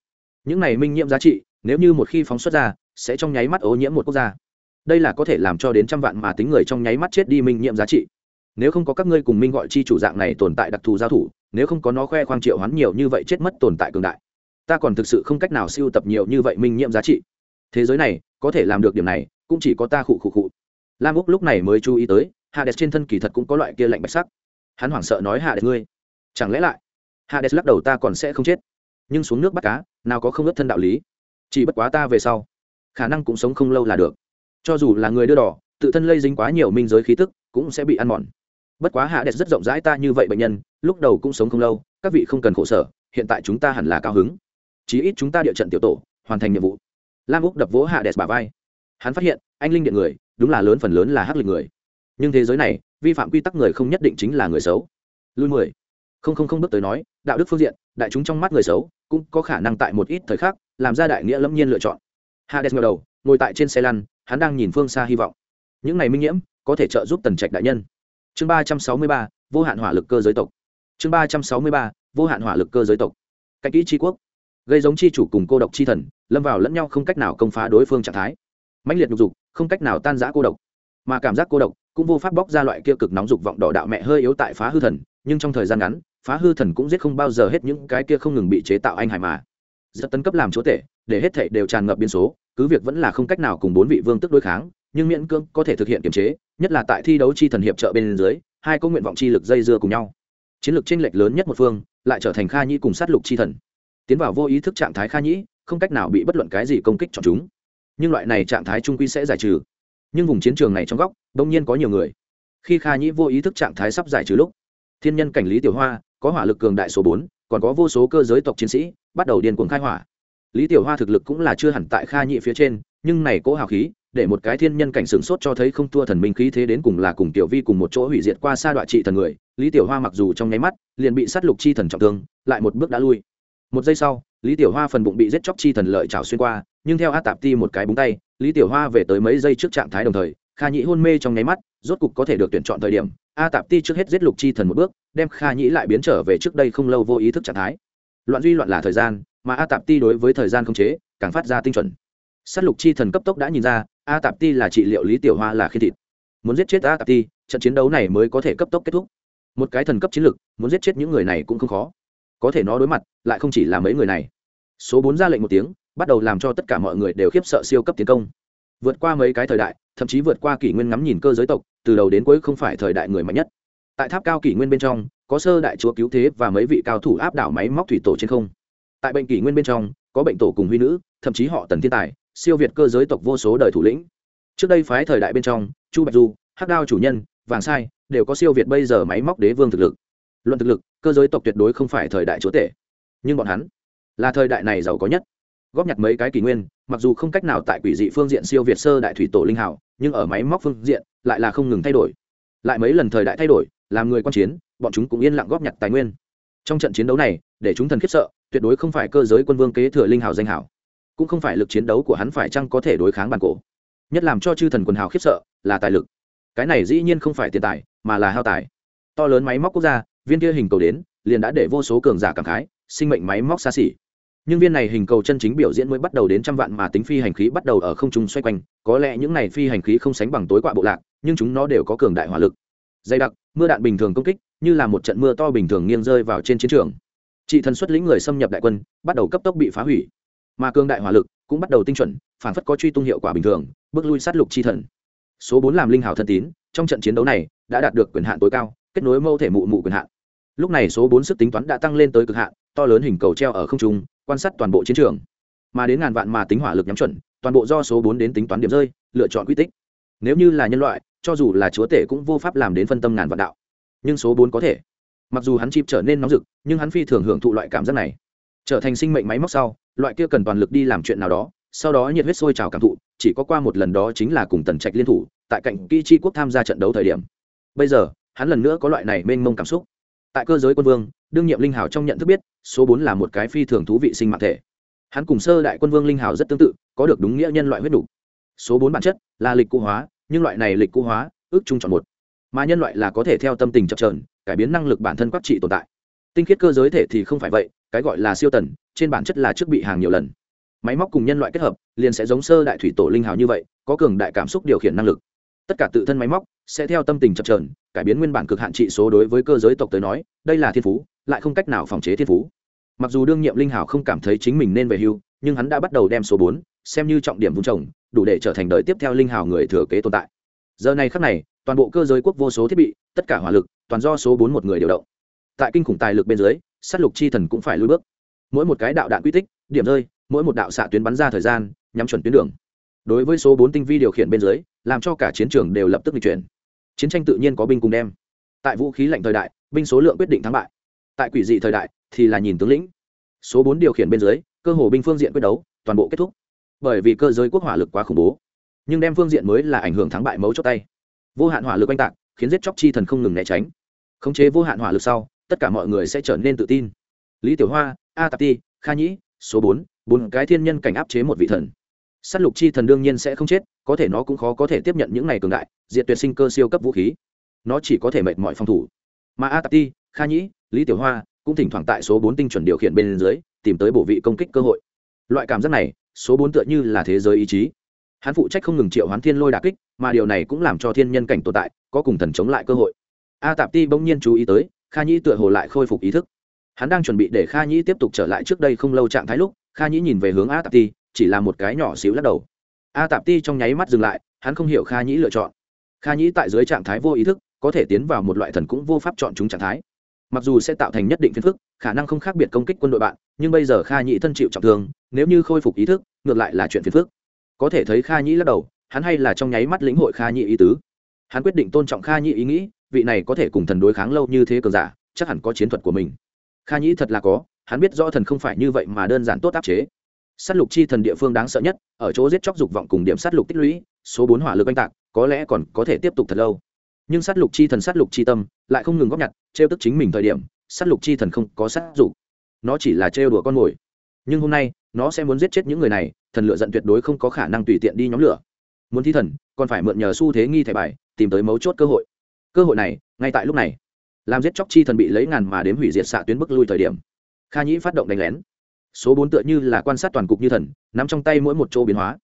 Những này minh nhiễm giá trị, nếu như một khi phóng xuất ra, sẽ trong nháy mắt ô nhiễm một quốc gia. Đây là có thể làm cho đến trăm vạn mà tính người trong nháy mắt chết đi minh nhiễm giá trị. Nếu không có các ngươi cùng minh gọi chi chủ dạng này tồn tại đặc thù giao thủ nếu không có nó khoe khoang triệu hoán nhiều như vậy chết mất tồn tại cường đại. Ta còn thực sự không cách nào siêu tập nhiều như vậy minh nhiễm giá trị. Thế giới này, có thể làm được điểm này, cũng chỉ có ta khụ khụ khụ. Lam úc lúc này mới chú ý tới hạ đẹp trên thân kỳ thật cũng có loại kia lạnh bạch sắc. Hắn hoảng sợ nói hạ đẹp ngươi, chẳng lẽ lại? Hạ đẹp lắc đầu, ta còn sẽ không chết. Nhưng xuống nước bắt cá, nào có không ướt thân đạo lý. Chỉ bất quá ta về sau, khả năng cũng sống không lâu là được. Cho dù là người đưa đỏ, tự thân lây dính quá nhiều minh giới khí tức, cũng sẽ bị ăn mòn bất quá hạ đẹp rất rộng rãi ta như vậy bệnh nhân, lúc đầu cũng sống không lâu, các vị không cần khổ sở, hiện tại chúng ta hẳn là cao hứng. Chí ít chúng ta địa trận tiểu tổ, hoàn thành nhiệm vụ. Lam úc đập vỗ hạ đẹp bà vai. Hắn phát hiện, anh linh điện người, đúng là lớn phần lớn là hắc lịch người. Nhưng thế giới này, vi phạm quy tắc người không nhất định chính là người xấu. Lui mười. Không không không bước tới nói, đạo đức phương diện, đại chúng trong mắt người xấu, cũng có khả năng tại một ít thời khắc, làm ra đại nghĩa lâm nhiên lựa chọn. Hạ đẹp ngờ đầu, ngồi tại trên xe lăn, hắn đang nhìn phương xa hy vọng. Những ngày minh nhiễm, có thể trợ giúp tần trạch đại nhân chương ba trăm sáu mươi ba, vô hạn hỏa lực cơ giới tộc. Chương ba trăm sáu mươi ba, vô hạn hỏa lực cơ giới tộc. Cách kỹ tri quốc. Gây giống chi chủ cùng cô độc chi thần, lâm vào lẫn nhau không cách nào công phá đối phương trạng thái. Mãnh liệt nhục dục, không cách nào tan giã cô độc. Mà cảm giác cô độc cũng vô pháp bóc ra loại kia cực nóng dục vọng đỏ đạo mẹ hơi yếu tại phá hư thần, nhưng trong thời gian ngắn, phá hư thần cũng giết không bao giờ hết những cái kia không ngừng bị chế tạo anh hải mà. Rất tấn cấp làm chúa tể, để hết thảy đều tràn ngập biên số, cứ việc vẫn là không cách nào cùng bốn vị vương tức đối kháng, nhưng miễn cưỡng có thể thực hiện kiềm chế nhất là tại thi đấu chi thần hiệp trợ bên dưới, hai có nguyện vọng chi lực dây dưa cùng nhau. Chiến lược tranh lệch lớn nhất một phương, lại trở thành kha nhĩ cùng sát lục chi thần. Tiến vào vô ý thức trạng thái kha nhĩ, không cách nào bị bất luận cái gì công kích chọn chúng. Nhưng loại này trạng thái trung quy sẽ giải trừ. Nhưng vùng chiến trường này trong góc, đông nhiên có nhiều người. Khi kha nhĩ vô ý thức trạng thái sắp giải trừ lúc, thiên nhân cảnh lý tiểu hoa, có hỏa lực cường đại số bốn, còn có vô số cơ giới tộc chiến sĩ, bắt đầu điên cuồng khai hỏa. Lý tiểu hoa thực lực cũng là chưa hẳn tại kha nhĩ phía trên, nhưng này cố hào khí để một cái thiên nhân cảnh sửng sốt cho thấy không thua thần minh khí thế đến cùng là cùng tiểu vi cùng một chỗ hủy diệt qua xa đoạn trị thần người, lý tiểu hoa mặc dù trong nháy mắt, liền bị sát lục chi thần trọng thương, lại một bước đã lui. Một giây sau, lý tiểu hoa phần bụng bị giết chóc chi thần lợi trào xuyên qua, nhưng theo a tạp ti một cái búng tay, lý tiểu hoa về tới mấy giây trước trạng thái đồng thời, kha nhĩ hôn mê trong nháy mắt, rốt cục có thể được tuyển chọn thời điểm, a tạp ti trước hết giết lục chi thần một bước, đem kha nhĩ lại biến trở về trước đây không lâu vô ý thức trạng thái. Loạn duy loạn là thời gian, mà a tạp ti đối với thời gian không chế, càng phát ra tinh chuẩn s á t lục chi thần cấp tốc đã nhìn ra, a tạp ti là trị liệu lý tiểu hoa là khi thịt. Muốn giết chết a tạp ti, trận chiến đấu này mới có thể cấp tốc kết thúc. Một cái thần cấp chiến lực, muốn giết chết những người này cũng không khó. Có thể nó đối mặt, lại không chỉ là mấy người này. Số bốn ra lệnh một tiếng, bắt đầu làm cho tất cả mọi người đều khiếp sợ siêu cấp tiến công. Vượt qua mấy cái thời đại, thậm chí vượt qua kỷ nguyên ngắm nhìn cơ giới tộc, từ đầu đến cuối không phải thời đại người mạnh nhất. Tại tháp cao kỷ nguyên bên trong, có sơ đại chúa cứu thế và mấy vị cao thủ áp đảo máy móc thủy tổ trên không. Tại bệnh kỷ nguyên bên trong, có bệnh tổ cùng huy nữ, thậm chí họ tần thiên tài siêu việt cơ giới tộc vô số đời thủ lĩnh. Trước đây phái thời đại bên trong, chu bạch du, hắc đao chủ nhân, vàng sai đều có siêu việt bây giờ máy móc đế vương thực lực. Luận thực lực, cơ giới tộc tuyệt đối không phải thời đại chúa tể. Nhưng bọn hắn là thời đại này giàu có nhất. Góp nhặt mấy cái kỷ nguyên, mặc dù không cách nào tại quỷ dị phương diện siêu việt sơ đại thủy tổ linh hảo nhưng ở máy móc phương diện lại là không ngừng thay đổi. Lại mấy lần thời đại thay đổi, làm người quan chiến, bọn chúng cũng yên lặng góp nhặt tài nguyên. Trong trận chiến đấu này, để chúng thần khiếp sợ, tuyệt đối không phải cơ giới quân vương kế thừa linh hảo danh hảo cũng không phải lực chiến đấu của hắn phải chăng có thể đối kháng bản cổ. Nhất làm cho chư thần quần hào khiếp sợ là tài lực. Cái này dĩ nhiên không phải tiền tài, mà là hao tài. To lớn máy móc quốc gia, viên kia hình cầu đến, liền đã để vô số cường giả cảm khái, sinh mệnh máy móc xa xỉ. Nhưng viên này hình cầu chân chính biểu diễn mới bắt đầu đến trăm vạn mà tính phi hành khí bắt đầu ở không trung xoay quanh, có lẽ những này phi hành khí không sánh bằng tối quạ bộ lạc, nhưng chúng nó đều có cường đại hỏa lực. Dày đặc, mưa đạn bình thường công kích, như là một trận mưa to bình thường nghiêng rơi vào trên chiến trường. Chị thần xuất lĩnh người xâm nhập đại quân, bắt đầu cấp tốc bị phá hủy mà cường đại hỏa lực cũng bắt đầu tinh chuẩn, phản phất có truy tung hiệu quả bình thường, bước lui sát lục chi thần. Số bốn làm linh hào thân tín, trong trận chiến đấu này đã đạt được quyền hạn tối cao, kết nối mâu thể mụ mụ quyền hạn. Lúc này số bốn sức tính toán đã tăng lên tới cực hạn, to lớn hình cầu treo ở không trung, quan sát toàn bộ chiến trường. Mà đến ngàn vạn mà tính hỏa lực nhắm chuẩn, toàn bộ do số bốn đến tính toán điểm rơi, lựa chọn quy tích. Nếu như là nhân loại, cho dù là chúa tể cũng vô pháp làm đến phân tâm ngàn vạn đạo. Nhưng số bốn có thể. Mặc dù hắn chịp trở nên nóng rực, nhưng hắn phi thường hưởng thụ loại cảm giác này. Trở thành sinh mệnh máy móc sau loại kia cần toàn lực đi làm chuyện nào đó, sau đó nhiệt huyết sôi trào cảm thụ, chỉ có qua một lần đó chính là cùng tần trạch liên thủ, tại cạnh kỹ chi quốc tham gia trận đấu thời điểm. Bây giờ, hắn lần nữa có loại này mênh mông cảm xúc. Tại cơ giới quân vương, đương nhiệm linh hào trong nhận thức biết, số bốn là một cái phi thường thú vị sinh mạng thể. Hắn cùng sơ đại quân vương linh hào rất tương tự, có được đúng nghĩa nhân loại huyết đủ. Số bốn bản chất là lịch cụ hóa, nhưng loại này lịch cụ hóa, ước chung chọn một. Mà nhân loại là có thể theo tâm tình chập trờn cải biến năng lực bản thân quắc trị tồn tại. Tinh khiết cơ giới thể thì không phải vậy cái gọi là siêu tần, trên bản chất là trước bị hàng nhiều lần. Máy móc cùng nhân loại kết hợp, liền sẽ giống sơ đại thủy tổ linh hào như vậy, có cường đại cảm xúc điều khiển năng lực. Tất cả tự thân máy móc sẽ theo tâm tình chập trờn cải biến nguyên bản cực hạn trị số đối với cơ giới tộc tới nói, đây là thiên phú, lại không cách nào phòng chế thiên phú. Mặc dù đương nhiệm linh hào không cảm thấy chính mình nên về hưu, nhưng hắn đã bắt đầu đem số bốn, xem như trọng điểm vun trồng, đủ để trở thành đời tiếp theo linh hào người thừa kế tồn tại. Giờ này khắc này, toàn bộ cơ giới quốc vô số thiết bị, tất cả hỏa lực, toàn do số bốn một người điều động. Tại kinh khủng tài lực bên dưới s á t lục chi thần cũng phải lùi bước. Mỗi một cái đạo đạn quy tích, điểm rơi, mỗi một đạo xạ tuyến bắn ra thời gian, nhắm chuẩn tuyến đường. Đối với số bốn tinh vi điều khiển bên dưới, làm cho cả chiến trường đều lập tức di chuyển. Chiến tranh tự nhiên có binh cùng đem. Tại vũ khí lạnh thời đại, binh số lượng quyết định thắng bại. Tại quỷ dị thời đại, thì là nhìn tướng lĩnh. Số bốn điều khiển bên dưới, cơ hồ binh phương diện quyết đấu, toàn bộ kết thúc. Bởi vì cơ giới quốc hỏa lực quá khủng bố. Nhưng đem phương diện mới là ảnh hưởng thắng bại mấu chốt tay. Vô hạn hỏa lực oanh tạc, khiến giết chóc chi thần không ngừng né tránh. Khống chế vô hạn hỏa lực sau tất cả mọi người sẽ trở nên tự tin. Lý tiểu hoa, a tạp ti, kha nhĩ, số bốn bốn cái thiên nhân cảnh áp chế một vị thần. S á t lục chi thần đương nhiên sẽ không chết, có thể nó cũng khó có thể tiếp nhận những n à y cường đại, diệt tuyệt sinh cơ siêu cấp vũ khí. Nó chỉ có thể mệt mọi phòng thủ. Mà a tạp ti, kha nhĩ, lý tiểu hoa cũng thỉnh thoảng tại số bốn tinh chuẩn điều khiển bên dưới, tìm tới bổ vị công kích cơ hội. Loại cảm giác này, số bốn tựa như là thế giới ý chí. Hắn phụ trách không ngừng triệu hoán thiên lôi đà kích, mà điều này cũng làm cho thiên nhân cảnh tồn tại có cùng thần chống lại cơ hội. A tạp ti bỗng nhiên chú ý tới kha nhĩ tựa hồ lại khôi phục ý thức. Hắn đang chuẩn bị để kha nhĩ tiếp tục trở lại trước đây không lâu trạng thái lúc, kha nhĩ nhìn về hướng a tạp ti, chỉ là một cái nhỏ xíu lắc đầu. A tạp ti trong nháy mắt dừng lại, hắn không hiểu kha nhĩ lựa chọn. Kha nhĩ tại dưới trạng thái vô ý thức, có thể tiến vào một loại thần cũng vô pháp chọn chúng trạng thái. Mặc dù sẽ tạo thành nhất định phiền phức, khả năng không khác biệt công kích quân đội bạn, nhưng bây giờ kha nhĩ thân chịu trọng thương, nếu như khôi phục ý thức, ngược lại là chuyện phiền phức. Có thể thấy kha nhĩ lắc đầu, hắn hay là trong nháy mắt lĩnh hội kha nhĩ ý tứ. Hắn quyết định tôn trọng kha nhĩ ý nghĩ vị này có thể cùng thần đối kháng lâu như thế cường giả, chắc hẳn có chiến thuật của mình. Kha nhĩ thật là có, hắn biết rõ thần không phải như vậy mà đơn giản tốt áp chế. S á t lục chi thần địa phương đáng sợ nhất, ở chỗ giết chóc dục vọng cùng điểm s á t lục tích lũy, số bốn hỏa lực oanh tạc, có lẽ còn có thể tiếp tục thật lâu. Nhưng s á t lục chi thần s á t lục chi tâm, lại không ngừng góp nhặt, trêu tức chính mình thời điểm s á t lục chi thần không có s á t dục. Nó chỉ là trêu đùa con mồi. Nhưng hôm nay, nó sẽ muốn giết chết những người này, thần lựa giận tuyệt đối không có khả năng tùy tiện đi nhóm lửa. Muốn thi thần, còn phải mượn nhờ xu thế nghi thẻ bài, tìm tới mấu chốt cơ hội cơ hội này, ngay tại lúc này, làm giết chóc chi thần bị lấy ngàn mà đếm hủy diệt xạ tuyến bức lui thời điểm, kha nhĩ phát động đánh lén. Số bốn tựa như là quan sát toàn cục như thần, nắm trong tay mỗi một chỗ biến hóa.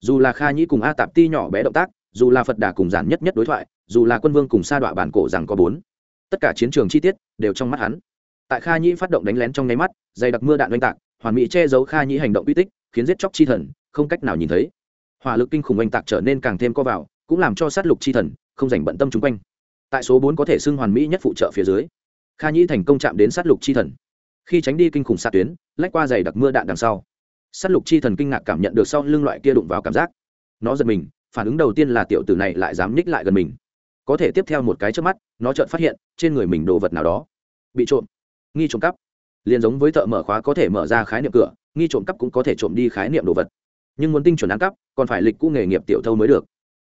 Dù là kha nhĩ cùng a tạp ti nhỏ bé động tác, dù là phật đà cùng giản nhất nhất đối thoại, dù là quân vương cùng sa đọa bản cổ rằng có bốn, tất cả chiến trường chi tiết đều trong mắt hắn. Tại kha nhĩ phát động đánh lén trong nháy mắt, dày đặc mưa đạn oanh tạc, hoàn mỹ che giấu kha nhĩ hành động uy tích, khiến giết chóc chi thần không cách nào nhìn thấy. Hỏa lực kinh khủng oanh tạc trở nên càng thêm co vào, cũng làm cho sát lục chi thần không dành bận tâm chung quanh tại số bốn có thể xưng hoàn mỹ nhất phụ trợ phía dưới. Kha nhĩ thành công chạm đến sát lục chi thần. Khi tránh đi kinh khủng xạ tuyến, lách qua giày đặc mưa đạn đằng sau. Sát lục chi thần kinh ngạc cảm nhận được sau lưng loại kia đụng vào cảm giác. Nó giật mình, phản ứng đầu tiên là tiểu tử này lại dám ních lại gần mình. Có thể tiếp theo một cái trước mắt, nó chợt phát hiện, trên người mình đồ vật nào đó. Bị trộm. Nghi trộm cắp. Liền giống với thợ mở khóa có thể mở ra khái niệm cửa, nghi trộm cắp cũng có thể trộm đi khái niệm đồ vật. Nhưng muốn tinh chuẩn ăn cắp, còn phải lịch cũ nghề nghiệp tiểu thâu mới được.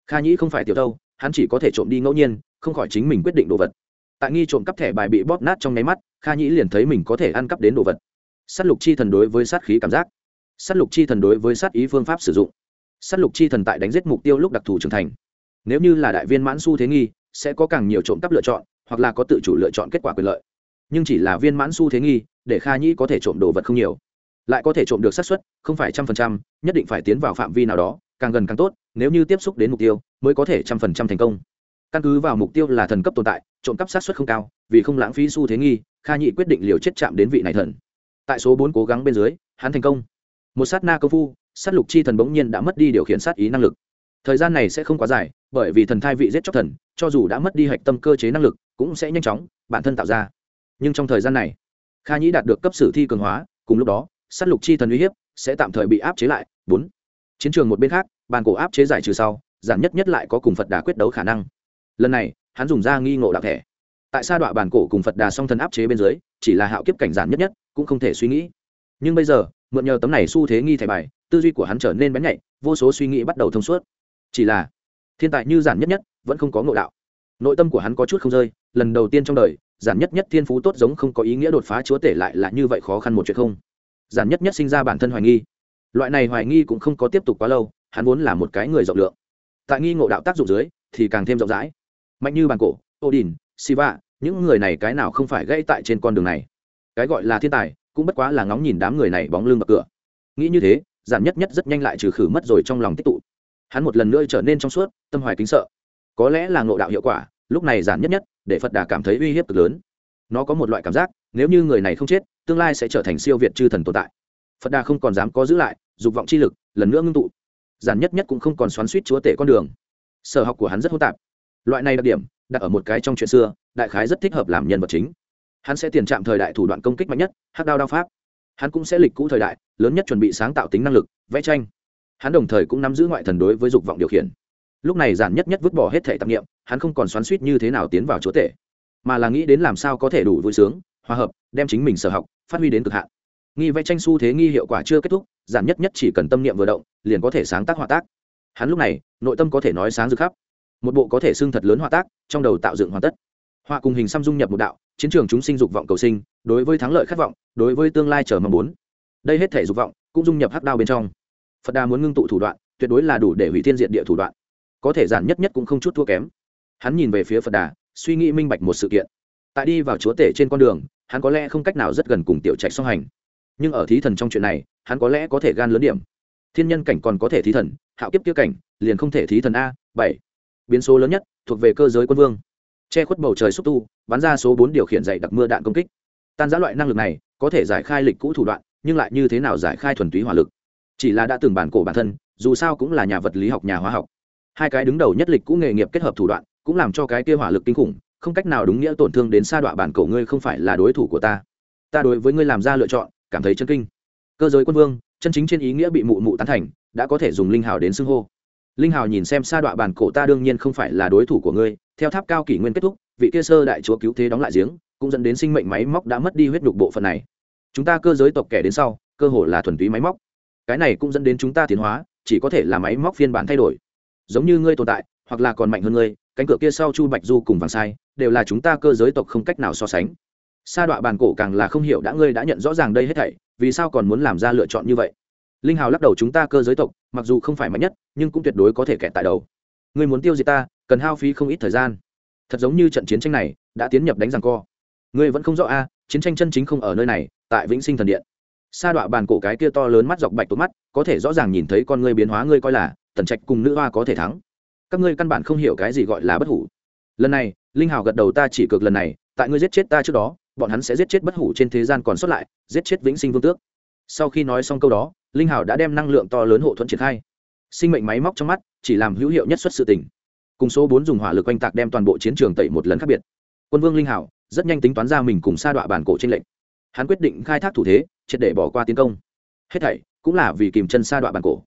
Kha nhĩ không phải tiểu thâu hắn chỉ có thể trộm đi ngẫu nhiên, không khỏi chính mình quyết định đồ vật. Tại nghi trộm cắp thẻ bài bị bóp nát trong nháy mắt, kha nhĩ liền thấy mình có thể ăn cắp đến đồ vật. S á t lục chi thần đối với sát khí cảm giác. S á t lục chi thần đối với sát ý phương pháp sử dụng. S á t lục chi thần tại đánh giết mục tiêu lúc đặc thù trưởng thành. Nếu như là đại viên mãn s u thế nghi, sẽ có càng nhiều trộm cắp lựa chọn, hoặc là có tự chủ lựa chọn kết quả quyền lợi. Nhưng chỉ là viên mãn su thế nghi, để kha nhĩ có thể trộm đồ vật không nhiều. Lại có thể trộm được xác suất không phải trăm phần trăm, nhất định phải tiến vào phạm vi nào đó, càng gần càng tốt, nếu như tiếp xúc đến mục tiêu mới có thể trăm phần trăm thành công. Căn cứ vào mục tiêu là thần cấp tồn tại, trộm cắp sát xuất không cao, vì không lãng phí xu thế nghi, kha nhị quyết định liều chết chạm đến vị này thần. Tại số bốn cố gắng bên dưới, hắn thành công. Một sát na công phu, sát lục chi thần bỗng nhiên đã mất đi điều khiển sát ý năng lực. Thời gian này sẽ không quá dài, bởi vì thần thai vị giết chóc thần, cho dù đã mất đi hạch tâm cơ chế năng lực, cũng sẽ nhanh chóng, bản thân tạo ra. Nhưng trong thời gian này, kha nhĩ đạt được cấp sử thi cường hóa, cùng lúc đó, sát lục chi thần uy hiếp sẽ tạm thời bị áp chế lại. Bốn, chiến trường một bên khác, bàn cổ áp chế giải trừ sau giản nhất nhất lại có cùng phật đà quyết đấu khả năng. Lần này, hắn dùng ra nghi ngộ đạo thẻ. Tại sa đọa bàn cổ cùng phật đà song thần áp chế bên dưới, chỉ là hạo kiếp cảnh giản nhất nhất, cũng không thể suy nghĩ. Nhưng bây giờ, mượn nhờ tấm này xu thế nghi thẻ bài, tư duy của hắn trở nên bén nhạy, vô số suy nghĩ bắt đầu thông suốt. Chỉ là, thiên tài như giản nhất nhất, vẫn không có ngộ đạo. Nội tâm của hắn có chút không rơi, lần đầu tiên trong đời, giản nhất nhất thiên phú tốt giống không có ý nghĩa đột phá chúa tể lại là như vậy khó khăn một chuyện không. Giản nhất nhất sinh ra bản thân hoài nghi. Loại này hoài nghi cũng không có tiếp tục quá lâu, hắn vốn là một cái người rộng lượng tại nghi ngộ đạo tác dụng dưới, thì càng thêm rộng rãi. Mạnh như bàn cổ, odin siva những người này cái nào không phải gây tại trên con đường này? Cái gọi là thiên tài, cũng bất quá là ngóng nhìn đám người này bóng lưng bậc cửa. Nghĩ như thế, giản nhất nhất rất nhanh lại trừ khử mất rồi trong lòng tích tụ. Hắn một lần nữa trở nên trong suốt, tâm hoài kính sợ. Có lẽ là ngộ đạo hiệu quả, lúc này giản nhất nhất, để phật đà cảm thấy uy hiếp cực lớn. Nó có một loại cảm giác, nếu như người này không chết, tương lai sẽ trở thành siêu việt chư thần tồn tại. Phật đà không còn dám có giữ lại, dục vọng chi lực, lần nữa ngưng tụ giản nhất nhất cũng không còn xoắn suýt chúa tể con đường. Sở học của hắn rất hỗn tạp. Loại này đặc điểm, đặt ở một cái trong chuyện xưa, đại khái rất thích hợp làm nhân vật chính. Hắn sẽ tiền trạm thời đại thủ đoạn công kích mạnh nhất hát đao đao pháp. Hắn cũng sẽ lịch cũ thời đại, lớn nhất chuẩn bị sáng tạo tính năng lực, vẽ tranh. Hắn đồng thời cũng nắm giữ ngoại thần đối với dục vọng điều khiển. Lúc này giản nhất nhất vứt bỏ hết thể tạp nghiệm hắn không còn xoắn suýt như thế nào tiến vào chúa tể, mà là nghĩ đến làm sao có thể đủ vui sướng, hòa hợp, đem chính mình sở học, phát huy đến cực hạn nghi vẽ tranh xu thế nghi hiệu quả chưa kết thúc, giản nhất nhất chỉ cần tâm niệm vừa động, liền có thể sáng tác họa tác. Hắn lúc này, nội tâm có thể nói sáng rực khắp. Một bộ có thể xưng thật lớn họa tác, trong đầu tạo dựng hoàn tất. Họa cùng hình xăm dung nhập một đạo, chiến trường chúng sinh dục vọng cầu sinh, đối với thắng lợi khát vọng, đối với tương lai chờ mong muốn. Đây hết thể dục vọng, cũng dung nhập hắc đao bên trong. Phật đà muốn ngưng tụ thủ đoạn, tuyệt đối là đủ để hủy thiên diện địa thủ đoạn. Có thể giản nhất nhất cũng không chút thua kém. Hắn nhìn về phía phật đà, suy nghĩ minh bạch một sự kiện. Tại đi vào chúa tể trên con đường, hắn có lẽ không cách nào rất gần cùng tiểu trạch song hành nhưng ở thí thần trong chuyện này, hắn có lẽ có thể gan lớn điểm. Thiên nhân cảnh còn có thể thí thần, hạo kiếp kia cảnh, liền không thể thí thần a, bảy. Biến số lớn nhất, thuộc về cơ giới quân vương. Che khuất bầu trời xúc tu, bắn ra số bốn điều khiển dạy đặc mưa đạn công kích. Tan giã loại năng lực này, có thể giải khai lịch cũ thủ đoạn, nhưng lại như thế nào giải khai thuần túy hỏa lực? Chỉ là đã từng bản cổ bản thân, dù sao cũng là nhà vật lý học, nhà hóa học. Hai cái đứng đầu nhất lịch cũ nghề nghiệp kết hợp thủ đoạn, cũng làm cho cái kia hỏa lực kinh khủng, không cách nào đúng nghĩa tổn thương đến sa đọa bản cổ ngươi không phải là đối thủ của ta. Ta đối với ngươi làm ra lựa chọn cảm thấy chân kinh. Cơ giới quân vương, chân chính trên ý nghĩa bị mụ mụ tán thành, đã có thể dùng linh hào đến xưng hô. Linh hào nhìn xem sa đọa bản cổ ta đương nhiên không phải là đối thủ của ngươi, theo tháp cao kỷ nguyên kết thúc, vị kia sơ đại chúa cứu thế đóng lại giếng, cũng dẫn đến sinh mệnh máy móc đã mất đi huyết nhục bộ phận này. Chúng ta cơ giới tộc kẻ đến sau, cơ hồ là thuần túy máy móc. Cái này cũng dẫn đến chúng ta tiến hóa, chỉ có thể là máy móc phiên bản thay đổi. Giống như ngươi tồn tại, hoặc là còn mạnh hơn ngươi, cánh cửa kia sau chu bạch du cùng vàng sai, đều là chúng ta cơ giới tộc không cách nào so sánh sa đọa bàn cổ càng là không hiểu đã ngươi đã nhận rõ ràng đây hết thảy, vì sao còn muốn làm ra lựa chọn như vậy? Linh hào lắc đầu chúng ta cơ giới tộc, mặc dù không phải mạnh nhất, nhưng cũng tuyệt đối có thể kẹt tại đầu. Ngươi muốn tiêu diệt ta, cần hao phí không ít thời gian. Thật giống như trận chiến tranh này, đã tiến nhập đánh rằng co. Ngươi vẫn không rõ a, chiến tranh chân chính không ở nơi này, tại vĩnh sinh thần điện. Sa đọa bàn cổ cái kia to lớn mắt dọc bạch tốt mắt, có thể rõ ràng nhìn thấy con ngươi biến hóa ngươi coi là, tần trạch cùng nữ hoa có thể thắng. Các ngươi căn bản không hiểu cái gì gọi là bất hủ. Lần này, linh hào gật đầu ta chỉ cực lần này, tại ngươi giết chết ta trước đó bọn hắn sẽ giết chết bất hủ trên thế gian còn sót lại, giết chết vĩnh sinh vương tước. Sau khi nói xong câu đó, linh hào đã đem năng lượng to lớn hộ thuẫn triển khai. Sinh mệnh máy móc trong mắt chỉ làm hữu hiệu nhất xuất sự tình. Cùng số bốn dùng hỏa lực oanh tạc đem toàn bộ chiến trường tẩy một lần khác biệt. Quân vương linh hảo rất nhanh tính toán ra mình cùng sa đọa bản cổ trên lệnh hắn quyết định khai thác thủ thế, triệt để bỏ qua tiến công. Hết thảy cũng là vì kìm chân sa đọa bản cổ.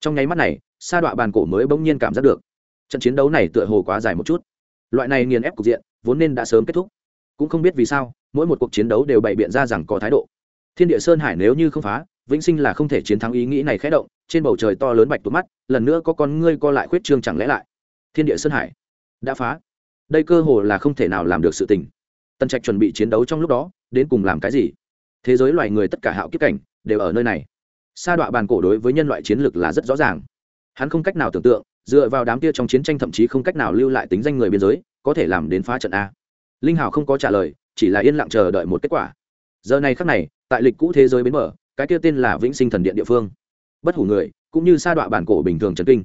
Trong nháy mắt này, sa đọa bản cổ mới bỗng nhiên cảm giác được. Trận chiến đấu này tựa hồ quá dài một chút. Loại này nghiền ép cục diện, vốn nên đã sớm kết thúc. Cũng không biết vì sao mỗi một cuộc chiến đấu đều bày biện ra rằng có thái độ. Thiên địa sơn hải nếu như không phá, vĩnh sinh là không thể chiến thắng ý nghĩ này khẽ động, trên bầu trời to lớn bạch tụt mắt, lần nữa có con ngươi co lại khuyết trương chẳng lẽ lại. Thiên địa sơn hải đã phá. Đây cơ hồ là không thể nào làm được sự tình. Tần trạch chuẩn bị chiến đấu trong lúc đó, đến cùng làm cái gì? Thế giới loài người tất cả hạo kiếp cảnh đều ở nơi này. Sa đọa bàn cổ đối với nhân loại chiến lược là rất rõ ràng. Hắn không cách nào tưởng tượng, dựa vào đám kia trong chiến tranh thậm chí không cách nào lưu lại tính danh người biên giới, có thể làm đến phá trận a. Linh hào không có trả lời chỉ là yên lặng chờ đợi một kết quả. Giờ này khắc này, tại lịch cũ thế giới bến mở cái kia tên là vĩnh sinh thần điện địa phương. Bất hủ người, cũng như sa đọa bản cổ bình thường trần kinh.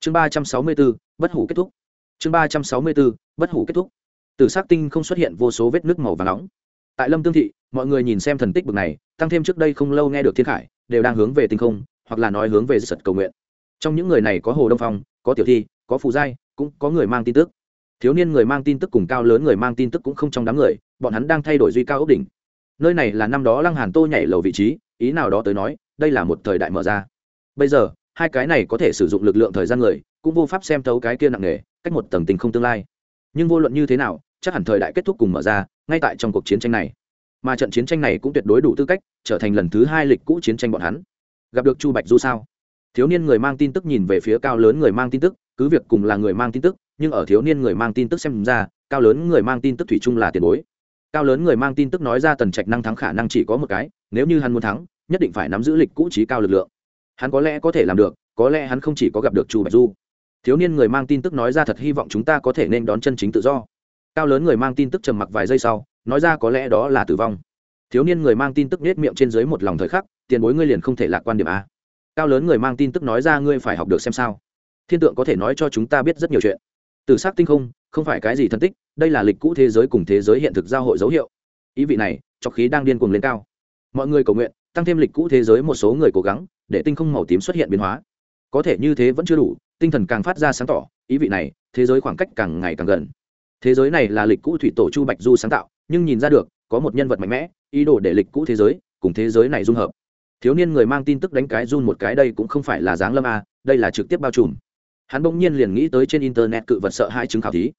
Chương ba trăm sáu mươi b ố bất hủ kết thúc. Chương ba trăm sáu mươi b ố bất hủ kết thúc. Từ s tinh không xuất hiện vô số vết nước màu và nóng. Tại lâm tương thị, mọi người nhìn xem thần tích bực này, tăng thêm trước đây không lâu nghe được thiên khải, đều đang hướng về tinh không, hoặc là nói hướng về sật cầu nguyện. Trong những người này có hồ đông phong, có tiểu thi, có phù giai, cũng có người mang tin tức. Thiếu niên người mang tin tức cùng cao lớn người mang tin tức cũng không trong đám người bọn hắn đang thay đổi duy cao ốc đỉnh. Nơi này là năm đó lăng hàn tô nhảy lầu vị trí, ý nào đó tới nói, đây là một thời đại mở ra. Bây giờ, hai cái này có thể sử dụng lực lượng thời gian người, cũng vô pháp xem thấu cái kia nặng nề, cách một tầng tình không tương lai. Nhưng vô luận như thế nào, chắc hẳn thời đại kết thúc cùng mở ra, ngay tại trong cuộc chiến tranh này. Mà trận chiến tranh này cũng tuyệt đối đủ tư cách trở thành lần thứ hai lịch cũ chiến tranh bọn hắn. Gặp được chu bạch du sao? Thiếu niên người mang tin tức nhìn về phía cao lớn người mang tin tức, cứ việc cùng là người mang tin tức, nhưng ở thiếu niên người mang tin tức xem ra, cao lớn người mang tin tức thủy chung là tiền bối cao lớn người mang tin tức nói ra tần trạch năng thắng khả năng chỉ có một cái, nếu như hắn muốn thắng, nhất định phải nắm giữ lịch cũ trí cao lực lượng. Hắn có lẽ có thể làm được, có lẽ hắn không chỉ có gặp được chu bạch du. Thiếu niên người mang tin tức nói ra thật hy vọng chúng ta có thể nên đón chân chính tự do. Cao lớn người mang tin tức trầm mặc vài giây sau, nói ra có lẽ đó là tử vong. Thiếu niên người mang tin tức nết miệng trên dưới một lòng thời khắc, tiền bối ngươi liền không thể lạc quan điểm a. Cao lớn người mang tin tức nói ra ngươi phải học được xem sao. Thiên tượng có thể nói cho chúng ta biết rất nhiều chuyện. Từ s ắ c tinh không không phải cái gì thân tích đây là lịch cũ thế giới cùng thế giới hiện thực giao hội dấu hiệu. Ý vị này, cho khí đang điên cuồng lên cao. Mọi người cầu nguyện, tăng thêm lịch cũ thế giới một số người cố gắng, để tinh không màu tím xuất hiện biến hóa. Có thể như thế vẫn chưa đủ, tinh thần càng phát ra sáng tỏ, ý vị này, thế giới khoảng cách càng ngày càng gần. Thế giới này là lịch cũ thủy tổ chu bạch du sáng tạo, nhưng nhìn ra được, có một nhân vật mạnh mẽ, ý đồ để lịch cũ thế giới cùng thế giới này dung hợp. Thiếu niên người mang tin tức đánh cái run một cái đây cũng không phải là dáng lâm a, đây là trực tiếp bao trùm. Hắn bỗng nhiên liền nghĩ tới trên internet cự vật sợ hai chứng khảo thí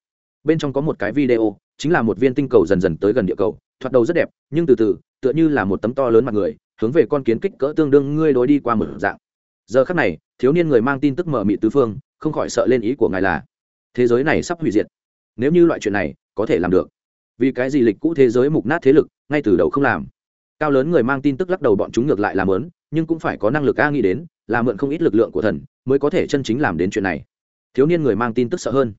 bên trong có một cái video, chính là một viên tinh cầu dần dần tới gần địa cầu, thoạt đầu rất đẹp, nhưng từ từ, tựa như là một tấm to lớn mặt người, hướng về con kiến kích cỡ tương đương ngươi đối đi qua một dạng. Giờ khắc này, thiếu niên người mang tin tức mở mị tứ phương, không khỏi sợ lên ý của ngài là, thế giới này sắp hủy diệt. Nếu như loại chuyện này có thể làm được, vì cái gì lịch cũ thế giới mục nát thế lực, ngay từ đầu không làm? Cao lớn người mang tin tức lắc đầu bọn chúng ngược lại làm lớn, nhưng cũng phải có năng lực a nghĩ đến, là mượn không ít lực lượng của thần, mới có thể chân chính làm đến chuyện này. Thiếu niên người mang tin tức sợ hơn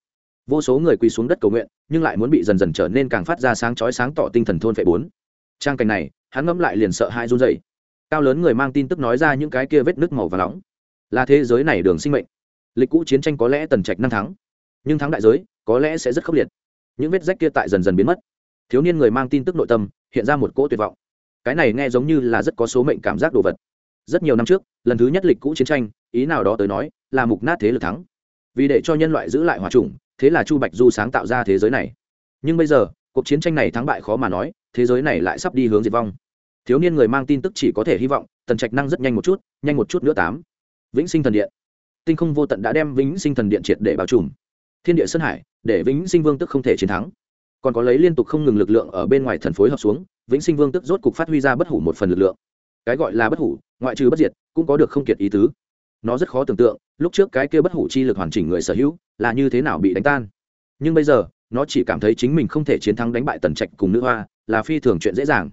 vô số người quỳ xuống đất cầu nguyện, nhưng lại muốn bị dần dần trở nên càng phát ra sáng chói sáng tỏ tinh thần thôn phệ bốn. Trang cảnh này, hắn ngẫm lại liền sợ hai run dậy cao lớn người mang tin tức nói ra những cái kia vết nước màu và nóng. Là thế giới này đường sinh mệnh. Lịch cũ chiến tranh có lẽ tần trạch năm thắng, nhưng thắng đại giới, có lẽ sẽ rất khốc liệt. Những vết rách kia tại dần dần biến mất. Thiếu niên người mang tin tức nội tâm, hiện ra một cỗ tuyệt vọng. Cái này nghe giống như là rất có số mệnh cảm giác đồ vật. Rất nhiều năm trước, lần thứ nhất lịch cũ chiến tranh, ý nào đó tới nói, là mục nát thế lực thắng. Vì để cho nhân loại giữ lại hòa trùng thế là chu bạch du sáng tạo ra thế giới này. Nhưng bây giờ, cuộc chiến tranh này thắng bại khó mà nói, thế giới này lại sắp đi hướng diệt vong. Thiếu niên người mang tin tức chỉ có thể hy vọng, tần trạch năng rất nhanh một chút, nhanh một chút nữa tám. Vĩnh sinh thần điện. Tinh không vô tận đã đem vĩnh sinh thần điện triệt để bao trùm. Thiên địa sơn hải, để vĩnh sinh vương tức không thể chiến thắng. Còn có lấy liên tục không ngừng lực lượng ở bên ngoài thần phối hợp xuống, vĩnh sinh vương tức rốt cục phát huy ra bất hủ một phần lực lượng. Cái gọi là bất hủ, ngoại trừ bất diệt, cũng có được không kiệt ý tứ nó rất khó tưởng tượng, lúc trước cái kia bất hủ chi lực hoàn chỉnh người sở hữu là như thế nào bị đánh tan. Nhưng bây giờ, nó chỉ cảm thấy chính mình không thể chiến thắng đánh bại tần trạch cùng nữ hoa, là phi thường chuyện dễ dàng.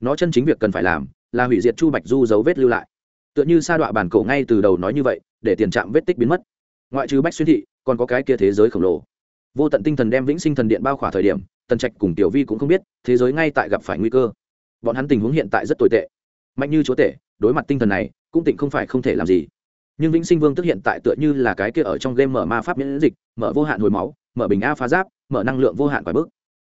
Nó chân chính việc cần phải làm, là hủy diệt chu bạch du dấu vết lưu lại. Tựa như sa đọa bản cổ ngay từ đầu nói như vậy, để tiền trạm vết tích biến mất. Ngoại trừ bách xuyên thị, còn có cái kia thế giới khổng lồ. Vô tận tinh thần đem vĩnh sinh thần điện bao khỏa thời điểm, tần trạch cùng tiểu vi cũng không biết, thế giới ngay tại gặp phải nguy cơ. Bọn hắn tình huống hiện tại rất tồi tệ. Mạnh như chúa tể, đối mặt tinh thần này, cũng tịnh không phải không thể làm gì nhưng vĩnh sinh vương tức hiện tại tựa như là cái kia ở trong game mở ma pháp miễn dịch, mở vô hạn hồi máu, mở bình a phá giáp, mở năng lượng vô hạn quả bước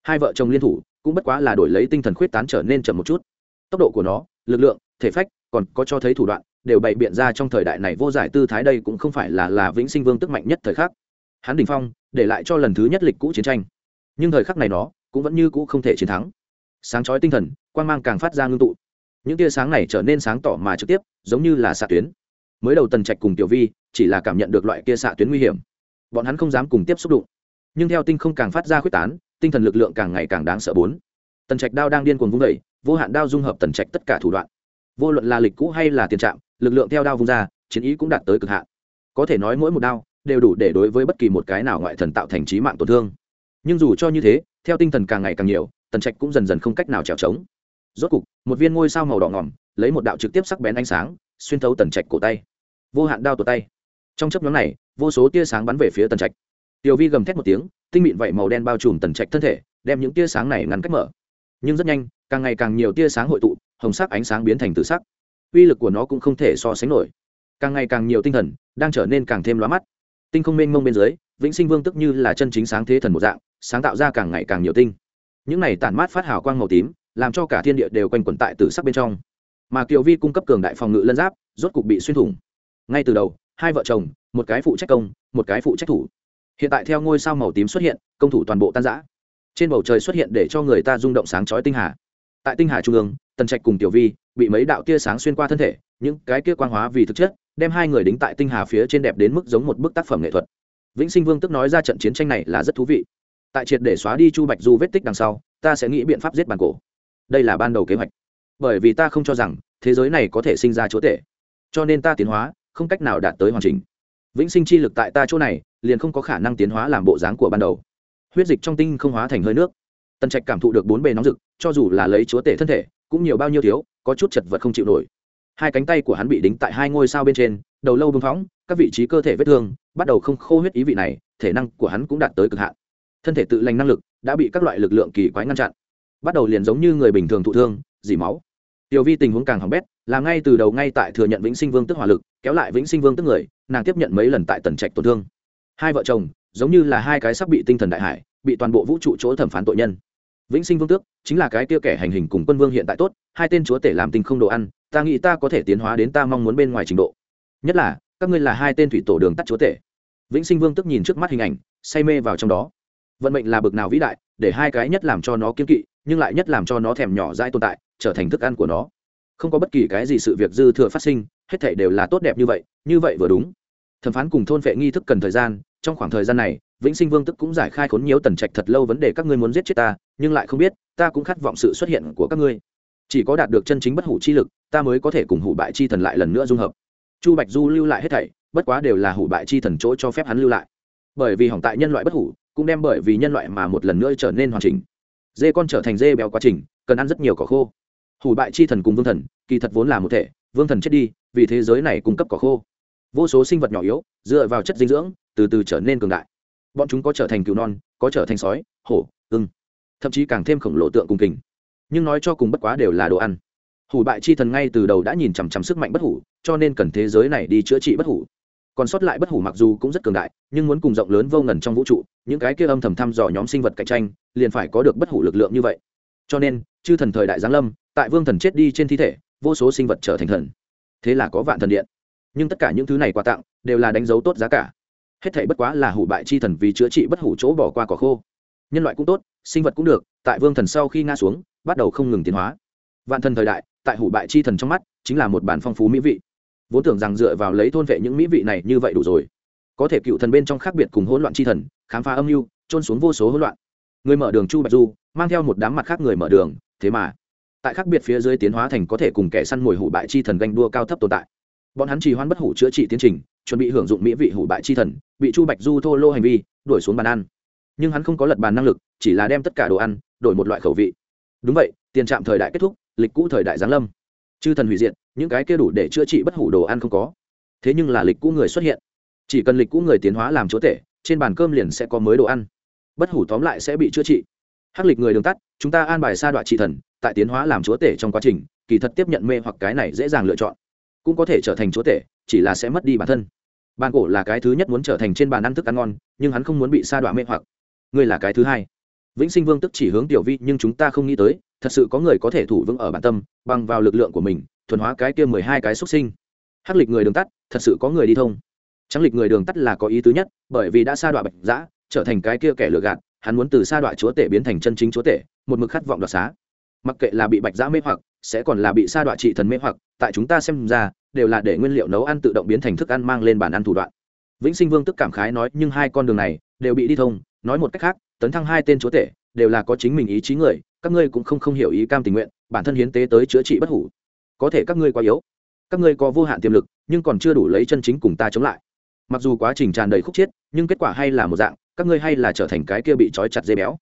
hai vợ chồng liên thủ, cũng bất quá là đổi lấy tinh thần khuyết tán trở nên chậm một chút. Tốc độ của nó, lực lượng, thể phách, còn có cho thấy thủ đoạn, đều bày biện ra trong thời đại này vô giải tư thái đây cũng không phải là là vĩnh sinh vương tức mạnh nhất thời khắc. Hắn đình phong, để lại cho lần thứ nhất lịch cũ chiến tranh. Nhưng thời khắc này nó, cũng vẫn như cũ không thể chiến thắng. Sáng chói tinh thần quan mang càng phát ra ngưng tụ. Những tia sáng này trở nên sáng tỏ mà trực tiếp, giống như là xạ tuyến mới đầu tần trạch cùng tiểu vi chỉ là cảm nhận được loại kia xạ tuyến nguy hiểm. Bọn hắn không dám cùng tiếp xúc đụng. Nhưng theo tinh không càng phát ra khuyết tán, tinh thần lực lượng càng ngày càng đáng sợ bốn. Tần trạch đao đang điên cuồng vung vẩy vô hạn đao dung hợp tần trạch tất cả thủ đoạn. Vô luận là lịch cũ hay là tiền trạm, lực lượng theo đao vung ra, chiến ý cũng đạt tới cực hạn. Có thể nói mỗi một đao đều đủ để đối với bất kỳ một cái nào ngoại thần tạo thành trí mạng tổn thương. Nhưng dù cho như thế, theo tinh thần càng ngày càng nhiều, tần trạch cũng dần dần không cách nào trèo trống. Rốt cục, một viên ngôi sao màu đỏ ngỏm, lấy một đạo trực tiếp sắc bén ánh sáng, xuyên thấu tần trạch cổ tay vô hạn đao tuột tay. Trong chấp nhóm này, vô số tia sáng bắn về phía tần trạch. Tiểu vi gầm thét một tiếng, tinh mịn vậy màu đen bao trùm tần trạch thân thể, đem những tia sáng này ngăn cách mở. Nhưng rất nhanh, càng ngày càng nhiều tia sáng hội tụ, hồng sắc ánh sáng biến thành tự sắc. Uy lực của nó cũng không thể so sánh nổi. Càng ngày càng nhiều tinh thần đang trở nên càng thêm lóa mắt. Tinh không mênh mông bên dưới, vĩnh sinh vương tức như là chân chính sáng thế thần một dạng, sáng tạo ra càng ngày càng nhiều tinh. Những này tản mát phát hào quang màu tím, làm cho cả thiên địa đều quanh quẩn tại tử sắc bên trong. Mà kiều vi cung cấp cường đại phòng ngự lân giáp, rốt cục bị xuyên thủng ngay từ đầu, hai vợ chồng, một cái phụ trách công, một cái phụ trách thủ. Hiện tại theo ngôi sao màu tím xuất hiện, công thủ toàn bộ tan giã trên bầu trời xuất hiện để cho người ta rung động sáng chói tinh hà. Tại tinh hà trung ương, tần trạch cùng tiểu vi bị mấy đạo tia sáng xuyên qua thân thể, những cái kia quang hóa vì thực chất, đem hai người đính tại tinh hà phía trên đẹp đến mức giống một bức tác phẩm nghệ thuật. Vĩnh sinh vương tức nói ra trận chiến tranh này là rất thú vị. Tại triệt để xóa đi chu bạch du vết tích đằng sau, ta sẽ nghĩ biện pháp giết bàn cổ. Đây là ban đầu kế hoạch. Bởi vì ta không cho rằng thế giới này có thể sinh ra chúa tể. Cho nên ta tiến hóa không cách nào đạt tới hoàn chỉnh. Vĩnh sinh chi lực tại ta chỗ này, liền không có khả năng tiến hóa làm bộ dáng của ban đầu. Huyết dịch trong tinh không hóa thành hơi nước. Tần trạch cảm thụ được bốn bề nóng rực, cho dù là lấy chúa tể thân thể, cũng nhiều bao nhiêu thiếu, có chút chật vật không chịu nổi. Hai cánh tay của hắn bị đính tại hai ngôi sao bên trên, đầu lâu bưng phóng, các vị trí cơ thể vết thương, bắt đầu không khô huyết ý vị này, thể năng của hắn cũng đạt tới cực hạn. Thân thể tự lành năng lực đã bị các loại lực lượng kỳ quái ngăn chặn. Bắt đầu liền giống như người bình thường thụ thương, dỉ máu tiểu vi tình huống càng hỏng bét, là ngay từ đầu ngay tại thừa nhận vĩnh sinh vương tức hỏa lực, kéo lại vĩnh sinh vương tức người, nàng tiếp nhận mấy lần tại tần trạch tổn thương. Hai vợ chồng, giống như là hai cái sắp bị tinh thần đại hải bị toàn bộ vũ trụ chỗ thẩm phán tội nhân. Vĩnh sinh vương tước, chính là cái kia kẻ hành hình cùng quân vương hiện tại tốt, hai tên chúa tể làm tinh không đồ ăn, ta nghĩ ta có thể tiến hóa đến ta mong muốn bên ngoài trình độ. Nhất là, các ngươi là hai tên thủy tổ đường tắt chúa tể. Vĩnh sinh vương tức nhìn trước mắt hình ảnh, say mê vào trong đó. Vận mệnh là bực nào vĩ đại, để hai cái nhất làm cho nó kiên kỵ, nhưng lại nhất làm cho nó thèm nhỏ dãi tồn tại trở thành thức ăn của nó. Không có bất kỳ cái gì sự việc dư thừa phát sinh, hết thể đều là tốt đẹp như vậy như vậy vừa đúng. Thẩm phán cùng thôn vệ nghi thức cần thời gian, trong khoảng thời gian này, vĩnh sinh vương tức cũng giải khai khốn nhiều tần trạch thật lâu vấn đề các ngươi muốn giết chết ta, nhưng lại không biết, ta cũng khát vọng sự xuất hiện của các ngươi. Chỉ có đạt được chân chính bất hủ chi lực, ta mới có thể cùng hủ bại chi thần lại lần nữa dung hợp. Chu bạch du lưu lại hết thảy, bất quá đều là hủ bại chi thần chỗ cho phép hắn lưu lại. Bởi vì hỏng tại nhân loại bất hủ, cũng đem bởi vì nhân loại mà một lần nữa trở nên hoàn chỉnh. Dê con trở thành dê béo quá trình, cần ăn rất nhiều cỏ khô hủ bại chi thần cùng vương thần, kỳ thật vốn là một thể, vương thần chết đi, vì thế giới này cung cấp cỏ khô. Vô số sinh vật nhỏ yếu, dựa vào chất dinh dưỡng, từ từ trở nên cường đại. Bọn chúng có trở thành cừu non, có trở thành sói, hổ, ưng, thậm chí càng thêm khổng lồ tượng cùng kình. Nhưng nói cho cùng bất quá đều là đồ ăn. Hủ bại chi thần ngay từ đầu đã nhìn chằm chằm sức mạnh bất hủ, cho nên cần thế giới này đi chữa trị bất hủ. Còn sót lại bất hủ mặc dù cũng rất cường đại, nhưng muốn cùng rộng lớn vô ngần trong vũ trụ, những cái kia âm thầm thăm dò nhóm sinh vật cạnh tranh, liền phải có được bất hủ lực lượng như vậy. Cho nên, chư thần thời đại giáng lâm tại vương thần chết đi trên thi thể, vô số sinh vật trở thành thần. Thế là có vạn thần điện. Nhưng tất cả những thứ này quà tặng đều là đánh dấu tốt giá cả. Hết thảy bất quá là hủ bại chi thần vì chữa trị bất hủ chỗ bỏ qua cỏ khô. Nhân loại cũng tốt, sinh vật cũng được, tại vương thần sau khi ngã xuống, bắt đầu không ngừng tiến hóa. Vạn thần thời đại, tại hủ bại chi thần trong mắt, chính là một bản phong phú mỹ vị. Vốn tưởng rằng dựa vào lấy thôn vệ những mỹ vị này như vậy đủ rồi. Có thể cựu thần bên trong khác biệt cùng hỗn loạn chi thần, khám phá âm mưu trôn xuống vô số hỗn loạn. Người mở đường chu bạch du, mang theo một đám mặt khác người mở đường, thế mà tại khác biệt phía dưới tiến hóa thành có thể cùng kẻ săn mồi hủ bại chi thần ganh đua cao thấp tồn tại. Bọn hắn trì hoãn bất hủ chữa trị tiến trình, chuẩn bị hưởng dụng mỹ vị hủ bại chi thần, bị chu bạch du thô lô hành vi, đuổi xuống bàn ăn. Nhưng hắn không có lật bàn năng lực, chỉ là đem tất cả đồ ăn, đổi một loại khẩu vị. Đúng vậy, tiền trạm thời đại kết thúc, lịch cũ thời đại giáng lâm. Chư thần hủy diệt, những cái kia đủ để chữa trị bất hủ đồ ăn không có. Thế nhưng là lịch cũ người xuất hiện. Chỉ cần lịch cũ người tiến hóa làm chúa tể, trên bàn cơm liền sẽ có mới đồ ăn. Bất hủ tóm lại sẽ bị chữa trị. Hắc lịch người đường tắt, chúng ta an bài sa đoạn trị thần tại tiến hóa làm chúa tể trong quá trình, kỳ thật tiếp nhận mê hoặc cái này dễ dàng lựa chọn. Cũng có thể trở thành chúa tể, chỉ là sẽ mất đi bản thân. Bàn cổ là cái thứ nhất muốn trở thành trên bàn ăn thức ăn ngon, nhưng hắn không muốn bị sa đọa mê hoặc. Ngươi là cái thứ hai. Vĩnh sinh vương tức chỉ hướng tiểu vi, nhưng chúng ta không nghĩ tới, thật sự có người có thể thủ vững ở bản tâm, bằng vào lực lượng của mình, thuần hóa cái kia mười hai cái xuất sinh. Hắc lịch người đường tắt, thật sự có người đi thông. Trắng lịch người đường tắt là có ý tứ nhất, bởi vì đã sa đọa bạch giã trở thành cái kia kẻ lừa gạt, hắn muốn từ sa đọa chúa tể biến thành chân chính chúa tể, một mực khát vọng đoạt xá mặc kệ là bị bạch giã mê hoặc, sẽ còn là bị sa đọa trị thần mê hoặc, tại chúng ta xem ra, đều là để nguyên liệu nấu ăn tự động biến thành thức ăn mang lên bàn ăn thủ đoạn. Vĩnh sinh vương tức cảm khái nói, nhưng hai con đường này, đều bị đi thông, nói một cách khác, tấn thăng hai tên chúa tể, đều là có chính mình ý chí người, các ngươi cũng không không hiểu ý cam tình nguyện, bản thân hiến tế tới chữa trị bất hủ. Có thể các ngươi quá yếu, các ngươi có vô hạn tiềm lực, nhưng còn chưa đủ lấy chân chính cùng ta chống lại. Mặc dù quá trình tràn đầy khúc chiết, nhưng kết quả hay là một dạng, các ngươi hay là trở thành cái kia bị trói chặt dây béo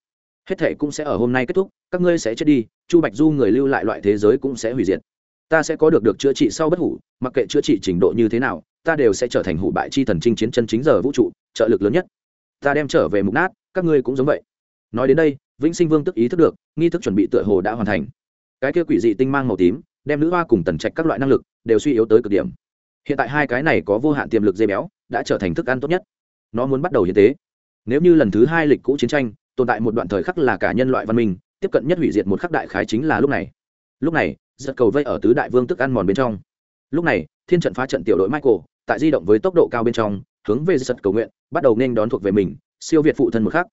hết thể cũng sẽ ở hôm nay kết thúc, các ngươi sẽ chết đi, chu bạch du người lưu lại loại thế giới cũng sẽ hủy diệt. Ta sẽ có được được chữa trị sau bất hủ, mặc kệ chữa trị trình độ như thế nào, ta đều sẽ trở thành hủ bại chi thần chinh chiến chân chính giờ vũ trụ, trợ lực lớn nhất. Ta đem trở về mục nát, các ngươi cũng giống vậy. Nói đến đây, vĩnh sinh vương tức ý thức được, nghi thức chuẩn bị tựa hồ đã hoàn thành. Cái kia quỷ dị tinh mang màu tím, đem nữ hoa cùng tần trạch các loại năng lực đều suy yếu tới cực điểm. Hiện tại hai cái này có vô hạn tiềm lực dây béo, đã trở thành thức ăn tốt nhất. Nó muốn bắt đầu như tế. Nếu như lần thứ hai lịch cũ chiến tranh tồn tại một đoạn thời khắc là cả nhân loại văn minh, tiếp cận nhất hủy diệt một khắc đại khái chính là lúc này. Lúc này, giật cầu vây ở tứ đại vương tức ăn mòn bên trong. Lúc này, thiên trận phá trận tiểu đội michael, tại di động với tốc độ cao bên trong, hướng về giật cầu nguyện, bắt đầu nên đón thuộc về mình, siêu việt phụ thân một khắc.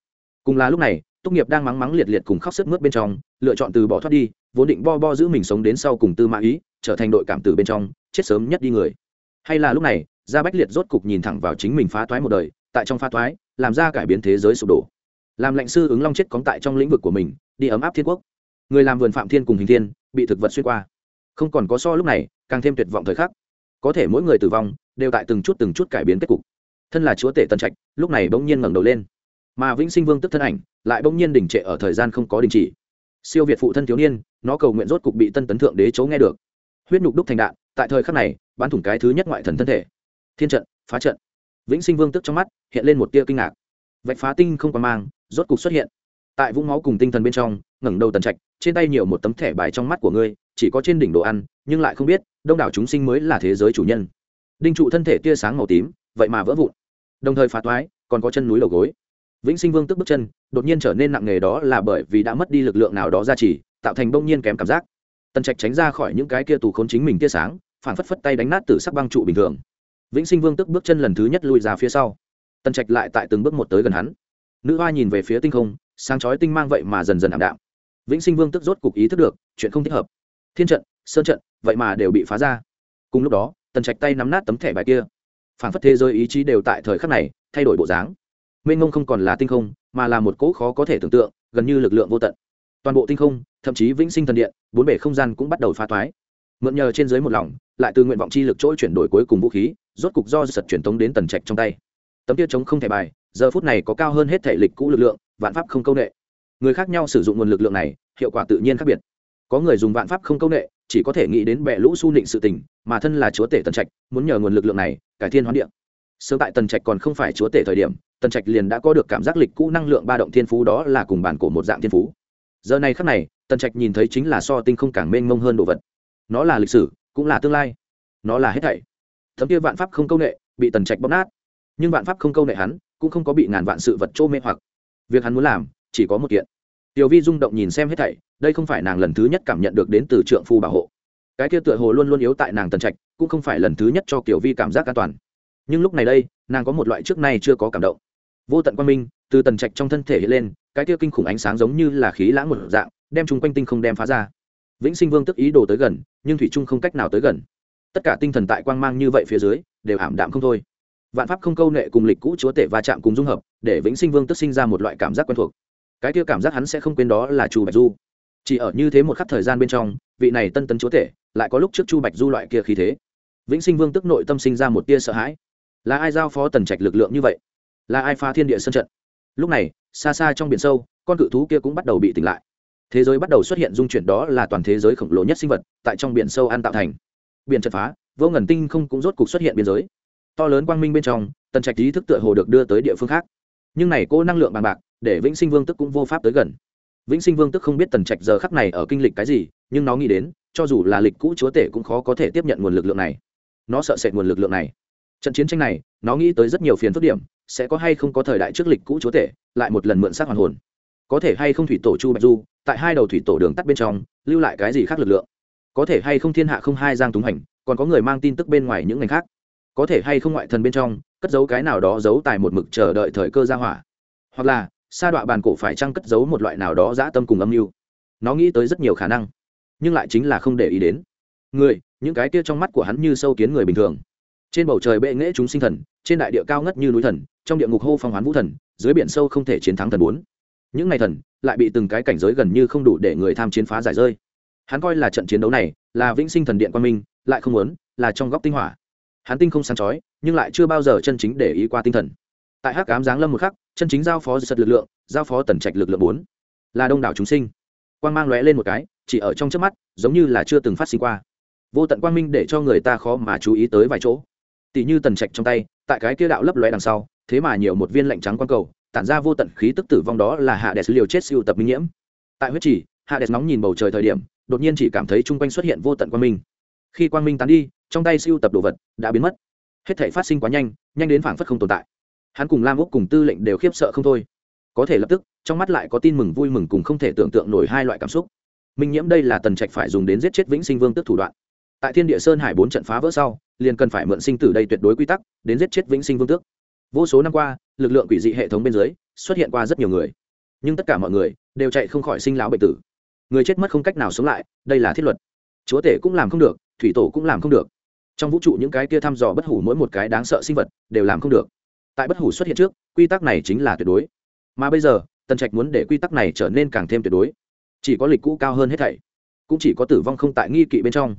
Cùng là lúc này tốt nghiệp đang mắng mắng liệt liệt cùng khóc sức mướt bên trong, lựa chọn từ bỏ thoát đi, vốn định bo bo giữ mình sống đến sau cùng tư mã ý, trở thành đội cảm tử bên trong, chết sớm nhất đi người. Hay là lúc này, gia bách liệt rốt cục nhìn thẳng vào chính mình phá thoái một đời, tại trong phá thoái, làm ra cải biến thế giới sụp đổ làm lệnh sư ứng long chết cóng tại trong lĩnh vực của mình, đi ấm áp thiên quốc. Người làm vườn phạm thiên cùng hình thiên bị thực vật xuyên qua. Không còn có so lúc này, càng thêm tuyệt vọng thời khắc. Có thể mỗi người tử vong, đều tại từng chút từng chút cải biến kết cục. Thân là chúa tể tân trạch, lúc này bỗng nhiên ngẩng đầu lên. Mà vĩnh sinh vương tức thân ảnh, lại bỗng nhiên đình trệ ở thời gian không có đình chỉ. Siêu việt phụ thân thiếu niên, nó cầu nguyện rốt cục bị tân tấn thượng đế chấu nghe được. Huyết nhục đúc thành đạn, tại thời khắc này, bắn thủng cái thứ nhất ngoại thần thân thể. Thiên trận, phá trận. Vĩnh sinh vương tức trong mắt, hiện lên một tia kinh ngạc. Vạch phá tinh không còn mang rốt cục xuất hiện. Tại vũng máu cùng tinh thần bên trong, ngẩng đầu tần trạch, trên tay nhiều một tấm thẻ bài trong mắt của ngươi, chỉ có trên đỉnh đồ ăn, nhưng lại không biết, đông đảo chúng sinh mới là thế giới chủ nhân. Đinh trụ thân thể tia sáng màu tím, vậy mà vỡ vụn. Đồng thời phá toái còn có chân núi đầu gối. Vĩnh sinh vương tức bước chân, đột nhiên trở nên nặng nề đó là bởi vì đã mất đi lực lượng nào đó ra chỉ tạo thành bông nhiên kém cảm giác. Tần trạch tránh ra khỏi những cái kia tù khốn chính mình tia sáng phản phất phất tay đánh nát từ sắc băng trụ bình thường. Vĩnh sinh vương tức bước chân lần thứ nhất lùi ra phía sau. Tần trạch lại tại từng bước một tới gần hắn nữ hoa nhìn về phía tinh không, sáng chói tinh mang vậy mà dần dần ảm đạm. Vĩnh sinh vương tức rốt cục ý thức được, chuyện không thích hợp. Thiên trận, sơn trận, vậy mà đều bị phá ra. Cùng lúc đó, tần trạch tay nắm nát tấm thẻ bài kia. Phản phất thế giới ý chí đều tại thời khắc này thay đổi bộ dáng. Mênh ngông không còn là tinh không, mà là một cỗ khó có thể tưởng tượng, gần như lực lượng vô tận. Toàn bộ tinh không, thậm chí vĩnh sinh thần điện, bốn bể không gian cũng bắt đầu phá thoái mượn nhờ trên dưới một lòng, lại từ nguyện vọng chi lực chỗ chuyển đổi cuối cùng vũ khí, rốt cục do giật truyền tống đến tần trạch trong tay. Tấm tiêu chống không thẻ bài giờ phút này có cao hơn hết thể lịch cũ lực lượng, vạn pháp không công nghệ người khác nhau sử dụng nguồn lực lượng này, hiệu quả tự nhiên khác biệt. Có người dùng vạn pháp không công nghệ chỉ có thể nghĩ đến bệ lũ su nịnh sự tình, mà thân là chúa tể tần trạch, muốn nhờ nguồn lực lượng này, cải thiên hoán điện sớm tại tần trạch còn không phải chúa tể thời điểm, tần trạch liền đã có được cảm giác lịch cũ năng lượng ba động thiên phú đó là cùng bản cổ một dạng thiên phú. Giờ này khắc này, tần trạch nhìn thấy chính là so tinh không càng mênh mông hơn đồ vật. Nó là lịch sử, cũng là tương lai. Nó là hết thảy. Thấm kia vạn pháp không công nghệ bị tần trạch bóp nát. Nhưng vạn pháp không công nghệ hắn cũng không có bị ngàn vạn sự vật trô mê hoặc. Việc hắn muốn làm, chỉ có một kiện. Tiểu vi rung động nhìn xem hết thảy, đây không phải nàng lần thứ nhất cảm nhận được đến từ trượng phu bảo hộ. Cái kia tựa hồ luôn luôn yếu tại nàng tần trạch, cũng không phải lần thứ nhất cho kiểu vi cảm giác an toàn. Nhưng lúc này đây, nàng có một loại trước nay chưa có cảm động. Vô tận quan minh, từ tần trạch trong thân thể hiện lên, cái kia kinh khủng ánh sáng giống như là khí lãng một dạng, đem chung quanh tinh không đem phá ra. Vĩnh sinh vương tức ý đồ tới gần, nhưng thủy trung không cách nào tới gần. Tất cả tinh thần tại quang mang như vậy phía dưới, đều ảm đạm không thôi vạn pháp không câu nệ cùng lịch cũ chúa tể va chạm cùng dung hợp, để vĩnh sinh vương tức sinh ra một loại cảm giác quen thuộc. Cái kia cảm giác hắn sẽ không quên đó là chu bạch du. Chỉ ở như thế một khắc thời gian bên trong, vị này tân tấn chúa tể lại có lúc trước chu bạch du loại kia khí thế. Vĩnh sinh vương tức nội tâm sinh ra một tia sợ hãi. Là ai giao phó tần trạch lực lượng như vậy? Là ai phá thiên địa sân trận? Lúc này, xa xa trong biển sâu, con cự thú kia cũng bắt đầu bị tỉnh lại. Thế giới bắt đầu xuất hiện dung chuyển đó là toàn thế giới khổng lồ nhất sinh vật tại trong biển sâu an tạo thành. Biển trận phá, vô ngần tinh không cũng rốt cục xuất hiện biên giới to lớn quang minh bên trong, tần trạch ý thức tựa hồ được đưa tới địa phương khác. Nhưng này cô năng lượng bằng bạc, để vĩnh sinh vương tức cũng vô pháp tới gần. Vĩnh sinh vương tức không biết tần trạch giờ khắc này ở kinh lịch cái gì, nhưng nó nghĩ đến, cho dù là lịch cũ chúa tể cũng khó có thể tiếp nhận nguồn lực lượng này. Nó sợ sệt nguồn lực lượng này. Trận chiến tranh này, nó nghĩ tới rất nhiều phiền phức điểm, sẽ có hay không có thời đại trước lịch cũ chúa tể, lại một lần mượn xác hoàn hồn. Có thể hay không thủy tổ chu bạch du, tại hai đầu thủy tổ đường tắt bên trong, lưu lại cái gì khác lực lượng? Có thể hay không thiên hạ không hai giang túng hành, còn có người mang tin tức bên ngoài những ngành khác? Có thể hay không ngoại thần bên trong, cất giấu cái nào đó giấu tài một mực chờ đợi thời cơ ra hỏa. Hoặc là, sa đọa bàn cổ phải chăng cất giấu một loại nào đó dã tâm cùng âm mưu? Nó nghĩ tới rất nhiều khả năng, nhưng lại chính là không để ý đến. Người, những cái kia trong mắt của hắn như sâu kiến người bình thường. Trên bầu trời bệ nghễ chúng sinh thần, trên đại địa cao ngất như núi thần, trong địa ngục hô phong hoán vũ thần, dưới biển sâu không thể chiến thắng thần bốn. Những ngày thần, lại bị từng cái cảnh giới gần như không đủ để người tham chiến phá giải rơi. Hắn coi là trận chiến đấu này, là vĩnh sinh thần điện quan minh, lại không muốn, là trong góc tinh hỏa hắn tinh không sáng chói, nhưng lại chưa bao giờ chân chính để ý qua tinh thần. Tại hắc ám giáng lâm một khắc, chân chính giao phó giật lực lượng, giao phó tần trạch lực lượng bốn. Là đông đảo chúng sinh. Quang mang lóe lên một cái, chỉ ở trong trước mắt, giống như là chưa từng phát sinh qua. Vô tận quang minh để cho người ta khó mà chú ý tới vài chỗ. Tỷ như tần trạch trong tay, tại cái kia đạo lấp lóe đằng sau, thế mà nhiều một viên lạnh trắng quang cầu, tản ra vô tận khí tức tử vong đó là hạ đẹp liều chết siêu tập minh nhiễm. Tại huyết chỉ hạ đẹp nóng nhìn bầu trời thời điểm, đột nhiên chỉ cảm thấy chung quanh xuất hiện vô tận quang minh khi quang minh tán đi, trong tay siêu tập đồ vật đã biến mất. Hết thể phát sinh quá nhanh nhanh đến phảng phất không tồn tại. Hắn cùng lam úc cùng tư lệnh đều khiếp sợ không thôi. Có thể lập tức, trong mắt lại có tin mừng vui mừng cùng không thể tưởng tượng nổi hai loại cảm xúc. Minh nhiễm đây là tần trạch phải dùng đến giết chết vĩnh sinh vương tức thủ đoạn. Tại thiên địa sơn hải bốn trận phá vỡ sau, liền cần phải mượn sinh tử đây tuyệt đối quy tắc, đến giết chết vĩnh sinh vương tước vô số năm qua, lực lượng quỷ dị hệ thống bên dưới, xuất hiện qua rất nhiều người. Nhưng tất cả mọi người đều chạy không khỏi sinh lão bệnh tử. Người chết mất không cách nào sống lại, đây là thiết luật. Chúa tể cũng làm không được thủy tổ cũng làm không được. Trong vũ trụ những cái kia thăm dò bất hủ mỗi một cái đáng sợ sinh vật đều làm không được. Tại bất hủ xuất hiện trước, quy tắc này chính là tuyệt đối. Mà bây giờ, tần trạch muốn để quy tắc này trở nên càng thêm tuyệt đối. Chỉ có lịch cũ cao hơn hết thảy, cũng chỉ có tử vong không tại nghi kỵ bên trong.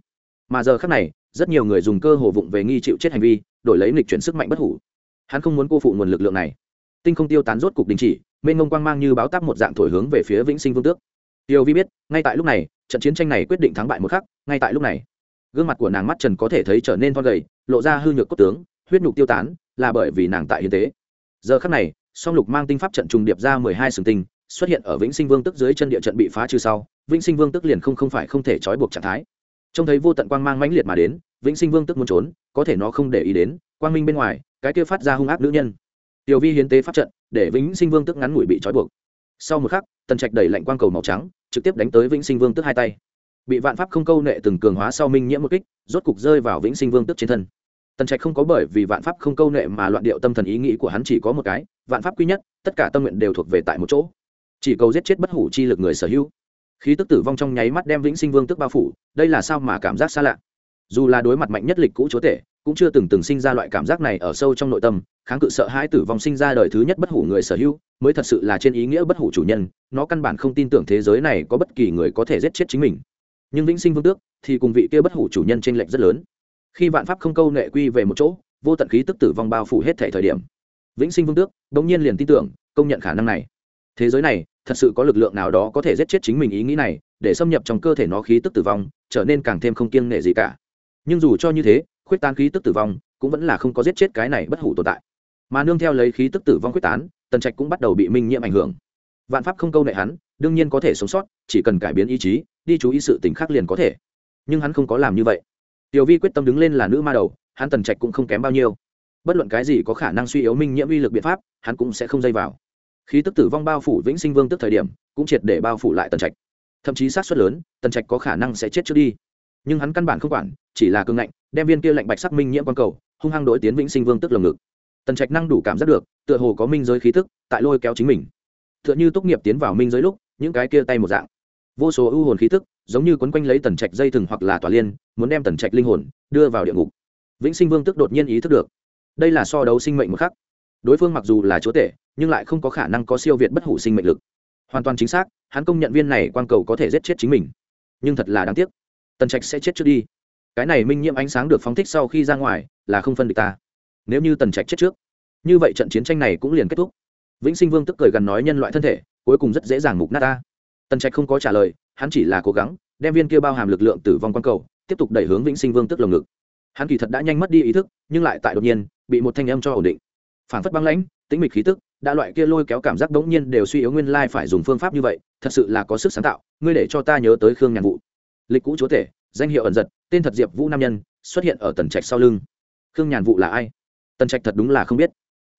Mà giờ khác này, rất nhiều người dùng cơ hồ vụng về nghi chịu chết hành vi, đổi lấy lịch chuyển sức mạnh bất hủ. Hắn không muốn cô phụ nguồn lực lượng này. Tinh không tiêu tán rốt cục đình chỉ, mênh ngông quang mang như báo táp một dạng thổi hướng về phía vĩnh sinh vương tước. Tiêu vi biết, ngay tại lúc này, trận chiến tranh này quyết định thắng bại một khắc, ngay tại lúc này gương mặt của nàng mắt trần có thể thấy trở nên thon gầy, lộ ra hư nhược cốt tướng, huyết nhục tiêu tán, là bởi vì nàng tại hiến tế. Giờ khắc này, song lục mang tinh pháp trận trùng điệp ra mười hai sừng tinh, xuất hiện ở vĩnh sinh vương tức dưới chân địa trận bị phá trừ sau, vĩnh sinh vương tức liền không không phải không thể trói buộc trạng thái. Trông thấy vô tận quang mang mãnh liệt mà đến, vĩnh sinh vương tức muốn trốn, có thể nó không để ý đến, quang minh bên ngoài, cái kia phát ra hung ác nữ nhân. Tiểu vi hiến tế pháp trận, để vĩnh sinh vương tức ngắn ngủi bị trói buộc. Sau một khắc, tần trạch đẩy lạnh quang cầu màu trắng, trực tiếp đánh tới vĩnh sinh vương tức hai tay bị vạn pháp không câu nệ từng cường hóa sau minh nhiễm một kích, rốt cục rơi vào vĩnh sinh vương tức trên thân. Tần trạch không có bởi vì vạn pháp không câu nệ mà loạn điệu tâm thần ý nghĩ của hắn chỉ có một cái, vạn pháp quy nhất, tất cả tâm nguyện đều thuộc về tại một chỗ. Chỉ cầu giết chết bất hủ chi lực người sở hữu. Khí tức tử vong trong nháy mắt đem vĩnh sinh vương tức bao phủ, đây là sao mà cảm giác xa lạ? Dù là đối mặt mạnh nhất lịch cũ chúa tể, cũng chưa từng từng sinh ra loại cảm giác này ở sâu trong nội tâm, kháng cự sợ hãi tử vong sinh ra đời thứ nhất bất hủ người sở hữu, mới thật sự là trên ý nghĩa bất hủ chủ nhân, nó căn bản không tin tưởng thế giới này có bất kỳ người có thể giết chết chính mình nhưng vĩnh sinh vương tước thì cùng vị kia bất hủ chủ nhân t r ê n lệch rất lớn. Khi vạn pháp không câu nệ quy về một chỗ, vô tận khí tức tử vong bao phủ hết thể thời điểm, vĩnh sinh vương tước đ ỗ n g nhiên liền tin tưởng, công nhận khả năng này. Thế giới này, thật sự có lực lượng nào đó có thể giết chết chính mình ý nghĩ này, để xâm nhập trong cơ thể nó khí tức tử vong, trở nên càng thêm không kiêng nệ gì cả. Nhưng dù cho như thế, khuyết tán khí tức tử vong cũng vẫn là không có giết chết cái này bất hủ tồn tại. Mà nương theo lấy khí tức tử vong quyết tán, tần trạch cũng bắt đầu bị minh nhiễm ảnh hưởng. Vạn pháp không câu nệ hắn, đương nhiên có thể sống sót, chỉ cần cải biến ý chí đi chú ý sự tình khác liền có thể. Nhưng hắn không có làm như vậy. Tiểu vi quyết tâm đứng lên là nữ ma đầu, hắn tần trạch cũng không kém bao nhiêu. Bất luận cái gì có khả năng suy yếu minh nhiễm uy lực biện pháp, hắn cũng sẽ không dây vào. Khí tức tử vong bao phủ vĩnh sinh vương tức thời điểm, cũng triệt để bao phủ lại tần trạch. Thậm chí sát xuất lớn, tần trạch có khả năng sẽ chết trước đi. Nhưng hắn căn bản không quản, chỉ là cương ngạnh, đem viên kia lạnh bạch sắc minh nhiễm quang cầu, hung hăng đổi tiến vĩnh sinh vương tức lồng ngực. Tần trạch năng đủ cảm giác được, tựa hồ có minh giới khí tức, tại lôi kéo chính mình. Tựa như tốt nghiệp tiến vào minh giới lúc, những cái kia tay một dạng vô số ưu hồn khí tức, giống như quấn quanh lấy tần trạch dây thừng hoặc là tòa liên, muốn đem tần trạch linh hồn đưa vào địa ngục. Vĩnh sinh vương tức đột nhiên ý thức được, đây là so đấu sinh mệnh một khắc. Đối phương mặc dù là chúa tể, nhưng lại không có khả năng có siêu việt bất hủ sinh mệnh lực. Hoàn toàn chính xác, hắn công nhận viên này quan cầu có thể giết chết chính mình. Nhưng thật là đáng tiếc, tần trạch sẽ chết trước đi. Cái này minh nhiễm ánh sáng được phóng thích sau khi ra ngoài, là không phân địch ta. Nếu như tần trạch chết trước, như vậy trận chiến tranh này cũng liền kết thúc. Vĩnh sinh vương tức cười gần nói nhân loại thân thể, cuối cùng rất dễ dàng mục nát ta tần trạch không có trả lời, hắn chỉ là cố gắng đem viên kia bao hàm lực lượng tử vong quang cầu tiếp tục đẩy hướng vĩnh sinh vương tức lồng ngực. Hắn kỳ thật đã nhanh mất đi ý thức, nhưng lại tại đột nhiên bị một thanh âm cho ổn định. Phản phất băng lãnh, tĩnh mịch khí tức, đã loại kia lôi kéo cảm giác bỗng nhiên đều suy yếu nguyên lai phải dùng phương pháp như vậy, thật sự là có sức sáng tạo, ngươi để cho ta nhớ tới khương nhàn vụ lịch cũ chúa tể, danh hiệu ẩn giật, tên thật diệp vũ nam nhân, xuất hiện ở tần trạch sau lưng. Khương nhàn vụ là ai? Tần trạch thật đúng là không biết,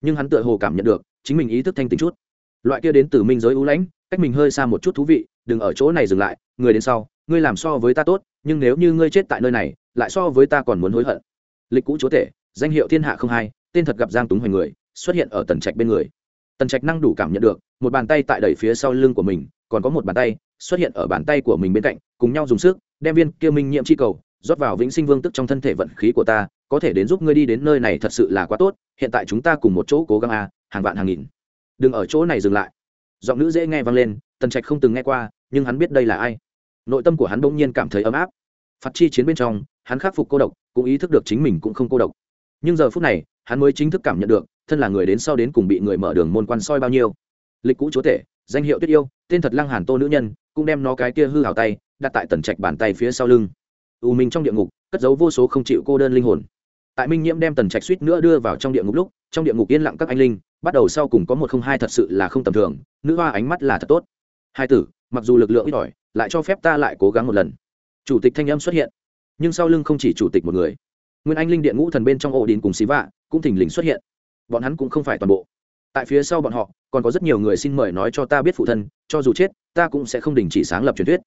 nhưng hắn tựa hồ cảm nhận được chính mình ý thức thanh tính chút. Loại kia đến từ minh giới ưu lãnh cách mình hơi xa một chút thú vị, đừng ở chỗ này dừng lại, người đến sau, ngươi làm so với ta tốt, nhưng nếu như ngươi chết tại nơi này, lại so với ta còn muốn hối hận. Lịch cũ chúa tể, danh hiệu thiên hạ không hai, tên thật gặp giang túng hoành người, xuất hiện ở tần trạch bên người. Tần trạch năng đủ cảm nhận được, một bàn tay tại đẩy phía sau lưng của mình, còn có một bàn tay xuất hiện ở bàn tay của mình bên cạnh, cùng nhau dùng sức, đem viên kia minh nhiễm chi cầu, rót vào vĩnh sinh vương tức trong thân thể vận khí của ta, có thể đến giúp ngươi đi đến nơi này thật sự là quá tốt, hiện tại chúng ta cùng một chỗ cố gắng a hàng vạn hàng nghìn. Đừng ở chỗ này dừng lại giọng nữ dễ nghe vang lên, tần trạch không từng nghe qua, nhưng hắn biết đây là ai. Nội tâm của hắn bỗng nhiên cảm thấy ấm áp. Phạt chi chiến bên trong, hắn khắc phục cô độc, cũng ý thức được chính mình cũng không cô độc. Nhưng giờ phút này, hắn mới chính thức cảm nhận được, thân là người đến sau đến cùng bị người mở đường môn quan soi bao nhiêu. Lịch cũ chúa tể, danh hiệu tuyết yêu, tên thật lăng hàn tô nữ nhân, cũng đem nó cái kia hư hào tay, đặt tại tần trạch bàn tay phía sau lưng. U minh trong địa ngục, cất giấu vô số không chịu cô đơn linh hồn. Tại minh nhiễm đem tần trạch suýt nữa đưa vào trong địa ngục lúc, trong địa ngục yên lặng các anh linh bắt đầu sau cùng có một không hai thật sự là không tầm thường, nữ hoa ánh mắt là thật tốt. Hai tử, mặc dù lực lượng ít ỏi, lại cho phép ta lại cố gắng một lần. Chủ tịch thanh âm xuất hiện, nhưng sau lưng không chỉ chủ tịch một người. Nguyên anh linh điện ngũ thần bên trong ổ đình cùng xí vạ cũng thình lình xuất hiện. Bọn hắn cũng không phải toàn bộ. Tại phía sau bọn họ, còn có rất nhiều người xin mời nói cho ta biết phụ thân, cho dù chết, ta cũng sẽ không đình chỉ sáng lập truyền thuyết.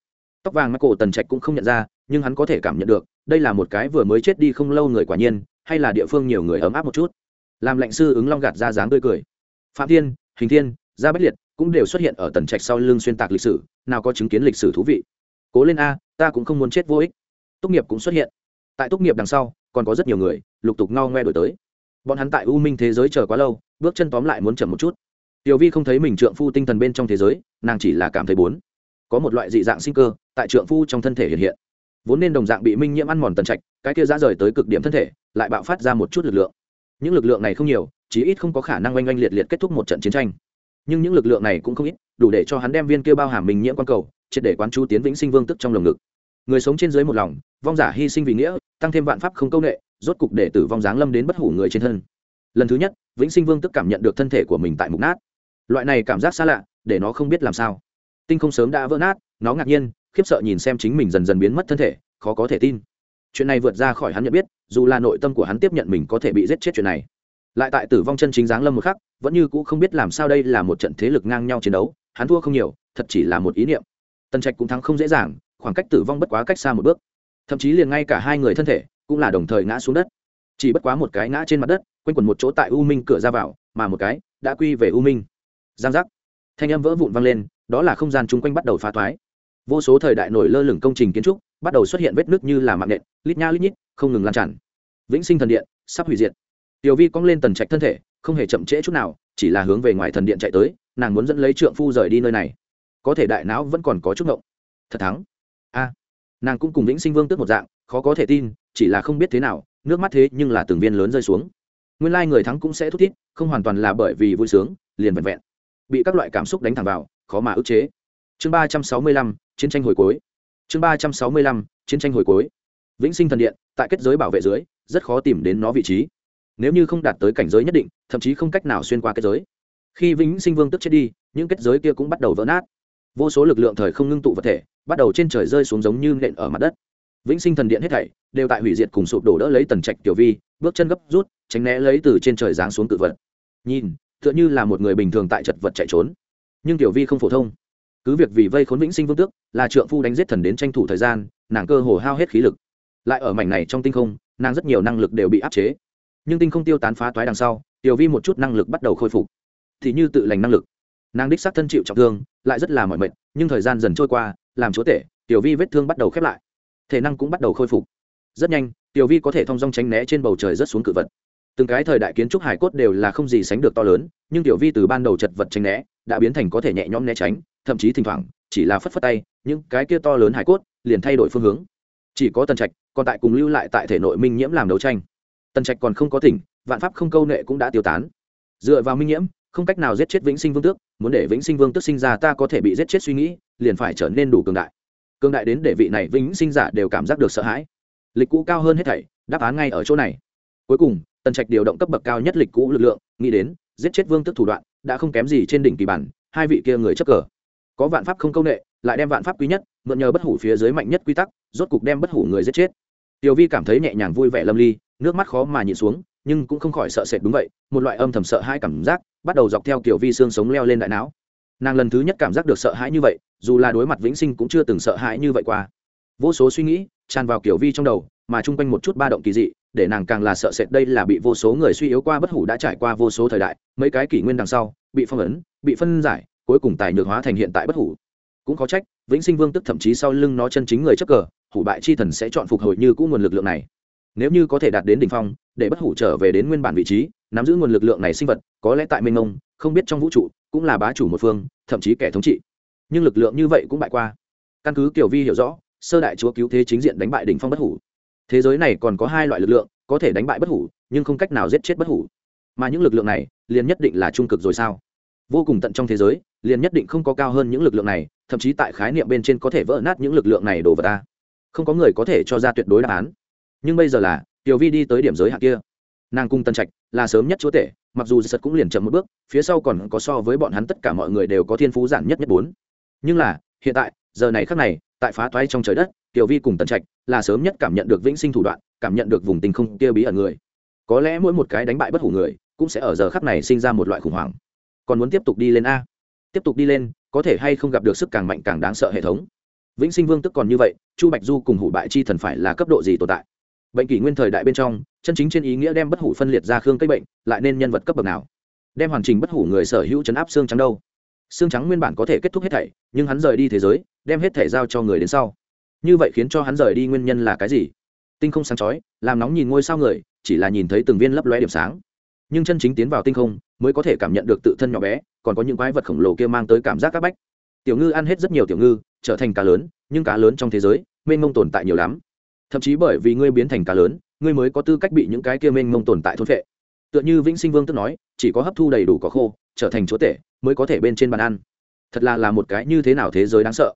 Tóc vàng mắc cổ tần trạch cũng không nhận ra, nhưng hắn có thể cảm nhận được, đây là một cái vừa mới chết đi không lâu người quả nhiên, hay là địa phương nhiều người ấm áp một chút làm lệnh sư ứng long gạt ra dáng tươi cười. Phạm thiên, hình thiên, gia bách liệt cũng đều xuất hiện ở tần trạch sau lưng xuyên tạc lịch sử, nào có chứng kiến lịch sử thú vị. Cố lên a, ta cũng không muốn chết vô ích. Tốt nghiệp cũng xuất hiện. Tại tốt nghiệp đằng sau, còn có rất nhiều người, lục tục ngao ngoe đổi tới. Bọn hắn tại u minh thế giới chờ quá lâu, bước chân tóm lại muốn chậm một chút. Tiểu vi không thấy mình trượng phu tinh thần bên trong thế giới, nàng chỉ là cảm thấy bốn có một loại dị dạng sinh cơ tại trượng phu trong thân thể hiện hiện. Vốn nên đồng dạng bị minh nhiễm ăn mòn tần trạch, cái kia ra rời tới cực điểm thân thể, lại bạo phát ra một chút lực lượng những lực lượng này không nhiều, chí ít không có khả năng oanh oanh liệt liệt kết thúc một trận chiến tranh. Nhưng những lực lượng này cũng không ít, đủ để cho hắn đem viên kia bao hàm mình nhiễm quan cầu, triệt để quán chú tiến vĩnh sinh vương tức trong lồng ngực. Người sống trên dưới một lòng, vong giả hy sinh vì nghĩa, tăng thêm vạn pháp không công nghệ rốt cục để tử vong giáng lâm đến bất hủ người trên thân. Lần thứ nhất, vĩnh sinh vương tức cảm nhận được thân thể của mình tại mục nát. Loại này cảm giác xa lạ, để nó không biết làm sao. Tinh không sớm đã vỡ nát, nó ngạc nhiên, khiếp sợ nhìn xem chính mình dần dần biến mất thân thể, khó có thể tin chuyện này vượt ra khỏi hắn nhận biết, dù là nội tâm của hắn tiếp nhận mình có thể bị giết chết chuyện này. Lại tại tử vong chân chính giáng lâm một khắc, vẫn như cũ không biết làm sao đây là một trận thế lực ngang nhau chiến đấu, hắn thua không nhiều, thật chỉ là một ý niệm. Tần trạch cũng thắng không dễ dàng, khoảng cách tử vong bất quá cách xa một bước. Thậm chí liền ngay cả hai người thân thể, cũng là đồng thời ngã xuống đất. Chỉ bất quá một cái ngã trên mặt đất, quanh quẩn một chỗ tại u minh cửa ra vào, mà một cái đã quy về u minh. Giang giác. Thanh âm vỡ vụn vang lên, đó là không gian chung quanh bắt đầu phá thoái vô số thời đại nổi lơ lửng công trình kiến trúc bắt đầu xuất hiện vết nước như là mạng nện, lít nha lít nhít, không ngừng lan tràn. Vĩnh sinh thần điện, sắp hủy diệt. Tiểu vi cong lên tần trạch thân thể, không hề chậm trễ chút nào, chỉ là hướng về ngoài thần điện chạy tới, nàng muốn dẫn lấy trượng phu rời đi nơi này. Có thể đại não vẫn còn có chút ngộng. Thật thắng. A. Nàng cũng cùng vĩnh sinh vương tước một dạng, khó có thể tin, chỉ là không biết thế nào, nước mắt thế nhưng là từng viên lớn rơi xuống. Nguyên lai người thắng cũng sẽ thút thít, không hoàn toàn là bởi vì vui sướng, liền vẹn vẹn bị các loại cảm xúc đánh thẳng vào, khó mà ức chế. Chương ba trăm sáu mươi lăm, chiến tranh hồi cuối chương ba trăm sáu mươi lăm, chiến tranh hồi cuối. Vĩnh sinh thần điện, tại kết giới bảo vệ dưới, rất khó tìm đến nó vị trí. Nếu như không đạt tới cảnh giới nhất định, thậm chí không cách nào xuyên qua kết giới. Khi vĩnh sinh vương tức chết đi, những kết giới kia cũng bắt đầu vỡ nát. Vô số lực lượng thời không ngưng tụ vật thể, bắt đầu trên trời rơi xuống giống như nện ở mặt đất. Vĩnh sinh thần điện hết thảy đều tại hủy diệt cùng sụp đổ đỡ lấy tần trạch tiểu vi, bước chân gấp rút, tránh né lấy từ trên trời giáng xuống tự vật. Nhìn, tựa như là một người bình thường tại chật vật chạy trốn. Nhưng tiểu vi không phổ thông cứ việc vì vây khốn vĩnh sinh vương tước, là trượng phu đánh giết thần đến tranh thủ thời gian, nàng cơ hồ hao hết khí lực. Lại ở mảnh này trong tinh không, nàng rất nhiều năng lực đều bị áp chế. Nhưng tinh không tiêu tán phá toái đằng sau, tiểu vi một chút năng lực bắt đầu khôi phục. Thì như tự lành năng lực. Nàng đích xác thân chịu trọng thương, lại rất là mỏi mệt, nhưng thời gian dần trôi qua, làm chúa tể, tiểu vi vết thương bắt đầu khép lại. Thể năng cũng bắt đầu khôi phục. Rất nhanh, tiểu vi có thể thong dong tránh né trên bầu trời rất xuống cự vật. Từng cái thời đại kiến trúc hải cốt đều là không gì sánh được to lớn, nhưng tiểu vi từ ban đầu chật vật tránh né, đã biến thành có thể nhẹ nhõm né tránh thậm chí thỉnh thoảng, chỉ là phất phất tay, những cái kia to lớn hải cốt liền thay đổi phương hướng. Chỉ có tần trạch, còn tại cùng lưu lại tại thể nội minh nhiễm làm đấu tranh. Tần trạch còn không có tỉnh, vạn pháp không câu nệ cũng đã tiêu tán. Dựa vào minh nhiễm, không cách nào giết chết vĩnh sinh vương tước, muốn để vĩnh sinh vương tước sinh ra ta có thể bị giết chết suy nghĩ, liền phải trở nên đủ cường đại. Cường đại đến để vị này vĩnh sinh giả đều cảm giác được sợ hãi. Lịch cũ cao hơn hết thảy, đáp án ngay ở chỗ này. Cuối cùng, tần trạch điều động cấp bậc cao nhất lịch cũ lực lượng, nghĩ đến, giết chết vương tước thủ đoạn, đã không kém gì trên đỉnh kỳ bản, hai vị kia người chấp cờ có vạn pháp không công nghệ lại đem vạn pháp quý nhất, mượn nhờ bất hủ phía dưới mạnh nhất quy tắc, rốt cục đem bất hủ người giết chết. Tiểu vi cảm thấy nhẹ nhàng vui vẻ lâm ly, nước mắt khó mà nhịn xuống, nhưng cũng không khỏi sợ sệt đúng vậy, một loại âm thầm sợ hãi cảm giác, bắt đầu dọc theo kiểu vi xương sống leo lên đại não. Nàng lần thứ nhất cảm giác được sợ hãi như vậy, dù là đối mặt vĩnh sinh cũng chưa từng sợ hãi như vậy qua. Vô số suy nghĩ tràn vào kiểu vi trong đầu, mà chung quanh một chút ba động kỳ dị, để nàng càng là sợ sệt đây là bị vô số người suy yếu qua bất hủ đã trải qua vô số thời đại, mấy cái kỷ nguyên đằng sau, bị phong ấn, bị phân giải cuối cùng tài nhược hóa thành hiện tại bất hủ. Cũng có trách, vĩnh sinh vương tức thậm chí sau lưng nó chân chính người chấp cờ, hủ bại chi thần sẽ chọn phục hồi như cũ nguồn lực lượng này. Nếu như có thể đạt đến đỉnh phong, để bất hủ trở về đến nguyên bản vị trí, nắm giữ nguồn lực lượng này sinh vật, có lẽ tại mênh mông, không biết trong vũ trụ, cũng là bá chủ một phương, thậm chí kẻ thống trị. Nhưng lực lượng như vậy cũng bại qua. Căn cứ kiểu vi hiểu rõ, sơ đại chúa cứu thế chính diện đánh bại đỉnh phong bất hủ. Thế giới này còn có hai loại lực lượng, có thể đánh bại bất hủ, nhưng không cách nào giết chết bất hủ. Mà những lực lượng này, liền nhất định là trung cực rồi sao? Vô cùng tận trong thế giới, liền nhất định không có cao hơn những lực lượng này, thậm chí tại khái niệm bên trên có thể vỡ nát những lực lượng này đổ vào ta. Không có người có thể cho ra tuyệt đối đáp án. Nhưng bây giờ là, tiểu vi đi tới điểm giới hạn kia. Nàng cung tân trạch là sớm nhất chúa tể, mặc dù giật cũng liền chậm một bước, phía sau còn có so với bọn hắn tất cả mọi người đều có thiên phú giản nhất nhất bốn. Nhưng là, hiện tại, giờ này khắc này, tại phá toái trong trời đất, tiểu vi cùng tần trạch là sớm nhất cảm nhận được vĩnh sinh thủ đoạn, cảm nhận được vùng tình không kia bí ẩn người. Có lẽ mỗi một cái đánh bại bất hủ người, cũng sẽ ở giờ khắc này sinh ra một loại khủng hoảng còn muốn tiếp tục đi lên a. Tiếp tục đi lên, có thể hay không gặp được sức càng mạnh càng đáng sợ hệ thống. Vĩnh sinh vương tức còn như vậy, chu bạch du cùng hủ bại chi thần phải là cấp độ gì tồn tại? Bệnh kỷ nguyên thời đại bên trong, chân chính trên ý nghĩa đem bất hủ phân liệt ra khương cây bệnh, lại nên nhân vật cấp bậc nào? Đem hoàn trình bất hủ người sở hữu chấn áp xương trắng đâu? Xương trắng nguyên bản có thể kết thúc hết thảy, nhưng hắn rời đi thế giới, đem hết thảy giao cho người đến sau. Như vậy khiến cho hắn rời đi nguyên nhân là cái gì? Tinh không sáng chói, làm nóng nhìn ngôi sao người, chỉ là nhìn thấy từng viên lấp lóe điểm sáng nhưng chân chính tiến vào tinh không mới có thể cảm nhận được tự thân nhỏ bé, còn có những quái vật khổng lồ kia mang tới cảm giác các bách. Tiểu ngư ăn hết rất nhiều tiểu ngư, trở thành cá lớn, nhưng cá lớn trong thế giới, mênh mông tồn tại nhiều lắm. Thậm chí bởi vì ngươi biến thành cá lớn, ngươi mới có tư cách bị những cái kia mênh mông tồn tại thôn phệ. Tựa như vĩnh sinh vương tức nói, chỉ có hấp thu đầy đủ có khô, trở thành chúa tể, mới có thể bên trên bàn ăn. Thật là là một cái như thế nào thế giới đáng sợ.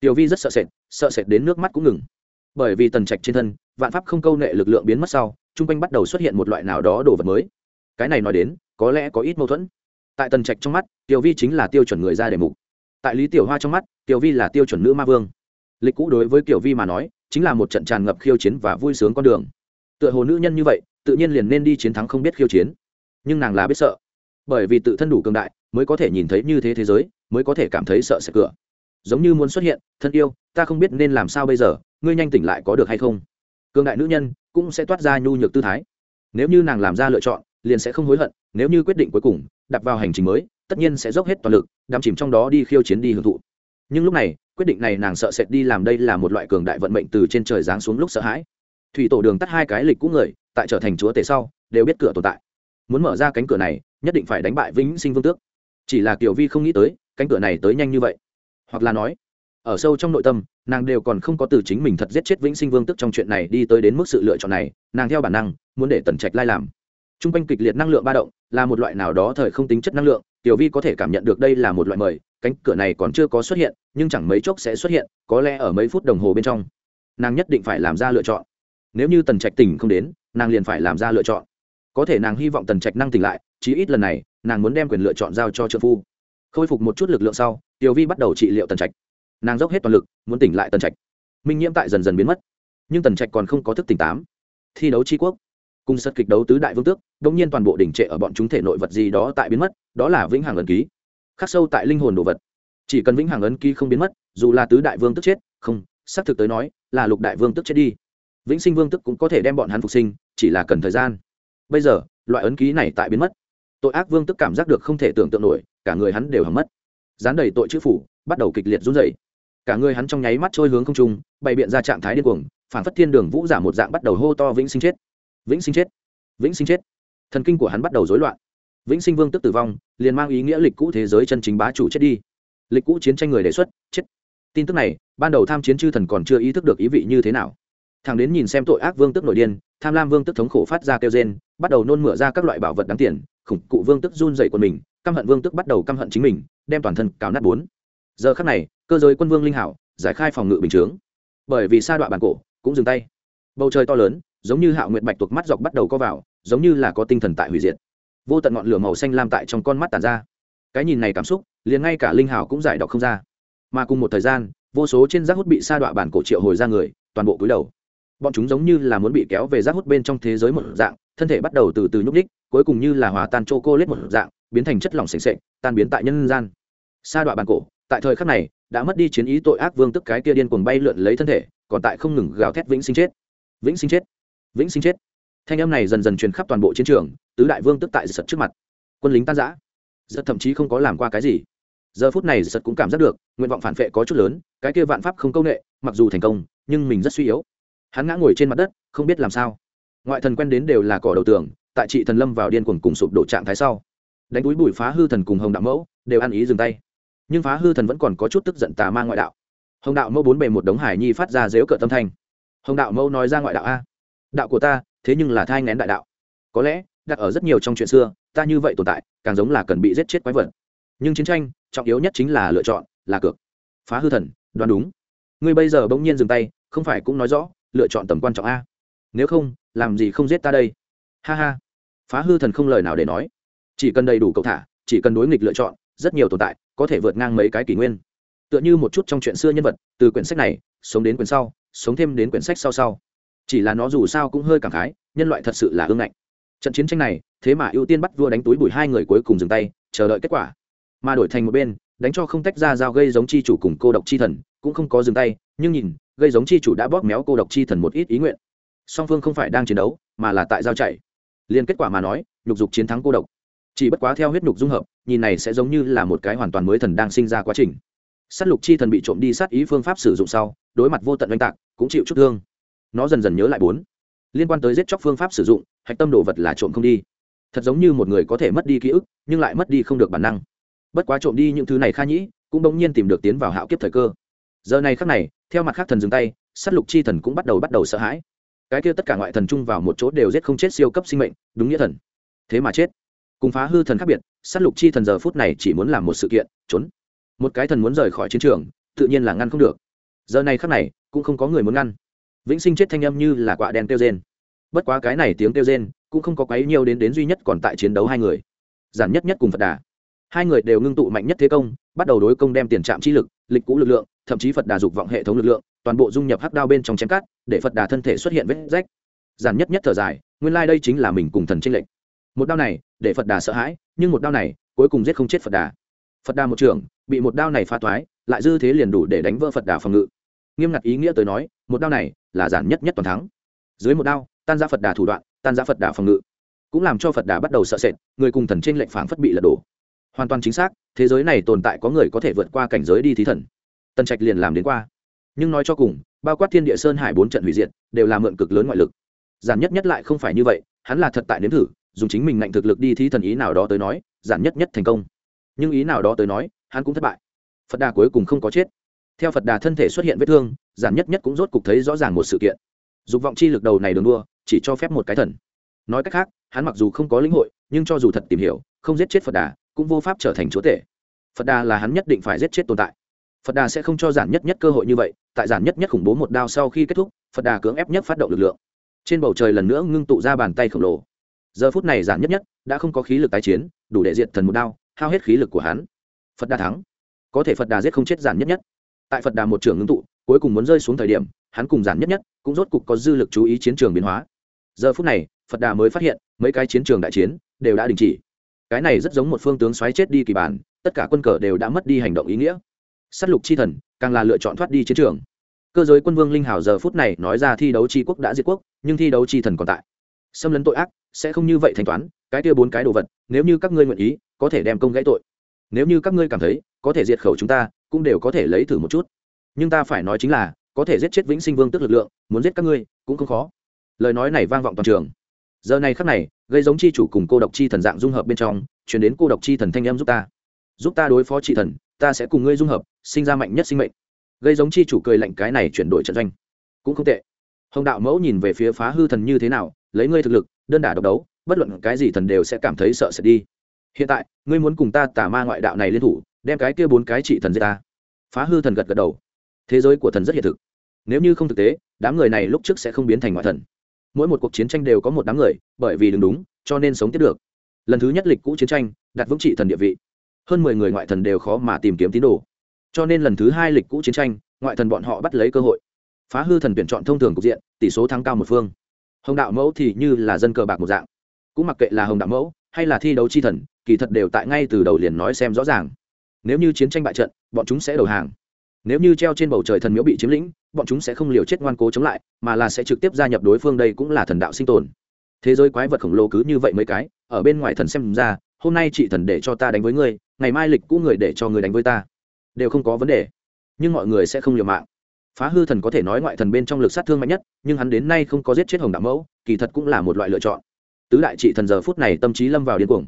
Tiểu vi rất sợ sệt sợ sệt đến nước mắt cũng ngừng. Bởi vì tần trạch trên thân, vạn pháp không câu nệ lực lượng biến mất sau, chung quanh bắt đầu xuất hiện một loại nào đó đồ vật mới cái này nói đến, có lẽ có ít mâu thuẫn. Tại tần trạch trong mắt, tiểu vi chính là tiêu chuẩn người ra đề mục. Tại lý tiểu hoa trong mắt, tiểu vi là tiêu chuẩn nữ ma vương. Lịch cũ đối với tiểu vi mà nói, chính là một trận tràn ngập khiêu chiến và vui sướng con đường. Tựa hồ nữ nhân như vậy, tự nhiên liền nên đi chiến thắng không biết khiêu chiến. Nhưng nàng là biết sợ. Bởi vì tự thân đủ cường đại, mới có thể nhìn thấy như thế thế giới, mới có thể cảm thấy sợ sệt cửa. Giống như muốn xuất hiện, thân yêu, ta không biết nên làm sao bây giờ, ngươi nhanh tỉnh lại có được hay không? Cường đại nữ nhân cũng sẽ toát ra nhu nhược tư thái. Nếu như nàng làm ra lựa chọn liền sẽ không hối hận, nếu như quyết định cuối cùng đặt vào hành trình mới, tất nhiên sẽ dốc hết toàn lực, đắm chìm trong đó đi khiêu chiến đi hưởng thụ. Nhưng lúc này, quyết định này nàng sợ sệt đi làm đây là một loại cường đại vận mệnh từ trên trời giáng xuống lúc sợ hãi. Thủy tổ đường tắt hai cái lịch cũ người, tại trở thành chúa tể sau, đều biết cửa tồn tại. Muốn mở ra cánh cửa này, nhất định phải đánh bại vĩnh sinh vương tước. Chỉ là kiều vi không nghĩ tới, cánh cửa này tới nhanh như vậy. Hoặc là nói, ở sâu trong nội tâm, nàng đều còn không có từ chính mình thật giết chết vĩnh sinh vương tức trong chuyện này đi tới đến mức sự lựa chọn này, nàng theo bản năng, muốn để tần trạch lai làm t r u n g quanh kịch liệt năng lượng ba động, là một loại nào đó thời không tính chất năng lượng, tiểu vi có thể cảm nhận được đây là một loại mời, cánh cửa này còn chưa có xuất hiện, nhưng chẳng mấy chốc sẽ xuất hiện, có lẽ ở mấy phút đồng hồ bên trong. Nàng nhất định phải làm ra lựa chọn. Nếu như tần trạch tỉnh không đến, nàng liền phải làm ra lựa chọn. Có thể nàng hy vọng tần trạch năng tỉnh lại, chí ít lần này, nàng muốn đem quyền lựa chọn giao cho trợ phu. Khôi phục một chút lực lượng sau, tiểu vi bắt đầu trị liệu tần trạch. Nàng dốc hết toàn lực, muốn tỉnh lại tần trạch. Minh nhiễm tại dần dần biến mất. Nhưng tần trạch còn không có thức tỉnh tám. Thi đấu tri quốc cùng sật kịch đấu tứ đại vương tước đông nhiên toàn bộ đỉnh trệ ở bọn chúng thể nội vật gì đó tại biến mất, đó là vĩnh hằng ấn ký. Khắc sâu tại linh hồn đồ vật. Chỉ cần vĩnh hằng ấn ký không biến mất, dù là tứ đại vương tức chết, không, xác thực tới nói, là lục đại vương tức chết đi. Vĩnh sinh vương tức cũng có thể đem bọn hắn phục sinh, chỉ là cần thời gian. Bây giờ, loại ấn ký này tại biến mất. Tội ác vương tức cảm giác được không thể tưởng tượng nổi, cả người hắn đều hầm mất. Dán đầy tội chữ phủ, bắt đầu kịch liệt run rẩy. Cả người hắn trong nháy mắt trôi hướng không trung, bày biện ra trạng thái điên cuồng, phản phất thiên đường vũ giả một dạng bắt đầu hô to vĩnh sinh chết vĩnh sinh chết. Vĩnh sinh chết. Thần kinh của hắn bắt đầu rối loạn. Vĩnh sinh vương tức tử vong, liền mang ý nghĩa lịch cũ thế giới chân chính bá chủ chết đi. Lịch cũ chiến tranh người đề xuất, chết. Tin tức này, ban đầu tham chiến chư thần còn chưa ý thức được ý vị như thế nào. Thằng đến nhìn xem tội ác vương tức nội điên, tham lam vương tức thống khổ phát ra kêu gen bắt đầu nôn mửa ra các loại bảo vật đáng tiền, khủng cụ vương tức run dậy của mình, căm hận vương tức bắt đầu căm hận chính mình, đem toàn thân cào nát bốn. Giờ khắc này, cơ giới quân vương linh hảo, giải khai phòng ngự bình chướng. Bởi vì sa đoạn bản cổ, cũng dừng tay. Bầu trời to lớn giống như hạo nguyệt bạch tuộc mắt dọc bắt đầu co vào, giống như là có tinh thần tại hủy diệt. Vô tận ngọn lửa màu xanh lam tại trong con mắt tàn ra. Cái nhìn này cảm xúc, liền ngay cả linh hào cũng giải đọc không ra. Mà cùng một thời gian, vô số trên rác hút bị sa đọa bản cổ triệu hồi ra người, toàn bộ cúi đầu. Bọn chúng giống như là muốn bị kéo về rác hút bên trong thế giới một dạng, thân thể bắt đầu từ từ nhúc ních cuối cùng như là hòa tan chô cô lết một dạng, biến thành chất lỏng s ề n tan biến tại nhân gian. Sa đọa bản cổ, tại thời khắc này, đã mất đi chiến ý tội ác vương tức cái kia điên cuồng bay lượn lấy thân thể, còn tại không ngừng gào thét vĩnh sinh chết. Vĩnh sinh chết vĩnh sinh chết. Thanh âm này dần dần truyền khắp toàn bộ chiến trường, tứ đại vương tức tại giật trước mặt. Quân lính tan giã giật thậm chí không có làm qua cái gì. Giờ phút này giật cũng cảm giác được, nguyện vọng phản vệ có chút lớn, cái kia vạn pháp không công nghệ, mặc dù thành công, nhưng mình rất suy yếu. Hắn ngã ngồi trên mặt đất, không biết làm sao. Ngoại thần quen đến đều là cỏ đầu tường, tại trị thần lâm vào điên cuồng cùng sụp đổ trạng thái sau. Đánh túi bụi phá hư thần cùng hồng đạo mẫu, đều ăn ý dừng tay. Nhưng phá hư thần vẫn còn có chút tức giận tà ma ngoại đạo. Hồng đạo mẫu bốn bề một đống hải nhi phát ra dếu cỡ tâm thanh. Hồng đạo mẫu nói ra ngoại đạo a đạo của ta, thế nhưng là thai ngén đại đạo. Có lẽ, đặt ở rất nhiều trong chuyện xưa, ta như vậy tồn tại, càng giống là cần bị giết chết quái vật. Nhưng chiến tranh, trọng yếu nhất chính là lựa chọn, là cược. Phá hư thần, đoán đúng. Ngươi bây giờ bỗng nhiên dừng tay, không phải cũng nói rõ, lựa chọn tầm quan trọng a. Nếu không, làm gì không giết ta đây? Ha ha. Phá hư thần không lời nào để nói. Chỉ cần đầy đủ cầu thả, chỉ cần đối nghịch lựa chọn, rất nhiều tồn tại, có thể vượt ngang mấy cái kỷ nguyên. Tựa như một chút trong chuyện xưa nhân vật, từ quyển sách này, sống đến quyển sau, sống thêm đến quyển sách sau sau chỉ là nó dù sao cũng hơi cảm khái, nhân loại thật sự là ương ngạnh. Trận chiến tranh này, thế mà ưu tiên bắt vua đánh túi bụi hai người cuối cùng dừng tay, chờ đợi kết quả. Mà đổi thành một bên, đánh cho không tách ra dao gây giống chi chủ cùng cô độc chi thần, cũng không có dừng tay, nhưng nhìn, gây giống chi chủ đã bóp méo cô độc chi thần một ít ý nguyện. Song phương không phải đang chiến đấu, mà là tại giao chạy. Liên kết quả mà nói, nhục dục chiến thắng cô độc. Chỉ bất quá theo huyết nhục dung hợp, nhìn này sẽ giống như là một cái hoàn toàn mới thần đang sinh ra quá trình. S á t lục chi thần bị trộm đi sát ý phương pháp sử dụng sau, đối mặt vô tận oanh tạc, cũng chịu chút thương nó dần dần nhớ lại bốn. Liên quan tới giết chóc phương pháp sử dụng, hạch tâm đồ vật là trộm không đi. Thật giống như một người có thể mất đi ký ức, nhưng lại mất đi không được bản năng. Bất quá trộm đi những thứ này kha nhĩ, cũng bỗng nhiên tìm được tiến vào hạo kiếp thời cơ. Giờ này khắc này, theo mặt khác thần dừng tay s á t lục chi thần cũng bắt đầu bắt đầu sợ hãi. Cái kia tất cả ngoại thần chung vào một chỗ đều giết không chết siêu cấp sinh mệnh, đúng nghĩa thần. Thế mà chết. Cùng phá hư thần khác biệt s á t lục chi thần giờ phút này chỉ muốn làm một sự kiện, trốn. Một cái thần muốn rời khỏi chiến trường, tự nhiên là ngăn không được. Giờ này khắc này, cũng không có người muốn ngăn vĩnh sinh chết thanh âm như là quạ đen kêu rên. Bất quá cái này tiếng kêu rên cũng không có quấy nhiều đến đến duy nhất còn tại chiến đấu hai người. Giản nhất nhất cùng phật đà. Hai người đều ngưng tụ mạnh nhất thế công, bắt đầu đối công đem tiền trạm chi lực, lịch cũ lực lượng, thậm chí phật đà dục vọng hệ thống lực lượng, toàn bộ dung nhập hắc đao bên trong chém cát, để phật đà thân thể xuất hiện vết rách. Giản nhất nhất thở dài, nguyên lai、like、đây chính là mình cùng thần tranh lệch. Một đao này, để phật đà sợ hãi, nhưng một đao này, cuối cùng giết không chết phật đà. Phật đà một trường bị một đao này phá thoái lại dư thế liền đủ để đánh vỡ phật đà phòng ngự. Nghiêm ngặt ý nghĩa tới nói, một đao này là giản nhất nhất toàn thắng. Dưới một đao, tan ra phật đà thủ đoạn, tan ra phật đà phòng ngự, cũng làm cho phật đà bắt đầu sợ sệt, người cùng thần trên lệnh phảng phất bị lật đổ. Hoàn toàn chính xác, thế giới này tồn tại có người có thể vượt qua cảnh giới đi thí thần. Tần trạch liền làm đến qua. Nhưng nói cho cùng, bao quát thiên địa sơn hải bốn trận hủy diệt, đều là mượn cực lớn ngoại lực. Giản nhất nhất lại không phải như vậy, hắn là thật tại nếm thử, dùng chính mình ngạnh thực lực đi thí thần ý nào đó tới nói, giản nhất nhất thành công. Nhưng ý nào đó tới nói, hắn cũng thất bại. Phật đà cuối cùng không có chết theo phật đà thân thể xuất hiện vết thương, giản nhất nhất cũng rốt cục thấy rõ ràng một sự kiện. Dục vọng chi lực đầu này đường đua, chỉ cho phép một cái thần. Nói cách khác, hắn mặc dù không có lĩnh hội, nhưng cho dù thật tìm hiểu, không giết chết phật đà, cũng vô pháp trở thành chúa tể. Phật đà là hắn nhất định phải giết chết tồn tại. Phật đà sẽ không cho giản nhất nhất cơ hội như vậy, tại giản nhất nhất khủng bố một đao sau khi kết thúc, phật đà cưỡng ép nhất phát động lực lượng. Trên bầu trời lần nữa ngưng tụ ra bàn tay khổng lồ. Giờ phút này giản nhất nhất đã không có khí lực tái chiến, đủ để diệt thần một đao, hao hết khí lực của hắn. Phật đà thắng. Có thể phật đà giết không chết giản nhất nhất tại phật đà một trường ngưng tụ, cuối cùng muốn rơi xuống thời điểm, hắn cùng giản nhất nhất cũng rốt cục có dư lực chú ý chiến trường biến hóa. Giờ phút này, phật đà mới phát hiện, mấy cái chiến trường đại chiến đều đã đình chỉ. Cái này rất giống một phương tướng xoáy chết đi kỳ bản, tất cả quân cờ đều đã mất đi hành động ý nghĩa. S á t lục chi thần, càng là lựa chọn thoát đi chiến trường. Cơ giới quân vương linh hào giờ phút này nói ra thi đấu chi quốc đã diệt quốc, nhưng thi đấu chi thần còn tại. Xâm lấn tội ác, sẽ không như vậy thanh toán, cái kia bốn cái đồ vật, nếu như các ngươi nguyện ý, có thể đem công gãy tội. Nếu như các ngươi cảm thấy, có thể diệt khẩu chúng ta cũng đều có thể lấy thử một chút. Nhưng ta phải nói chính là, có thể giết chết vĩnh sinh vương tức lực lượng, muốn giết các ngươi, cũng không khó. Lời nói này vang vọng toàn trường. Giờ này khắc này, gây giống chi chủ cùng cô độc chi thần dạng dung hợp bên trong, chuyển đến cô độc chi thần thanh em giúp ta. Giúp ta đối phó chị thần, ta sẽ cùng ngươi dung hợp, sinh ra mạnh nhất sinh mệnh. Gây giống chi chủ cười lạnh cái này chuyển đổi trận doanh. Cũng không tệ. Hồng đạo mẫu nhìn về phía phá hư thần như thế nào, lấy ngươi thực lực, đơn đả độc đấu, bất luận cái gì thần đều sẽ cảm thấy sợ sệt đi. Hiện tại, ngươi muốn cùng ta tả ma ngoại đạo này liên thủ đem cái kia bốn cái trị thần giết ta. Phá hư thần gật gật đầu. Thế giới của thần rất hiện thực. Nếu như không thực tế, đám người này lúc trước sẽ không biến thành ngoại thần. Mỗi một cuộc chiến tranh đều có một đám người, bởi vì đừng đúng, cho nên sống tiếp được. Lần thứ nhất lịch cũ chiến tranh, đặt vững trị thần địa vị. Hơn mười người ngoại thần đều khó mà tìm kiếm tín đồ. Cho nên lần thứ hai lịch cũ chiến tranh, ngoại thần bọn họ bắt lấy cơ hội. Phá hư thần tuyển chọn thông thường cục diện, tỷ số thắng cao một phương. Hồng đạo mẫu thì như là dân cờ bạc một dạng. Cũng mặc kệ là hồng đạo mẫu, hay là thi đấu chi thần, kỳ thật đều tại ngay từ đầu liền nói xem rõ ràng nếu như chiến tranh bại trận, bọn chúng sẽ đầu hàng. Nếu như treo trên bầu trời thần miếu bị chiếm lĩnh, bọn chúng sẽ không liều chết ngoan cố chống lại, mà là sẽ trực tiếp gia nhập đối phương đây cũng là thần đạo sinh tồn. Thế giới quái vật khổng lồ cứ như vậy mấy cái, ở bên ngoài thần xem ra, hôm nay chị thần để cho ta đánh với ngươi, ngày mai lịch cũ người để cho người đánh với ta. Đều không có vấn đề. Nhưng mọi người sẽ không liều mạng. Phá hư thần có thể nói ngoại thần bên trong lực sát thương mạnh nhất, nhưng hắn đến nay không có giết chết hồng đạo mẫu, kỳ thật cũng là một loại lựa chọn. Tứ đại trị thần giờ phút này tâm trí lâm vào điên cuồng.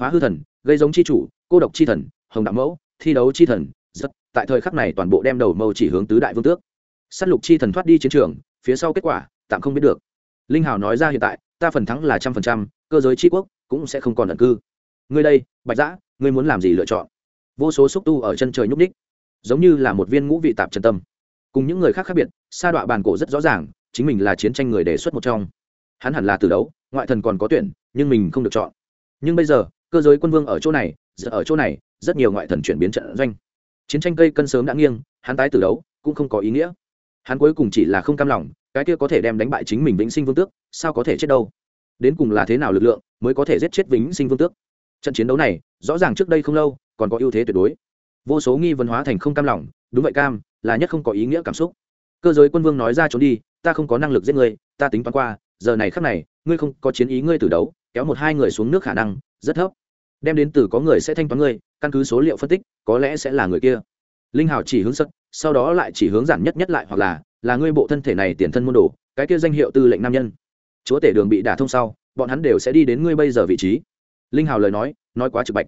Phá hư thần, gây giống chi chủ, cô độc chi thần hồng đạo mẫu, thi đấu chi thần, rất, tại thời khắc này toàn bộ đem đầu mâu chỉ hướng tứ đại vương tước. S á t lục chi thần thoát đi chiến trường, phía sau kết quả, tạm không biết được. Linh hào nói ra hiện tại, ta phần thắng là trăm phần trăm, cơ giới tri quốc cũng sẽ không còn ẩn cư. Ngươi đây, bạch giã ngươi muốn làm gì lựa chọn? Vô số xúc tu ở chân trời nhúc ních giống như là một viên ngũ vị tạp trần tâm. Cùng những người khác khác biệt, sa đọa bàn cổ rất rõ ràng, chính mình là chiến tranh người đề xuất một trong. Hắn hẳn là từ đấu, ngoại thần còn có tuyển, nhưng mình không được chọn. Nhưng bây giờ, cơ giới quân vương ở chỗ này giờ ở chỗ này, rất nhiều ngoại thần chuyển biến trận doanh. Chiến tranh cây cân sớm đã nghiêng, hắn tái từ đấu cũng không có ý nghĩa. Hắn cuối cùng chỉ là không cam lòng, cái kia có thể đem đánh bại chính mình vĩnh sinh vương tước, sao có thể chết đâu? Đến cùng là thế nào lực lượng mới có thể giết chết vĩnh sinh vương tước? Trận chiến đấu này, rõ ràng trước đây không lâu, còn có ưu thế tuyệt đối. Vô số nghi vấn hóa thành không cam lòng, đúng vậy cam, là nhất không có ý nghĩa cảm xúc. Cơ giới quân vương nói ra trốn đi, ta không có năng lực giết ngươi, ta tính toán qua, giờ này khắc này, ngươi không có chiến ý ngươi từ đấu, kéo một hai người xuống nước khả năng, rất thấp đem đến từ có người sẽ thanh toán ngươi, căn cứ số liệu phân tích, có lẽ sẽ là người kia. Linh hào chỉ hướng sật sau đó lại chỉ hướng giản nhất nhất lại hoặc là là ngươi bộ thân thể này tiền thân môn đồ, cái kia danh hiệu tư lệnh nam nhân. Chúa tể đường bị đả thông sau, bọn hắn đều sẽ đi đến ngươi bây giờ vị trí. Linh hào lời nói nói quá trực bạch.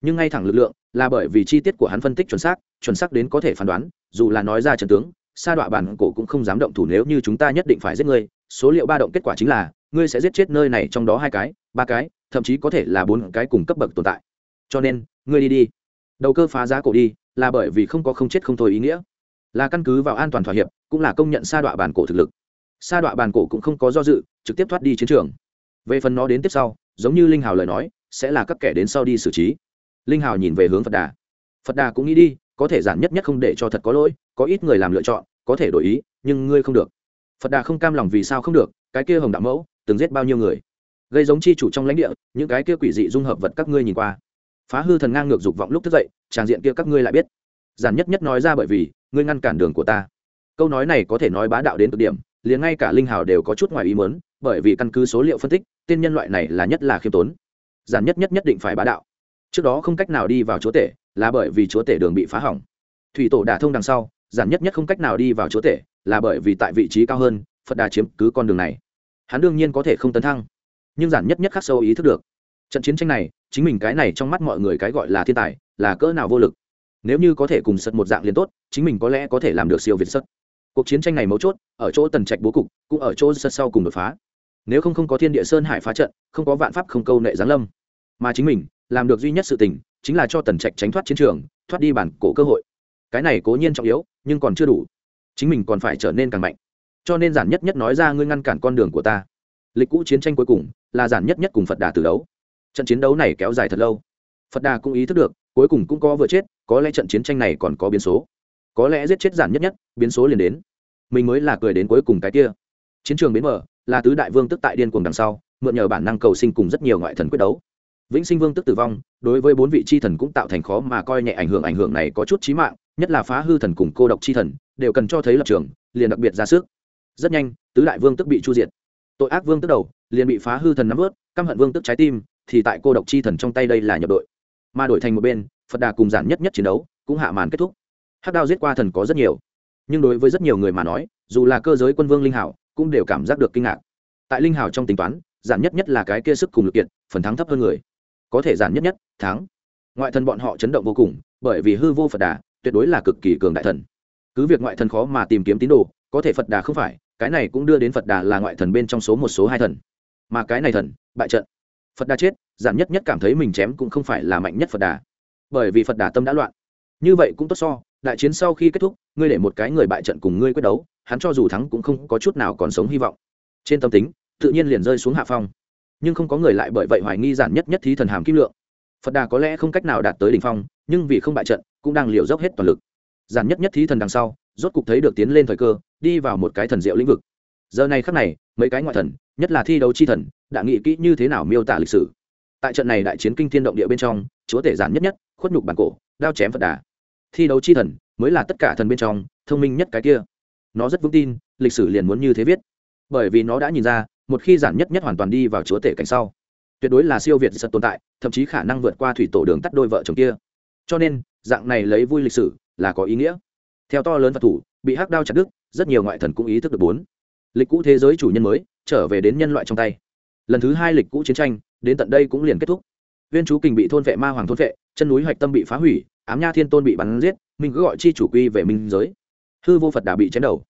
Nhưng ngay thẳng lực lượng, là bởi vì chi tiết của hắn phân tích chuẩn xác chuẩn xác đến có thể phán đoán, dù là nói ra trận tướng, sa đọa bản cổ cũng không dám động thủ nếu như chúng ta nhất định phải giết ngươi. Số liệu ba động kết quả chính là, ngươi sẽ giết chết nơi này trong đó hai cái ba cái, thậm chí có thể là bốn cái cùng cấp bậc tồn tại. Cho nên, ngươi đi đi. Đầu cơ phá giá cổ đi, là bởi vì không có không chết không thôi ý nghĩa. Là căn cứ vào an toàn thỏa hiệp, cũng là công nhận sa đọa bản cổ thực lực. Sa đọa bản cổ cũng không có do dự, trực tiếp thoát đi chiến trường. Về phần nó đến tiếp sau, giống như linh hào lời nói, sẽ là các kẻ đến sau đi xử trí. Linh hào nhìn về hướng phật đà. Phật đà cũng nghĩ đi, có thể giản nhất nhất không để cho thật có lỗi, có ít người làm lựa chọn, có thể đổi ý, nhưng ngươi không được. Phật đà không cam lòng vì sao không được, cái kia hồng đạo mẫu, từng giết bao nhiêu người? Gây giống chi chủ trong lãnh địa, những cái kia quỷ dị dung hợp vật các ngươi nhìn qua. Phá hư thần ngang ngược dục vọng lúc thức dậy, tràng diện kia các ngươi lại biết. Giản nhất nhất nói ra bởi vì, ngươi ngăn cản đường của ta. Câu nói này có thể nói bá đạo đến cực điểm, liền ngay cả linh hào đều có chút ngoài ý mớn bởi vì căn cứ số liệu phân tích, tên nhân loại này là nhất là khiêm tốn. Giản nhất nhất nhất định phải bá đạo. Trước đó không cách nào đi vào chúa tể, là bởi vì chúa tể đường bị phá hỏng. Thủy tổ đả thông đằng sau, giản nhất nhất không cách nào đi vào chúa tể, là bởi vì tại vị trí cao hơn, phật đà chiếm cứ con đường này. Hắn đương nhiên có thể không tấn thăng nhưng giản nhất nhất khắc sâu ý thức được. Trận chiến tranh này, chính mình cái này trong mắt mọi người cái gọi là thiên tài, là cỡ nào vô lực. Nếu như có thể cùng sật một dạng liền tốt, chính mình có lẽ có thể làm được siêu việt sật. Cuộc chiến tranh này mấu chốt, ở chỗ tần trạch bố cục, cũng ở chỗ sật sau cùng đột phá. Nếu không không có thiên địa sơn hải phá trận, không có vạn pháp không câu nệ giáng lâm. Mà chính mình, làm được duy nhất sự tình, chính là cho tần trạch tránh thoát chiến trường, thoát đi bản cổ cơ hội. Cái này cố nhiên trọng yếu, nhưng còn chưa đủ. Chính mình còn phải trở nên càng mạnh. Cho nên giản nhất nhất nói ra ngươi ngăn cản con đường của ta. Lịch cũ chiến tranh cuối cùng là giản nhất nhất cùng phật đà từ đấu. Trận chiến đấu này kéo dài thật lâu. Phật đà cũng ý thức được, cuối cùng cũng có vừa chết, có lẽ trận chiến tranh này còn có biến số. Có lẽ giết chết giản nhất nhất, biến số liền đến. Mình mới là cười đến cuối cùng cái kia. Chiến trường bến mở, là tứ đại vương tức tại điên cuồng đằng sau, mượn nhờ bản năng cầu sinh cùng rất nhiều ngoại thần quyết đấu. Vĩnh sinh vương tức tử vong, đối với bốn vị c h i thần cũng tạo thành khó mà coi nhẹ ảnh hưởng ảnh hưởng này có chút trí mạng, nhất là phá hư thần cùng cô độc c h i thần, đều cần cho thấy lập trường, liền đặc biệt ra sức. Rất nhanh, tứ đại vương tức bị chu diệt tội ác vương tức đầu, liền bị phá hư thần nắm vớt, căm hận vương tức trái tim, thì tại cô độc chi thần trong tay đây là nhập đội. Mà đổi thành một bên, phật đà cùng giản nhất nhất chiến đấu, cũng hạ màn kết thúc. Hắc đao giết qua thần có rất nhiều. Nhưng đối với rất nhiều người mà nói, dù là cơ giới quân vương linh hảo, cũng đều cảm giác được kinh ngạc. Tại linh hảo trong tính toán, giản nhất nhất là cái kia sức cùng lực kiện phần thắng thấp hơn người. Có thể giản nhất nhất, thắng. Ngoại thần bọn họ chấn động vô cùng, bởi vì hư vô phật đà, tuyệt đối là cực kỳ cường đại thần. Cứ việc ngoại thần khó mà tìm kiếm tín đồ, có thể phật đà không phải cái này cũng đưa đến phật đà là ngoại thần bên trong số một, số hai thần. Mà cái này thần, bại trận. Phật đà chết, giảm nhất nhất cảm thấy mình chém cũng không phải là mạnh nhất phật đà. Bởi vì phật đà tâm đã loạn. Như vậy cũng tốt so, đại chiến sau khi kết thúc, ngươi để một cái người bại trận cùng ngươi quyết đấu, hắn cho dù thắng cũng không có chút nào còn sống hy vọng. Trên tâm tính, tự nhiên liền rơi xuống hạ phong. Nhưng không có người lại bởi vậy hoài nghi giản nhất nhất thí thần hàm kim lượng. Phật đà có lẽ không cách nào đạt tới đ ỉ n h phong, nhưng vì không bại trận, cũng đang liều dốc hết toàn lực. Giản nhất nhất thí thần đằng sau rốt cục thấy được tiến lên thời cơ, đi vào một cái thần diệu lĩnh vực. Giờ này khắc này, mấy cái ngoại thần, nhất là thi đấu chi thần, đã nghĩ kỹ như thế nào miêu tả lịch sử. Tại trận này đại chiến kinh thiên động địa bên trong, chúa tể giản nhất nhất, khuất nhục bản cổ, đao chém phật đà. Thi đấu chi thần mới là tất cả thần bên trong thông minh nhất cái kia. Nó rất vững tin, lịch sử liền muốn như thế viết. Bởi vì nó đã nhìn ra, một khi giản nhất nhất hoàn toàn đi vào chúa tể cảnh sau, tuyệt đối là siêu việt sật tồn tại, thậm chí khả năng vượt qua thủy tổ đường tắt đôi vợ chồng kia. Cho nên, dạng này lấy vui lịch sử là có ý nghĩa theo to lớn vật thủ, bị hắc đao chặt đứt, rất nhiều ngoại thần cũng ý thức được bốn. Lịch cũ thế giới chủ nhân mới, trở về đến nhân loại trong tay. Lần thứ hai lịch cũ chiến tranh, đến tận đây cũng liền kết thúc. Viên chú kình bị thôn vệ, ma hoàng thôn vệ, chân núi hoạch tâm bị phá hủy, ám nha thiên tôn bị bắn giết, mình cứ gọi chi chủ quy về minh giới. Hư vô phật đà bị chém đầu.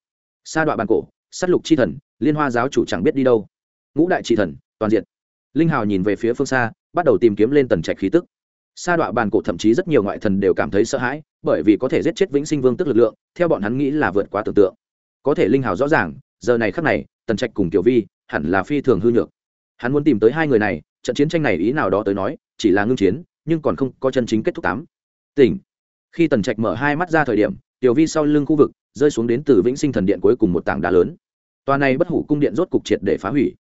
Sa đoạn bàn cổ s á t lục chi thần, liên hoa giáo chủ chẳng biết đi đâu. Ngũ đại trị thần, toàn diện. Linh hào nhìn về phía phương xa, bắt đầu tìm kiếm lên tần trạch khí tức sa đọa bàn cổ thậm chí rất nhiều ngoại thần đều cảm thấy sợ hãi, bởi vì có thể giết chết vĩnh sinh vương tức lực lượng, theo bọn hắn nghĩ là vượt quá tưởng tượng. Có thể linh hào rõ ràng, giờ này khắc này, tần trạch cùng tiểu vi hẳn là phi thường hư nhược. Hắn muốn tìm tới hai người này, trận chiến tranh này ý nào đó tới nói, chỉ là ngưng chiến, nhưng còn không có chân chính kết thúc tám tỉnh. Khi tần trạch mở hai mắt ra thời điểm tiểu vi sau lưng khu vực rơi xuống đến từ vĩnh sinh thần điện cuối cùng một tảng đá lớn. Tòa này bất hủ cung điện rốt cục triệt để phá hủy.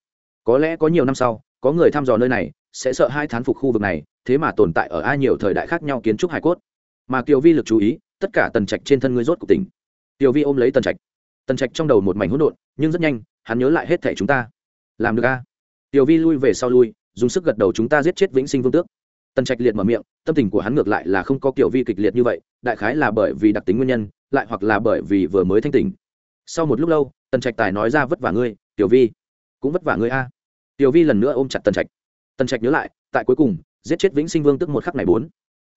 Có lẽ có nhiều năm sau, có người thăm dò nơi này, sẽ sợ hai thán phục khu vực này thế mà tồn tại ở ai nhiều thời đại khác nhau kiến trúc hải cốt. Mà kiều vi lực chú ý, tất cả tần trạch trên thân ngươi rốt cục tỉnh. Kiều vi ôm lấy tần trạch. Tần trạch trong đầu một mảnh hỗn độn, nhưng rất nhanh, hắn nhớ lại hết thẻ chúng ta. Làm được a. Tiểu vi lui về sau lui, dùng sức gật đầu chúng ta giết chết vĩnh sinh vương tước. Tần trạch liệt mở miệng, tâm tình của hắn ngược lại là không có kiểu vi kịch liệt như vậy, đại khái là bởi vì đặc tính nguyên nhân, lại hoặc là bởi vì vừa mới thanh tỉnh. Sau một lúc lâu, tần trạch tài nói ra vất vả ngươi tiểu vi. Cũng vất vả ngươi a. Tiểu vi lần nữa ôm chặt tần trạch. Tần trạch nhớ lại, tại cuối cùng giết chết vĩnh sinh vương tức một khắc này bốn.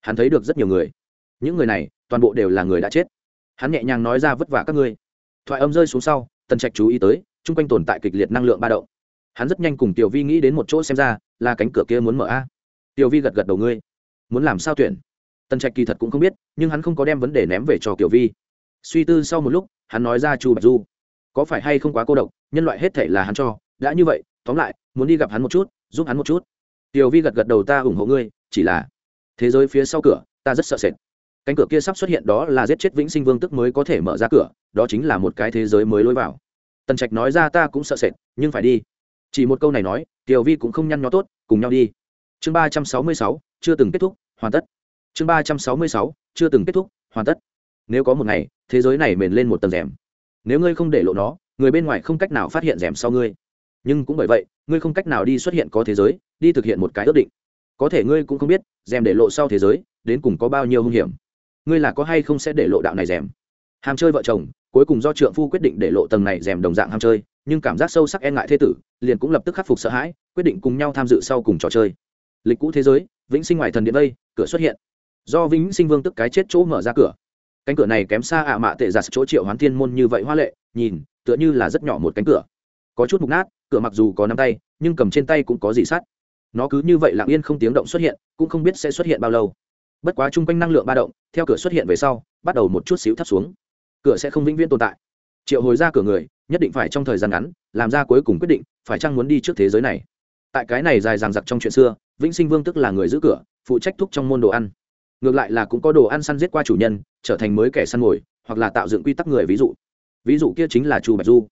Hắn thấy được rất nhiều người. Những người này, toàn bộ đều là người đã chết. Hắn nhẹ nhàng nói ra vất vả các ngươi. Thoại âm rơi xuống sau, tần trạch chú ý tới, chung quanh tồn tại kịch liệt năng lượng ba động. Hắn rất nhanh cùng tiểu vi nghĩ đến một chỗ xem ra, là cánh cửa kia muốn mở a. Tiểu vi gật gật đầu, ngươi muốn làm sao tuyển? Tần trạch kỳ thật cũng không biết, nhưng hắn không có đem vấn đề ném về cho tiểu vi. Suy tư sau một lúc, hắn nói ra chu bạch du, có phải hay không quá cô độc, nhân loại hết thể là hắn cho, đã như vậy, tóm lại, muốn đi gặp hắn một chút, giúp hắn một chút tiểu vi gật gật đầu, ta ủng hộ ngươi, chỉ là thế giới phía sau cửa, ta rất sợ sệt. Cánh cửa kia sắp xuất hiện đó là giết chết vĩnh sinh vương tức mới có thể mở ra cửa, đó chính là một cái thế giới mới lối vào. Tần trạch nói ra, ta cũng sợ sệt, nhưng phải đi. Chỉ một câu này nói, tiểu vi cũng không nhăn nhó tốt, cùng nhau đi. Chương ba trăm sáu mươi sáu, chưa từng kết thúc, hoàn tất. Chương ba trăm sáu mươi sáu, chưa từng kết thúc, hoàn tất. Nếu có một ngày, thế giới này mền lên một tầng rèm. Nếu ngươi không để lộ nó, người bên ngoài không cách nào phát hiện rèm sau ngươi nhưng cũng bởi vậy, ngươi không cách nào đi xuất hiện có thế giới, đi thực hiện một cái ước định. Có thể ngươi cũng không biết, rèm để lộ sau thế giới, đến cùng có bao nhiêu hung hiểm. Ngươi là có hay không sẽ để lộ đạo này rèm? Ham chơi vợ chồng, cuối cùng do trượng phu quyết định để lộ tầng này rèm đồng dạng ham chơi, nhưng cảm giác sâu sắc e ngại thế tử, liền cũng lập tức khắc phục sợ hãi, quyết định cùng nhau tham dự sau cùng trò chơi. Lịch cũ thế giới, vĩnh sinh ngoài thần điện vây cửa xuất hiện. Do vĩnh sinh vương tức cái chết chỗ mở ra cửa. Cánh cửa này kém xa ạ mạ tệ giặt chỗ triệu hoán thiên môn như vậy hoa lệ, nhìn, tựa như là rất nhỏ một cánh cửa. Có chút mục nát cửa mặc dù có năm tay, nhưng cầm trên tay cũng có gì sắt nó cứ như vậy lặng yên không tiếng động xuất hiện, cũng không biết sẽ xuất hiện bao lâu. Bất quá chung quanh năng lượng ba động, theo cửa xuất hiện về sau, bắt đầu một chút xíu thấp xuống. Cửa sẽ không vĩnh viễn tồn tại. Triệu hồi ra cửa người, nhất định phải trong thời gian ngắn, làm ra cuối cùng quyết định, phải chăng muốn đi trước thế giới này? Tại cái này dài dằng dặc trong chuyện xưa, vĩnh sinh vương tức là người giữ cửa, phụ trách thúc trong môn đồ ăn. Ngược lại là cũng có đồ ăn săn giết qua chủ nhân, trở thành mới kẻ săn mồi, hoặc là tạo dựng quy tắc người, ví dụ. Ví dụ kia chính là chu bạch du.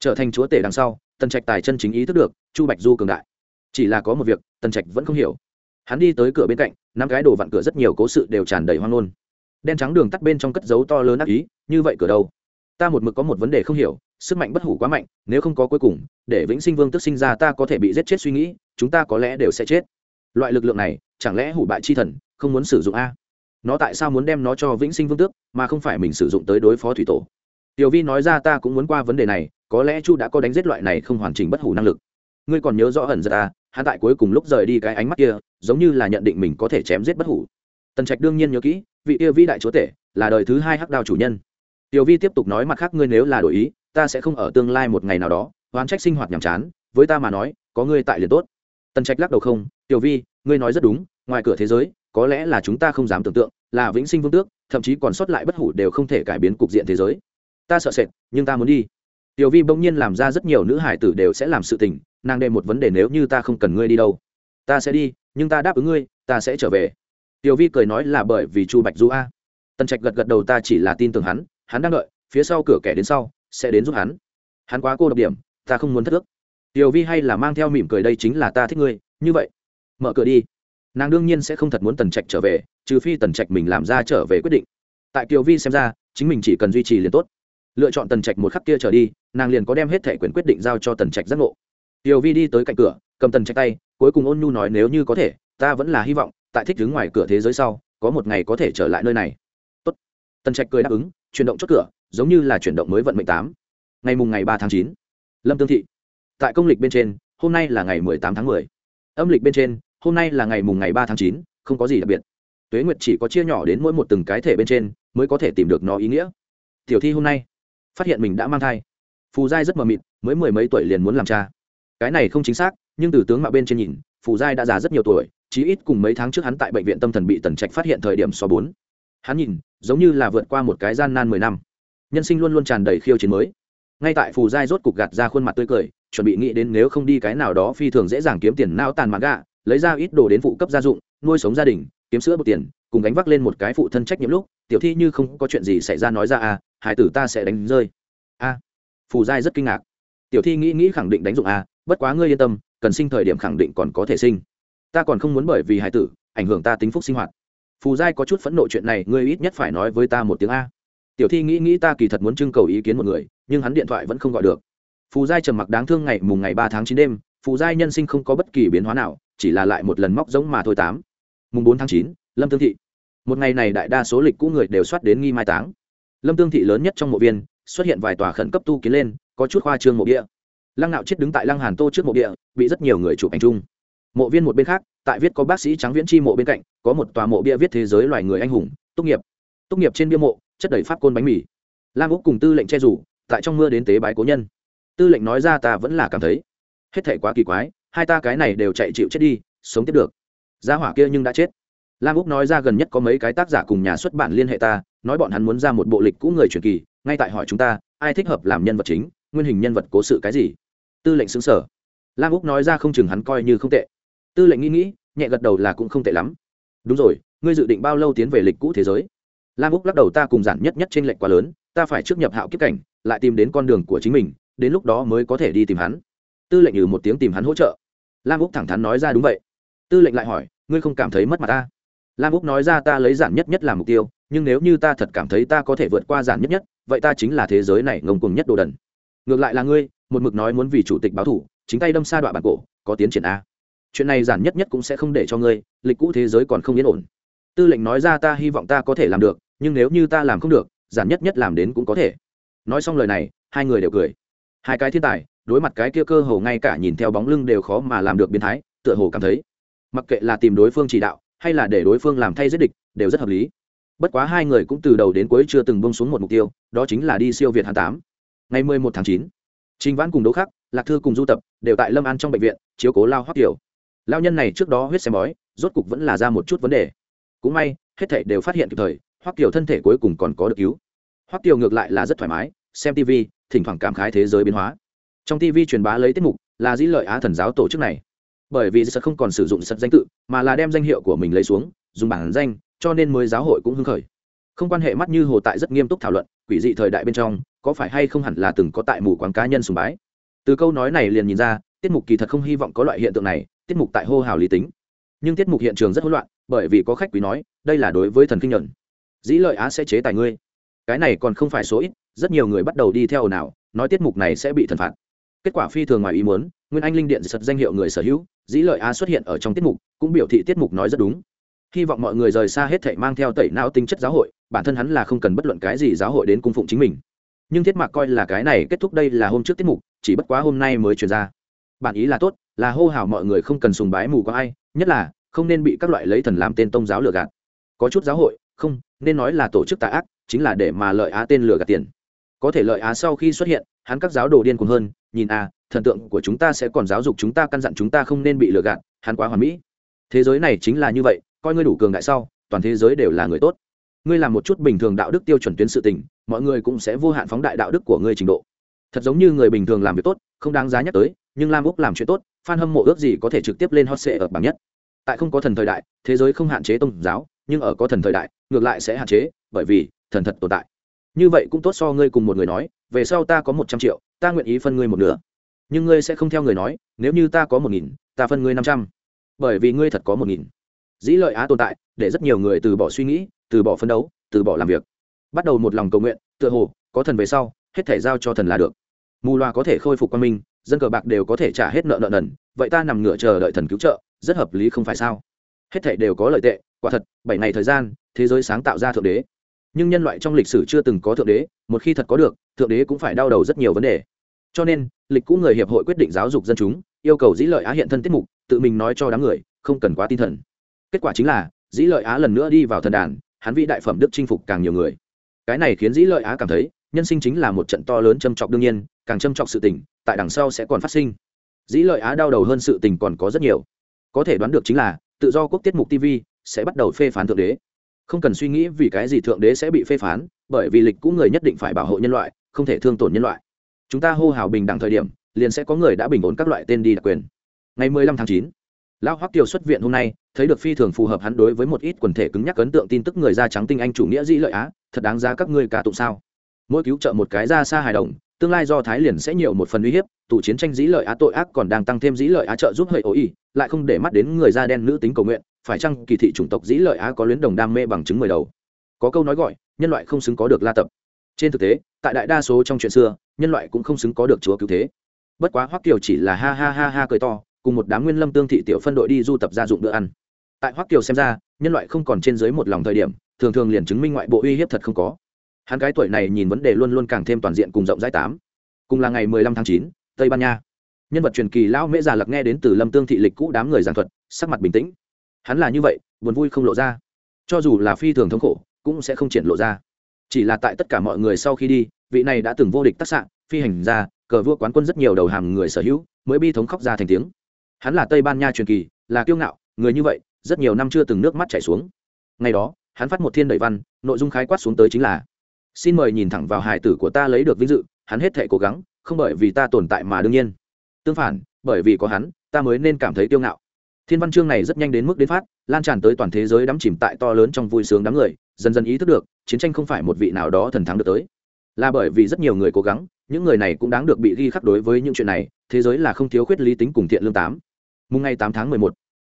Trở thành chúa tể đằng sau tần trạch tài chân chính ý thức được, chu bạch du cường đại. Chỉ là có một việc, tần trạch vẫn không hiểu. Hắn đi tới cửa bên cạnh, năm cái đồ vặn cửa rất nhiều cố sự đều tràn đầy hoang ngôn. Đen trắng đường tắt bên trong cất dấu to lớn ác ý, như vậy cửa đâu? Ta một mực có một vấn đề không hiểu, sức mạnh bất hủ quá mạnh, nếu không có cuối cùng, để vĩnh sinh vương tức sinh ra ta có thể bị giết chết suy nghĩ, chúng ta có lẽ đều sẽ chết. Loại lực lượng này, chẳng lẽ hủ bại chi thần, không muốn sử dụng a? Nó tại sao muốn đem nó cho vĩnh sinh vương tước, mà không phải mình sử dụng tới đối phó thủy tổ? Tiểu vi nói ra ta cũng muốn qua vấn đề này, có lẽ chu đã có đánh giết loại này không hoàn chỉnh bất hủ năng lực. Ngươi còn nhớ rõ ẩn giật à hắn tại cuối cùng lúc rời đi cái ánh mắt kia, giống như là nhận định mình có thể chém giết bất hủ. Tần trạch đương nhiên nhớ kỹ, vị kia vĩ đại chúa tể, là đời thứ hai hắc đao chủ nhân. Tiểu vi tiếp tục nói mặt khác, ngươi nếu là đổi ý, ta sẽ không ở tương lai một ngày nào đó, oán trách sinh hoạt nhàm chán, với ta mà nói, có ngươi tại liền tốt. Tần trạch lắc đầu không, tiểu vi, ngươi nói rất đúng, ngoài cửa thế giới, có lẽ là chúng ta không dám tưởng tượng, là vĩnh sinh vương tước, thậm chí còn sót lại bất hủ đều không thể cải biến cục diện thế giới ta sợ sệt, nhưng ta muốn đi. Tiểu vi bỗng nhiên làm ra rất nhiều nữ hải tử đều sẽ làm sự tình, nàng đề một vấn đề nếu như ta không cần ngươi đi đâu. Ta sẽ đi, nhưng ta đáp ứng ngươi, ta sẽ trở về. Tiểu vi cười nói là bởi vì chu bạch du a. Tần trạch gật gật đầu ta chỉ là tin tưởng hắn hắn đang đợi, phía sau cửa kẻ đến sau, sẽ đến giúp hắn. Hắn quá cô độc điểm, ta không muốn thất ước. Tiểu vi hay là mang theo mỉm cười đây chính là ta thích ngươi, như vậy. Mở cửa đi. Nàng đương nhiên sẽ không thật muốn tần trạch trở về, trừ phi tần trạch mình làm ra trở về quyết định. Tại kiều vi xem ra, chính mình chỉ cần duy trì liền tốt lựa chọn tần trạch một khắc kia trở đi, nàng liền có đem hết thẻ quyền quyết định giao cho tần trạch giác ngộ. Tiểu vi đi tới cạnh cửa, cầm tần trạch tay, cuối cùng ôn nhu nói, nếu như có thể, ta vẫn là hy vọng, tại thích đứng ngoài cửa thế giới sau, có một ngày có thể trở lại nơi này. Tốt. tần trạch cười đáp ứng, chuyển động chốt cửa, giống như là chuyển động mới vận mệnh tám. Ngày mùng ngày ba tháng chín, lâm tương thị. Tại công lịch bên trên, hôm nay là ngày mười tám tháng mười. Âm lịch bên trên, hôm nay là ngày mùng ngày ba tháng chín, không có gì đặc biệt. Tuế nguyệt chỉ có chia nhỏ đến mỗi một từng cái thể bên trên, mới có thể tìm được nó ý nghĩa. Tiểu thi hôm nay phát hiện mình đã mang thai. Phù giai rất mờ mịt, mới mười mấy tuổi liền muốn làm cha. Cái này không chính xác, nhưng từ tướng mạo bên trên nhìn, phù giai đã già rất nhiều tuổi, chí ít cùng mấy tháng trước hắn tại bệnh viện tâm thần bị tần trạch phát hiện thời điểm so bốn. Hắn nhìn, giống như là vượt qua một cái gian nan mười năm. Nhân sinh luôn luôn tràn đầy khiêu chiến mới. Ngay tại phù giai rốt cục gạt ra khuôn mặt tươi cười, chuẩn bị nghĩ đến nếu không đi cái nào đó phi thường dễ dàng kiếm tiền nao tàn mặt gạ, lấy ra ít đồ đến phụ cấp gia dụng, nuôi sống gia đình, kiếm sữa bột tiền cùng gánh vác lên một cái phụ thân trách nhiệm lúc, tiểu thi như không có chuyện gì xảy ra nói ra à hải tử ta sẽ đánh rơi. A. Phù giai rất kinh ngạc. Tiểu thi nghĩ nghĩ khẳng định đánh dụng a, bất quá ngươi yên tâm, cần sinh thời điểm khẳng định còn có thể sinh. Ta còn không muốn bởi vì hải tử, ảnh hưởng ta tính phúc sinh hoạt. Phù giai có chút phẫn nộ chuyện này, ngươi ít nhất phải nói với ta một tiếng a. Tiểu thi nghĩ nghĩ ta kỳ thật muốn trưng cầu ý kiến một người, nhưng hắn điện thoại vẫn không gọi được. Phù giai trầm mặc đáng thương ngày mùng ngày ba tháng chín đêm, phù giai nhân sinh không có bất kỳ biến hóa nào, chỉ là lại một lần móc giống mà thôi tám. Mùng bốn tháng chín lâm tương thị. Một ngày này đại đa số lịch cũ người đều soát đến nghi mai táng. Lâm tương thị lớn nhất trong mộ viên, xuất hiện vài tòa khẩn cấp tu kiến lên, có chút khoa trương mộ địa. Lăng nạo chết đứng tại lăng hàn tô trước mộ địa, bị rất nhiều người chụp ảnh chung. Mộ viên một bên khác, tại viết có bác sĩ trắng viễn chi mộ bên cạnh, có một tòa mộ bia viết thế giới loài người anh hùng tốt nghiệp. Tốt nghiệp trên bia mộ, chất đầy pháp côn bánh mì. Lam úc cùng tư lệnh che rủ, tại trong mưa đến tế bái cố nhân. Tư lệnh nói ra ta vẫn là cảm thấy, hết thể quá kỳ quái, hai ta cái này đều chạy chịu chết đi, sống tiếp được. Gia hỏa kia nhưng đã chết lam úc nói ra gần nhất có mấy cái tác giả cùng nhà xuất bản liên hệ ta, nói bọn hắn muốn ra một bộ lịch cũ người truyền kỳ, ngay tại hỏi chúng ta, ai thích hợp làm nhân vật chính, nguyên hình nhân vật cố sự cái gì? Tư lệnh xứng sở. Lam úc nói ra không chừng hắn coi như không tệ. Tư lệnh nghĩ nghĩ, nhẹ gật đầu là cũng không tệ lắm. Đúng rồi, ngươi dự định bao lâu tiến về lịch cũ thế giới? Lam úc lắc đầu ta cùng giản nhất nhất trên lệnh quá lớn, ta phải trước nhập hạo kiếp cảnh, lại tìm đến con đường của chính mình, đến lúc đó mới có thể đi tìm hắn. Tư lệnh ừ một tiếng tìm hắn hỗ trợ. Lam úc thẳng thắn nói ra đúng vậy. Tư lệnh lại hỏi, ngươi không cảm thấy mất mặt ta? Lam úc nói ra ta lấy giản nhất nhất làm mục tiêu, nhưng nếu như ta thật cảm thấy ta có thể vượt qua giản nhất nhất, vậy ta chính là thế giới này ngông cuồng nhất đồ đần. Ngược lại là ngươi, một mực nói muốn vì chủ tịch báo thủ, chính tay đâm xa đoạn bản cổ, có tiến triển a. Chuyện này giản nhất nhất cũng sẽ không để cho ngươi, lịch cũ thế giới còn không yên ổn. Tư lệnh nói ra ta hy vọng ta có thể làm được, nhưng nếu như ta làm không được, giản nhất nhất làm đến cũng có thể. Nói xong lời này, hai người đều cười. Hai cái thiên tài, đối mặt cái kia cơ hồ ngay cả nhìn theo bóng lưng đều khó mà làm được biến thái, tựa hồ cảm thấy, mặc kệ là tìm đối phương chỉ đạo hay là để đối phương làm thay giết địch, đều rất hợp lý. Bất quá hai người cũng từ đầu đến cuối chưa từng bông xuống một mục tiêu, đó chính là đi siêu việt hàn tám. Ngày mười một tháng chín, trình vãn cùng đỗ khắc, lạc thư cùng du tập đều tại lâm an trong bệnh viện, chiếu cố lao hoắc kiều. Lao nhân này trước đó huyết xem bói, rốt cục vẫn là ra một chút vấn đề. Cũng may, hết thảy đều phát hiện kịp thời, hoắc kiều thân thể cuối cùng còn có được cứu. Hoắc kiều ngược lại là rất thoải mái, xem tv thỉnh thoảng cảm khái thế giới biến hóa. Trong tv truyền bá lấy tiết mục là dĩ lợi á thần giáo tổ chức này bởi vì sật không còn sử dụng sật danh tự, mà là đem danh hiệu của mình lấy xuống, dùng bản danh, cho nên mới giáo hội cũng hưng khởi. Không quan hệ mắt như hồ tại rất nghiêm túc thảo luận, quỷ dị thời đại bên trong, có phải hay không hẳn là từng có tại mù quán cá nhân sùng bái? Từ câu nói này liền nhìn ra, tiết mục kỳ thật không hy vọng có loại hiện tượng này, tiết mục tại hô hào lý tính. Nhưng tiết mục hiện trường rất hỗn loạn, bởi vì có khách quý nói, đây là đối với thần kinh nhuận. Dĩ lợi á sẽ chế tài ngươi. Cái này còn không phải số ít, rất nhiều người bắt đầu đi theo ồn ào, nói tiết mục này sẽ bị thần phạt kết quả phi thường ngoài ý muốn, nguyên anh linh điện sật danh hiệu người sở hữu, dĩ lợi á xuất hiện ở trong tiết mục, cũng biểu thị tiết mục nói rất đúng. Hy vọng mọi người rời xa hết thảy mang theo tẩy não tính chất giáo hội, bản thân hắn là không cần bất luận cái gì giáo hội đến cung phụng chính mình. Nhưng thiết mạc coi là cái này kết thúc đây là hôm trước tiết mục, chỉ bất quá hôm nay mới truyền ra. Bản ý là tốt, là hô hào mọi người không cần sùng bái mù có ai, nhất là, không nên bị các loại lấy thần làm tên tôn giáo lừa gạt. Có chút giáo hội, không, nên nói là tổ chức tà ác, chính là để mà lợi á tên lừa gạt tiền có thể lợi á sau khi xuất hiện, hắn các giáo đồ điên cuồng hơn, nhìn a thần tượng của chúng ta sẽ còn giáo dục chúng ta căn dặn chúng ta không nên bị lừa gạt, hắn quá hoàn mỹ. Thế giới này chính là như vậy, coi ngươi đủ cường đại sau, toàn thế giới đều là người tốt. Ngươi làm một chút bình thường đạo đức tiêu chuẩn tuyến sự tình, mọi người cũng sẽ vô hạn phóng đại đạo đức của ngươi trình độ. Thật giống như người bình thường làm việc tốt, không đáng giá nhắc tới, nhưng lam úc làm chuyện tốt f hâm mộ ước gì có thể trực tiếp lên hot sệ ở bảng nhất. Tại không có thần thời đại, thế giới không hạn chế tôn giáo, nhưng ở có thần thời đại, ngược lại sẽ hạn chế, bởi vì thần thật tồn tại như vậy cũng tốt so ngươi cùng một người nói, về sau ta có một trăm triệu, ta nguyện ý phân ngươi một nửa. Nhưng ngươi sẽ không theo người nói, nếu như ta có một nghìn, ta phân ngươi năm trăm. Bởi vì ngươi thật có một nghìn. Dĩ lợi á tồn tại, để rất nhiều người từ bỏ suy nghĩ, từ bỏ phân đấu, từ bỏ làm việc. Bắt đầu một lòng cầu nguyện, tựa hồ, có thần về sau, hết thể giao cho thần là được. Mù loa có thể khôi phục quan minh, dân cờ bạc đều có thể trả hết nợ nợ nần, vậy ta nằm ngửa chờ đợi thần cứu trợ, rất hợp lý không phải sao? Hết thể đều có lợi tệ, quả thật, bảy ngày thời gian, thế giới sáng tạo ra thượng đế nhưng nhân loại trong lịch sử chưa từng có thượng đế, một khi thật có được, thượng đế cũng phải đau đầu rất nhiều vấn đề. Cho nên, lịch cũ người hiệp hội quyết định giáo dục dân chúng, yêu cầu dĩ lợi á hiện thân tiết mục, tự mình nói cho đám người, không cần quá tin thần. Kết quả chính là, dĩ lợi á lần nữa đi vào thần đàn, hắn vị đại phẩm đức chinh phục càng nhiều người. Cái này khiến dĩ lợi á cảm thấy, nhân sinh chính là một trận to lớn châm trọc đương nhiên, càng châm trọc sự tình, tại đằng sau sẽ còn phát sinh. Dĩ lợi á đau đầu hơn sự tình còn có rất nhiều. Có thể đoán được chính là, tự do quốc tiết mục tv sẽ bắt đầu phê phán thượng đế không cần suy nghĩ vì cái gì thượng đế sẽ bị phê phán bởi vì lịch cũ người nhất định phải bảo hộ nhân loại không thể thương tổn nhân loại. Chúng ta hô hào bình đẳng thời điểm liền sẽ có người đã bình ổn các loại tên đi đặc quyền. Ngày 15 tháng 9, lão hoắc kiều xuất viện hôm nay thấy được phi thường phù hợp hắn đối với một ít quần thể cứng nhắc ấn tượng tin tức người da trắng tinh anh chủ nghĩa dĩ lợi á thật đáng giá các ngươi cả tụng sao. Mỗi cứu trợ một cái ra xa hài đồng tương lai do thái liền sẽ nhiều một phần uy hiếp tụ chiến tranh dĩ lợi á tội ác còn đang tăng thêm dĩ lợi á trợ giúp hợi ổ ý lại không để mắt đến người da đen nữ tính cầu nguyện phải chăng kỳ thị chủng tộc dĩ lợi á có luyến đồng đam mê bằng chứng mười đầu? Có câu nói gọi, nhân loại không xứng có được la tập. Trên thực tế, tại đại đa số trong chuyện xưa, nhân loại cũng không xứng có được chúa cứu thế. Bất quá hoắc kiều chỉ là ha ha ha ha cười to, cùng một đám nguyên lâm tương thị tiểu phân đội đi du tập gia dụng bữa ăn. Tại hoắc kiều xem ra, nhân loại không còn trên dưới một lòng thời điểm, thường thường liền chứng minh ngoại bộ uy hiếp thật không có. Hắn cái tuổi này nhìn vấn đề luôn luôn càng thêm toàn diện cùng rộng rãi tám. Cùng là ngày mười lăm tháng chín, tây ban nha. Nhân vật truyền kỳ lão mễ già lặc nghe đến từ lâm tương thị lịch cũ đám người giảng thuật, sắc mặt bình tĩnh hắn là như vậy, buồn vui không lộ ra. Cho dù là phi thường thống khổ, cũng sẽ không triển lộ ra. Chỉ là tại tất cả mọi người sau khi đi, vị này đã từng vô địch tác sạn phi hành ra cờ vua quán quân rất nhiều đầu hàm người sở hữu, mới bi thống khóc ra thành tiếng. Hắn là tây ban nha truyền kỳ, là kiêu ngạo, người như vậy, rất nhiều năm chưa từng nước mắt chảy xuống. Ngày đó, hắn phát một thiên đầy văn, nội dung khái quát xuống tới chính là, xin mời nhìn thẳng vào hài tử của ta lấy được vinh dự, hắn hết thể cố gắng, không bởi vì ta tồn tại mà đương nhiên. Tương phản, bởi vì có hắn, ta mới nên cảm thấy kiêu ngạo thiên văn chương này rất nhanh đến mức đến phát, lan tràn tới toàn thế giới đắm chìm tại to lớn trong vui sướng đám người, dần dần ý thức được, chiến tranh không phải một vị nào đó thần thắng được tới. Là bởi vì rất nhiều người cố gắng, những người này cũng đáng được bị ghi khắc đối với những chuyện này, thế giới là không thiếu khuyết lý tính cùng thiện lương tám. Mùng ngày tám tháng mười một,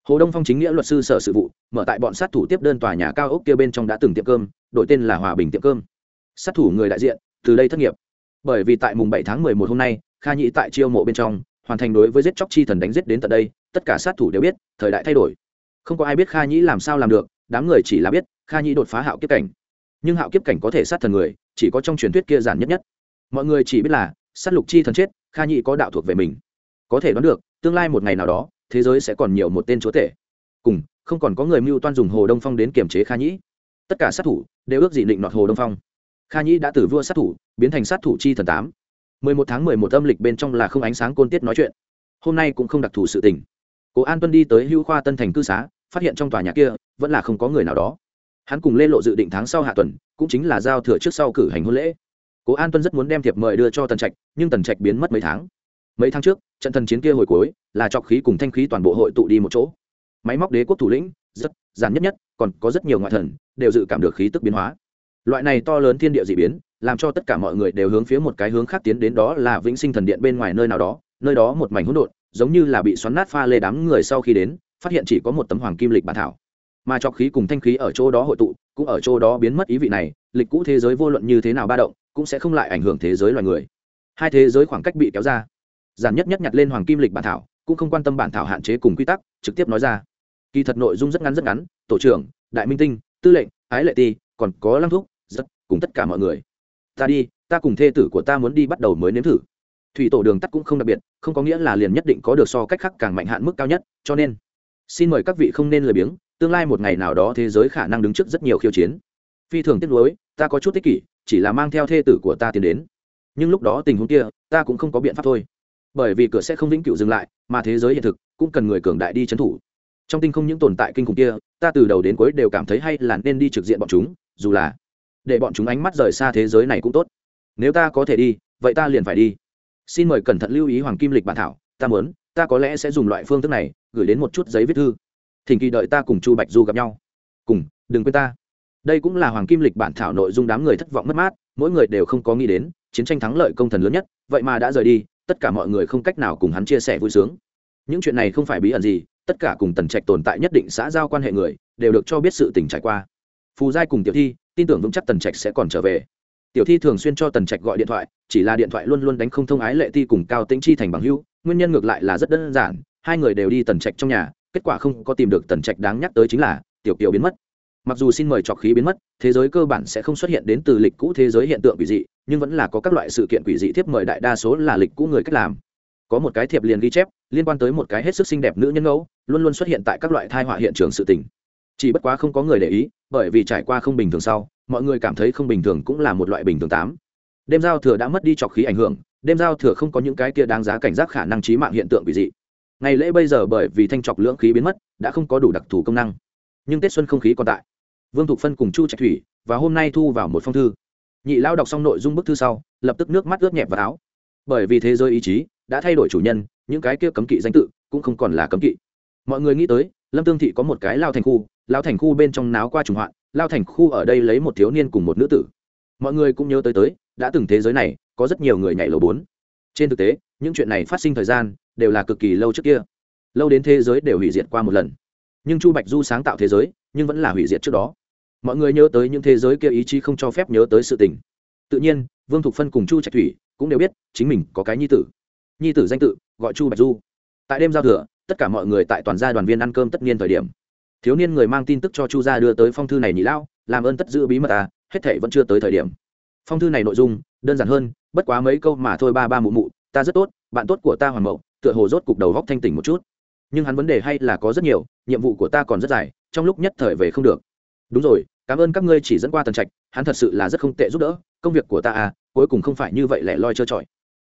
hồ đông phong chính nghĩa luật sư sở sự vụ, mở tại bọn sát thủ tiếp đơn tòa nhà cao ốc kia bên trong đã từng tiệm cơm, đổi tên là hòa bình tiệm cơm. Sát thủ người đại diện, từ đây thất nghiệp. Bởi vì tại mùng bảy tháng mười một hôm nay, kha Nhị tại chiêu mộ bên trong, hoàn thành đối với giết chóc chi thần đánh giết đến tận đây tất cả sát thủ đều biết, thời đại thay đổi. Không có ai biết kha nhĩ làm sao làm được, đám người chỉ là biết kha nhĩ đột phá hạo kiếp cảnh. Nhưng hạo kiếp cảnh có thể sát thần người, chỉ có trong truyền thuyết kia giản nhất nhất. Mọi người chỉ biết là, sát lục chi thần chết, kha nhĩ có đạo thuộc về mình. Có thể đoán được, tương lai một ngày nào đó, thế giới sẽ còn nhiều một tên chúa tể. Cùng, không còn có người mưu toan dùng hồ đông phong đến kiềm chế kha nhĩ. Tất cả sát thủ đều ước dị định nọt hồ đông phong. Kha nhĩ đã từ vua sát thủ biến thành sát thủ chi thần tám. Mười một tháng mười một âm lịch bên trong là không ánh sáng côn tiết nói chuyện. Hôm nay cũng không đặc thù sự tình cố an tuân đi tới hữu khoa tân thành cư xá, phát hiện trong tòa nhà kia vẫn là không có người nào đó. Hắn cùng lê lộ dự định tháng sau hạ tuần, cũng chính là giao thừa trước sau cử hành hôn lễ. Cố an tuân rất muốn đem thiệp mời đưa cho tần trạch, nhưng tần trạch biến mất mấy tháng. Mấy tháng trước, trận thần chiến kia hồi cuối, là trọc khí cùng thanh khí toàn bộ hội tụ đi một chỗ. Máy móc đế quốc thủ lĩnh, rất giản nhất nhất, còn có rất nhiều ngoại thần, đều dự cảm được khí tức biến hóa. Loại này to lớn thiên địa d ị biến, làm cho tất cả mọi người đều hướng phía một cái hướng khác tiến đến đó là vĩnh sinh thần điện bên ngoài nơi nào đó nơi đó một mảnh hỗn độn, giống như là bị xoắn nát pha lê đám người sau khi đến, phát hiện chỉ có một tấm hoàng kim lịch bản thảo. Mà trọc khí cùng thanh khí ở chỗ đó hội tụ, cũng ở chỗ đó biến mất ý vị này, lịch cũ thế giới vô luận như thế nào ba động, cũng sẽ không lại ảnh hưởng thế giới loài người. Hai thế giới khoảng cách bị kéo ra. Giản nhất nhất nhặt lên hoàng kim lịch bản thảo, cũng không quan tâm bản thảo hạn chế cùng quy tắc, trực tiếp nói ra. Kỳ thật nội dung rất ngắn rất ngắn, tổ trưởng, đại minh tinh, tư lệnh, ái lệ ti, còn có lăng thúc rất cùng tất cả mọi người. Ta đi, ta cùng thê tử của ta muốn đi bắt đầu mới nếm thử thủy tổ đường tắt cũng không đặc biệt, không có nghĩa là liền nhất định có được so cách khác càng mạnh hạn mức cao nhất, cho nên, xin mời các vị không nên lười biếng, tương lai một ngày nào đó thế giới khả năng đứng trước rất nhiều khiêu chiến. Phi thường tiếc nuối, ta có chút tích kỷ, chỉ là mang theo thê tử của ta tiến đến. Nhưng lúc đó tình huống kia, ta cũng không có biện pháp thôi. Bởi vì cửa sẽ không vĩnh cửu dừng lại, mà thế giới hiện thực cũng cần người cường đại đi trấn thủ. Trong tinh không những tồn tại kinh khủng kia, ta từ đầu đến cuối đều cảm thấy hay là nên đi trực diện bọn chúng, dù là để bọn chúng ánh mắt rời xa thế giới này cũng tốt. Nếu ta có thể đi, vậy ta liền phải đi xin mời cẩn thận lưu ý hoàng kim lịch bản thảo, ta muốn, ta có lẽ sẽ dùng loại phương thức này, gửi đến một chút giấy viết thư. Thỉnh kỳ đợi ta cùng chu bạch du gặp nhau. Cùng, đừng quên ta. Đây cũng là hoàng kim lịch bản thảo nội dung đám người thất vọng mất mát, mỗi người đều không có nghĩ đến, chiến tranh thắng lợi công thần lớn nhất, vậy mà đã rời đi, tất cả mọi người không cách nào cùng hắn chia sẻ vui sướng. Những chuyện này không phải bí ẩn gì, tất cả cùng tần trạch tồn tại nhất định xã giao quan hệ người, đều được cho biết sự tình trải qua. Phù giai cùng tiểu thi, tin tưởng vững chắc tần trạch sẽ còn trở về tiểu thi thường xuyên cho tần trạch gọi điện thoại, chỉ là điện thoại luôn luôn đánh không thông ái lệ ti cùng cao tĩnh chi thành bằng hưu nguyên nhân ngược lại là rất đơn giản, hai người đều đi tần trạch trong nhà, kết quả không có tìm được tần trạch đáng nhắc tới chính là, tiểu kiều biến mất. Mặc dù xin mời trọc khí biến mất, thế giới cơ bản sẽ không xuất hiện đến từ lịch cũ thế giới hiện tượng quỷ dị, nhưng vẫn là có các loại sự kiện quỷ dị tiếp mời đại đa số là lịch cũ người cách làm. Có một cái thiệp liền ghi chép, liên quan tới một cái hết sức xinh đẹp nữ nhân ngẫu, luôn luôn xuất hiện tại các loại thai họa hiện trường sự tình chỉ bất quá không có người để ý, bởi vì trải qua không bình thường sau, mọi người cảm thấy không bình thường cũng là một loại bình thường tám. Đêm giao thừa đã mất đi trọc khí ảnh hưởng, đêm giao thừa không có những cái kia đáng giá cảnh giác khả năng trí mạng hiện tượng quỷ dị. Ngày lễ bây giờ bởi vì thanh trọc lưỡng khí biến mất, đã không có đủ đặc thù công năng. Nhưng tết xuân không khí còn tại. Vương thục phân cùng chu trạch thủy và hôm nay thu vào một phong thư. Nhị lao đọc xong nội dung bức thư sau, lập tức nước mắt ướt nhẹp vào áo. Bởi vì thế giới ý chí đã thay đổi chủ nhân, những cái kia cấm kỵ danh tự cũng không còn là cấm kỵ. Mọi người nghĩ tới, lâm tương thị có một cái lao thành khu lao thành khu bên trong náo qua trùng hoạn lao thành khu ở đây lấy một thiếu niên cùng một nữ tử. Mọi người cũng nhớ tới tới, đã từng thế giới này, có rất nhiều người nhảy lầu bốn. Trên thực tế, những chuyện này phát sinh thời gian, đều là cực kỳ lâu trước kia. Lâu đến thế giới đều hủy diệt qua một lần. Nhưng chu bạch du sáng tạo thế giới, nhưng vẫn là hủy diệt trước đó. Mọi người nhớ tới những thế giới kia ý chí không cho phép nhớ tới sự tình. Tự nhiên, vương thục phân cùng chu trạch thủy cũng đều biết, chính mình có cái nhi tử. Nhi tử danh tự, gọi chu bạch du. Tại đêm giao thừa, tất cả mọi người tại toàn gia đoàn viên ăn cơm tất niên thời điểm thiếu niên người mang tin tức cho chu gia đưa tới phong thư này nhị lão, làm ơn tất giữ bí mật à hết thể vẫn chưa tới thời điểm. Phong thư này nội dung đơn giản hơn bất quá mấy câu mà thôi ba ba mụ mụ ta rất tốt bạn tốt của ta hoàn mậu tựa hồ rốt cục đầu góc thanh tỉnh một chút. Nhưng hắn vấn đề hay là có rất nhiều nhiệm vụ của ta còn rất dài trong lúc nhất thời về không được. Đúng rồi cảm ơn các ngươi chỉ dẫn qua tần trạch hắn thật sự là rất không tệ giúp đỡ công việc của ta à cuối cùng không phải như vậy lẻ loi trơ trọi.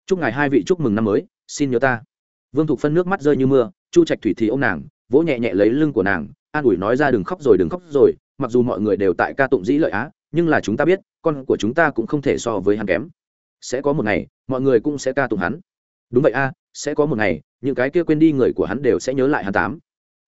Chúc ngài hai vị chúc mừng năm mới xin nhớ ta. Vương thục phân nước mắt rơi như mưa chu trạch thủy thì ô m nàng vỗ nhẹ nhẹ lấy lưng của nàng an ủi nói ra đừng khóc rồi, đừng khóc rồi, mặc dù mọi người đều tại ca tụng dĩ lợi á, nhưng là chúng ta biết, con của chúng ta cũng không thể so với hắn kém. Sẽ có một ngày, mọi người cũng sẽ ca tụng hắn. Đúng vậy a, sẽ có một ngày, những cái kia quên đi người của hắn đều sẽ nhớ lại hắn tám.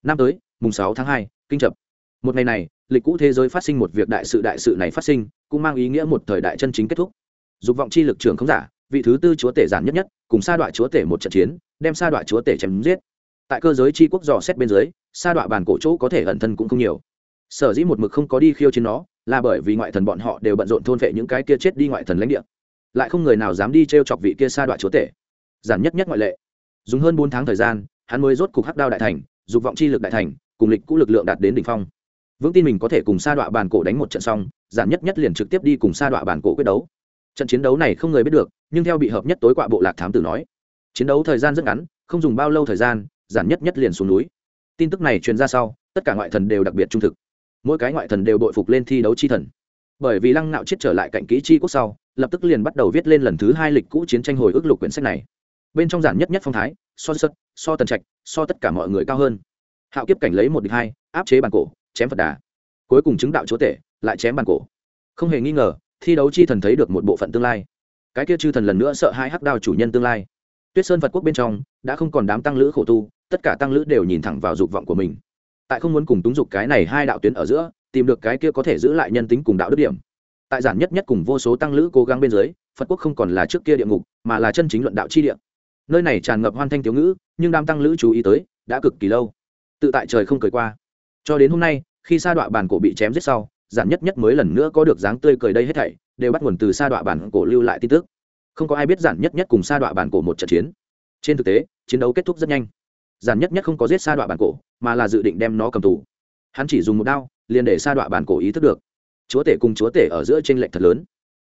Năm tới, mùng sáu tháng hai, kinh chập. Một ngày này, lịch cũ thế giới phát sinh một việc đại sự đại sự này phát sinh, cũng mang ý nghĩa một thời đại chân chính kết thúc. Dục vọng chi lực trường không giả, vị thứ tư chúa tể giản nhất nhất, cùng sa đoạn chúa tể một trận chiến, đem sa đoạn chúa tể chém giết tại cơ giới chi quốc dò xét bên dưới, sa đọa bàn cổ chỗ có thể ẩn thân cũng không nhiều. Sở dĩ một mực không có đi khiêu chiến nó, là bởi vì ngoại thần bọn họ đều bận rộn thôn vệ những cái kia chết đi ngoại thần lãnh địa. Lại không người nào dám đi t r e o chọc vị kia sa đọa chúa tể. Giản nhất nhất ngoại lệ. Dùng hơn bốn tháng thời gian, hắn mới rốt cục hắc đao đại thành, dục vọng chi lực đại thành, cùng lịch cũ lực lượng đạt đến đ ỉ n h phong. Vững tin mình có thể cùng sa đọa bàn cổ đánh một trận xong, giản nhất nhất liền trực tiếp đi cùng sa đọa bàn cổ quyết đấu. Trận chiến đấu này không người biết được, nhưng theo bị hợp nhất tối quạ bộ lạc thám tử nói, chiến đấu thời gian rất ngắn, không dùng bao lâu thời gian giản nhất nhất liền xuống núi. Tin tức này truyền ra sau, tất cả ngoại thần đều đặc biệt trung thực. Mỗi cái ngoại thần đều đội phục lên thi đấu chi thần. Bởi vì lăng nạo chết trở lại cạnh kỹ chi quốc sau, lập tức liền bắt đầu viết lên lần thứ hai lịch cũ chiến tranh hồi ức lục quyển sách này. Bên trong giản nhất nhất phong thái, so sất so tần trạch, so tất cả mọi người cao hơn. Hạo kiếp cảnh lấy một địch hai, áp chế bàn cổ, chém phật đà. Cuối cùng chứng đạo chúa tể, lại chém bàn cổ. Không hề nghi ngờ, thi đấu chi thần thấy được một bộ phận tương lai. Cái kia chư thần lần nữa sợ hai hắc đao chủ nhân tương lai tuyết sơn phật quốc bên trong, đã không còn đám tăng lữ khổ tu, tất cả tăng lữ đều nhìn thẳng vào dục vọng của mình. Tại không muốn cùng túng dục cái này hai đạo tuyến ở giữa, tìm được cái kia có thể giữ lại nhân tính cùng đạo đức điểm. Tại giản nhất nhất cùng vô số tăng lữ cố gắng bên dưới, phật quốc không còn là trước kia địa ngục, mà là chân chính luận đạo chi địa. Nơi này tràn ngập hoan thanh thiếu ngữ, nhưng đám tăng lữ chú ý tới, đã cực kỳ lâu. Tự tại trời không cười qua. Cho đến hôm nay, khi sa đọa bản cổ bị chém giết sau, giản nhất nhất mới lần nữa có được dáng tươi cười đây hết thảy, đều bắt nguồn từ sa đọa bản cổ lưu lại tin tức không có ai biết giản nhất nhất cùng sa đọa bản cổ một trận chiến. Trên thực tế, chiến đấu kết thúc rất nhanh. Giản nhất nhất không có giết sa đọa bản cổ, mà là dự định đem nó cầm tù. Hắn chỉ dùng một đao, liền để sa đọa bản cổ ý thức được. Chúa tể cùng chúa tể ở giữa t r ê n lệch thật lớn.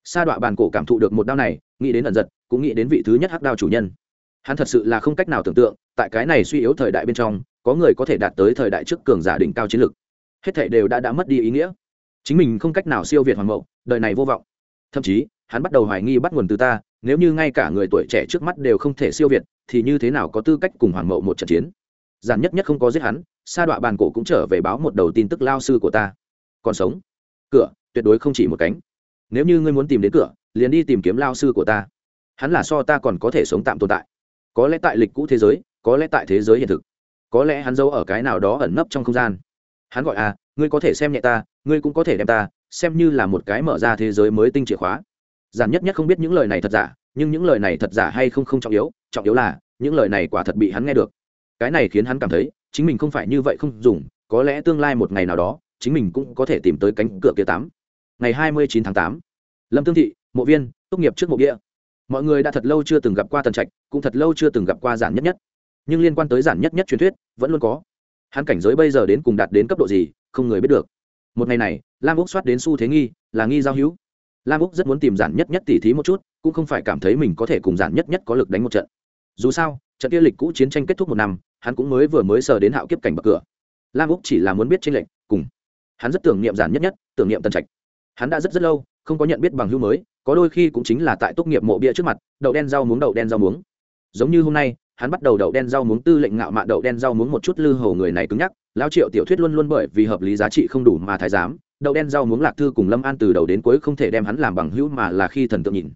Sa đọa bản cổ cảm thụ được một đao này, nghĩ đến ẩn giật, cũng nghĩ đến vị thứ nhất hắc đao chủ nhân. Hắn thật sự là không cách nào tưởng tượng, tại cái này suy yếu thời đại bên trong, có người có thể đạt tới thời đại trước cường giả đỉnh cao chiến lực hết thể đều đã đã mất đi ý nghĩa. Chính mình không cách nào siêu việt hoàng mậu đời này vô vọng. Thậm chí, hắn bắt đầu hoài nghi bắt nguồn từ ta nếu như ngay cả người tuổi trẻ trước mắt đều không thể siêu việt, thì như thế nào có tư cách cùng hoàng mậu một trận chiến? Giản nhất nhất không có giết hắn, sa đọa bàn cổ cũng trở về báo một đầu tin tức lao sư của ta. Còn sống. Cửa, tuyệt đối không chỉ một cánh. Nếu như ngươi muốn tìm đến cửa, liền đi tìm kiếm lao sư của ta. Hắn là so ta còn có thể sống tạm tồn tại. Có lẽ tại lịch cũ thế giới, có lẽ tại thế giới hiện thực. Có lẽ hắn giấu ở cái nào đó ẩn nấp trong không gian. Hắn gọi à ngươi có thể xem nhẹ ta, ngươi cũng có thể đem ta, xem như là một cái mở ra thế giới mới tinh chìa khóa giản nhất nhất không biết những lời này thật giả, nhưng những lời này thật giả hay không không trọng yếu trọng yếu là, những lời này quả thật bị hắn nghe được. Cái này khiến hắn cảm thấy, chính mình không phải như vậy không dùng, có lẽ tương lai một ngày nào đó, chính mình cũng có thể tìm tới cánh cửa kia tám. Ngày hai mươi chín tháng tám, lâm tương thị, mộ viên, tốt nghiệp trước mộ địa mọi người đã thật lâu chưa từng gặp qua tần trạch, cũng thật lâu chưa từng gặp qua giản nhất nhất. Nhưng liên quan tới giản nhất nhất truyền thuyết, vẫn luôn có. Hắn cảnh giới bây giờ đến cùng đạt đến cấp độ gì, không người biết được. Một ngày này, lam úc soát đến xu thế nghi, là nghi giao hữu lam úc rất muốn tìm giản nhất nhất tỉ thí một chút, cũng không phải cảm thấy mình có thể cùng giản nhất nhất có lực đánh một trận. Dù sao, trận kia lịch cũ chiến tranh kết thúc một năm, hắn cũng mới vừa mới sờ đến hạo kiếp cảnh bậc cửa. Lam úc chỉ là muốn biết tranh lệnh cùng. Hắn rất tưởng niệm giản nhất nhất, tưởng niệm tân trạch. Hắn đã rất rất lâu, không có nhận biết bằng hữu mới, có đôi khi cũng chính là tại tốt nghiệp mộ bia trước mặt, đậu đen rau muống, đậu đen rau muống. Giống như hôm nay, hắn bắt đầu đậu đen rau muống tư lệnh ngạo mạn đậu đen rau muống một chút lư hầu người này cứng nhắc lao triệu tiểu thuyết luôn luôn bởi vì hợp lý giá trị không đủ mà thái giám đậu đen rau muống lạc thư cùng lâm an từ đầu đến cuối không thể đem hắn làm bằng hữu mà là khi thần tượng nhìn.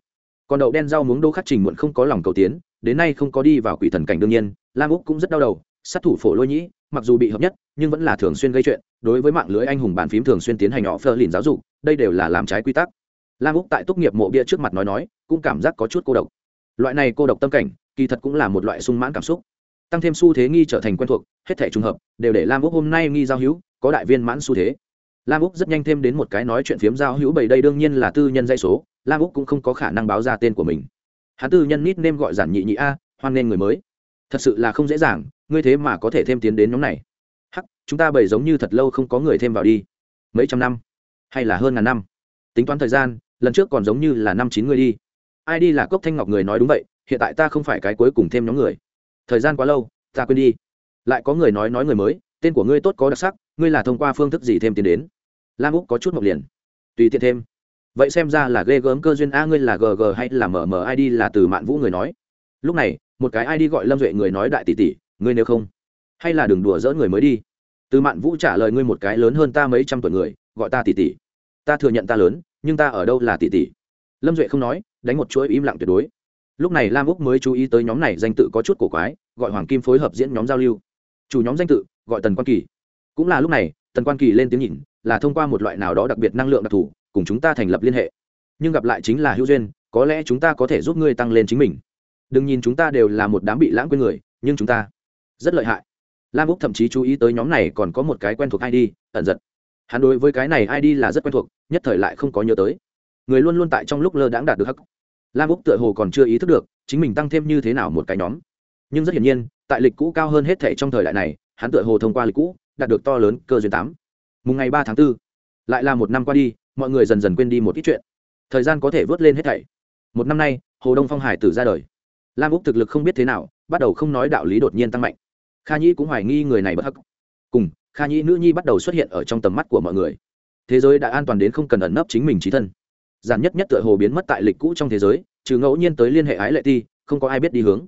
Còn đậu đen rau muống đô khắc trình muộn không có lòng cầu tiến, đến nay không có đi vào quỷ thần cảnh đương nhiên, lam úc cũng rất đau đầu, sát thủ phổ lôi nhĩ, mặc dù bị hợp nhất, nhưng vẫn là thường xuyên gây chuyện, đối với mạng lưới anh hùng bàn phím thường xuyên tiến hành họ phơ lìn giáo dục, đây đều là làm trái quy tắc. Lam úc tại tốt nghiệp mộ bia trước mặt nói nói, cũng cảm giác có chút cô độc. Loại này cô độc tâm cảnh, kỳ thật cũng là một loại sung mãn cảm xúc. Tăng thêm xu thế nghi trở thành quen thuộc, hết thể trùng hợp, đều để lam úc hôm nay nghi giao hữu, có đại viên mãn xu thế lam úc rất nhanh thêm đến một cái nói chuyện phiếm giao hữu bảy đây đương nhiên là tư nhân dây số, lam úc cũng không có khả năng báo ra tên của mình. Hắn tư nhân nít nêm gọi giản nhị nhị a, hoan nghênh người mới. Thật sự là không dễ dàng, ngươi thế mà có thể thêm tiến đến nhóm này. Hắc, chúng ta bầy giống như thật lâu không có người thêm vào đi. Mấy trăm năm? Hay là hơn ngàn năm? Tính toán thời gian, lần trước còn giống như là năm chín người đi. Ai đi là cốc thanh ngọc người nói đúng vậy, hiện tại ta không phải cái cuối cùng thêm nhóm người. Thời gian quá lâu, ta quên đi. Lại có người nói nói người mới, tên của ngươi tốt có đặc sắc, ngươi là thông qua phương thức gì thêm tiến đến? Lam úc có chút mộc liền. Tùy tiện thêm. Vậy xem ra là ghê gớm cơ duyên a ngươi là gg hay là mmid là từ mạn vũ người nói. Lúc này, một cái id gọi lâm duệ người nói đại tỷ tỷ, ngươi nếu không, hay là đừng đùa dỡ người mới đi. Từ mạn vũ trả lời ngươi một cái lớn hơn ta mấy trăm tuổi người, gọi ta tỷ tỷ. Ta thừa nhận ta lớn, nhưng ta ở đâu là tỷ tỷ? Lâm duệ không nói, đánh một chuỗi im lặng tuyệt đối. Lúc này lam úc mới chú ý tới nhóm này danh tự có chút cổ quái, gọi hoàng kim phối hợp diễn nhóm giao lưu. Chủ nhóm danh tự, gọi tần quan kỳ. Cũng là lúc này, tần quan kỳ lên tiếng nhìn là thông qua một loại nào đó đặc biệt năng lượng đặc thù, cùng chúng ta thành lập liên hệ. Nhưng gặp lại chính là hữu duyên, có lẽ chúng ta có thể giúp ngươi tăng lên chính mình. Đừng nhìn chúng ta đều là một đám bị lãng quên người, nhưng chúng ta rất lợi hại. Lam úc thậm chí chú ý tới nhóm này còn có một cái quen thuộc id ẩn giật. Hắn đối với cái này id là rất quen thuộc, nhất thời lại không có nhớ tới. Người luôn luôn tại trong lúc lơ đãng đạt được hắc. Lam úc tựa hồ còn chưa ý thức được, chính mình tăng thêm như thế nào một cái nhóm. Nhưng rất hiển nhiên, tại lịch cũ cao hơn hết thể trong thời đại này, hắn tựa hồ thông qua lịch cũ, đạt được to lớn cơ duyên tám mùng ngày ba tháng 4, lại là một năm qua đi mọi người dần dần quên đi một ít chuyện. Thời gian có thể vớt lên hết thảy. Một năm nay hồ đông phong hải tử ra đời. Lam úc thực lực không biết thế nào bắt đầu không nói đạo lý đột nhiên tăng mạnh. Kha nhĩ cũng hoài nghi người này bất hắc. Cùng kha nhĩ nữ nhi bắt đầu xuất hiện ở trong tầm mắt của mọi người. Thế giới đã an toàn đến không cần ẩn nấp chính mình trí thân. Giản nhất nhất tựa hồ biến mất tại lịch cũ trong thế giới trừ ngẫu nhiên tới liên hệ ái lệ ti không có ai biết đi hướng.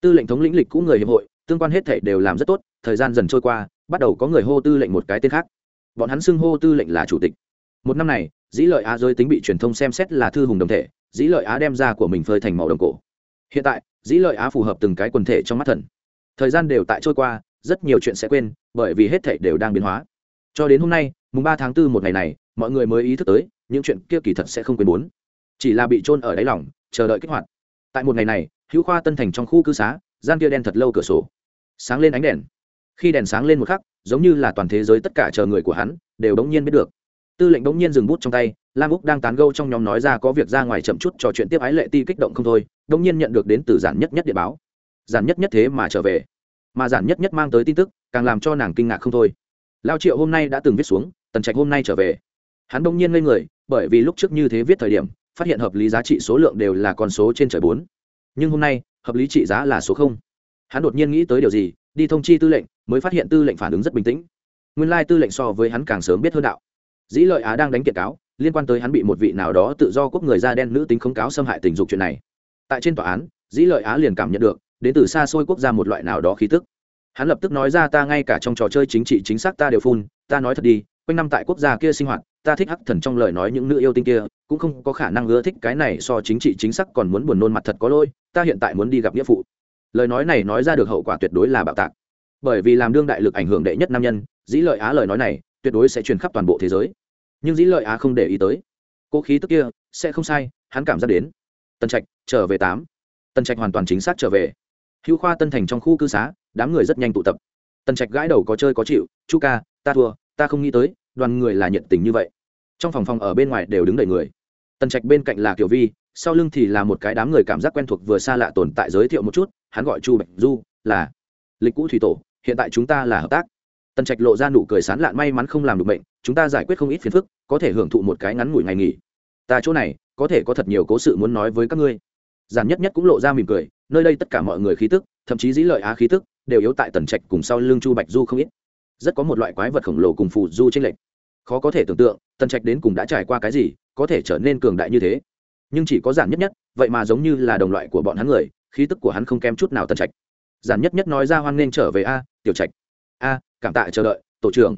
Tư lệnh thống lĩnh lịch cũ người hiệp hội tương quan hết thể đều làm rất tốt thời gian dần trôi qua bắt đầu có người hô tư lệnh một cái tên khác bọn hắn xưng hô tư lệnh là chủ tịch. Một năm này, dĩ lợi á giới tính bị truyền thông xem xét là thư hùng đồng thể, dĩ lợi á đem ra của mình phơi thành màu đồng cổ. Hiện tại, dĩ lợi á phù hợp từng cái quần thể trong mắt thần. Thời gian đều tại trôi qua, rất nhiều chuyện sẽ quên, bởi vì hết thể đều đang biến hóa. Cho đến hôm nay, mùng ba tháng 4 một ngày này, mọi người mới ý thức tới, những chuyện kia kỳ thật sẽ không quên bốn. Chỉ là bị trôn ở đáy lòng, chờ đợi kích hoạt. Tại một ngày này, hữu khoa tân thành trong khu cư xá, gian kia đen thật lâu cửa sổ. Sáng lên ánh đèn. Khi đèn sáng lên một khắc giống như là toàn thế giới tất cả chờ người của hắn, đều đống nhiên biết được. Tư lệnh đống nhiên dừng bút trong tay, lam úc đang tán gâu trong nhóm nói ra có việc ra ngoài chậm chút trò chuyện tiếp ái lệ ti kích động không thôi, đống nhiên nhận được đến từ giản nhất nhất địa báo. Giản nhất nhất thế mà trở về. Mà giản nhất nhất mang tới tin tức, càng làm cho nàng kinh ngạc không thôi. Lao triệu hôm nay đã từng viết xuống, tần trạch hôm nay trở về. Hắn bỗng nhiên ngây người, bởi vì lúc trước như thế viết thời điểm, phát hiện hợp lý giá trị số lượng đều là con số trên trời bốn. Nhưng hôm nay, hợp lý trị giá là số không. Hắn đột nhiên nghĩ tới điều gì, đi thông chi tư lệnh mới phát hiện tư lệnh phản ứng rất bình tĩnh. Nguyên lai tư lệnh so với hắn càng sớm biết hơn đạo. Dĩ lợi á đang đánh kiện cáo, liên quan tới hắn bị một vị nào đó tự do quốc người da đen nữ tính khống cáo xâm hại tình dục chuyện này. Tại trên tòa án, dĩ lợi á liền cảm nhận được, đến từ xa xôi quốc gia một loại nào đó khí tức. Hắn lập tức nói ra ta ngay cả trong trò chơi chính trị chính xác ta đều phun, ta nói thật đi, quanh năm tại quốc gia kia sinh hoạt, ta thích hắc thần trong lời nói những nữ yêu tinh kia, cũng không có khả năng ưa thích cái này so chính trị chính xác còn muốn buồn nôn mặt thật có lỗi, ta hiện tại muốn đi gặp nghĩa phụ. Lời nói này nói ra được hậu quả tuyệt đối là bạo tạc bởi vì làm đương đại lực ảnh hưởng đệ nhất nam nhân, dĩ lợi á lời nói này tuyệt đối sẽ truyền khắp toàn bộ thế giới. Nhưng dĩ lợi á không để ý tới. Cô khí tức kia sẽ không sai, hắn cảm giác đến. Tần trạch, trở về tám. Tần trạch hoàn toàn chính xác trở về. Hữu khoa tân thành trong khu cư xá, đám người rất nhanh tụ tập. Tần trạch gãi đầu có chơi có chịu, chu ca, ta thua, ta không nghĩ tới, đoàn người là nhiệt tình như vậy. Trong phòng phòng ở bên ngoài đều đứng đầy người. Tần trạch bên cạnh là kiểu vi, sau lưng thì là một cái đám người cảm giác quen thuộc vừa xa lạ tồn tại giới thiệu một chút, hắn gọi chu bạch du, là lịch cũ thủy tổ hiện tại chúng ta là hợp tác. Tần trạch lộ ra nụ cười sán lạn may mắn không làm được bệnh chúng ta giải quyết không ít phiền phức, có thể hưởng thụ một cái ngắn ngủi ngày nghỉ. Ta chỗ này, có thể có thật nhiều cố sự muốn nói với các ngươi. Giản nhất nhất cũng lộ ra mỉm cười, nơi đây tất cả mọi người khí tức, thậm chí dĩ lợi á khí tức, đều yếu tại tần trạch cùng sau lưng chu bạch du không ít. Rất có một loại quái vật khổng lồ cùng phù du tranh lệch. Khó có thể tưởng tượng, tần trạch đến cùng đã trải qua cái gì, có thể trở nên cường đại như thế. Nhưng chỉ có giản nhất nhất, vậy mà giống như là đồng loại của bọn hắn người, khí tức của hắn không kém chút nào tần trạch. Giản nhất nhất nói ra hoan nghênh trở về a tiểu trạch. A, cảm tạ, chờ đợi, tổ trưởng.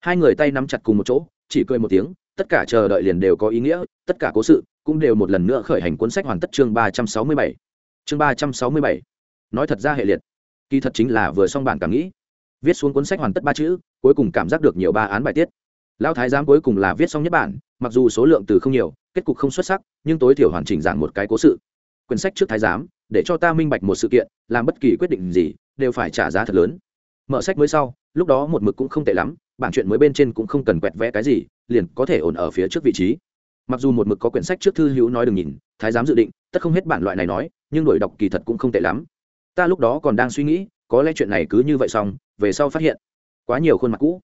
Hai người tay nắm chặt cùng một chỗ, chỉ cười một tiếng, tất cả chờ đợi liền đều có ý nghĩa, tất cả cố sự cũng đều một lần nữa khởi hành cuốn sách hoàn tất chương ba trăm sáu mươi bảy. Chương ba trăm sáu mươi bảy. Nói thật ra hệ liệt. Kỳ thật chính là vừa xong bản cảm nghĩ. Viết xuống cuốn sách hoàn tất ba chữ, cuối cùng cảm giác được nhiều ba án bài tiết. Lão thái giám cuối cùng là viết xong nhất bản, mặc dù số lượng từ không nhiều, kết cục không xuất sắc, nhưng tối thiểu hoàn chỉnh giảng một cái cố sự. Quyển sách trước thái giám, để cho ta minh bạch một sự kiện, làm bất kỳ quyết định gì, đều phải trả giá thật lớn mở sách mới sau, lúc đó một mực cũng không tệ lắm, bản chuyện mới bên trên cũng không cần quẹt vẽ cái gì, liền có thể ổn ở phía trước vị trí. Mặc dù một mực có quyển sách trước thư hữu nói đừng nhìn, thái giám dự định, tất không hết bản loại này nói, nhưng đổi đọc kỳ thật cũng không tệ lắm. Ta lúc đó còn đang suy nghĩ, có lẽ chuyện này cứ như vậy xong, về sau phát hiện. Quá nhiều khuôn mặt cũ.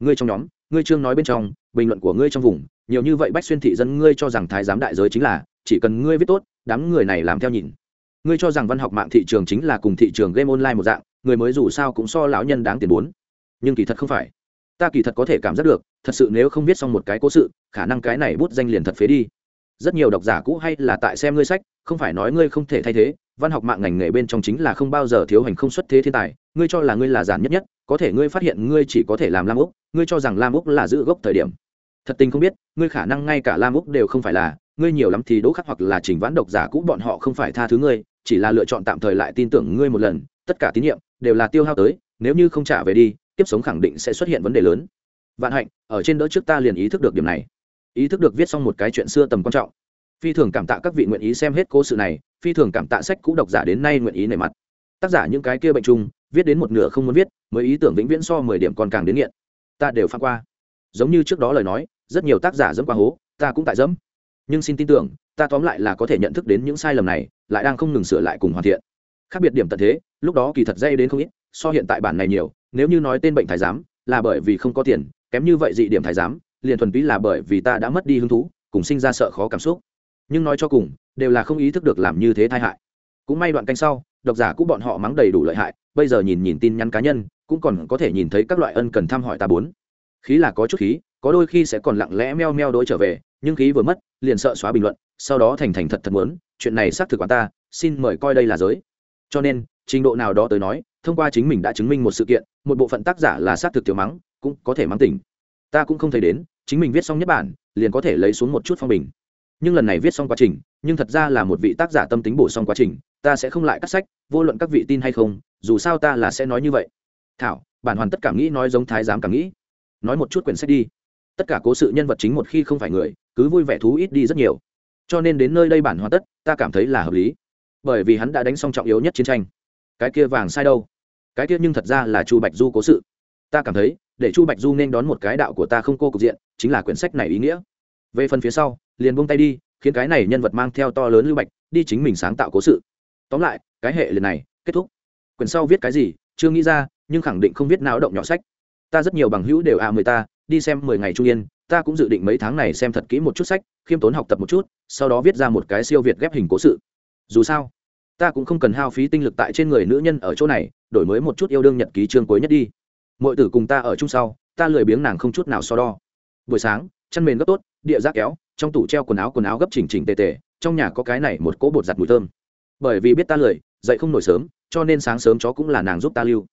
Ngươi trong nhóm, ngươi chương nói bên trong, bình luận của ngươi trong vùng, nhiều như vậy bách xuyên thị dân ngươi cho rằng thái giám đại giới chính là, chỉ cần ngươi viết tốt, đám người này làm theo nhìn. Ngươi cho rằng văn học mạng thị trường chính là cùng thị trường game online một dạng người mới dù sao cũng so lão nhân đáng tiền bốn. Nhưng kỳ thật không phải. Ta kỳ thật có thể cảm giác được, thật sự nếu không viết xong một cái cố sự, khả năng cái này bút danh liền thật phế đi. Rất nhiều độc giả cũ hay là tại xem ngươi sách, không phải nói ngươi không thể thay thế, văn học mạng ngành nghề bên trong chính là không bao giờ thiếu hành không xuất thế thiên tài, ngươi cho là ngươi là giản nhất nhất, có thể ngươi phát hiện ngươi chỉ có thể làm lam úc, ngươi cho rằng lam úc là giữ gốc thời điểm. Thật tình không biết, ngươi khả năng ngay cả lam úc đều không phải là, ngươi nhiều lắm thì đỗ khắc hoặc là chỉnh vãn độc giả cũ bọn họ không phải tha thứ ngươi, chỉ là lựa chọn tạm thời lại tin tưởng ngươi một lần, tất cả tín nhiệm đều là tiêu hao tới, nếu như không trả về đi tiếp sống khẳng định sẽ xuất hiện vấn đề lớn. Vạn hạnh, ở trên đỡ trước ta liền ý thức được điểm này. Ý thức được viết xong một cái chuyện xưa tầm quan trọng. Phi thường cảm tạ các vị nguyện ý xem hết cố sự này, phi thường cảm tạ sách cũ độc giả đến nay nguyện ý nề mặt. Tác giả những cái kia bệnh chung, viết đến một nửa không muốn viết, mới ý tưởng vĩnh viễn so mười điểm còn càng đến nghiện. Ta đều phán qua. Giống như trước đó lời nói, rất nhiều tác giả dẫm qua hố, ta cũng tại dẫm. Nhưng xin tin tưởng, ta tóm lại là có thể nhận thức đến những sai lầm này, lại đang không ngừng sửa lại cùng hoàn thiện khác biệt điểm tận thế, lúc đó kỳ thật dây đến không ít, so hiện tại bản này nhiều, nếu như nói tên bệnh thái giám, là bởi vì không có tiền, kém như vậy dị điểm thái giám, liền thuần túy là bởi vì ta đã mất đi hứng thú, cùng sinh ra sợ khó cảm xúc. Nhưng nói cho cùng, đều là không ý thức được làm như thế tai hại. Cũng may đoạn canh sau, độc giả cũng bọn họ mắng đầy đủ lợi hại, bây giờ nhìn nhìn tin nhắn cá nhân, cũng còn có thể nhìn thấy các loại ân cần thăm hỏi ta bốn. Khí là có chút khí, có đôi khi sẽ còn lặng lẽ meo meo đối trở về, nhưng khí vừa mất, liền sợ xóa bình luận, sau đó thành thành thật thật muốn, chuyện này xác thực quán ta, xin mời coi đây là giới cho nên, trình độ nào đó tới nói, thông qua chính mình đã chứng minh một sự kiện, một bộ phận tác giả là xác thực tiểu mắng, cũng có thể mắng tỉnh. Ta cũng không thấy đến, chính mình viết xong nhất bản, liền có thể lấy xuống một chút phong bình. Nhưng lần này viết xong quá trình, nhưng thật ra là một vị tác giả tâm tính bổ xong quá trình, ta sẽ không lại cắt sách, vô luận các vị tin hay không, dù sao ta là sẽ nói như vậy. Thảo, bản hoàn tất cảm nghĩ nói giống thái giám cảm nghĩ. Nói một chút quyển sách đi. Tất cả cố sự nhân vật chính một khi không phải người, cứ vui vẻ thú ít đi rất nhiều. Cho nên đến nơi đây bản hoàn tất, ta cảm thấy là hợp lý bởi vì hắn đã đánh xong trọng yếu nhất chiến tranh. Cái kia vàng sai đâu? Cái kia nhưng thật ra là chu bạch du cố sự. Ta cảm thấy, để chu bạch du nên đón một cái đạo của ta không cô cục diện, chính là quyển sách này ý nghĩa. Về phần phía sau, liền buông tay đi, khiến cái này nhân vật mang theo to lớn lưu bạch, đi chính mình sáng tạo cố sự. Tóm lại, cái hệ liền này, kết thúc. Quyển sau viết cái gì, chưa nghĩ ra, nhưng khẳng định không viết nào động nhỏ sách. Ta rất nhiều bằng hữu đều à mười ta, đi xem mười ngày trung yên, ta cũng dự định mấy tháng này xem thật kỹ một chút sách, khiêm tốn học tập một chút, sau đó viết ra một cái siêu việt ghép hình cố sự dù sao, ta cũng không cần hao phí tinh lực tại trên người nữ nhân ở chỗ này, đổi mới một chút yêu đương nhật ký chương cuối nhất đi. Mọi tử cùng ta ở chung sau, ta lười biếng nàng không chút nào so đo. Buổi sáng chăn mền gấp tốt, địa giác kéo, trong tủ treo quần áo quần áo gấp chỉnh chỉnh tề tề, trong nhà có cái này một cỗ bột giặt mùi thơm. Bởi vì biết ta lười, dậy không nổi sớm, cho nên sáng sớm chó cũng là nàng giúp ta lưu.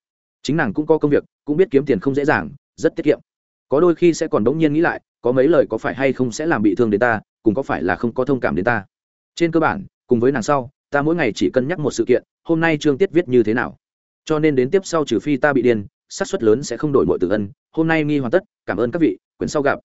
Chính nàng cũng có công việc, cũng biết kiếm tiền không dễ dàng, rất tiết kiệm. Có đôi khi sẽ còn đống nhiên nghĩ lại, có mấy lời có phải hay không sẽ làm bị thương đến ta cùng có phải là không có thông cảm đến ta. Trên cơ bản cùng với nàng sau, ta mỗi ngày chỉ cân nhắc một sự kiện, hôm nay trương tiết viết như thế nào. Cho nên đến tiếp sau trừ phi ta bị điên, xác suất lớn sẽ không đổi mọi tử ân. Hôm nay nghi hoàn tất, cảm ơn các vị, quyển sau gặp.